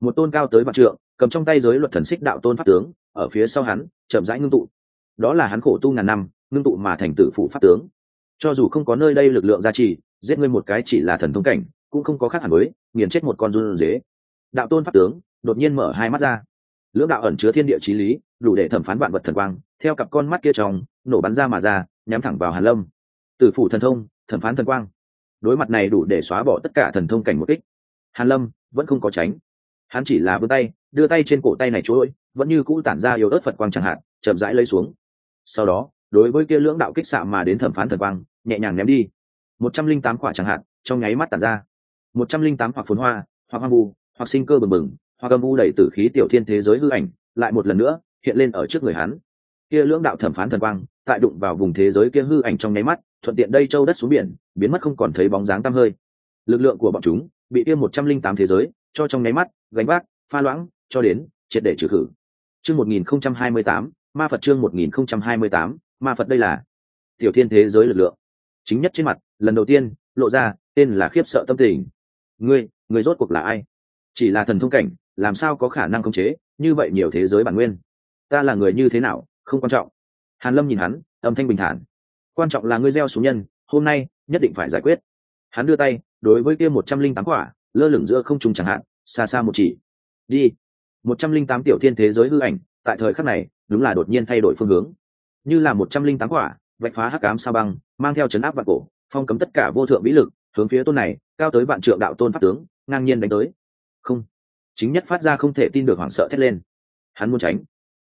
A: Một tôn cao tới vạn trượng cầm trong tay giới luật thần xích đạo tôn pháp tướng, ở phía sau hắn, chậm rãi ngưng tụ. Đó là hắn khổ tu ngàn năm, ngưng tụ mà thành tử phụ pháp tướng. Cho dù không có nơi đây lực lượng gia trì, giết ngươi một cái chỉ là thần thông cảnh, cũng không có khác hẳn với, nghiền chết một con run dế. Đạo tôn pháp tướng, đột nhiên mở hai mắt ra. Lưỡng đạo ẩn chứa thiên địa trí lý, đủ để thẩm phán vạn vật thần quang, theo cặp con mắt kia trong, nổ bắn ra mà ra, nhắm thẳng vào hàn lâm. Tử phủ thần thông, thẩm phán thần quang. Đối mặt này đủ để xóa bỏ tất cả thần thông cảnh một kích. Hàn lâm vẫn không có tránh. Hắn chỉ là vươn tay đưa tay trên cổ tay này chối vẫn như cũ tản ra yếu ớt phật quang chẳng hạn, chậm rãi lấy xuống. Sau đó, đối với kia lưỡng đạo kích xạ mà đến thẩm phán thần quang, nhẹ nhàng ném đi. Một trăm linh tám quả chẳng hạn, trong nháy mắt tản ra. Một trăm linh tám hoặc phồn hoa, hoặc hoang vu, hoặc sinh cơ bừng bừng, hoặc âm vu đầy tử khí tiểu thiên thế giới hư ảnh, lại một lần nữa hiện lên ở trước người hắn. Kia lưỡng đạo thẩm phán thần quang, tại đụng vào vùng thế giới kia hư ảnh trong nháy mắt, thuận tiện đây châu đất xuống biển, biến mất không còn thấy bóng dáng tăm hơi. Lực lượng của bọn chúng bị kia một trăm linh tám thế giới cho trong nháy mắt gánh vác, pha loãng cho đến triệt để trừ khử. Chương một nghìn không trăm hai mươi tám, ma phật chương một nghìn không trăm hai mươi tám, ma phật đây là tiểu thiên thế giới lực lượng. Chính nhất trên mặt, lần đầu tiên lộ ra tên là khiếp sợ tâm tình. Ngươi ngươi rốt cuộc là ai? Chỉ là thần thông cảnh, làm sao có khả năng khống chế như vậy nhiều thế giới bản nguyên? Ta là người như thế nào, không quan trọng. Hàn lâm nhìn hắn, âm thanh bình thản. Quan trọng là ngươi gieo xuống nhân, hôm nay nhất định phải giải quyết. Hắn đưa tay, đối với kia một trăm linh tám quả, lơ lửng giữa không trung chẳng hạn, xa xa một chỉ. Đi một trăm linh tám tiểu thiên thế giới hư ảnh, tại thời khắc này, đúng là đột nhiên thay đổi phương hướng. Như là một trăm linh tám quả, vạch phá hắc ám sao băng, mang theo chấn áp vạn cổ, phong cấm tất cả vô thượng vĩ lực, hướng phía tôn này, cao tới vạn trượng đạo tôn pháp tướng, ngang nhiên đánh tới. Không. Chính nhất phát ra không thể tin được hoảng sợ thét lên. Hắn muốn tránh.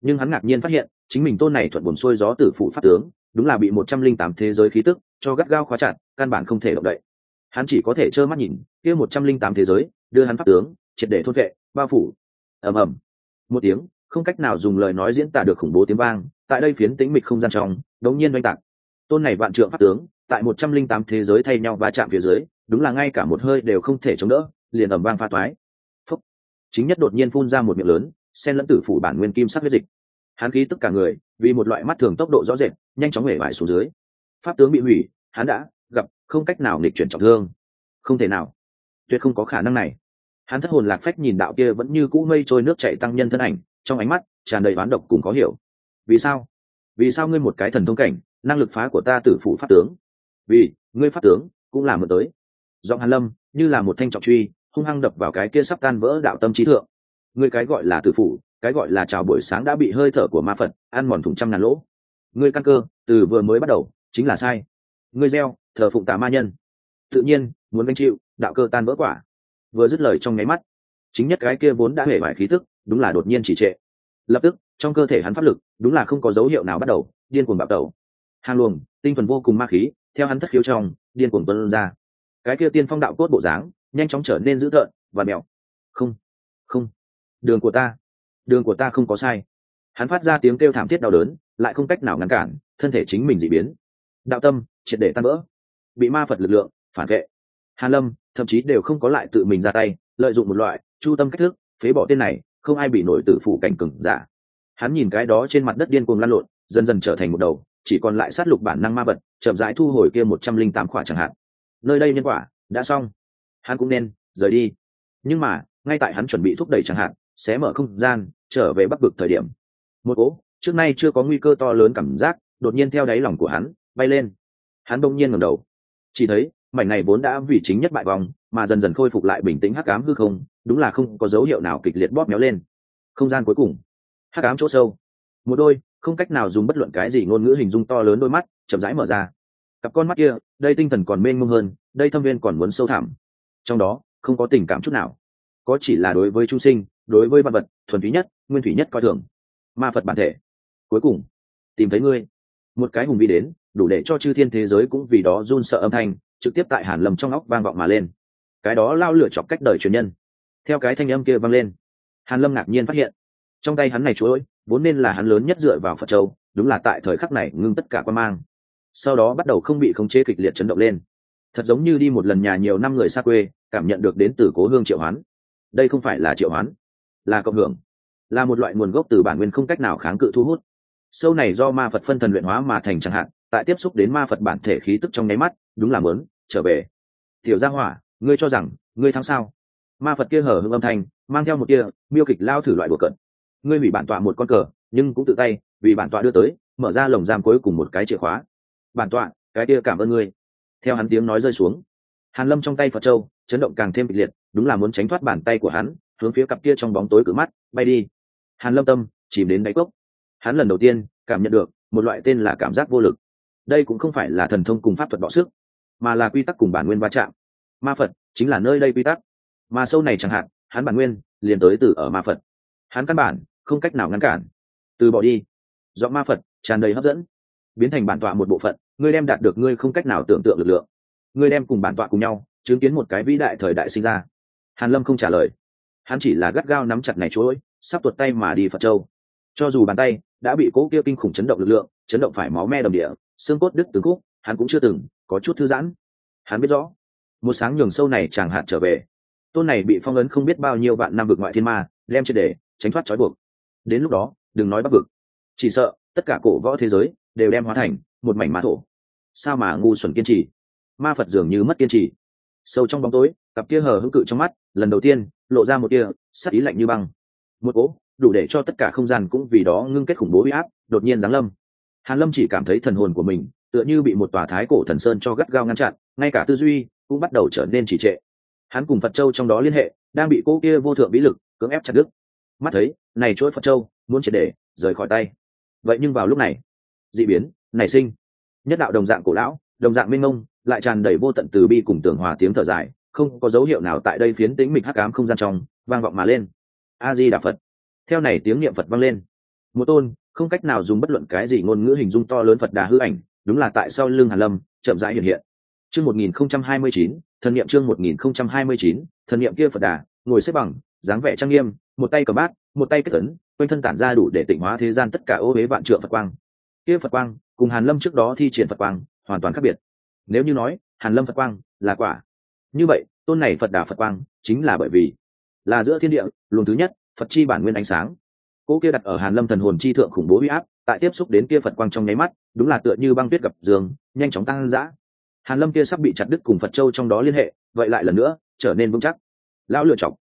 A: Nhưng hắn ngạc nhiên phát hiện, chính mình tôn này thuận buồn xuôi gió tử phụ pháp tướng, đúng là bị một trăm linh tám thế giới khí tức cho gắt gao khóa chặt, căn bản không thể động đậy. Hắn chỉ có thể trơ mắt nhìn, kia một trăm linh tám thế giới, đưa hắn pháp tướng, triệt để thôn vệ, bao phủ ầm ầm. Một tiếng, không cách nào dùng lời nói diễn tả được khủng bố tiếng vang, tại đây phiến tĩnh mịch không gian trong, đống nhiên oanh tạc. Tôn này vạn trượng pháp tướng, tại một trăm linh tám thế giới thay nhau va chạm phía dưới, đúng là ngay cả một hơi đều không thể chống đỡ, liền ầm vang pha toái. Phúc. Chính nhất đột nhiên phun ra một miệng lớn sen lẫn tử phủ bản nguyên kim sắc huyết dịch. Hắn khí tất cả người, vì một loại mắt thường tốc độ rõ rệt, nhanh chóng hể vải xuống dưới. Pháp tướng bị hủy, hắn đã gặp, không cách nào nghịch chuyển trọng thương. Không thể nào. Tuyệt không có khả năng này hắn thất hồn lạc phách nhìn đạo kia vẫn như cũ mây trôi nước chảy tăng nhân thân ảnh, trong ánh mắt tràn đầy oán độc cùng có hiểu. Vì sao? Vì sao ngươi một cái thần thông cảnh, năng lực phá của ta tử phủ pháp tướng? Vì, ngươi pháp tướng cũng là mượn tới. Giọng hàn lâm như là một thanh trọng truy, hung hăng đập vào cái kia sắp tan vỡ đạo tâm trí thượng. Ngươi cái gọi là tử phủ, cái gọi là chào buổi sáng đã bị hơi thở của ma phật ăn mòn thủng trăm ngàn lỗ. Ngươi căn cơ, từ vừa mới bắt đầu, chính là sai. Ngươi gieo, thờ phụng tà ma nhân. Tự nhiên, muốn gánh chịu, đạo cơ tan vỡ quả vừa dứt lời trong nháy mắt. Chính nhất cái kia vốn đã hể vải khí tức, đúng là đột nhiên chỉ trệ. Lập tức, trong cơ thể hắn pháp lực, đúng là không có dấu hiệu nào bắt đầu, điên cuồng bạo tẩu. Hàng luồng, tinh thần vô cùng ma khí, theo hắn thất khiếu trong, điên cuồng tuân ra. Cái kia tiên phong đạo cốt bộ dáng, nhanh chóng trở nên dữ tợn, và mèo. Không không. Đường của ta, đường của ta không có sai. Hắn phát ra tiếng kêu thảm thiết đau đớn, lại không cách nào ngăn cản, thân thể chính mình dị biến. Đạo tâm, triệt để tan vỡ. Bị ma phật lực lượng phản vệ hàn lâm, thậm chí đều không có lại tự mình ra tay, lợi dụng một loại chu tâm cách thức, phế bỏ tên này, không ai bị nổi tử phủ cảnh cừng giả. Hắn nhìn cái đó trên mặt đất điên cuồng lăn lộn, dần dần trở thành một đầu, chỉ còn lại sát lục bản năng ma vật, chậm rãi thu hồi kia một trăm linh tám khỏa chẳng hạn. Nơi đây nhân quả, đã xong. Hắn cũng nên rời đi. Nhưng mà, ngay tại hắn chuẩn bị thúc đẩy chẳng hạn sẽ mở không gian, trở về bắc vực thời điểm. Một cố, trước nay chưa có nguy cơ to lớn cảm giác, đột nhiên theo đáy lòng của hắn, bay lên. Hắn đông nhiên ngẩng đầu. Chỉ thấy mảnh này vốn đã vì chính nhất bại vòng mà dần dần khôi phục lại bình tĩnh hắc ám hư không, đúng là không có dấu hiệu nào kịch liệt bóp méo lên. Không gian cuối cùng. Hắc ám chỗ sâu. Một đôi, không cách nào dùng bất luận cái gì ngôn ngữ hình dung to lớn đôi mắt, chậm rãi mở ra. Cặp con mắt kia, đây tinh thần còn mênh mông hơn, đây thâm viên còn muốn sâu thẳm. Trong đó, không có tình cảm chút nào. Có chỉ là đối với trung sinh, đối với văn vật, thuần túy nhất, nguyên thủy nhất coi thường. Ma phật bản thể. Cuối cùng, tìm thấy ngươi. Một cái hùng vĩ đến, đủ để cho chư thiên thế giới cũng vì đó run sợ âm thanh trực tiếp tại hàn lâm trong óc vang vọng mà lên. Cái đó lao lửa chọc cách đời truyền nhân. Theo cái thanh âm kia vang lên, hàn lâm ngạc nhiên phát hiện, trong tay hắn này chuỗi vốn nên là hắn lớn nhất dựa vào phật châu, đúng là tại thời khắc này ngưng tất cả quan mang. Sau đó bắt đầu không bị khống chế kịch liệt chấn động lên. Thật giống như đi một lần nhà nhiều năm người xa quê, cảm nhận được đến từ cố hương triệu hoán. Đây không phải là triệu hoán, là cộng hưởng, là một loại nguồn gốc từ bản nguyên không cách nào kháng cự thu hút sâu này do ma phật phân thần luyện hóa mà thành chẳng hạn, tại tiếp xúc đến ma phật bản thể khí tức trong nháy mắt, đúng là mớn trở về. Tiểu gia hỏa, ngươi cho rằng, ngươi thắng sao? Ma phật kia hở hưng âm thanh, mang theo một kia miêu kịch lao thử loại bừa cận ngươi hủy bản tọa một con cờ, nhưng cũng tự tay, vì bản tọa đưa tới, mở ra lồng giam cuối cùng một cái chìa khóa. Bản tọa, cái kia cảm ơn ngươi. Theo hắn tiếng nói rơi xuống, hàn lâm trong tay phật châu, chấn động càng thêm kịch liệt, đúng là muốn tránh thoát bàn tay của hắn, hướng phía cặp kia trong bóng tối cử mắt, bay đi. Hàn lâm tâm, chìm đến đáy cốc hắn lần đầu tiên cảm nhận được một loại tên là cảm giác vô lực. Đây cũng không phải là thần thông cùng pháp thuật bỏ sức, mà là quy tắc cùng bản nguyên va chạm. Ma phật chính là nơi đây quy tắc. Mà sâu này chẳng hạn, hắn bản nguyên liền tới từ ở ma phật. Hắn căn bản không cách nào ngăn cản. Từ bỏ đi. Do ma phật tràn đầy hấp dẫn. Biến thành bản tọa một bộ phận, ngươi đem đạt được ngươi không cách nào tưởng tượng lực lượng. Ngươi đem cùng bản tọa cùng nhau, chứng kiến một cái vĩ đại thời đại sinh ra. Hàn lâm không trả lời. Hắn chỉ là gắt gao nắm chặt này chuỗi, sắp tuột tay mà đi phật châu cho dù bàn tay đã bị cố kia kinh khủng chấn động lực lượng, chấn động phải máu me đầm địa, xương cốt đứt từng khúc, hắn cũng chưa từng có chút thư giãn. Hắn biết rõ, một sáng nhường sâu này chàng hạn trở về. Tôn này bị phong ấn không biết bao nhiêu vạn năm vực ngoại thiên ma, đem trên để tránh thoát trói buộc. Đến lúc đó, đừng nói bắc vực. Chỉ sợ, tất cả cổ võ thế giới đều đem hóa thành một mảnh ma thổ. Sao mà ngu xuẩn kiên trì? Ma phật dường như mất kiên trì. Sâu trong bóng tối, cặp kia hờ hững cự trong mắt, lần đầu tiên, lộ ra một kia sắc ý lạnh như băng. Một cỗ đủ để cho tất cả không gian cũng vì đó ngưng kết khủng bố huy áp, đột nhiên giáng lâm. Hàn lâm chỉ cảm thấy thần hồn của mình tựa như bị một tòa thái cổ thần sơn cho gắt gao ngăn chặn, ngay cả tư duy cũng bắt đầu trở nên trì trệ. Hắn cùng phật châu trong đó liên hệ, đang bị cô kia vô thượng vĩ lực cưỡng ép chặt đứt. Mắt thấy, này chuỗi phật châu muốn triệt để rời khỏi tay. Vậy nhưng vào lúc này, dị biến, nảy sinh. Nhất đạo đồng dạng cổ lão, đồng dạng minh mông, lại tràn đầy vô tận từ bi cùng tưởng hòa tiếng thở dài, không có dấu hiệu nào tại đây phiến tĩnh mịch hắc ám không gian trong vang vọng mà lên. A di đà phật theo này tiếng niệm phật vang lên. Một tôn, không cách nào dùng bất luận cái gì ngôn ngữ hình dung to lớn phật đà hư ảnh, đúng là tại sau lưng hàn lâm, chậm rãi hiện hiện. Chương một nghìn không trăm hai mươi chín, thần niệm chương một nghìn không trăm hai mươi chín, thần niệm kia phật đà, ngồi xếp bằng, dáng vẻ trang nghiêm, một tay cầm bát, một tay kết tấn, quanh thân tản ra đủ để tịnh hóa thế gian tất cả ô huế vạn trượng phật quang. Kia phật quang, cùng hàn lâm trước đó thi triển phật quang, hoàn toàn khác biệt. Nếu như nói, hàn lâm phật quang là quả. Như vậy, tôn này phật đà phật quang chính là bởi vì là giữa thiên địa, luồng thứ nhất phật chi bản nguyên ánh sáng. Cỗ kia đặt ở hàn lâm thần hồn chi thượng khủng bố huy áp, tại tiếp xúc đến kia phật quang trong nháy mắt, đúng là tựa như băng tuyết gặp giường nhanh chóng tăng dã. Hàn lâm kia sắp bị chặt đứt cùng phật châu trong đó liên hệ, vậy lại lần nữa, trở nên vững chắc. Lão lựa chọc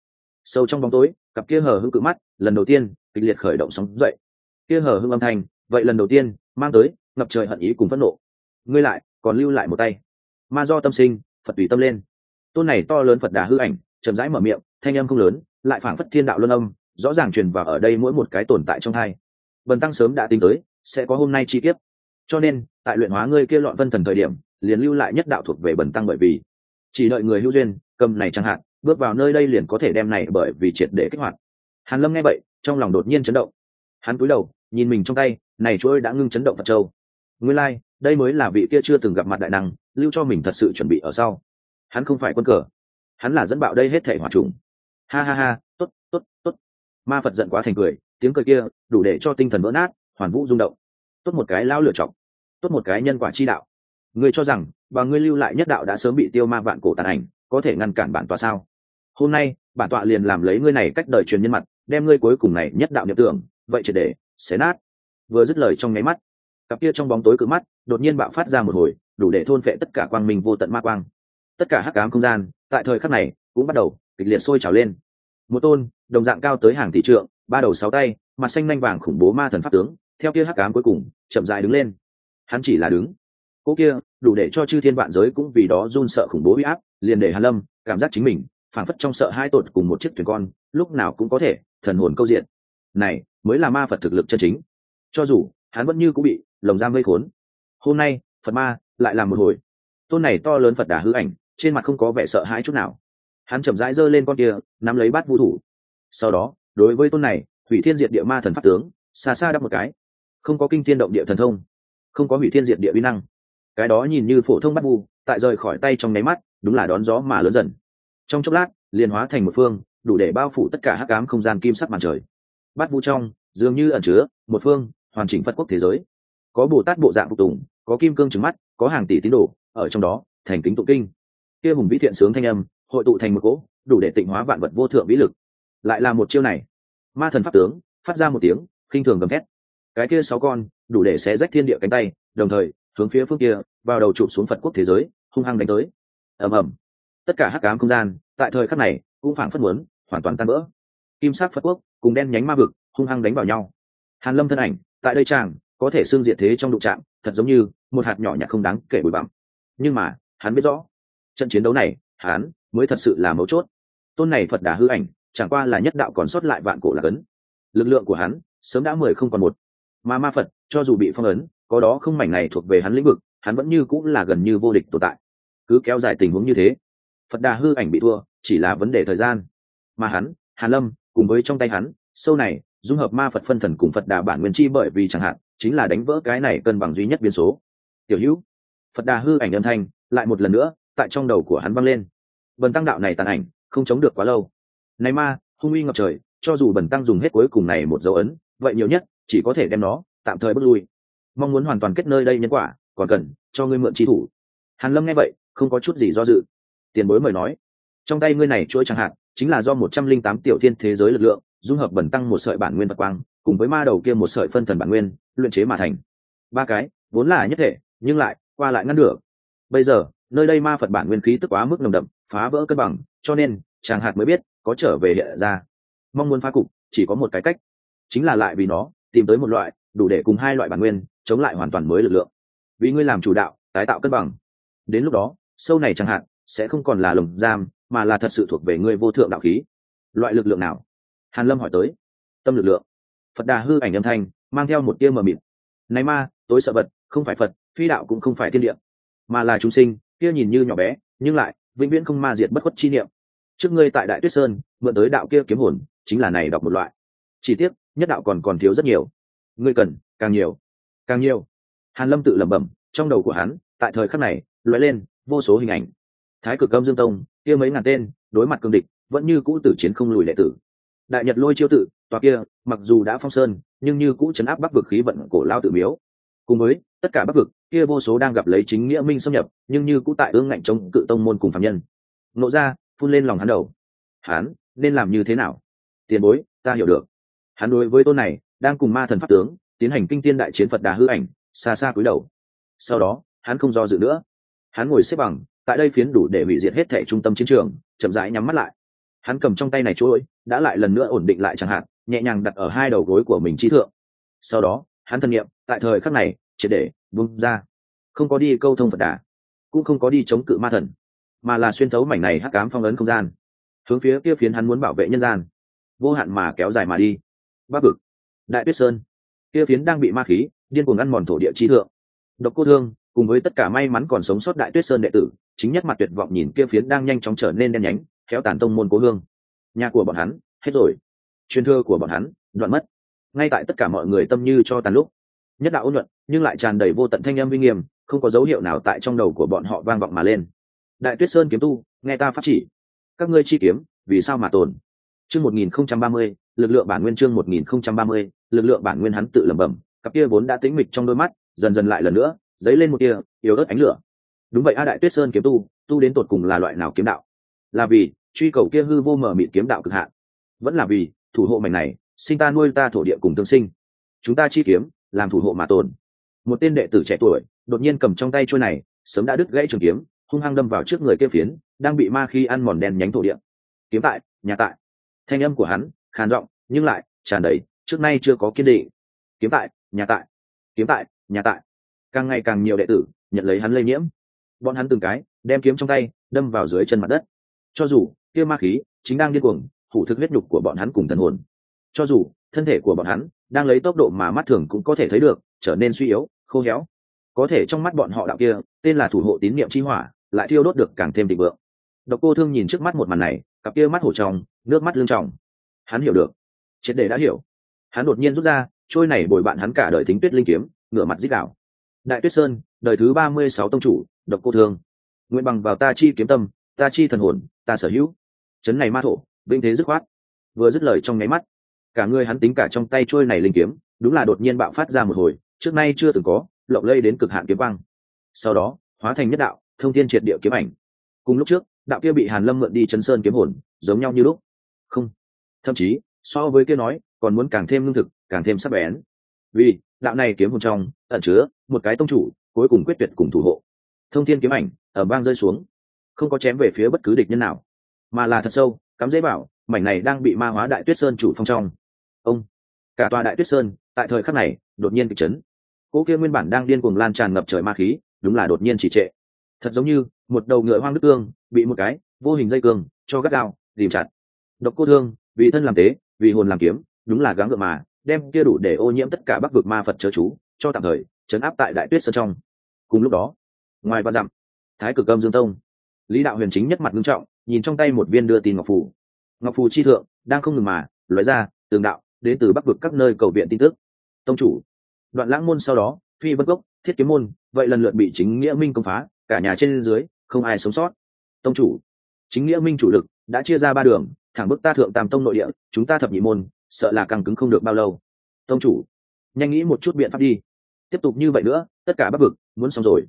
A: sâu trong bóng tối, cặp kia hờ hững cự mắt, lần đầu tiên, kịch liệt khởi động sóng dậy. Kia hờ hững âm thanh, vậy lần đầu tiên, mang tới, ngập trời hận ý cùng phẫn nộ. Ngươi lại, còn lưu lại một tay. Ma do tâm sinh, phật tùy tâm lên. Tôn này to lớn phật đà hư ảnh, chậm rãi mở miệng, thanh âm không lớn lại phảng phất thiên đạo luân âm rõ ràng truyền vào ở đây mỗi một cái tồn tại trong hai. Bần tăng sớm đã tính tới sẽ có hôm nay chi tiết cho nên tại luyện hóa ngươi kia lọn vân thần thời điểm liền lưu lại nhất đạo thuộc về bần tăng bởi vì chỉ đợi người hữu duyên cầm này chẳng hạn bước vào nơi đây liền có thể đem này bởi vì triệt để kích hoạt. Hàn lâm nghe vậy trong lòng đột nhiên chấn động. Hắn cúi đầu nhìn mình trong tay này chuỗi đã ngưng chấn động phật châu. Nguyên lai like, đây mới là vị kia chưa từng gặp mặt đại năng lưu cho mình thật sự chuẩn bị ở sau. Hắn không phải quân cờ. Hắn là dẫn bạo đây hết thể hỏa trùng ha ha ha, tốt tốt tốt. Ma phật giận quá thành cười, tiếng cười kia đủ để cho tinh thần vỡ nát, hoàn vũ rung động. Tốt một cái lao lửa chọc tốt một cái nhân quả chi đạo. Ngươi cho rằng, và ngươi lưu lại nhất đạo đã sớm bị tiêu ma vạn cổ tàn ảnh, có thể ngăn cản bản tọa sao? Hôm nay, bản tọa liền làm lấy ngươi này cách đời truyền nhân mặt, đem ngươi cuối cùng này nhất đạo nhập tưởng, vậy chỉ để, xé nát. Vừa dứt lời trong nháy mắt, cặp kia trong bóng tối cự mắt, đột nhiên bạo phát ra một hồi, đủ để thôn phệ tất cả quang minh vô tận ma quang. Tất cả hắc ám không gian, tại thời khắc này, cũng bắt đầu kịch liệt sôi trào lên. Một tôn, đồng dạng cao tới hàng thị trượng, ba đầu sáu tay, mặt xanh nanh vàng khủng bố ma thần pháp tướng, theo kia hắc ám cuối cùng, chậm rãi đứng lên. Hắn chỉ là đứng. Cố kia, đủ để cho chư thiên vạn giới cũng vì đó run sợ khủng bố huy áp, liền để hàn lâm cảm giác chính mình phản phất trong sợ hai tột cùng một chiếc thuyền con, lúc nào cũng có thể, thần hồn câu diện. Này, mới là ma phật thực lực chân chính. Cho dù, hắn vẫn như cũng bị, lồng giam vây khốn. Hôm nay, phật ma lại làm một hồi. Tôn này to lớn phật đà hư ảnh, trên mặt không có vẻ sợ hãi chút nào hắn chậm rãi giơ lên con kia, nắm lấy bát vũ thủ. Sau đó, đối với tôn này, hủy thiên diệt địa ma thần pháp tướng, xa xa đắp một cái. Không có kinh thiên động địa thần thông, không có hủy thiên diệt địa uy năng. Cái đó nhìn như phổ thông bắt vu, tại rời khỏi tay trong nháy mắt, đúng là đón gió mà lớn dần. Trong chốc lát, liền hóa thành một phương, đủ để bao phủ tất cả hắc ám không gian kim sắc màn trời. Bát vu trong, dường như ẩn chứa một phương, hoàn chỉnh phật quốc thế giới. Có bồ tát bộ dạng phục tùng, có kim cương trứng mắt, có hàng tỷ tín đồ, ở trong đó, thành kính tụng kinh. Kia hùng vĩ thiện sướng thanh âm hội tụ thành một cỗ, đủ để tịnh hóa vạn vật vô thượng vĩ lực. Lại là một chiêu này. Ma thần pháp tướng, phát ra một tiếng, khinh thường gầm thét. Cái kia sáu con, đủ để xé rách thiên địa cánh tay, đồng thời, hướng phía phương kia, vào đầu chụp xuống phật quốc thế giới, hung hăng đánh tới. Ầm ầm. Tất cả hắc ám không gian, tại thời khắc này, cũng phảng phất muốn, hoàn toàn tan vỡ. Kim sắc phật quốc, cùng đen nhánh ma vực, hung hăng đánh vào nhau. Hàn lâm thân ảnh, tại đây chàng, có thể xương diệt thế trong đụng trạng thật giống như, một hạt nhỏ nhặt không đáng kể bụi bặm. Nhưng mà, hắn biết rõ, trận chiến đấu này, hắn mới thật sự là mấu chốt. Tôn này phật đà hư ảnh, chẳng qua là nhất đạo còn sót lại vạn cổ là cấn. Lực lượng của hắn, sớm đã mười không còn một. Mà ma phật, cho dù bị phong ấn, có đó không mảnh này thuộc về hắn lĩnh vực, hắn vẫn như cũng là gần như vô địch tồn tại. Cứ kéo dài tình huống như thế, phật đà hư ảnh bị thua, chỉ là vấn đề thời gian. Mà hắn, hàn lâm, cùng với trong tay hắn, sâu này, dung hợp ma phật phân thần cùng phật đà bản nguyên chi bởi vì chẳng hạn, chính là đánh vỡ cái này cân bằng duy nhất biến số. Tiểu hữu, phật đà hư ảnh âm thanh, lại một lần nữa, tại trong đầu của hắn vang lên bần tăng đạo này tàn ảnh, không chống được quá lâu. Này ma, hung uy ngập trời, cho dù bần tăng dùng hết cuối cùng này một dấu ấn, vậy nhiều nhất, chỉ có thể đem nó, tạm thời bước lui. Mong muốn hoàn toàn kết nơi đây nhân quả, còn cần, cho ngươi mượn chi thủ. Hàn lâm nghe vậy, không có chút gì do dự. Tiền bối mời nói. Trong tay ngươi này chuỗi chẳng hạn, chính là do một trăm linh tám tiểu thiên thế giới lực lượng, dung hợp bẩn tăng một sợi bản nguyên vật quang, cùng với ma đầu kia một sợi phân thần bản nguyên, luyện chế mà thành. Ba cái, vốn là nhất thể, nhưng lại qua lại ngăn được. Bây giờ, nơi đây ma phật bản nguyên khí tức quá mức nồng đậm phá vỡ cân bằng, cho nên, chàng hạt mới biết, có trở về hiện ra. Mong muốn phá cục, chỉ có một cái cách. Chính là lại vì nó, tìm tới một loại, đủ để cùng hai loại bản nguyên, chống lại hoàn toàn mới lực lượng. Vì ngươi làm chủ đạo, tái tạo cân bằng. Đến lúc đó, sâu này chẳng hạn sẽ không còn là lồng giam, mà là thật sự thuộc về ngươi vô thượng đạo khí. Loại lực lượng nào? Hàn lâm hỏi tới. Tâm lực lượng. Phật đà hư ảnh âm thanh, mang theo một tia mờ mịt. Này ma, tối sợ vật, không phải phật, phi đạo cũng không phải thiên địa, mà là chúng sinh, kia nhìn như nhỏ bé, nhưng lại vĩnh viễn không ma diệt bất khuất chi niệm. Trước ngươi tại đại tuyết sơn, mượn tới đạo kia kiếm hồn, chính là này đọc một loại. Chỉ tiếc, nhất đạo còn còn thiếu rất nhiều. Ngươi cần, càng nhiều. Càng nhiều. Hàn lâm tự lẩm bẩm, trong đầu của hắn, tại thời khắc này, lóe lên vô số hình ảnh. Thái cực âm dương tông, kia mấy ngàn tên, đối mặt cương địch, vẫn như cũ tử chiến không lùi đệ tử. Đại nhật lôi chiêu tự, tòa kia, mặc dù đã phong sơn, nhưng như cũ chấn áp bắc vực khí vận cổ lao tự miếu. Cùng với tất cả bắc vực kia vô số đang gặp lấy chính nghĩa minh xâm nhập, nhưng như cũ tại ương ngạnh chống cự tông môn cùng phạm nhân. Nộ ra, phun lên lòng hắn đầu. Hắn, nên làm như thế nào? Tiền bối, ta hiểu được. Hắn đối với tôn này, đang cùng ma thần pháp tướng, tiến hành kinh tiên đại chiến phật đà hư ảnh, xa xa cúi đầu. Sau đó, hắn không do dự nữa. Hắn ngồi xếp bằng, tại đây phiến đủ để hủy diệt hết thẻ trung tâm chiến trường, chậm rãi nhắm mắt lại. Hắn cầm trong tay này chuỗi, đã lại lần nữa ổn định lại chẳng hạn, nhẹ nhàng đặt ở hai đầu gối của mình trí thượng. Sau đó, hắn thân nhiệm tại thời khắc này, triệt để bung ra. Không có đi câu thông phật đà, cũng không có đi chống cự ma thần, mà là xuyên thấu mảnh này hắc cám phong ấn không gian, hướng phía kia phiến hắn muốn bảo vệ nhân gian. Vô hạn mà kéo dài mà đi. Bắc cực đại tuyết sơn, kia phiến đang bị ma khí, điên cuồng ăn mòn thổ địa chi thượng. Độc cô thương, cùng với tất cả may mắn còn sống sót đại tuyết sơn đệ tử, chính nhất mặt tuyệt vọng nhìn kia phiến đang nhanh chóng trở nên đen nhánh kéo tàn tông môn cố hương. Nhà của bọn hắn, hết rồi. Truyền thừa của bọn hắn, đoạn mất. Ngay tại tất cả mọi người tâm như cho tàn lúc, nhất đạo ôn nhuận nhưng lại tràn đầy vô tận thanh âm vinh nghiêm, không có dấu hiệu nào tại trong đầu của bọn họ vang vọng mà lên. Đại tuyết sơn kiếm tu, nghe ta phát chỉ. Các ngươi chi kiếm, vì sao mà tồn? Chương một nghìn không trăm ba mươi, lực lượng bản nguyên chương một nghìn không trăm ba mươi, lực lượng bản nguyên hắn tự lẩm bẩm, cặp kia vốn đã tĩnh mịch trong đôi mắt, dần dần lại lần nữa, dấy lên một tia yếu ớt ánh lửa. Đúng vậy a đại tuyết sơn kiếm tu tu đến tột cùng là loại nào kiếm đạo? Là vì truy cầu kia hư vô mở mịt kiếm đạo cực hạn. Vẫn là vì thủ hộ mảnh này, sinh ta nuôi ta thổ địa cùng tương sinh. Chúng ta chi kiếm, làm thủ hộ mà tồn một tên đệ tử trẻ tuổi, đột nhiên cầm trong tay chuôi này, sớm đã đứt gãy trường kiếm, hung hăng đâm vào trước người kia phiến, đang bị ma khi ăn mòn đen nhánh thổ địa. Kiếm tại, nhà tại. Thanh âm của hắn, khàn giọng, nhưng lại tràn đầy, trước nay chưa có kiên định. Kiếm tại, nhà tại. Kiếm tại, nhà tại. Càng ngày càng nhiều đệ tử nhận lấy hắn lây nhiễm. Bọn hắn từng cái, đem kiếm trong tay, đâm vào dưới chân mặt đất. Cho dù, kia ma khí chính đang điên cuồng hủ thực huyết nhục của bọn hắn cùng thần hồn. Cho dù, thân thể của bọn hắn đang lấy tốc độ mà mắt thường cũng có thể thấy được, trở nên suy yếu khô héo. Có thể trong mắt bọn họ đạo kia, tên là thủ hộ tín niệm chi hỏa, lại thiêu đốt được càng thêm định vượng. Độc cô thương nhìn trước mắt một màn này, cặp kia mắt hổ tròng nước mắt lưng tròng. Hắn hiểu được. Triệt đề đã hiểu. Hắn đột nhiên rút ra, trôi này bồi bạn hắn cả đời thính tuyết linh kiếm, ngửa mặt dích đạo đại tuyết sơn, đời thứ ba mươi sáu tông chủ, độc cô thương. Nguyện bằng vào ta chi kiếm tâm, ta chi thần hồn, ta sở hữu. Chấn này ma thổ, vinh thế dứt khoát. Vừa dứt lời trong nháy mắt, cả người hắn tính cả trong tay trôi này linh kiếm, đúng là đột nhiên bạo phát ra một hồi trước nay chưa từng có, lộng lây đến cực hạn kiếm băng sau đó, hóa thành nhất đạo, thông thiên triệt địa kiếm ảnh. Cùng lúc trước, đạo kia bị hàn lâm mượn đi chân sơn kiếm hồn, giống nhau như lúc. Không. Thậm chí, so với kia nói, còn muốn càng thêm lương thực, càng thêm sắc bén. Vì, đạo này kiếm hồn trong, ẩn chứa một cái tông chủ, cuối cùng quyết tuyệt cùng thủ hộ. Thông thiên kiếm ảnh, ở bang rơi xuống. Không có chém về phía bất cứ địch nhân nào. Mà là thật sâu, cắm dễ bảo, mảnh này đang bị ma hóa đại tuyết sơn chủ phong trong. Ông. Cả tòa đại tuyết sơn tại thời khắc này, đột nhiên kịch chấn. Cỗ kia nguyên bản đang điên cuồng lan tràn ngập trời ma khí, đúng là đột nhiên chỉ trệ. Thật giống như, một đầu ngựa hoang nước tương, bị một cái vô hình dây cương cho gắt gao dìm chặt. Độc cô thương, vì thân làm tế, vì hồn làm kiếm, đúng là gắng gượng mà, đem kia đủ để ô nhiễm tất cả bắc vực ma phật chớ chú, cho tạm thời, chấn áp tại đại tuyết sơn trong. Cùng lúc đó, ngoài văn dặm, thái cực âm dương tông, lý đạo huyền chính nhất mặt nghiêm trọng, nhìn trong tay một viên đưa tin ngọc phù. Ngọc phù chi thượng, đang không ngừng mà loại ra, tường đạo, đến từ bắc vực các nơi cầu viện tin tức tông chủ. Đoạn lãng môn sau đó, phi bất gốc thiết kiếm môn, vậy lần lượt bị chính nghĩa minh công phá, cả nhà trên dưới, không ai sống sót. Tông chủ, chính nghĩa minh chủ lực đã chia ra ba đường, thẳng bức ta thượng tam tông nội địa, chúng ta thập nhị môn, sợ là càng cứng không được bao lâu. Tông chủ, nhanh nghĩ một chút biện pháp đi. Tiếp tục như vậy nữa, tất cả bắc vực, muốn xong rồi.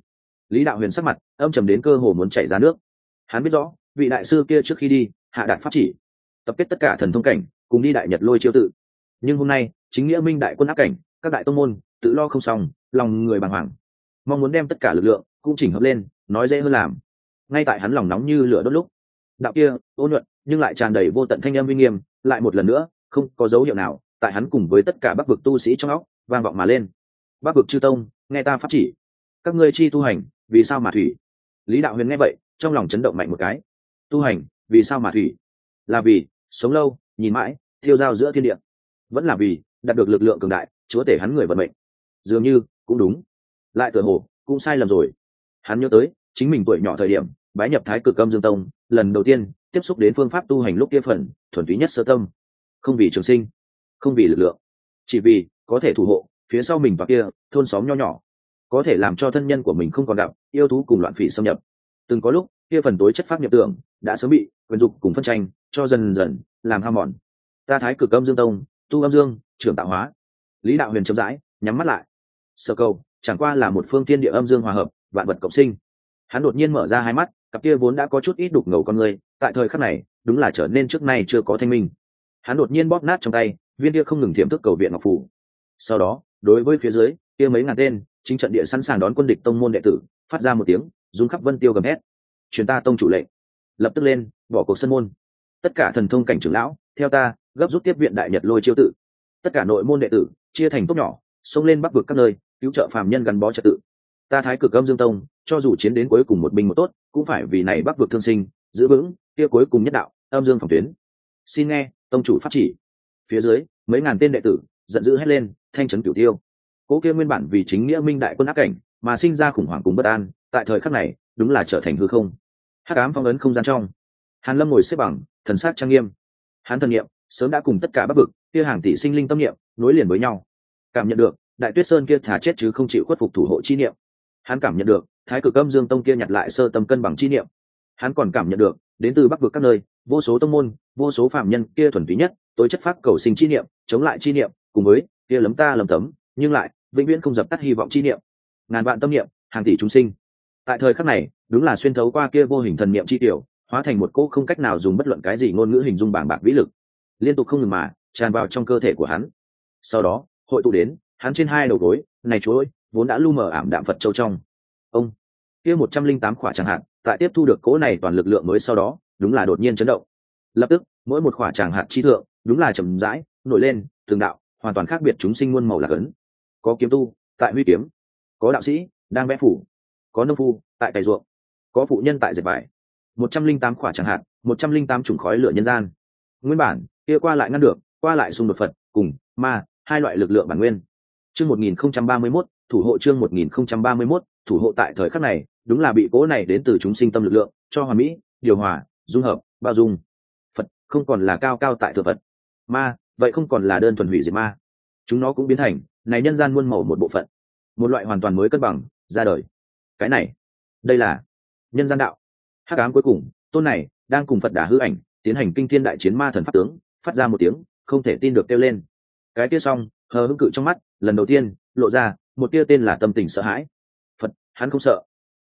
A: Lý đạo huyền sắc mặt, âm trầm đến cơ hồ muốn chảy ra nước. Hắn biết rõ, vị đại sư kia trước khi đi, hạ đạt pháp chỉ, tập kết tất cả thần thông cảnh, cùng đi đại nhật lôi chiêu tự. Nhưng hôm nay, chính nghĩa minh đại quân áp cảnh các đại tông môn tự lo không xong, lòng người bàng hoàng. Mong muốn đem tất cả lực lượng cũng chỉnh hợp lên, nói dễ hơn làm. Ngay tại hắn lòng nóng như lửa đốt lúc, đạo kia, ô nhuận, nhưng lại tràn đầy vô tận thanh âm uy nghiêm, lại một lần nữa, không có dấu hiệu nào, tại hắn cùng với tất cả bắc vực tu sĩ trong óc, vang vọng mà lên. Bắc vực chư tông, nghe ta phát chỉ. Các ngươi chi tu hành, vì sao mà thủy? Lý đạo huyền nghe vậy, trong lòng chấn động mạnh một cái. Tu hành, vì sao mà thủy? Là vì sống lâu, nhìn mãi thiêu dao giữa thiên địa. Vẫn là vì đạt được lực lượng cường đại chúa tể hắn người vận mệnh. Dường như cũng đúng. Lại tựa hồ cũng sai lầm rồi. Hắn nhớ tới, chính mình tuổi nhỏ thời điểm, bái nhập thái cực âm dương tông, lần đầu tiên tiếp xúc đến phương pháp tu hành lúc kia phần, thuần túy nhất sơ tâm. Không vì trường sinh, không vì lực lượng, chỉ vì có thể thủ hộ phía sau mình và kia thôn xóm nho nhỏ. Có thể làm cho thân nhân của mình không còn gặp yêu thú cùng loạn phỉ xâm nhập. Từng có lúc, kia phần tối chất pháp nhập tưởng đã sớm bị quyền dục cùng phân tranh, cho dần dần làm ham mòn. Ta thái cực âm dương tông, tu âm dương, trưởng tạo hóa lý đạo huyền chậm rãi nhắm mắt lại. Sơ câu chẳng qua là một phương tiên địa âm dương hòa hợp, vạn vật cộng sinh. Hắn đột nhiên mở ra hai mắt, cặp kia vốn đã có chút ít đục ngầu con người, tại thời khắc này, đúng là trở nên trước nay chưa có thanh minh. Hắn đột nhiên bóp nát trong tay, viên kia không ngừng thiểm thức cầu viện ngọc phủ. Sau đó, đối với phía dưới, kia mấy ngàn tên, chính trận địa sẵn sàng đón quân địch tông môn đệ tử, phát ra một tiếng run khắp vân tiêu gầm hét truyền ta tông chủ lệnh. Lập tức lên, bỏ cuộc sân môn. Tất cả thần thông cảnh trưởng lão, theo ta, gấp rút tiếp viện đại nhật lôi chiêu tự tất cả nội môn đệ tử, chia thành tốt nhỏ, xông lên bắc vực các nơi, cứu trợ phàm nhân gắn bó trật tự. Ta thái cực âm dương tông, cho dù chiến đến cuối cùng một binh một tốt, cũng phải vì này bắc vực thương sinh, giữ vững, kia cuối cùng nhất đạo, âm dương phòng tuyến. Xin nghe, tông chủ phát chỉ. Phía dưới, mấy ngàn tên đệ tử, giận dữ hét lên, thanh trấn cửu tiêu. Cố kia nguyên bản vì chính nghĩa minh đại quân ác cảnh, mà sinh ra khủng hoảng cùng bất an, tại thời khắc này, đúng là trở thành hư không. Hắc ám phong ấn không gian trong. Hàn lâm ngồi xếp bằng, thần sát trang nghiêm. Hắn thần niệm, sớm đã cùng tất cả bắc vực kia hàng tỷ sinh linh tâm niệm, nối liền với nhau. Cảm nhận được, đại tuyết sơn kia thả chết chứ không chịu khuất phục thủ hộ chi niệm. Hắn cảm nhận được, thái cực âm dương tông kia nhặt lại sơ tâm cân bằng chi niệm. Hắn còn cảm nhận được, đến từ bắc vực các nơi, vô số tông môn, vô số phạm nhân kia thuần túy nhất, tối chất pháp cầu sinh chi niệm, chống lại chi niệm, cùng với, kia lấm ta lầm tấm, nhưng lại, vĩnh viễn không dập tắt hy vọng chi niệm. Ngàn vạn tâm niệm, hàng tỷ chúng sinh. Tại thời khắc này, đúng là xuyên thấu qua kia vô hình thần niệm chi tiểu, hóa thành một cỗ không cách nào dùng bất luận cái gì ngôn ngữ hình dung bảng bạc vĩ lực. Liên tục không ngừng mà tràn vào trong cơ thể của hắn. Sau đó, hội tụ đến, hắn trên hai đầu gối, này chúa ơi, vốn đã lu mờ ảm đạm phật châu trong. Ông, kia một trăm linh tám khỏa chẳng hạn, tại tiếp thu được cỗ này toàn lực lượng mới sau đó, đúng là đột nhiên chấn động. Lập tức, mỗi một khỏa chẳng hạn chi thượng, đúng là chầm rãi, nổi lên từng đạo, hoàn toàn khác biệt chúng sinh muôn màu lạc ấn. Có kiếm tu, tại huy kiếm. Có đạo sĩ, đang vẽ phủ. Có nông phu, tại cày ruộng. Có phụ nhân tại dệt vải. Một trăm linh tám khỏa chẳng hạn, một trăm linh tám chủng khói lửa nhân gian. Nguyên bản, kia qua lại ngăn được qua lại xung đột phật, cùng, ma, hai loại lực lượng bản nguyên. Chương một nghìn không trăm ba mươi mốt, thủ hộ chương một nghìn không trăm ba mươi mốt, thủ hộ tại thời khắc này, đúng là bị cố này đến từ chúng sinh tâm lực lượng, cho hòa mỹ, điều hòa, dung hợp, bao dung. Phật, không còn là cao cao tại thượng phật. Ma, vậy không còn là đơn thuần hủy diệt ma. Chúng nó cũng biến thành, này nhân gian muôn màu một bộ phận. Một loại hoàn toàn mới cân bằng, ra đời. Cái này, đây là nhân gian đạo. Hắc ám cuối cùng, tôn này đang cùng phật đà hư ảnh, tiến hành kinh thiên đại chiến ma thần pháp tướng, phát ra một tiếng không thể tin được kêu lên. Cái kia xong, hờ hững cự trong mắt, lần đầu tiên, lộ ra một tia tên là tâm tình sợ hãi. Phật, hắn không sợ.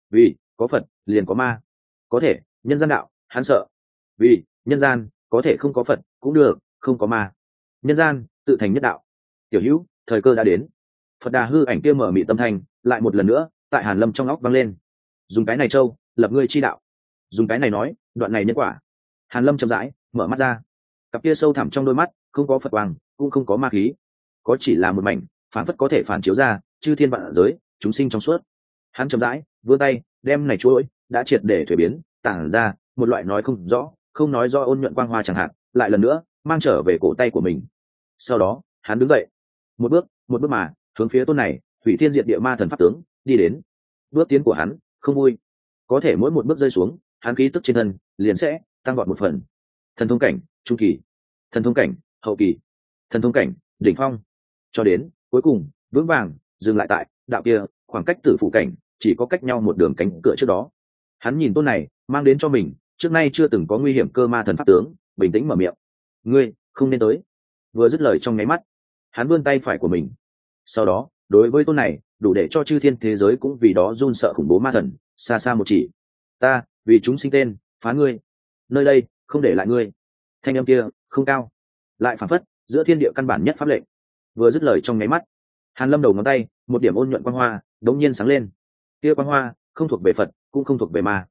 A: Vì, có phật, liền có ma. Có thể, nhân gian đạo, hắn sợ. Vì, nhân gian, có thể không có phật, cũng được, không có ma. Nhân gian, tự thành nhất đạo. Tiểu hữu, thời cơ đã đến. Phật đà hư ảnh kia mở mị tâm thành lại một lần nữa, tại hàn lâm trong óc vang lên. Dùng cái này châu, lập ngươi chi đạo. Dùng cái này nói, đoạn này nhân quả. Hàn lâm chậm rãi, mở mắt ra. Cặp kia sâu thẳm trong đôi mắt không có phật quang, cũng không có ma khí. Có chỉ là một mảnh phản phất có thể phản chiếu ra, chư thiên vạn giới, chúng sinh trong suốt. Hắn chậm rãi, vươn tay, đem này chuỗi, đã triệt để thuế biến, tản ra, một loại nói không rõ, không nói do ôn nhuận quang hoa chẳng hạn, lại lần nữa, mang trở về cổ tay của mình. Sau đó, hắn đứng dậy. Một bước một bước mà, hướng phía tôn này thủy thiên diệt địa ma thần pháp tướng, đi đến. Bước tiến của hắn, không vui. Có thể mỗi một bước rơi xuống, hắn khí tức trên thân, liền sẽ tăng gọn một phần. Thần thông cảnh, trung kỳ. Thần thông cảnh hậu kỳ. Thần thông cảnh, đỉnh phong. Cho đến, cuối cùng, vững vàng, dừng lại tại đạo kia, khoảng cách tử phụ cảnh, chỉ có cách nhau một đường cánh cửa trước đó. Hắn nhìn tôn này, mang đến cho mình, trước nay chưa từng có nguy hiểm cơ ma thần pháp tướng, bình tĩnh mở miệng. Ngươi, không nên tới. Vừa dứt lời trong nháy mắt, hắn vươn tay phải của mình. Sau đó, đối với tôn này, đủ để cho chư thiên thế giới cũng vì đó run sợ khủng bố ma thần, xa xa một chỉ. Ta, vì chúng sinh tên, phá ngươi. Nơi đây, không để lại ngươi. Thanh âm kia, không cao lại phản phất giữa thiên địa căn bản nhất pháp lệnh. Vừa dứt lời trong nháy mắt, hàn lâm đầu ngón tay, một điểm ôn nhuận quang hoa đống nhiên sáng lên. Kia quang hoa không thuộc về phật, cũng không thuộc về ma.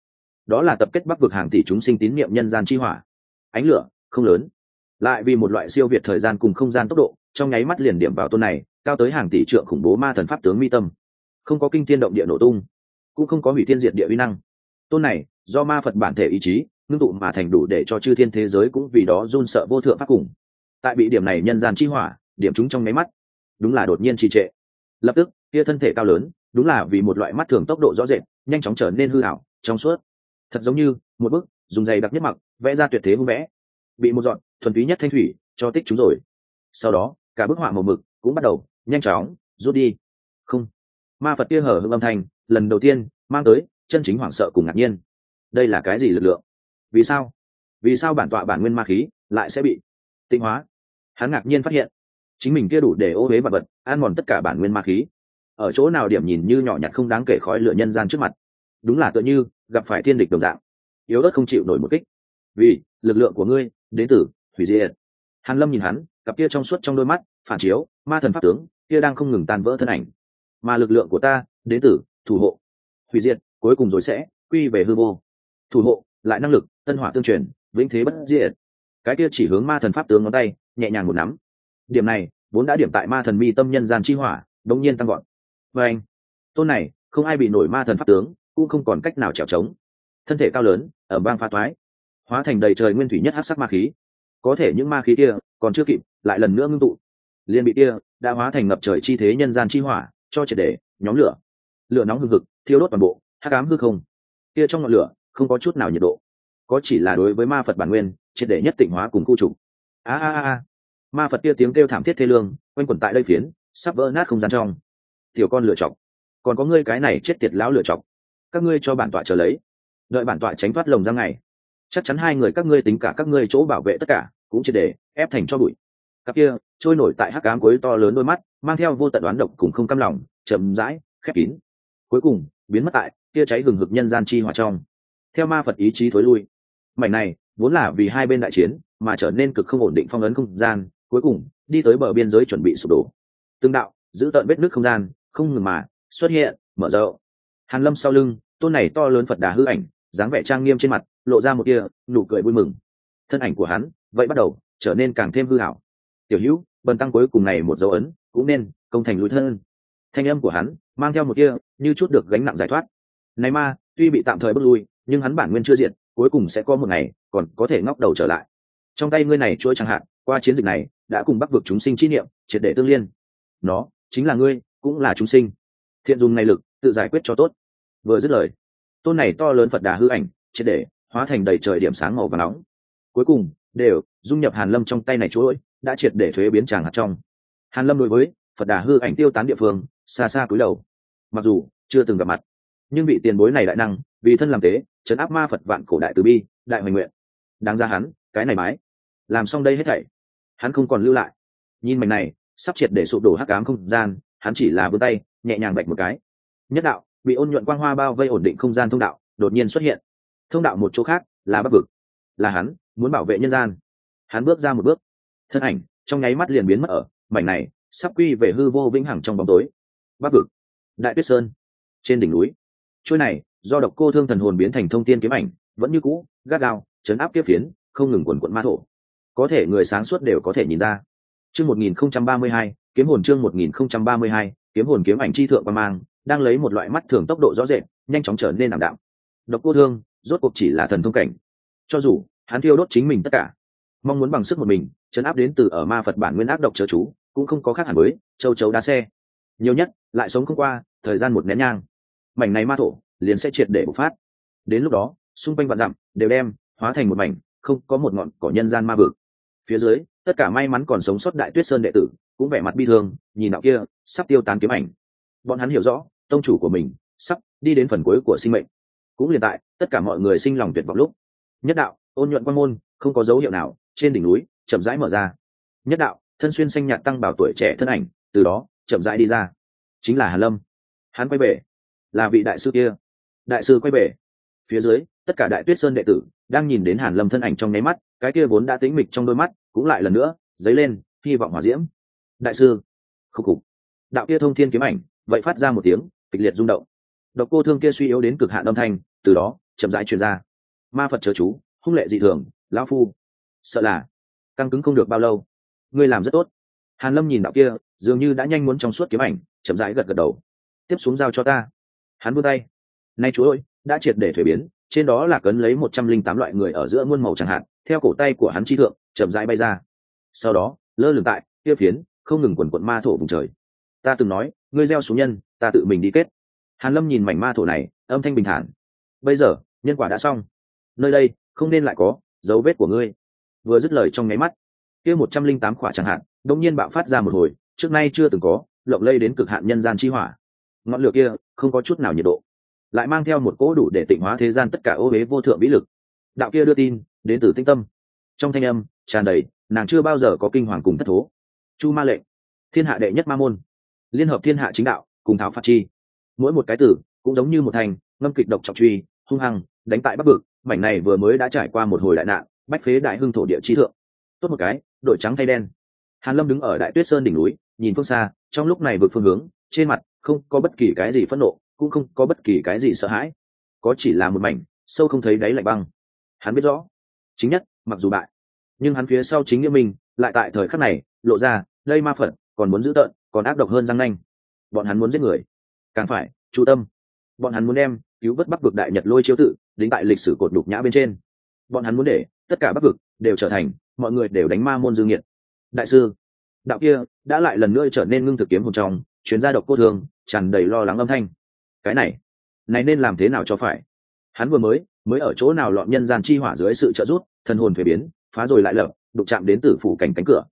A: Đó là tập kết bắc vực hàng tỷ chúng sinh tín niệm nhân gian chi hỏa. Ánh lửa không lớn. Lại vì một loại siêu việt thời gian cùng không gian tốc độ, trong nháy mắt liền điểm vào tôn này, cao tới hàng tỷ trượng khủng bố ma thần pháp tướng mi tâm. Không có kinh thiên động địa nổ tung, cũng không có hủy thiên diệt địa uy năng. Tôn này, do ma phật bản thể ý chí, ngưng tụ mà thành đủ để cho chư thiên thế giới cũng vì đó run sợ vô thượng pháp cùng tại bị điểm này nhân gian chi hỏa, điểm chúng trong máy mắt, đúng là đột nhiên trì trệ. Lập tức, kia thân thể cao lớn, đúng là vì một loại mắt thường tốc độ rõ rệt, nhanh chóng trở nên hư hảo trong suốt. Thật giống như, một bức, dùng giày đặc nhất mặc, vẽ ra tuyệt thế hung vẽ. Bị một dọn, thuần túy nhất thanh thủy, cho tích chúng rồi. Sau đó, cả bức họa màu mực cũng bắt đầu, nhanh chóng, rút đi. Không. Ma phật kia hở hưng âm thanh, lần đầu tiên, mang tới, chân chính hoảng sợ cùng ngạc nhiên. Đây là cái gì lực lượng? Vì sao? Vì sao bản tọa bản nguyên ma khí lại sẽ bị tinh hóa. Hắn ngạc nhiên phát hiện, chính mình kia đủ để ô huế vật vật an mòn tất cả bản nguyên ma khí. Ở chỗ nào điểm nhìn như nhỏ nhặt không đáng kể khói lửa nhân gian trước mặt. Đúng là tựa như gặp phải thiên địch đồng dạng. Yếu ớt không chịu nổi một kích. Vì, lực lượng của ngươi đến từ hủy diệt. Hàn lâm nhìn hắn, cặp kia trong suốt trong đôi mắt, phản chiếu, ma thần pháp tướng, kia đang không ngừng tan vỡ thân ảnh. Mà lực lượng của ta đến từ thủ hộ. Hủy diệt, cuối cùng rồi sẽ quy về hư vô. Thủ hộ, lại năng lực, tân hỏa tương truyền, vĩnh thế bất diệt cái kia chỉ hướng ma thần pháp tướng ngón tay, nhẹ nhàng một nắm. Điểm này, vốn đã điểm tại ma thần mi tâm nhân gian chi hỏa, đống nhiên tăng gọn và anh tôn này, không ai bị nổi ma thần pháp tướng, cũng không còn cách nào trèo trống thân thể cao lớn ở bang pha toái. Hóa thành đầy trời nguyên thủy nhất hát sắc ma khí. Có thể những ma khí kia còn chưa kịp, lại lần nữa ngưng tụ. Liên bị kia đã hóa thành ngập trời chi thế nhân gian chi hỏa, cho triệt để nhóm lửa. Lửa nóng hừng hực, thiêu đốt toàn bộ, hắc ám hư không. Kia trong ngọn lửa, không có chút nào nhiệt độ có chỉ là đối với ma phật bản nguyên, triệt để nhất tịnh hóa cùng khu trục. A a a ma phật kia tiếng kêu thảm thiết thê lương, quanh quẩn tại đây phiến, sắp vỡ nát không gian trong. Tiểu con lựa chọc. Còn có ngươi cái này chết tiệt lão lựa chọc. Các ngươi cho bản tọa trở lấy. Đợi bản tọa tránh thoát lồng ra ngày chắc chắn hai người các ngươi tính cả các ngươi chỗ bảo vệ tất cả, cũng chỉ để ép thành cho bụi. Cặp kia, trôi nổi tại hắc cám cuối to lớn đôi mắt, mang theo vô tận đoán độc cùng không căm lòng, chậm rãi, khép kín. Cuối cùng, biến mất tại, kia cháy hừng hực nhân gian chi hỏa trong. Theo ma phật ý chí thối lui mảnh này vốn là vì hai bên đại chiến mà trở nên cực không ổn định phong ấn không gian, cuối cùng đi tới bờ biên giới chuẩn bị sụp đổ. Tương đạo, giữ tận vết nước không gian, không ngừng mà xuất hiện, mở rộng. Hàn lâm sau lưng, tôn này to lớn phật đà hư ảnh, dáng vẻ trang nghiêm trên mặt, lộ ra một kia nụ cười vui mừng. Thân ảnh của hắn, vậy bắt đầu trở nên càng thêm hư hảo. Tiểu hữu, bần tăng cuối cùng này một dấu ấn cũng nên công thành lối thân. Thanh âm của hắn mang theo một kia như chút được gánh nặng giải thoát. Này ma, tuy bị tạm thời bước lui, nhưng hắn bản nguyên chưa diện cuối cùng sẽ có một ngày, còn có thể ngóc đầu trở lại. Trong tay ngươi này chuỗi chẳng hạn, qua chiến dịch này, đã cùng bắc vực chúng sinh chi niệm, triệt để tương liên. Nó chính là ngươi, cũng là chúng sinh. Thiện dùng này lực, tự giải quyết cho tốt. Vừa dứt lời, tôn này to lớn phật đà hư ảnh, triệt để hóa thành đầy trời điểm sáng màu và nóng. Cuối cùng, đều dung nhập hàn lâm trong tay này chuỗi, đã triệt để thuế biến tràng hạt trong. Hàn lâm đối với phật đà hư ảnh tiêu tán địa phương, xa xa cúi đầu. Mặc dù chưa từng gặp mặt, nhưng vị tiền bối này đại năng, vì thân làm tế chấn áp ma phật vạn cổ đại từ bi, đại hoành nguyện. Đáng ra hắn, cái này mái. Làm xong đây hết thảy. Hắn không còn lưu lại. Nhìn mảnh này, sắp triệt để sụp đổ hắc ám không gian, hắn chỉ là vươn tay, nhẹ nhàng bạch một cái. Nhất đạo, bị ôn nhuận quang hoa bao vây ổn định không gian thông đạo, đột nhiên xuất hiện. Thông đạo một chỗ khác, là bắc vực. Là hắn, muốn bảo vệ nhân gian. Hắn bước ra một bước. Thân ảnh, trong nháy mắt liền biến mất ở mảnh này, sắp quy về hư vô vĩnh hằng trong bóng tối. Bắc vực. Đại tuyết sơn. Trên đỉnh núi. Chuỗi này do độc cô thương thần hồn biến thành thông tiên kiếm ảnh, vẫn như cũ, gắt gao chấn áp kiếp phiến, không ngừng quần quận ma thổ. Có thể người sáng suốt đều có thể nhìn ra. Chương một nghìn không trăm ba mươi hai, kiếm hồn chương một nghìn không trăm ba mươi hai, kiếm hồn kiếm ảnh chi thượng qua mang, đang lấy một loại mắt thường tốc độ rõ rệt, nhanh chóng trở nên ảm đạm. Độc cô thương, rốt cuộc chỉ là thần thông cảnh. Cho dù, hắn thiêu đốt chính mình tất cả. Mong muốn bằng sức một mình chấn áp đến từ ở ma phật bản nguyên ác độc chớ chú, cũng không có khác hẳn với châu chấu đá xe. Nhiều nhất, lại sống không qua, thời gian một nén nhang. Mảnh này ma thổ liền sẽ triệt để bộc phát. Đến lúc đó, xung quanh vạn dặm đều đem hóa thành một mảnh, không có một ngọn cỏ nhân gian ma vực. Phía dưới, tất cả may mắn còn sống sót đại tuyết sơn đệ tử cũng vẻ mặt bi thương, nhìn đạo kia sắp tiêu tán kiếm ảnh. Bọn hắn hiểu rõ, tông chủ của mình sắp đi đến phần cuối của sinh mệnh. Cũng liền tại, tất cả mọi người sinh lòng tuyệt vọng lúc, nhất đạo, ôn nhuận quan môn, không có dấu hiệu nào, trên đỉnh núi, chậm rãi mở ra. Nhất đạo, thân xuyên xanh nhạt tăng bảo tuổi trẻ thân ảnh, từ đó chậm rãi đi ra. Chính là hàn lâm. Hắn quay về, là vị đại sư kia đại sư quay về. Phía dưới, tất cả đại tuyết sơn đệ tử đang nhìn đến hàn lâm thân ảnh trong nháy mắt, cái kia vốn đã tĩnh mịch trong đôi mắt, cũng lại lần nữa dấy lên hy vọng hòa diễm. Đại sư, khúc cục đạo kia thông thiên kiếm ảnh, vậy phát ra một tiếng, kịch liệt rung động. Độc cô thương kia suy yếu đến cực hạn âm thanh, từ đó, chậm rãi truyền ra. Ma phật chớ chú, hung lệ dị thường, lão phu. Sợ là, căng cứng không được bao lâu. Ngươi làm rất tốt. Hàn lâm nhìn đạo kia, dường như đã nhanh muốn trong suốt kiếm ảnh, chậm rãi gật gật đầu. Tiếp xuống giao cho ta. Hắn buông tay nay chú ơi, đã triệt để thuế biến, trên đó là cấn lấy một trăm linh tám loại người ở giữa muôn màu chẳng hạn, theo cổ tay của hắn chi thượng, chậm rãi bay ra. Sau đó, lơ lửng tại, kia phiến, không ngừng quần quận ma thổ vùng trời. Ta từng nói, ngươi gieo xuống nhân, ta tự mình đi kết. Hàn lâm nhìn mảnh ma thổ này, âm thanh bình thản. Bây giờ, nhân quả đã xong. Nơi đây, không nên lại có dấu vết của ngươi. Vừa dứt lời trong nháy mắt, kia một trăm linh tám khỏa chẳng hạn đông nhiên bạo phát ra một hồi, trước nay chưa từng có, lộng lây đến cực hạn nhân gian chi hỏa. Ngọn lửa kia, không có chút nào nhiệt độ lại mang theo một cỗ đủ để tịnh hóa thế gian tất cả ô huế vô thượng vĩ lực. Đạo kia đưa tin, đến từ tinh tâm. Trong thanh âm, tràn đầy, nàng chưa bao giờ có kinh hoàng cùng thất thố. Chu ma lệnh thiên hạ đệ nhất ma môn, liên hợp thiên hạ chính đạo, cùng thảo phạt chi. Mỗi một cái tử, cũng giống như một thành, ngâm kịch độc trọng truy, hung hăng, đánh tại bắc bực mảnh này vừa mới đã trải qua một hồi đại nạn, bách phế đại hưng thổ địa trí thượng. Tốt một cái đội trắng thay đen. Hàn lâm đứng ở đại tuyết sơn đỉnh núi, nhìn phương xa, trong lúc này vượt phương hướng, trên mặt không có bất kỳ cái gì phẫn nộ cũng không có bất kỳ cái gì sợ hãi. Có chỉ là một mảnh, sâu không thấy đáy lạnh băng. Hắn biết rõ, chính nhất, mặc dù bại, nhưng hắn phía sau chính nghĩa mình, lại tại thời khắc này, lộ ra, đây ma phật, còn muốn giữ tợn, còn ác độc hơn răng nanh. Bọn hắn muốn giết người. Càng phải chú tâm. Bọn hắn muốn đem, cứu vớt bắc vực đại nhật lôi chiếu tự, đính tại lịch sử cột đục nhã bên trên. Bọn hắn muốn để, tất cả bắc vực, đều trở thành, mọi người đều đánh ma môn dương nhiệt. Đại sư, đạo kia, đã lại lần nữa trở nên ngưng thực kiếm hồn trong chuyến gia độc cô thường tràn đầy lo lắng âm thanh cái này này nên làm thế nào cho phải? Hắn vừa mới mới ở chỗ nào lọn nhân gian chi hỏa dưới sự trợ giúp, thần hồn thuế biến, phá rồi lại lở đụng chạm đến tử phủ cảnh cánh cửa.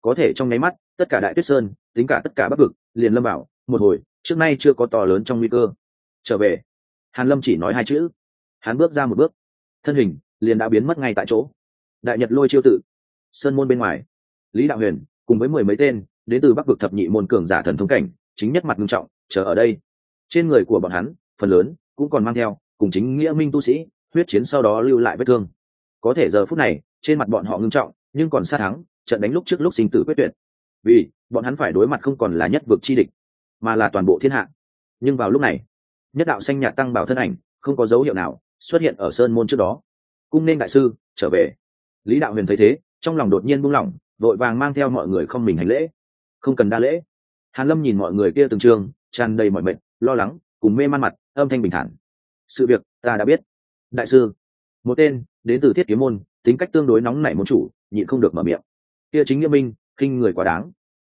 A: Có thể trong nháy mắt, tất cả đại tuyết sơn, tính cả tất cả bắc vực, liền lâm bảo một hồi, trước nay chưa có to lớn trong nguy cơ. Trở về. Hàn lâm chỉ nói hai chữ. Hắn bước ra một bước. Thân hình liền đã biến mất ngay tại chỗ. Đại nhật lôi chiêu tự, sơn môn bên ngoài. Lý đạo huyền cùng với mười mấy tên, đến từ bắc vực thập nhị môn cường giả thần thống cảnh, chính nhất mặt nghiêm trọng, chờ ở đây trên người của bọn hắn, phần lớn cũng còn mang theo cùng chính nghĩa minh tu sĩ, huyết chiến sau đó lưu lại vết thương. Có thể giờ phút này, trên mặt bọn họ ngưng trọng, nhưng còn xa thắng, trận đánh lúc trước lúc sinh tử quyết tuyệt. Vì bọn hắn phải đối mặt không còn là nhất vực chi địch, mà là toàn bộ thiên hạ. Nhưng vào lúc này, nhất đạo xanh nhạt tăng bảo thân ảnh, không có dấu hiệu nào xuất hiện ở sơn môn trước đó. Cung nên đại sư, trở về. Lý đạo huyền thấy thế, trong lòng đột nhiên buông lỏng, vội vàng mang theo mọi người không mình hành lễ. Không cần đa lễ. Hàn lâm nhìn mọi người kia từng trường tràn đầy mọi mệnh lo lắng, cùng mê man mặt, âm thanh bình thản. Sự việc, ta đã biết. Đại sư, một tên, đến từ thiết kiếm môn, tính cách tương đối nóng nảy môn chủ, nhịn không được mở miệng. Kia chính nghĩa minh khinh người quá đáng.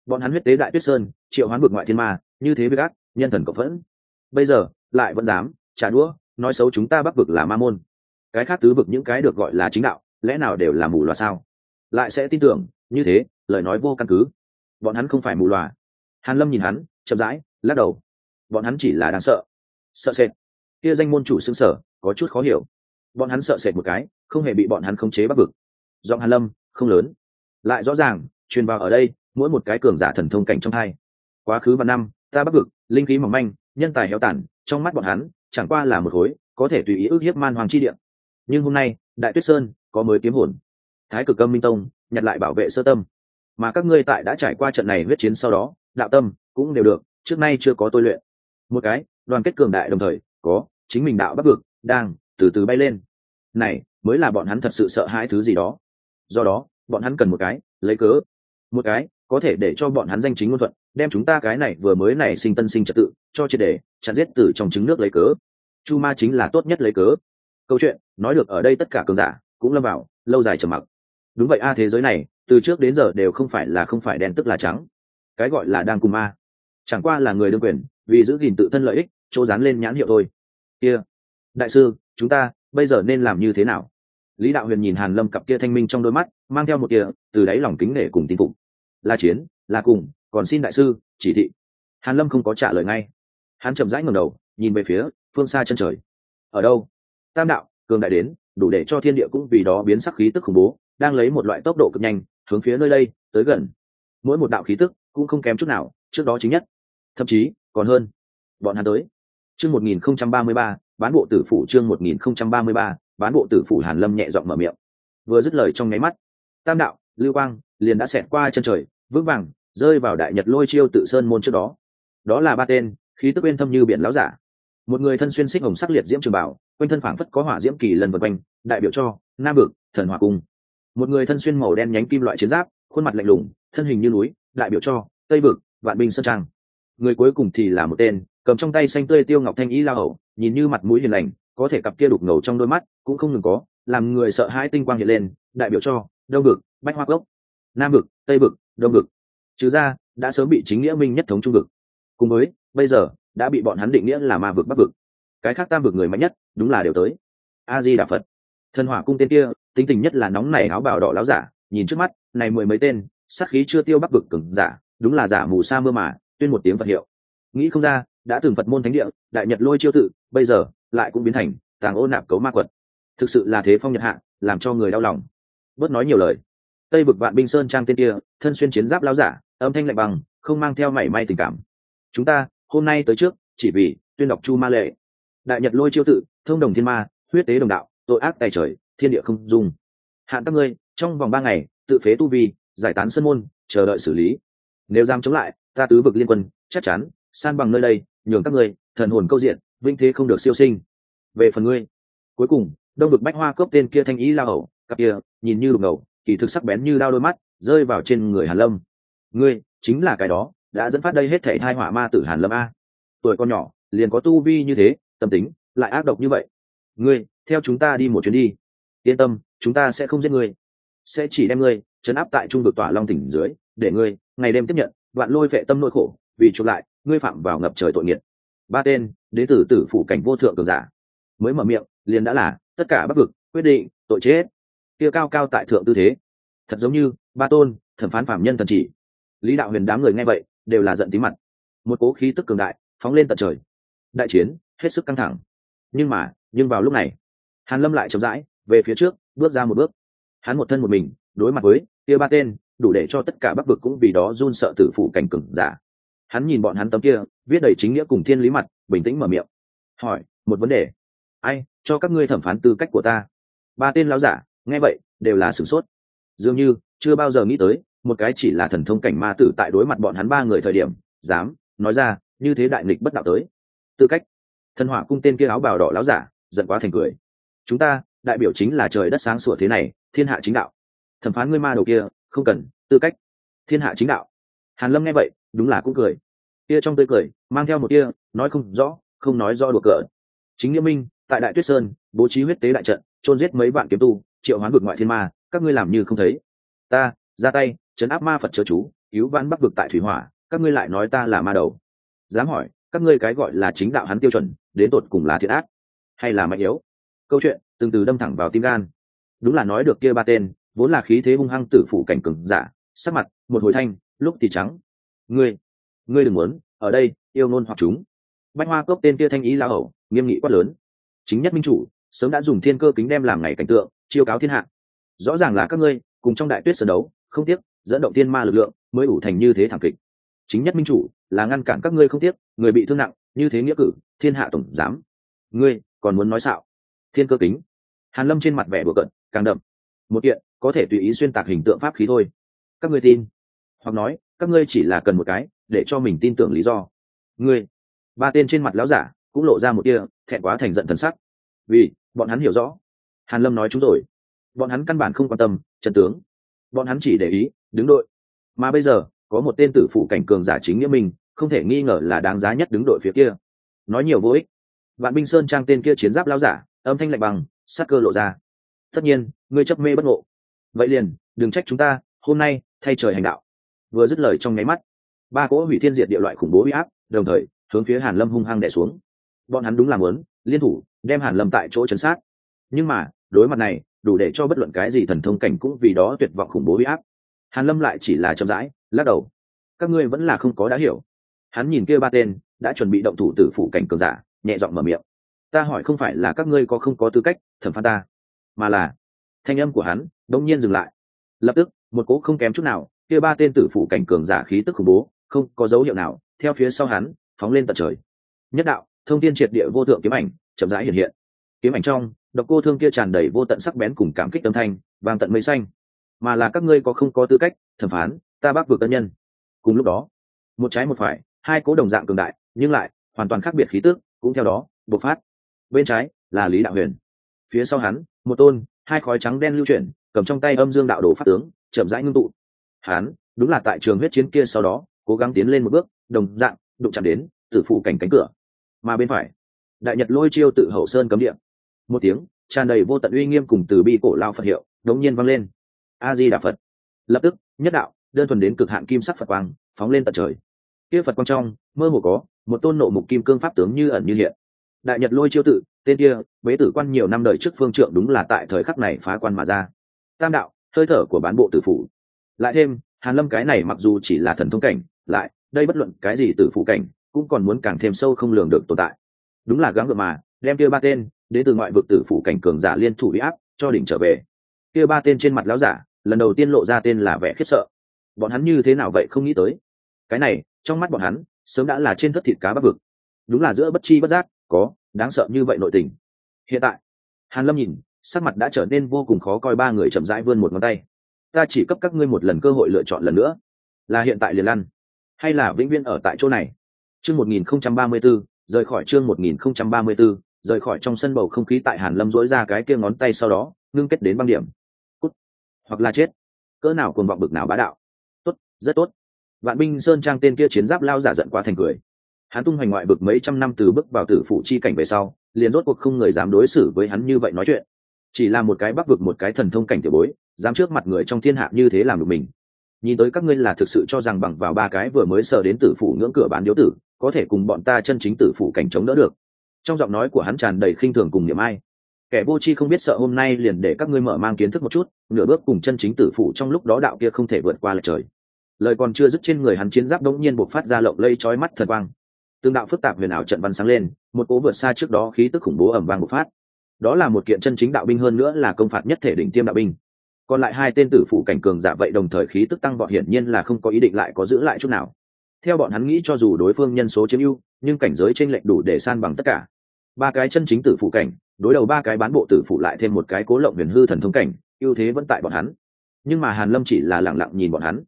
A: Bọn hắn huyết tế đại tuyết sơn, triệu hoán vực ngoại thiên ma, như thế với gác nhân thần cộng phẫn. Bây giờ, lại vẫn dám, trả đũa, nói xấu chúng ta bắc vực là ma môn. Cái khác tứ vực những cái được gọi là chính đạo, lẽ nào đều là mù loà sao? Lại sẽ tin tưởng, như thế, lời nói vô căn cứ. Bọn hắn không phải mù loà. Hàn lâm nhìn hắn, chậm rãi, lắc đầu bọn hắn chỉ là đáng sợ. Sợ sệt. Kia danh môn chủ xương sở có chút khó hiểu. Bọn hắn sợ sệt một cái không hề bị bọn hắn khống chế bắt vực. Giọng hàn lâm không lớn. Lại rõ ràng truyền vào ở đây mỗi một cái cường giả thần thông cảnh trong hai. Quá khứ và năm ta bắc vực linh khí mỏng manh nhân tài héo tản, trong mắt bọn hắn chẳng qua là một khối có thể tùy ý ước hiếp man hoàng chi địa. Nhưng hôm nay đại tuyết sơn có mới kiếm hồn. Thái cực âm minh tông nhặt lại bảo vệ sơ tâm. Mà các ngươi tại đã trải qua trận này huyết chiến sau đó đạo tâm cũng đều được trước nay chưa có tôi luyện một cái, đoàn kết cường đại đồng thời, có, chính mình đạo bắc vực, đang, từ từ bay lên. Này, mới là bọn hắn thật sự sợ hãi thứ gì đó. Do đó, bọn hắn cần một cái, lấy cớ. Một cái, có thể để cho bọn hắn danh chính ngôn thuận, đem chúng ta cái này vừa mới này sinh tân sinh trật tự, cho triệt để, chặn giết từ trong trứng nước lấy cớ. Chu ma chính là tốt nhất lấy cớ. Câu chuyện, nói được ở đây tất cả cường giả, cũng lâm vào, lâu dài trầm mặc. Đúng vậy a, thế giới này, từ trước đến giờ đều không phải là không phải đen tức là trắng. Cái gọi là đang cùng ma. Chẳng qua là người đương quyền vì giữ gìn tự thân lợi ích, chỗ dán lên nhãn hiệu thôi. Kia, đại sư, chúng ta bây giờ nên làm như thế nào? Lý đạo huyền nhìn hàn lâm cặp kia thanh minh trong đôi mắt, mang theo một kia từ đáy lòng kính nể cùng tin phục. Là chiến là cùng, còn xin đại sư, chỉ thị. Hàn lâm không có trả lời ngay. Hắn chậm rãi ngẩng đầu, nhìn về phía phương xa chân trời. Ở đâu? Tam đạo, cường đại đến, đủ để cho thiên địa cũng vì đó biến sắc khí tức khủng bố, đang lấy một loại tốc độ cực nhanh, hướng phía nơi đây, tới gần. Mỗi một đạo khí tức cũng không kém chút nào, trước đó chính nhất. Thậm chí còn hơn. Bọn hắn tới. Chương một nghìn không trăm ba mươi ba, bán bộ tử phủ chương một nghìn không trăm ba mươi ba, bán bộ tử phủ hàn lâm nhẹ giọng mở miệng. Vừa dứt lời trong nháy mắt, tam đạo, lưu quang liền đã xẹt qua chân trời, vững vàng, rơi vào đại nhật lôi chiêu tự sơn môn trước đó. Đó là ba tên, khí tức bên thâm như biển láo giả. Một người thân xuyên xích hồng sắc liệt diễm trường bảo, quanh thân phảng phất có hỏa diễm kỳ lần vật quanh, đại biểu cho nam vực, thần hỏa cung. Một người thân xuyên màu đen nhánh kim loại chiến giáp, khuôn mặt lạnh lùng, thân hình như núi, đại biểu cho tây vực, vạn binh sơn trang người cuối cùng thì là một tên, cầm trong tay xanh tươi tiêu ngọc thanh ý lao hậu nhìn như mặt mũi hiền lành, có thể cặp kia đục ngầu trong đôi mắt, cũng không ngừng có, làm người sợ hãi tinh quang hiện lên, đại biểu cho đông vực, bách hoa cốc, nam vực, tây vực, đông vực. Trừ ra, đã sớm bị chính nghĩa minh nhất thống trung vực. Cùng với, bây giờ, đã bị bọn hắn định nghĩa là ma vực bắc vực. Cái khác tam vực người mạnh nhất, đúng là đều tới. A di đà phật. Thần hỏa cung tên kia, tính tình nhất là nóng này áo bào đỏ láo giả, nhìn trước mắt, này mười mấy tên, sát khí chưa tiêu bắc vực cứng giả, đúng là giả mù sa mưa mà tuyên một tiếng phật hiệu. Nghĩ không ra, đã từng phật môn thánh địa, đại nhật lôi chiêu tự, bây giờ lại cũng biến thành tàng ô nạp cấu ma quật. Thực sự là thế phong nhật hạ, làm cho người đau lòng. Bớt nói nhiều lời. Tây vực vạn binh sơn trang tên kia, thân xuyên chiến giáp láo giả, âm thanh lạnh bằng không mang theo mảy may tình cảm. Chúng ta, hôm nay tới trước, chỉ vì tuyên đọc chu ma lệ. Đại nhật lôi chiêu tự, thông đồng thiên ma, huyết tế đồng đạo, tội ác tài trời, thiên địa không dung. Hạn các ngươi, trong vòng ba ngày, tự phế tu vi, giải tán sân môn, chờ đợi xử lý nếu dám chống lại ta tứ vực liên quân chắc chắn san bằng nơi đây nhường các ngươi thần hồn câu diện vinh thế không được siêu sinh. Về phần ngươi. Cuối cùng đông vực bách hoa cốc tên kia thanh ý lao hầu, cặp kia nhìn như đục ngầu kỳ thực sắc bén như đao đôi mắt rơi vào trên người hàn lâm. Ngươi chính là cái đó đã dẫn phát đây hết thể thai hỏa ma tử hàn lâm a. Tuổi con nhỏ liền có tu vi như thế tâm tính lại ác độc như vậy. Ngươi theo chúng ta đi một chuyến đi. Yên tâm chúng ta sẽ không giết ngươi. Sẽ chỉ đem ngươi chấn áp tại trung vực tỏa long tỉnh dưới để ngươi ngày đêm tiếp nhận đoạn lôi vệ tâm nỗi khổ, vì chuộc lại, ngươi phạm vào ngập trời tội nghiệt. Ba tên đến tử tử phủ cảnh vô thượng cường giả. Mới mở miệng, liền đã là, tất cả bắc vực, quyết định, tội chết. Kia cao cao tại thượng tư thế. Thật giống như, ba tôn, thẩm phán phạm nhân thần chỉ. Lý đạo huyền đám người nghe vậy, đều là giận tí mặt. Một cố khí tức cường đại, phóng lên tận trời. Đại chiến, hết sức căng thẳng. Nhưng mà, nhưng vào lúc này, hàn lâm lại chậm rãi, về phía trước, bước ra một bước. Hắn một thân một mình, đối mặt với, kia ba tên đủ để cho tất cả bắc vực cũng vì đó run sợ tử phủ cảnh cừng giả. Hắn nhìn bọn hắn tấm kia, viết đầy chính nghĩa cùng thiên lý mặt, bình tĩnh mở miệng. Hỏi, một vấn đề. Ai, cho các ngươi thẩm phán tư cách của ta. Ba tên lão giả, nghe vậy, đều là sửng sốt. Dường như, chưa bao giờ nghĩ tới, một cái chỉ là thần thông cảnh ma tử tại đối mặt bọn hắn ba người thời điểm, dám, nói ra, như thế đại nghịch bất đạo tới. Tư cách. Thần hỏa cung tên kia áo bào đỏ láo giả, giận quá thành cười. Chúng ta, đại biểu chính là trời đất sáng sủa thế này, thiên hạ chính đạo. Thẩm phán ngươi ma đầu kia không cần, tư cách. Thiên hạ chính đạo. Hàn lâm nghe vậy, đúng là cũng cười. Kia trong tươi cười, mang theo một kia nói không rõ, không nói do đùa cợt. Chính nghĩa minh, tại đại tuyết sơn, bố trí huyết tế đại trận, chôn giết mấy vạn kiếm tu, triệu hoán vực ngoại thiên ma, các ngươi làm như không thấy. Ta, ra tay chấn áp ma phật chớ chú, cứu vãn bắc vực tại thủy hỏa, các ngươi lại nói ta là ma đầu. Dám hỏi, các ngươi cái gọi là chính đạo hắn tiêu chuẩn, đến tột cùng là thiện ác hay là mạnh yếu? Câu chuyện, từng từ đâm thẳng vào tim gan. Đúng là nói được kia ba tên vốn là khí thế hung hăng tử phủ cảnh cường giả, sắc mặt, một hồi thanh, lúc thì trắng. Ngươi ngươi đừng muốn, ở đây, yêu nôn hoặc chúng. Bách hoa cốc tên kia thanh ý la ẩu nghiêm nghị quát lớn. Chính nhất minh chủ, sớm đã dùng thiên cơ kính đem làm ngày cảnh tượng, chiêu cáo thiên hạ. Rõ ràng là các ngươi, cùng trong đại tuyết sơn đấu, không tiếc, dẫn động tiên ma lực lượng, mới ủ thành như thế thảm kịch. Chính nhất minh chủ, là ngăn cản các ngươi không tiếc, người bị thương nặng, như thế nghĩa cử, thiên hạ tổng giám. Ngươi, còn muốn nói xạo. Thiên cơ kính. Hàn lâm trên mặt vẻ bừa cận càng đậm. Một kiện có thể tùy ý xuyên tạc hình tượng pháp khí thôi. Các ngươi tin? Hoặc nói, các ngươi chỉ là cần một cái, để cho mình tin tưởng lý do. Ngươi. Ba tên trên mặt lão giả cũng lộ ra một kia thẹn quá thành giận thần sắc. Vì, bọn hắn hiểu rõ. Hàn lâm nói chúng rồi. Bọn hắn căn bản không quan tâm, trận tướng. Bọn hắn chỉ để ý, đứng đội. Mà bây giờ, có một tên tử phụ cảnh cường giả chính nghĩa mình, không thể nghi ngờ là đáng giá nhất đứng đội phía kia. Nói nhiều vô ích. Vạn binh sơn trang tên kia chiến giáp lao giả, âm thanh lạnh bằng sát cơ lộ ra. Tất nhiên, ngươi chấp mê bất ngộ vậy liền, đừng trách chúng ta, hôm nay, thay trời hành đạo. Vừa dứt lời trong nháy mắt, ba cỗ hủy thiên diệt địa loại khủng bố huy áp, đồng thời, hướng phía hàn lâm hung hăng đẻ xuống. Bọn hắn đúng làm lớn liên thủ, đem hàn lâm tại chỗ chấn sát. Nhưng mà, đối mặt này, đủ để cho bất luận cái gì thần thông cảnh cũng vì đó tuyệt vọng khủng bố huy áp. Hàn lâm lại chỉ là chậm rãi, lắc đầu. Các ngươi vẫn là không có đã hiểu. Hắn nhìn kia ba tên, đã chuẩn bị động thủ tử phủ cảnh cường giả, nhẹ giọng mở miệng. Ta hỏi không phải là các ngươi có không có tư cách, thẩm phán ta, mà là thanh âm của hắn đông nhiên dừng lại. Lập tức, một cỗ không kém chút nào, kia ba tên tử phủ cảnh cường giả khí tức khủng bố, không có dấu hiệu nào, theo phía sau hắn, phóng lên tận trời. Nhất đạo, thông tin triệt địa vô thượng kiếm ảnh, chậm rãi hiện hiện. Kiếm ảnh trong, độc cô thương kia tràn đầy vô tận sắc bén cùng cảm kích âm thanh, vang tận mây xanh. Mà là các ngươi có không có tư cách thẩm phán, ta bác vượt tân nhân. Cùng lúc đó, một trái một phải, hai cố đồng dạng cường đại, nhưng lại, hoàn toàn khác biệt khí tức, cũng theo đó bộc phát. Bên trái là lý đạo huyền. Phía sau hắn, một tôn hai khói trắng đen lưu chuyển, cầm trong tay âm dương đạo đồ phát tướng, chậm rãi ngưng tụ. Hắn đúng là tại trường huyết chiến kia sau đó, cố gắng tiến lên một bước, đồng dạng, đụng chạm đến, tử phụ cảnh cánh cửa. Mà bên phải, đại nhật lôi chiêu tự hậu sơn cấm địa. Một tiếng, tràn đầy vô tận uy nghiêm cùng từ bi cổ lao phật hiệu, đống nhiên vang lên. A di đà phật. Lập tức, nhất đạo, đơn thuần đến cực hạn kim sắc phật quang, phóng lên tận trời. Kia phật quang trong, mơ hồ có, một tôn nộ mục kim cương pháp tướng như ẩn như hiện đại nhật lôi chiêu tự tên kia, bế tử quan nhiều năm đời trước phương trượng đúng là tại thời khắc này phá quan mà ra. Tam đạo, hơi thở của bán bộ tử phủ. Lại thêm, hàn lâm cái này mặc dù chỉ là thần thông cảnh, lại, đây bất luận cái gì tử phủ cảnh, cũng còn muốn càng thêm sâu không lường được tồn tại. Đúng là gắng gượng mà, đem kia ba tên, đến từ ngoại vực tử phủ cảnh cường giả liên thủ bị áp, cho đỉnh trở về. Kia ba tên trên mặt lão giả, lần đầu tiên lộ ra tên là vẻ khiếp sợ. Bọn hắn như thế nào vậy không nghĩ tới? Cái này, trong mắt bọn hắn, sớm đã là trên thất thịt cá bắc vực. Đúng là giữa bất chi bất giác có, đáng sợ như vậy nội tình. Hiện tại, hàn lâm nhìn, sắc mặt đã trở nên vô cùng khó coi, ba người chậm rãi vươn một ngón tay. Ta chỉ cấp các ngươi một lần cơ hội lựa chọn lần nữa. Là hiện tại liền lăn, hay là vĩnh viễn ở tại chỗ này? Chương 1034 rời khỏi chương 1034 rời khỏi trong sân bầu không khí tại hàn lâm dỗi ra cái kia ngón tay sau đó, ngưng kết đến băng điểm. Cút, hoặc là chết. Cỡ nào cuồng vọng bực nào bá đạo. Tốt, rất tốt. Vạn binh sơn trang tên kia chiến giáp lao giả giận quá thành cười hắn tung hoành ngoại vực mấy trăm năm từ bước vào tử phụ chi cảnh về sau, liền rốt cuộc không người dám đối xử với hắn như vậy nói chuyện. Chỉ là một cái bắc vực một cái thần thông cảnh tiểu bối, dám trước mặt người trong thiên hạ như thế làm được mình. Nhìn tới các ngươi là thực sự cho rằng bằng vào ba cái vừa mới sờ đến tử phụ ngưỡng cửa bán điếu tử, có thể cùng bọn ta chân chính tử phụ cảnh chống đỡ được. Trong giọng nói của hắn tràn đầy khinh thường cùng niệm ai. Kẻ vô tri không biết sợ hôm nay liền để các ngươi mở mang kiến thức một chút, nửa bước cùng chân chính tử phụ trong lúc đó đạo kia không thể vượt qua lệch trời. Lời còn chưa dứt trên người hắn chiến giáp đống nhiên buộc phát ra lộng lây chói mắt thần quang tương đạo phức tạp huyền ảo trận văn sáng lên, một cố vượt xa trước đó khí tức khủng bố ẩm vang bộc phát. Đó là một kiện chân chính đạo binh hơn nữa là công phạt nhất thể đỉnh tiêm đạo binh. Còn lại hai tên tử phụ cảnh cường giả vậy đồng thời khí tức tăng vọt hiển nhiên là không có ý định lại có giữ lại chút nào. Theo bọn hắn nghĩ cho dù đối phương nhân số chiếm ưu, nhưng cảnh giới trên lệch đủ để san bằng tất cả. Ba cái chân chính tử phụ cảnh, đối đầu ba cái bán bộ tử phụ lại thêm một cái cố lộng huyền hư thần thông cảnh, ưu thế vẫn tại bọn hắn. Nhưng mà hàn lâm chỉ là lặng lặng nhìn bọn hắn.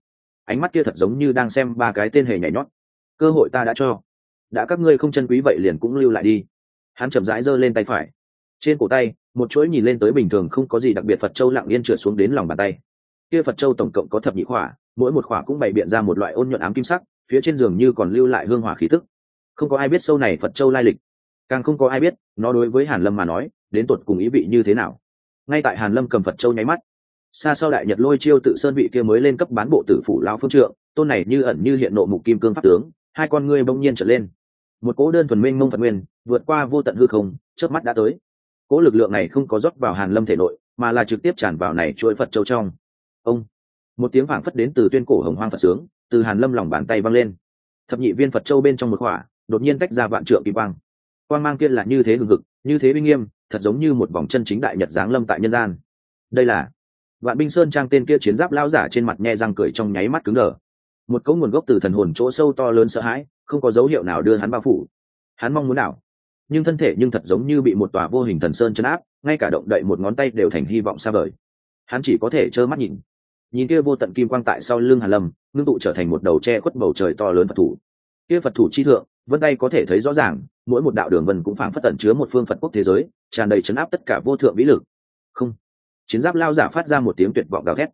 A: Ánh mắt kia thật giống như đang xem ba cái tên hề nhảy nhót. Cơ hội ta đã cho đã các ngươi không chân quý vậy liền cũng lưu lại đi. Hắn chậm rãi giơ lên tay phải. Trên cổ tay, một chuỗi nhìn lên tới bình thường không có gì đặc biệt phật châu lặng yên trượt xuống đến lòng bàn tay. Kia phật châu tổng cộng có thập nhị khỏa, mỗi một khỏa cũng bày biện ra một loại ôn nhuận ám kim sắc, phía trên giường như còn lưu lại hương hỏa khí tức. Không có ai biết sâu này phật châu lai lịch. Càng không có ai biết, nó đối với hàn lâm mà nói, đến tột cùng ý vị như thế nào. Ngay tại hàn lâm cầm phật châu nháy mắt, xa sau đại nhật lôi chiêu tự sơn vị kia mới lên cấp bán bộ tử phủ lao phương trượng, tôn này như ẩn như hiện nộ mục kim cương pháp tướng, hai con ngươi bỗng nhiên trở lên một cỗ đơn thuần minh mông phật nguyên vượt qua vô tận hư không trước mắt đã tới. Cỗ lực lượng này không có rót vào hàn lâm thể nội, mà là trực tiếp tràn vào này chuỗi phật châu trong. Ông! Một tiếng phảng phất đến từ tuyên cổ hồng hoang phật sướng, từ hàn lâm lòng bàn tay văng lên. Thập nhị viên phật châu bên trong một khỏa, đột nhiên tách ra vạn trượng kỳ quang. Quang mang kia là như thế hừng hực, như thế uy nghiêm, thật giống như một vòng chân chính đại nhật giáng lâm tại nhân gian. Đây là vạn binh sơn trang tên kia chiến giáp lao giả trên mặt nhe răng cười trong nháy mắt cứng đờ. Một cấu nguồn gốc từ thần hồn chỗ sâu to lớn sợ hãi không có dấu hiệu nào đưa hắn bao phủ. Hắn mong muốn nào? Nhưng thân thể nhưng thật giống như bị một tòa vô hình thần sơn chấn áp, ngay cả động đậy một ngón tay đều thành hy vọng xa vời. Hắn chỉ có thể trơ mắt nhìn. Nhìn kia vô tận kim quang tại sau lưng hàn lâm, ngưng tụ trở thành một đầu tre khuất bầu trời to lớn phật thủ. Kia phật thủ chi thượng, vân tay có thể thấy rõ ràng, mỗi một đạo đường vân cũng phảng phất tẩn chứa một phương phật quốc thế giới, tràn đầy chấn áp tất cả vô thượng vĩ lực. Không. Chiến giáp lao giả phát ra một tiếng tuyệt vọng gào thét.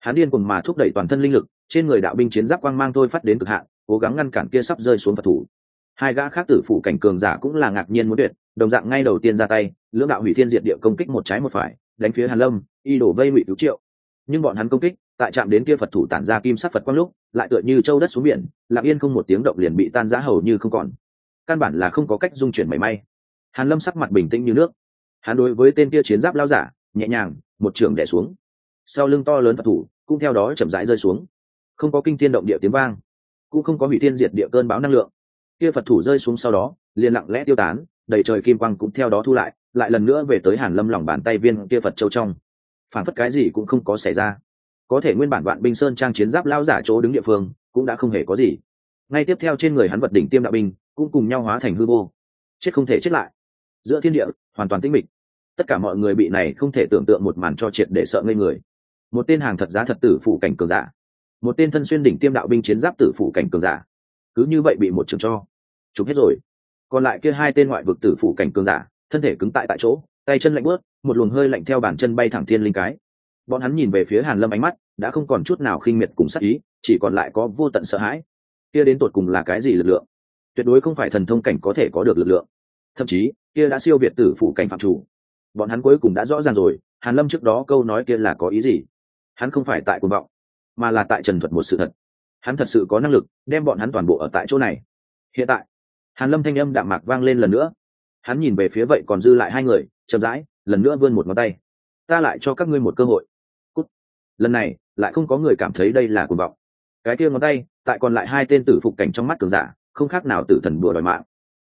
A: Hắn điên cùng mà thúc đẩy toàn thân linh lực, trên người đạo binh chiến giáp quang mang thôi phát đến cực hạn cố gắng ngăn cản kia sắp rơi xuống phật thủ. Hai gã khác tử phụ cảnh cường giả cũng là ngạc nhiên muốn tuyệt, đồng dạng ngay đầu tiên ra tay, lưỡng đạo hủy thiên diệt địa công kích một trái một phải, đánh phía hàn lâm, y đổ vây ngụy cứu triệu. Nhưng bọn hắn công kích, tại chạm đến kia phật thủ tản ra kim sắc phật quang lúc, lại tựa như châu đất xuống biển, lặng yên không một tiếng động liền bị tan rã hầu như không còn. Căn bản là không có cách dung chuyển mảy may. Hàn lâm sắc mặt bình tĩnh như nước. Hắn đối với tên kia chiến giáp lao giả, nhẹ nhàng, một trường đè xuống. Sau lưng to lớn phật thủ, cũng theo đó chậm rãi rơi xuống. Không có kinh thiên động địa tiếng vang cũng không có hủy thiên diệt địa cơn bão năng lượng. Kia phật thủ rơi xuống sau đó, liền lặng lẽ tiêu tán, đầy trời kim quang cũng theo đó thu lại lại lần nữa về tới hàn lâm lòng bàn tay viên kia phật châu trong. Phản phất cái gì cũng không có xảy ra. Có thể nguyên bản vạn binh sơn trang chiến giáp lao giả chỗ đứng địa phương, cũng đã không hề có gì. Ngay tiếp theo trên người hắn vật đỉnh tiêm đạo binh, cũng cùng nhau hóa thành hư vô. Chết không thể chết lại. Giữa thiên địa, hoàn toàn tĩnh mịch. Tất cả mọi người bị này không thể tưởng tượng một màn cho triệt để sợ ngây người. Một tên hàng thật giá thật tử phụ cảnh cường giả một tên thân xuyên đỉnh tiêm đạo binh chiến giáp tử phụ cảnh cường giả. Cứ như vậy bị một trường cho. Chụp hết rồi. Còn lại kia hai tên ngoại vực tử phụ cảnh cường giả, thân thể cứng tại tại chỗ, tay chân lạnh bớt một luồng hơi lạnh theo bàn chân bay thẳng thiên linh cái. Bọn hắn nhìn về phía hàn lâm ánh mắt, đã không còn chút nào khinh miệt cùng sắc ý, chỉ còn lại có vô tận sợ hãi. Kia đến tột cùng là cái gì lực lượng? Tuyệt đối không phải thần thông cảnh có thể có được lực lượng. Thậm chí, kia đã siêu việt tử phụ cảnh phạm chủ. Bọn hắn cuối cùng đã rõ ràng rồi, hàn lâm trước đó câu nói kia là có ý gì? Hắn không phải tại cuồng vọng mà là tại trần thuật một sự thật. Hắn thật sự có năng lực đem bọn hắn toàn bộ ở tại chỗ này. Hiện tại, hàn lâm thanh âm đạm mạc vang lên lần nữa. Hắn nhìn về phía vậy còn dư lại hai người, chậm rãi, lần nữa vươn một ngón tay. Ta lại cho các ngươi một cơ hội. Cút. lần này, lại không có người cảm thấy đây là cuồng vọng. Cái kia ngón tay, tại còn lại hai tên tử phục cảnh trong mắt cường giả, không khác nào tử thần bừa đòi mạng.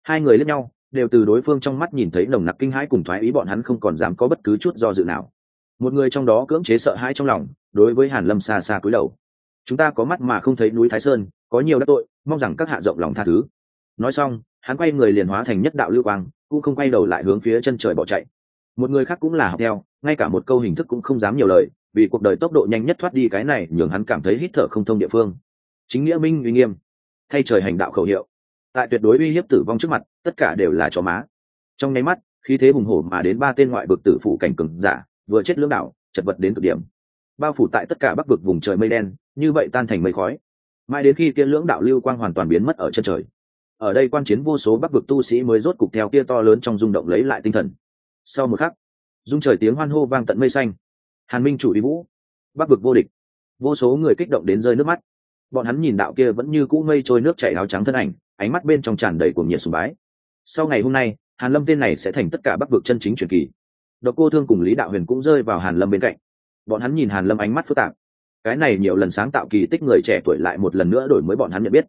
A: Hai người lẫn nhau, đều từ đối phương trong mắt nhìn thấy nồng nặc kinh hãi cùng thoái ý bọn hắn không còn dám có bất cứ chút do dự nào một người trong đó cưỡng chế sợ hãi trong lòng, đối với hàn lâm xa xa cúi đầu. Chúng ta có mắt mà không thấy núi thái sơn, có nhiều đắc tội, mong rằng các hạ rộng lòng tha thứ. Nói xong, hắn quay người liền hóa thành nhất đạo lưu quang, cũng không quay đầu lại hướng phía chân trời bỏ chạy. Một người khác cũng là học theo, ngay cả một câu hình thức cũng không dám nhiều lời, vì cuộc đời tốc độ nhanh nhất thoát đi cái này, nhường hắn cảm thấy hít thở không thông địa phương. Chính nghĩa minh uy nghiêm, thay trời hành đạo khẩu hiệu. Tại tuyệt đối uy hiếp tử vong trước mặt, tất cả đều là chó má. Trong nháy mắt khi thế hùng hổ mà đến ba tên ngoại vực tử phụ cảnh cừng giả vừa chết lưỡng đạo chật vật đến cực điểm. Bao phủ tại tất cả bắc vực vùng trời mây đen, như vậy tan thành mây khói. Mãi đến khi kia lưỡng đạo lưu quang hoàn toàn biến mất ở chân trời. Ở đây quan chiến vô số bắc vực tu sĩ mới rốt cục theo kia to lớn trong rung động lấy lại tinh thần. Sau một khắc dung trời tiếng hoan hô vang tận mây xanh. Hàn minh chủ ý vũ. Bắc vực vô địch. Vô số người kích động đến rơi nước mắt. Bọn hắn nhìn đạo kia vẫn như cũ mây trôi nước chảy áo trắng thân ảnh, ánh mắt bên trong tràn đầy cuồng nhiệt sùng bái. Sau ngày hôm nay, hàn lâm tên này sẽ thành tất cả bắc vực chân chính truyền kỳ độc cô thương cùng lý đạo huyền cũng rơi vào hàn lâm bên cạnh. Bọn hắn nhìn hàn lâm ánh mắt phức tạp. Cái này nhiều lần sáng tạo kỳ tích người trẻ tuổi lại một lần nữa đổi mới bọn hắn nhận biết.